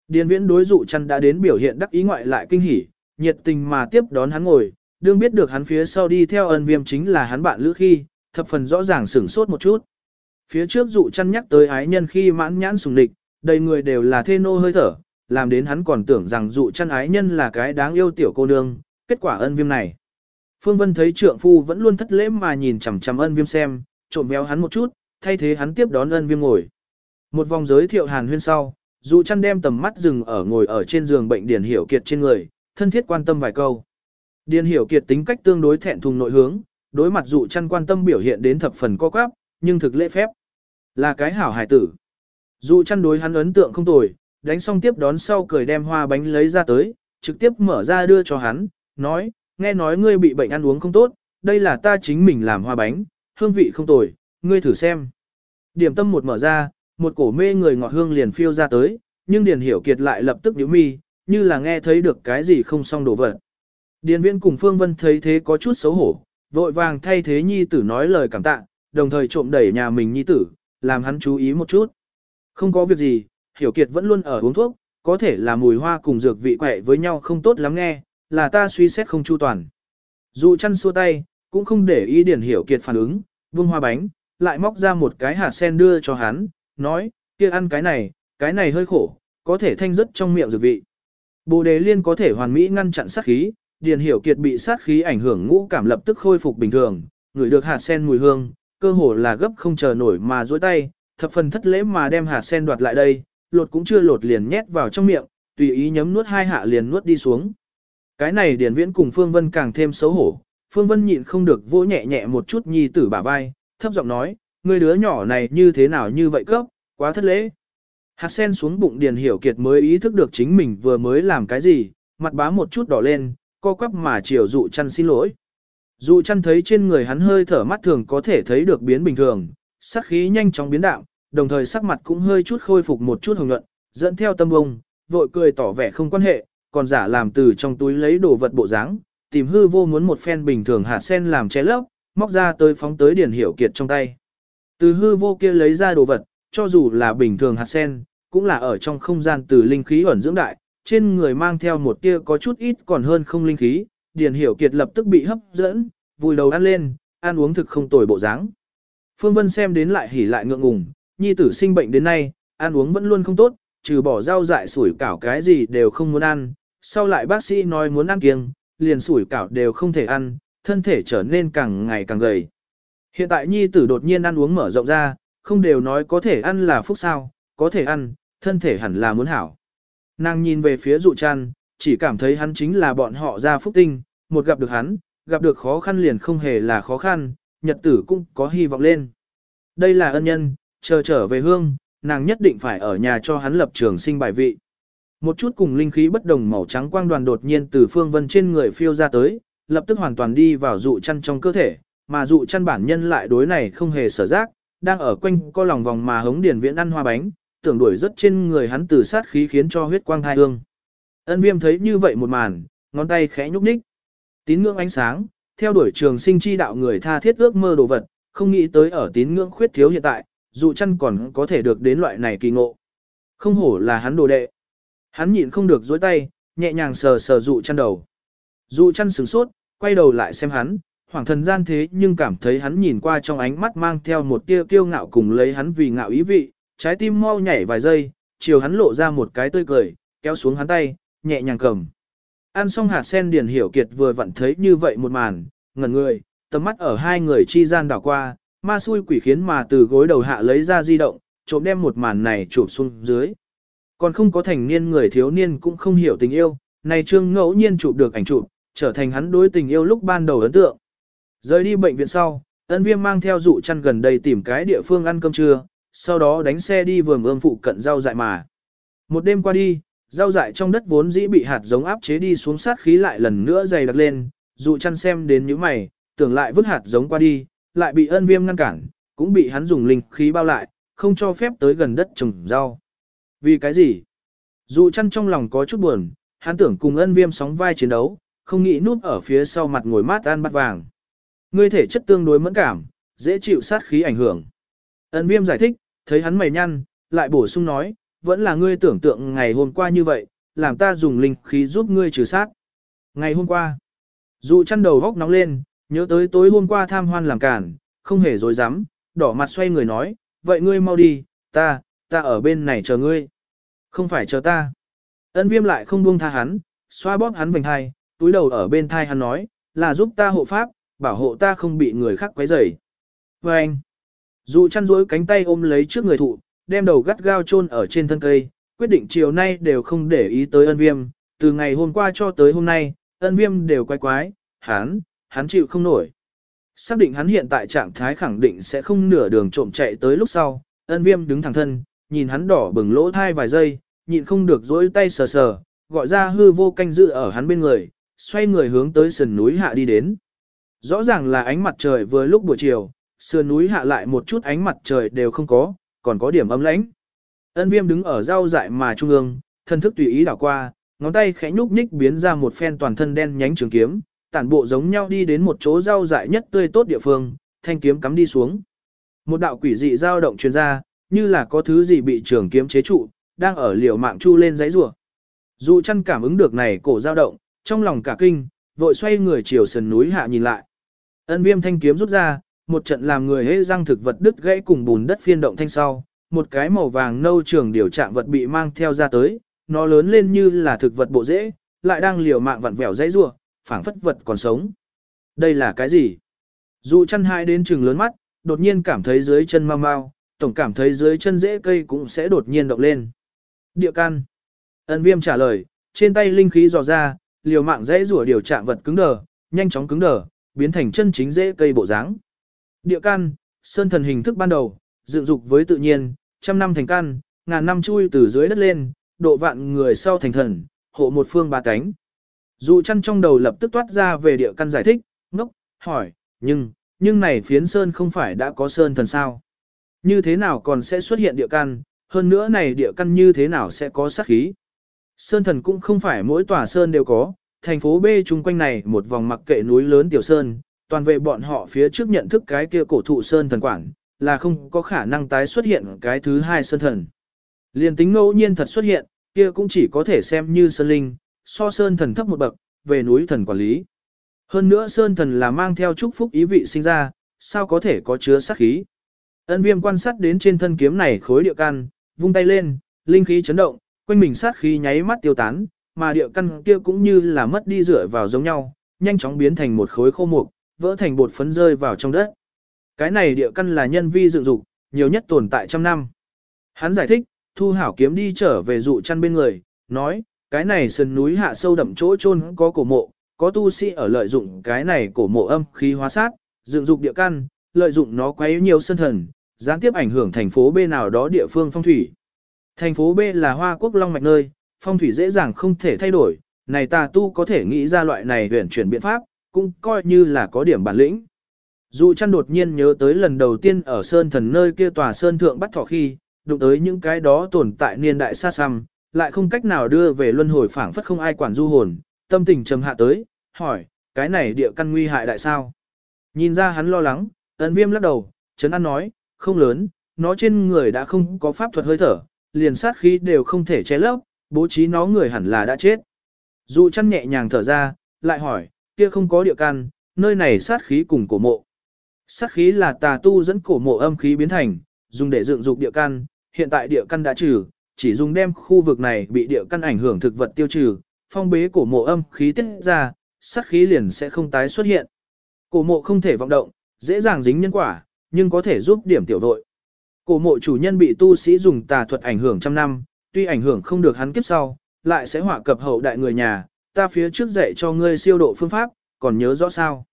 Điền viễn đối dụ chăn đã đến biểu hiện đắc ý ngoại lại kinh hỉ, nhiệt tình mà tiếp đón hắn ngồi, đương biết được hắn phía sau đi theo ân viêm chính là hắn bạn lữ khi, thập phần rõ ràng sửng sốt một chút. Phía trước dụ chăn nhắc tới ái nhân khi mãn nhãn sùng địch, đầy người đều là thê nô hơi thở, làm đến hắn còn tưởng rằng dụ chăn ái nhân là cái đáng yêu tiểu cô nương, kết quả ân viêm này. Phương Vân thấy trượng phu vẫn luôn thất lễ mà nhìn chằm chằm ân viêm xem, trộm véo hắn một chút, thay thế hắn tiếp đón ân viêm ngồi. Một vòng giới thiệu hàn huyên sau, dụ chăn đem tầm mắt dừng ở ngồi ở trên giường bệnh điển Hiểu Kiệt trên người, thân thiết quan tâm vài câu. Điền Hiểu Kiệt tính cách tương đối thẹn thùng nội hướng, đối mặt dụ chăn quan tâm biểu hiện đến thập phần co quắp, nhưng thực lễ phép. Là cái hảo hải tử. Dụ chăn đối hắn ấn tượng không tồi, đánh xong tiếp đón sau cười đem hoa bánh lấy ra tới, trực tiếp mở ra đưa cho hắn, nói, nghe nói ngươi bị bệnh ăn uống không tốt, đây là ta chính mình làm hoa bánh, hương vị không tồi, ngươi thử xem. Điểm tâm một mở ra, một cổ mê người ngọt hương liền phiêu ra tới, nhưng Điền Hiểu Kiệt lại lập tức nhíu mi, như là nghe thấy được cái gì không xong đổ vật. Điền viên cùng Phương Vân thấy thế có chút xấu hổ, vội vàng thay thế nhi tử nói lời cảm tạ, đồng thời trộm đẩy nhà mình nhi tử, làm hắn chú ý một chút. Không có việc gì, Hiểu Kiệt vẫn luôn ở uống thuốc, có thể là mùi hoa cùng dược vị quẹ với nhau không tốt lắm nghe, là ta suy xét không chu toàn. Dụ chăn xua tay, cũng không để ý Điền Hiểu Kiệt phản ứng, vung hoa bánh, lại móc ra một cái hạt sen đưa cho hắn, nói, kia ăn cái này, cái này hơi khổ, có thể thanh rất trong miệng dược vị. Bồ đề liên có thể hoàn mỹ ngăn chặn sát khí, Điền Hiểu Kiệt bị sát khí ảnh hưởng ngũ cảm lập tức khôi phục bình thường, ngửi được hạt sen mùi hương, cơ hồ là gấp không chờ nổi mà duỗi tay, thập phần thất lễ mà đem hạt sen đoạt lại đây, lột cũng chưa lột liền nhét vào trong miệng, tùy ý nhấm nuốt hai hạ liền nuốt đi xuống. Cái này Điền Viễn cùng Phương Vân càng thêm xấu hổ, Phương Vân nhịn không được vỗ nhẹ nhẹ một chút nhi tử bả vai, thấp giọng nói, người đứa nhỏ này như thế nào như vậy cấp, quá thất lễ. Hạt sen xuống bụng Điền Hiểu Kiệt mới ý thức được chính mình vừa mới làm cái gì, mặt bá một chút đỏ lên, co quắp mà chiều dụ chăn xin lỗi. Dụ chăn thấy trên người hắn hơi thở mắt thường có thể thấy được biến bình thường, sắc khí nhanh chóng biến đạo, đồng thời sắc mặt cũng hơi chút khôi phục một chút hồng nhuận, dẫn theo tâm bông, vội cười tỏ vẻ không quan hệ, còn giả làm từ trong túi lấy đồ vật bộ dáng, tìm hư vô muốn một phen bình thường hạt sen làm che lấp, móc ra tới phóng tới điển hiểu kiệt trong tay. Từ hư vô kia lấy ra đồ vật, cho dù là bình thường hạt sen, cũng là ở trong không gian từ linh khí ẩn dưỡng đại, trên người mang theo một tia có chút ít còn hơn không linh khí, Điền hiểu kiệt lập tức bị hấp dẫn, vùi đầu ăn lên, ăn uống thực không tồi bộ dáng. Phương Vân xem đến lại hỉ lại ngượng ngùng, nhi tử sinh bệnh đến nay, ăn uống vẫn luôn không tốt, trừ bỏ rau dại sủi cảo cái gì đều không muốn ăn, sau lại bác sĩ nói muốn ăn kiêng, liền sủi cảo đều không thể ăn, thân thể trở nên càng ngày càng gầy. Hiện tại nhi tử đột nhiên ăn uống mở rộng ra, không đều nói có thể ăn là phúc sao, có thể ăn, thân thể hẳn là muốn hảo. Nàng nhìn về phía dụ chăn, chỉ cảm thấy hắn chính là bọn họ ra phúc tinh, một gặp được hắn, gặp được khó khăn liền không hề là khó khăn, nhật tử cũng có hy vọng lên. Đây là ân nhân, chờ trở về hương, nàng nhất định phải ở nhà cho hắn lập trường sinh bài vị. Một chút cùng linh khí bất đồng màu trắng quang đoàn đột nhiên từ phương vân trên người phiêu ra tới, lập tức hoàn toàn đi vào dụ chăn trong cơ thể, mà dụ chăn bản nhân lại đối này không hề sở giác, đang ở quanh co lòng vòng mà hống điển viễn ăn hoa bánh, tưởng đuổi rất trên người hắn từ sát khí khiến cho huyết quang hai hương. Ân viêm thấy như vậy một màn, ngón tay khẽ nhúc nhích. Tín ngưỡng ánh sáng, theo đuổi trường sinh chi đạo người tha thiết ước mơ đồ vật, không nghĩ tới ở tín ngưỡng khuyết thiếu hiện tại, dụ chăn còn có thể được đến loại này kỳ ngộ. Không hổ là hắn đồ đệ. Hắn nhịn không được dối tay, nhẹ nhàng sờ sờ dụ chăn đầu. Dụ chăn sửng sốt, quay đầu lại xem hắn, hoàng thần gian thế nhưng cảm thấy hắn nhìn qua trong ánh mắt mang theo một tia kiêu ngạo cùng lấy hắn vì ngạo ý vị, trái tim mau nhảy vài giây, chiều hắn lộ ra một cái tươi cười, kéo xuống hắn tay, nhẹ nhàng cầm. Ăn xong hạt sen điền hiểu kiệt vừa vặn thấy như vậy một màn, ngẩn người, tầm mắt ở hai người chi gian đảo qua, ma xui quỷ khiến mà từ gối đầu hạ lấy ra di động, trộm đem một màn này chụp xuống dưới. Còn không có thành niên người thiếu niên cũng không hiểu tình yêu, này trương ngẫu nhiên chụp được ảnh chụp, trở thành hắn đối tình yêu lúc ban đầu ấn tượng. Rời đi bệnh viện sau, ân viêm mang theo dụ chăn gần đây tìm cái địa phương ăn cơm trưa, sau đó đánh xe đi vườn ươm phụ cận rau dại mà. Một đêm qua đi, rau dại trong đất vốn dĩ bị hạt giống áp chế đi xuống sát khí lại lần nữa dày đặc lên, dụ chăn xem đến những mày, tưởng lại vứt hạt giống qua đi, lại bị ân viêm ngăn cản, cũng bị hắn dùng linh khí bao lại, không cho phép tới gần đất trồng rau. Vì cái gì? Dù chăn trong lòng có chút buồn, hắn tưởng cùng ân viêm sóng vai chiến đấu, không nghĩ núp ở phía sau mặt ngồi mát ăn bát vàng. Ngươi thể chất tương đối mẫn cảm, dễ chịu sát khí ảnh hưởng. Ân viêm giải thích, thấy hắn mày nhăn, lại bổ sung nói, vẫn là ngươi tưởng tượng ngày hôm qua như vậy, làm ta dùng linh khí giúp ngươi trừ sát. Ngày hôm qua, dụ chăn đầu góc nóng lên, nhớ tới tối hôm qua tham hoan làm cản, không hề dối dám, đỏ mặt xoay người nói, vậy ngươi mau đi, ta, ta ở bên này chờ ngươi. Không phải chờ ta. Ân viêm lại không buông tha hắn, xoa bóp hắn vành thai, túi đầu ở bên thai hắn nói, là giúp ta hộ pháp, bảo hộ ta không bị người khác quấy rầy. Và anh, dù chăn rối cánh tay ôm lấy trước người thụ, đem đầu gắt gao chôn ở trên thân cây, quyết định chiều nay đều không để ý tới ân viêm, từ ngày hôm qua cho tới hôm nay, ân viêm đều quái quái, hắn, hắn chịu không nổi. Xác định hắn hiện tại trạng thái khẳng định sẽ không nửa đường trộm chạy tới lúc sau, ân viêm đứng thẳng thân, nhìn hắn đỏ bừng lỗ thai vài giây, nhịn không được dỗi tay sờ sờ, gọi ra hư vô canh dự ở hắn bên người, xoay người hướng tới sườn núi hạ đi đến. Rõ ràng là ánh mặt trời vừa lúc buổi chiều, sườn núi hạ lại một chút ánh mặt trời đều không có, còn có điểm ấm lãnh. Ân viêm đứng ở rau dại mà trung ương, thân thức tùy ý đảo qua, ngón tay khẽ nhúc nhích biến ra một phen toàn thân đen nhánh trường kiếm, tản bộ giống nhau đi đến một chỗ rau dại nhất tươi tốt địa phương, thanh kiếm cắm đi xuống. Một đạo quỷ dị dao động truyền ra, như là có thứ gì bị trường kiếm chế trụ, đang ở liều mạng chu lên giấy rùa. Dù chăn cảm ứng được này cổ dao động, trong lòng cả kinh, vội xoay người chiều sườn núi hạ nhìn lại. Ân viêm thanh kiếm rút ra, một trận làm người hễ răng thực vật đứt gãy cùng bùn đất phiên động thanh sau, một cái màu vàng nâu trường điều trạng vật bị mang theo ra tới, nó lớn lên như là thực vật bộ rễ, lại đang liều mạng vặn vẹo dãy rủa, phảng phất vật còn sống. Đây là cái gì? dụ chăn hai đến trừng lớn mắt, đột nhiên cảm thấy dưới chân mau mau, tổng cảm thấy dưới chân rễ cây cũng sẽ đột nhiên động lên. Địa căn. Ân viêm trả lời, trên tay linh khí dò ra, liều mạng dễ rủa điều trạng vật cứng đờ, nhanh chóng cứng đờ, biến thành chân chính dễ cây bộ dáng. Địa căn, sơn thần hình thức ban đầu, dựng dục với tự nhiên, trăm năm thành căn, ngàn năm chui từ dưới đất lên, độ vạn người sau thành thần, hộ một phương ba cánh. Dụ chăn trong đầu lập tức toát ra về địa căn giải thích, ngốc, hỏi, nhưng, nhưng này phiến sơn không phải đã có sơn thần sao? Như thế nào còn sẽ xuất hiện địa căn, hơn nữa này địa căn như thế nào sẽ có sát khí? Sơn thần cũng không phải mỗi tòa sơn đều có, thành phố B chung quanh này một vòng mặc kệ núi lớn tiểu sơn, toàn vệ bọn họ phía trước nhận thức cái kia cổ thụ sơn thần quản, là không có khả năng tái xuất hiện cái thứ hai sơn thần. Liên tính ngẫu nhiên thật xuất hiện, kia cũng chỉ có thể xem như sơn linh, so sơn thần thấp một bậc, về núi thần quản lý. Hơn nữa sơn thần là mang theo chúc phúc ý vị sinh ra, sao có thể có chứa sát khí. Ân viêm quan sát đến trên thân kiếm này khối địa căn, vung tay lên, linh khí chấn động, quanh mình sát khí nháy mắt tiêu tán, mà địa căn kia cũng như là mất đi rửa vào giống nhau, nhanh chóng biến thành một khối khô mục, vỡ thành bột phấn rơi vào trong đất. Cái này địa căn là nhân vi dựng dục, nhiều nhất tồn tại trăm năm. Hắn giải thích, thu hảo kiếm đi trở về dụ chăn bên người, nói, cái này sườn núi hạ sâu đậm chỗ chôn có cổ mộ, có tu sĩ ở lợi dụng cái này cổ mộ âm khí hóa sát, dựng dục địa căn, lợi dụng nó quấy nhiều sân thần, gián tiếp ảnh hưởng thành phố B nào đó địa phương phong thủy. Thành phố B là hoa quốc long mạch nơi, phong thủy dễ dàng không thể thay đổi, này tà tu có thể nghĩ ra loại này huyền chuyển biện pháp, cũng coi như là có điểm bản lĩnh. Dụ chăn đột nhiên nhớ tới lần đầu tiên ở Sơn Thần nơi kia tòa Sơn Thượng bắt thỏ khi, đụng tới những cái đó tồn tại niên đại xa xăm, lại không cách nào đưa về luân hồi phảng phất không ai quản du hồn, tâm tình trầm hạ tới, hỏi, cái này địa căn nguy hại đại sao? Nhìn ra hắn lo lắng, ấn viêm lắc đầu, Trấn An nói, không lớn, nó trên người đã không có pháp thuật hơi thở, liền sát khí đều không thể che lấp, bố trí nó người hẳn là đã chết. Dụ chăn nhẹ nhàng thở ra, lại hỏi, kia không có địa căn, nơi này sát khí cùng cổ mộ. Sát khí là tà tu dẫn cổ mộ âm khí biến thành, dùng để dựng dục địa căn, hiện tại địa căn đã trừ, chỉ dùng đem khu vực này bị địa căn ảnh hưởng thực vật tiêu trừ, phong bế cổ mộ âm khí tiết ra, sát khí liền sẽ không tái xuất hiện. Cổ mộ không thể vọng động, dễ dàng dính nhân quả, nhưng có thể giúp điểm tiểu đội. Cổ mộ chủ nhân bị tu sĩ dùng tà thuật ảnh hưởng trăm năm, tuy ảnh hưởng không được hắn kiếp sau, lại sẽ hỏa cập hậu đại người nhà, ta phía trước dạy cho ngươi siêu độ phương pháp, còn nhớ rõ sao.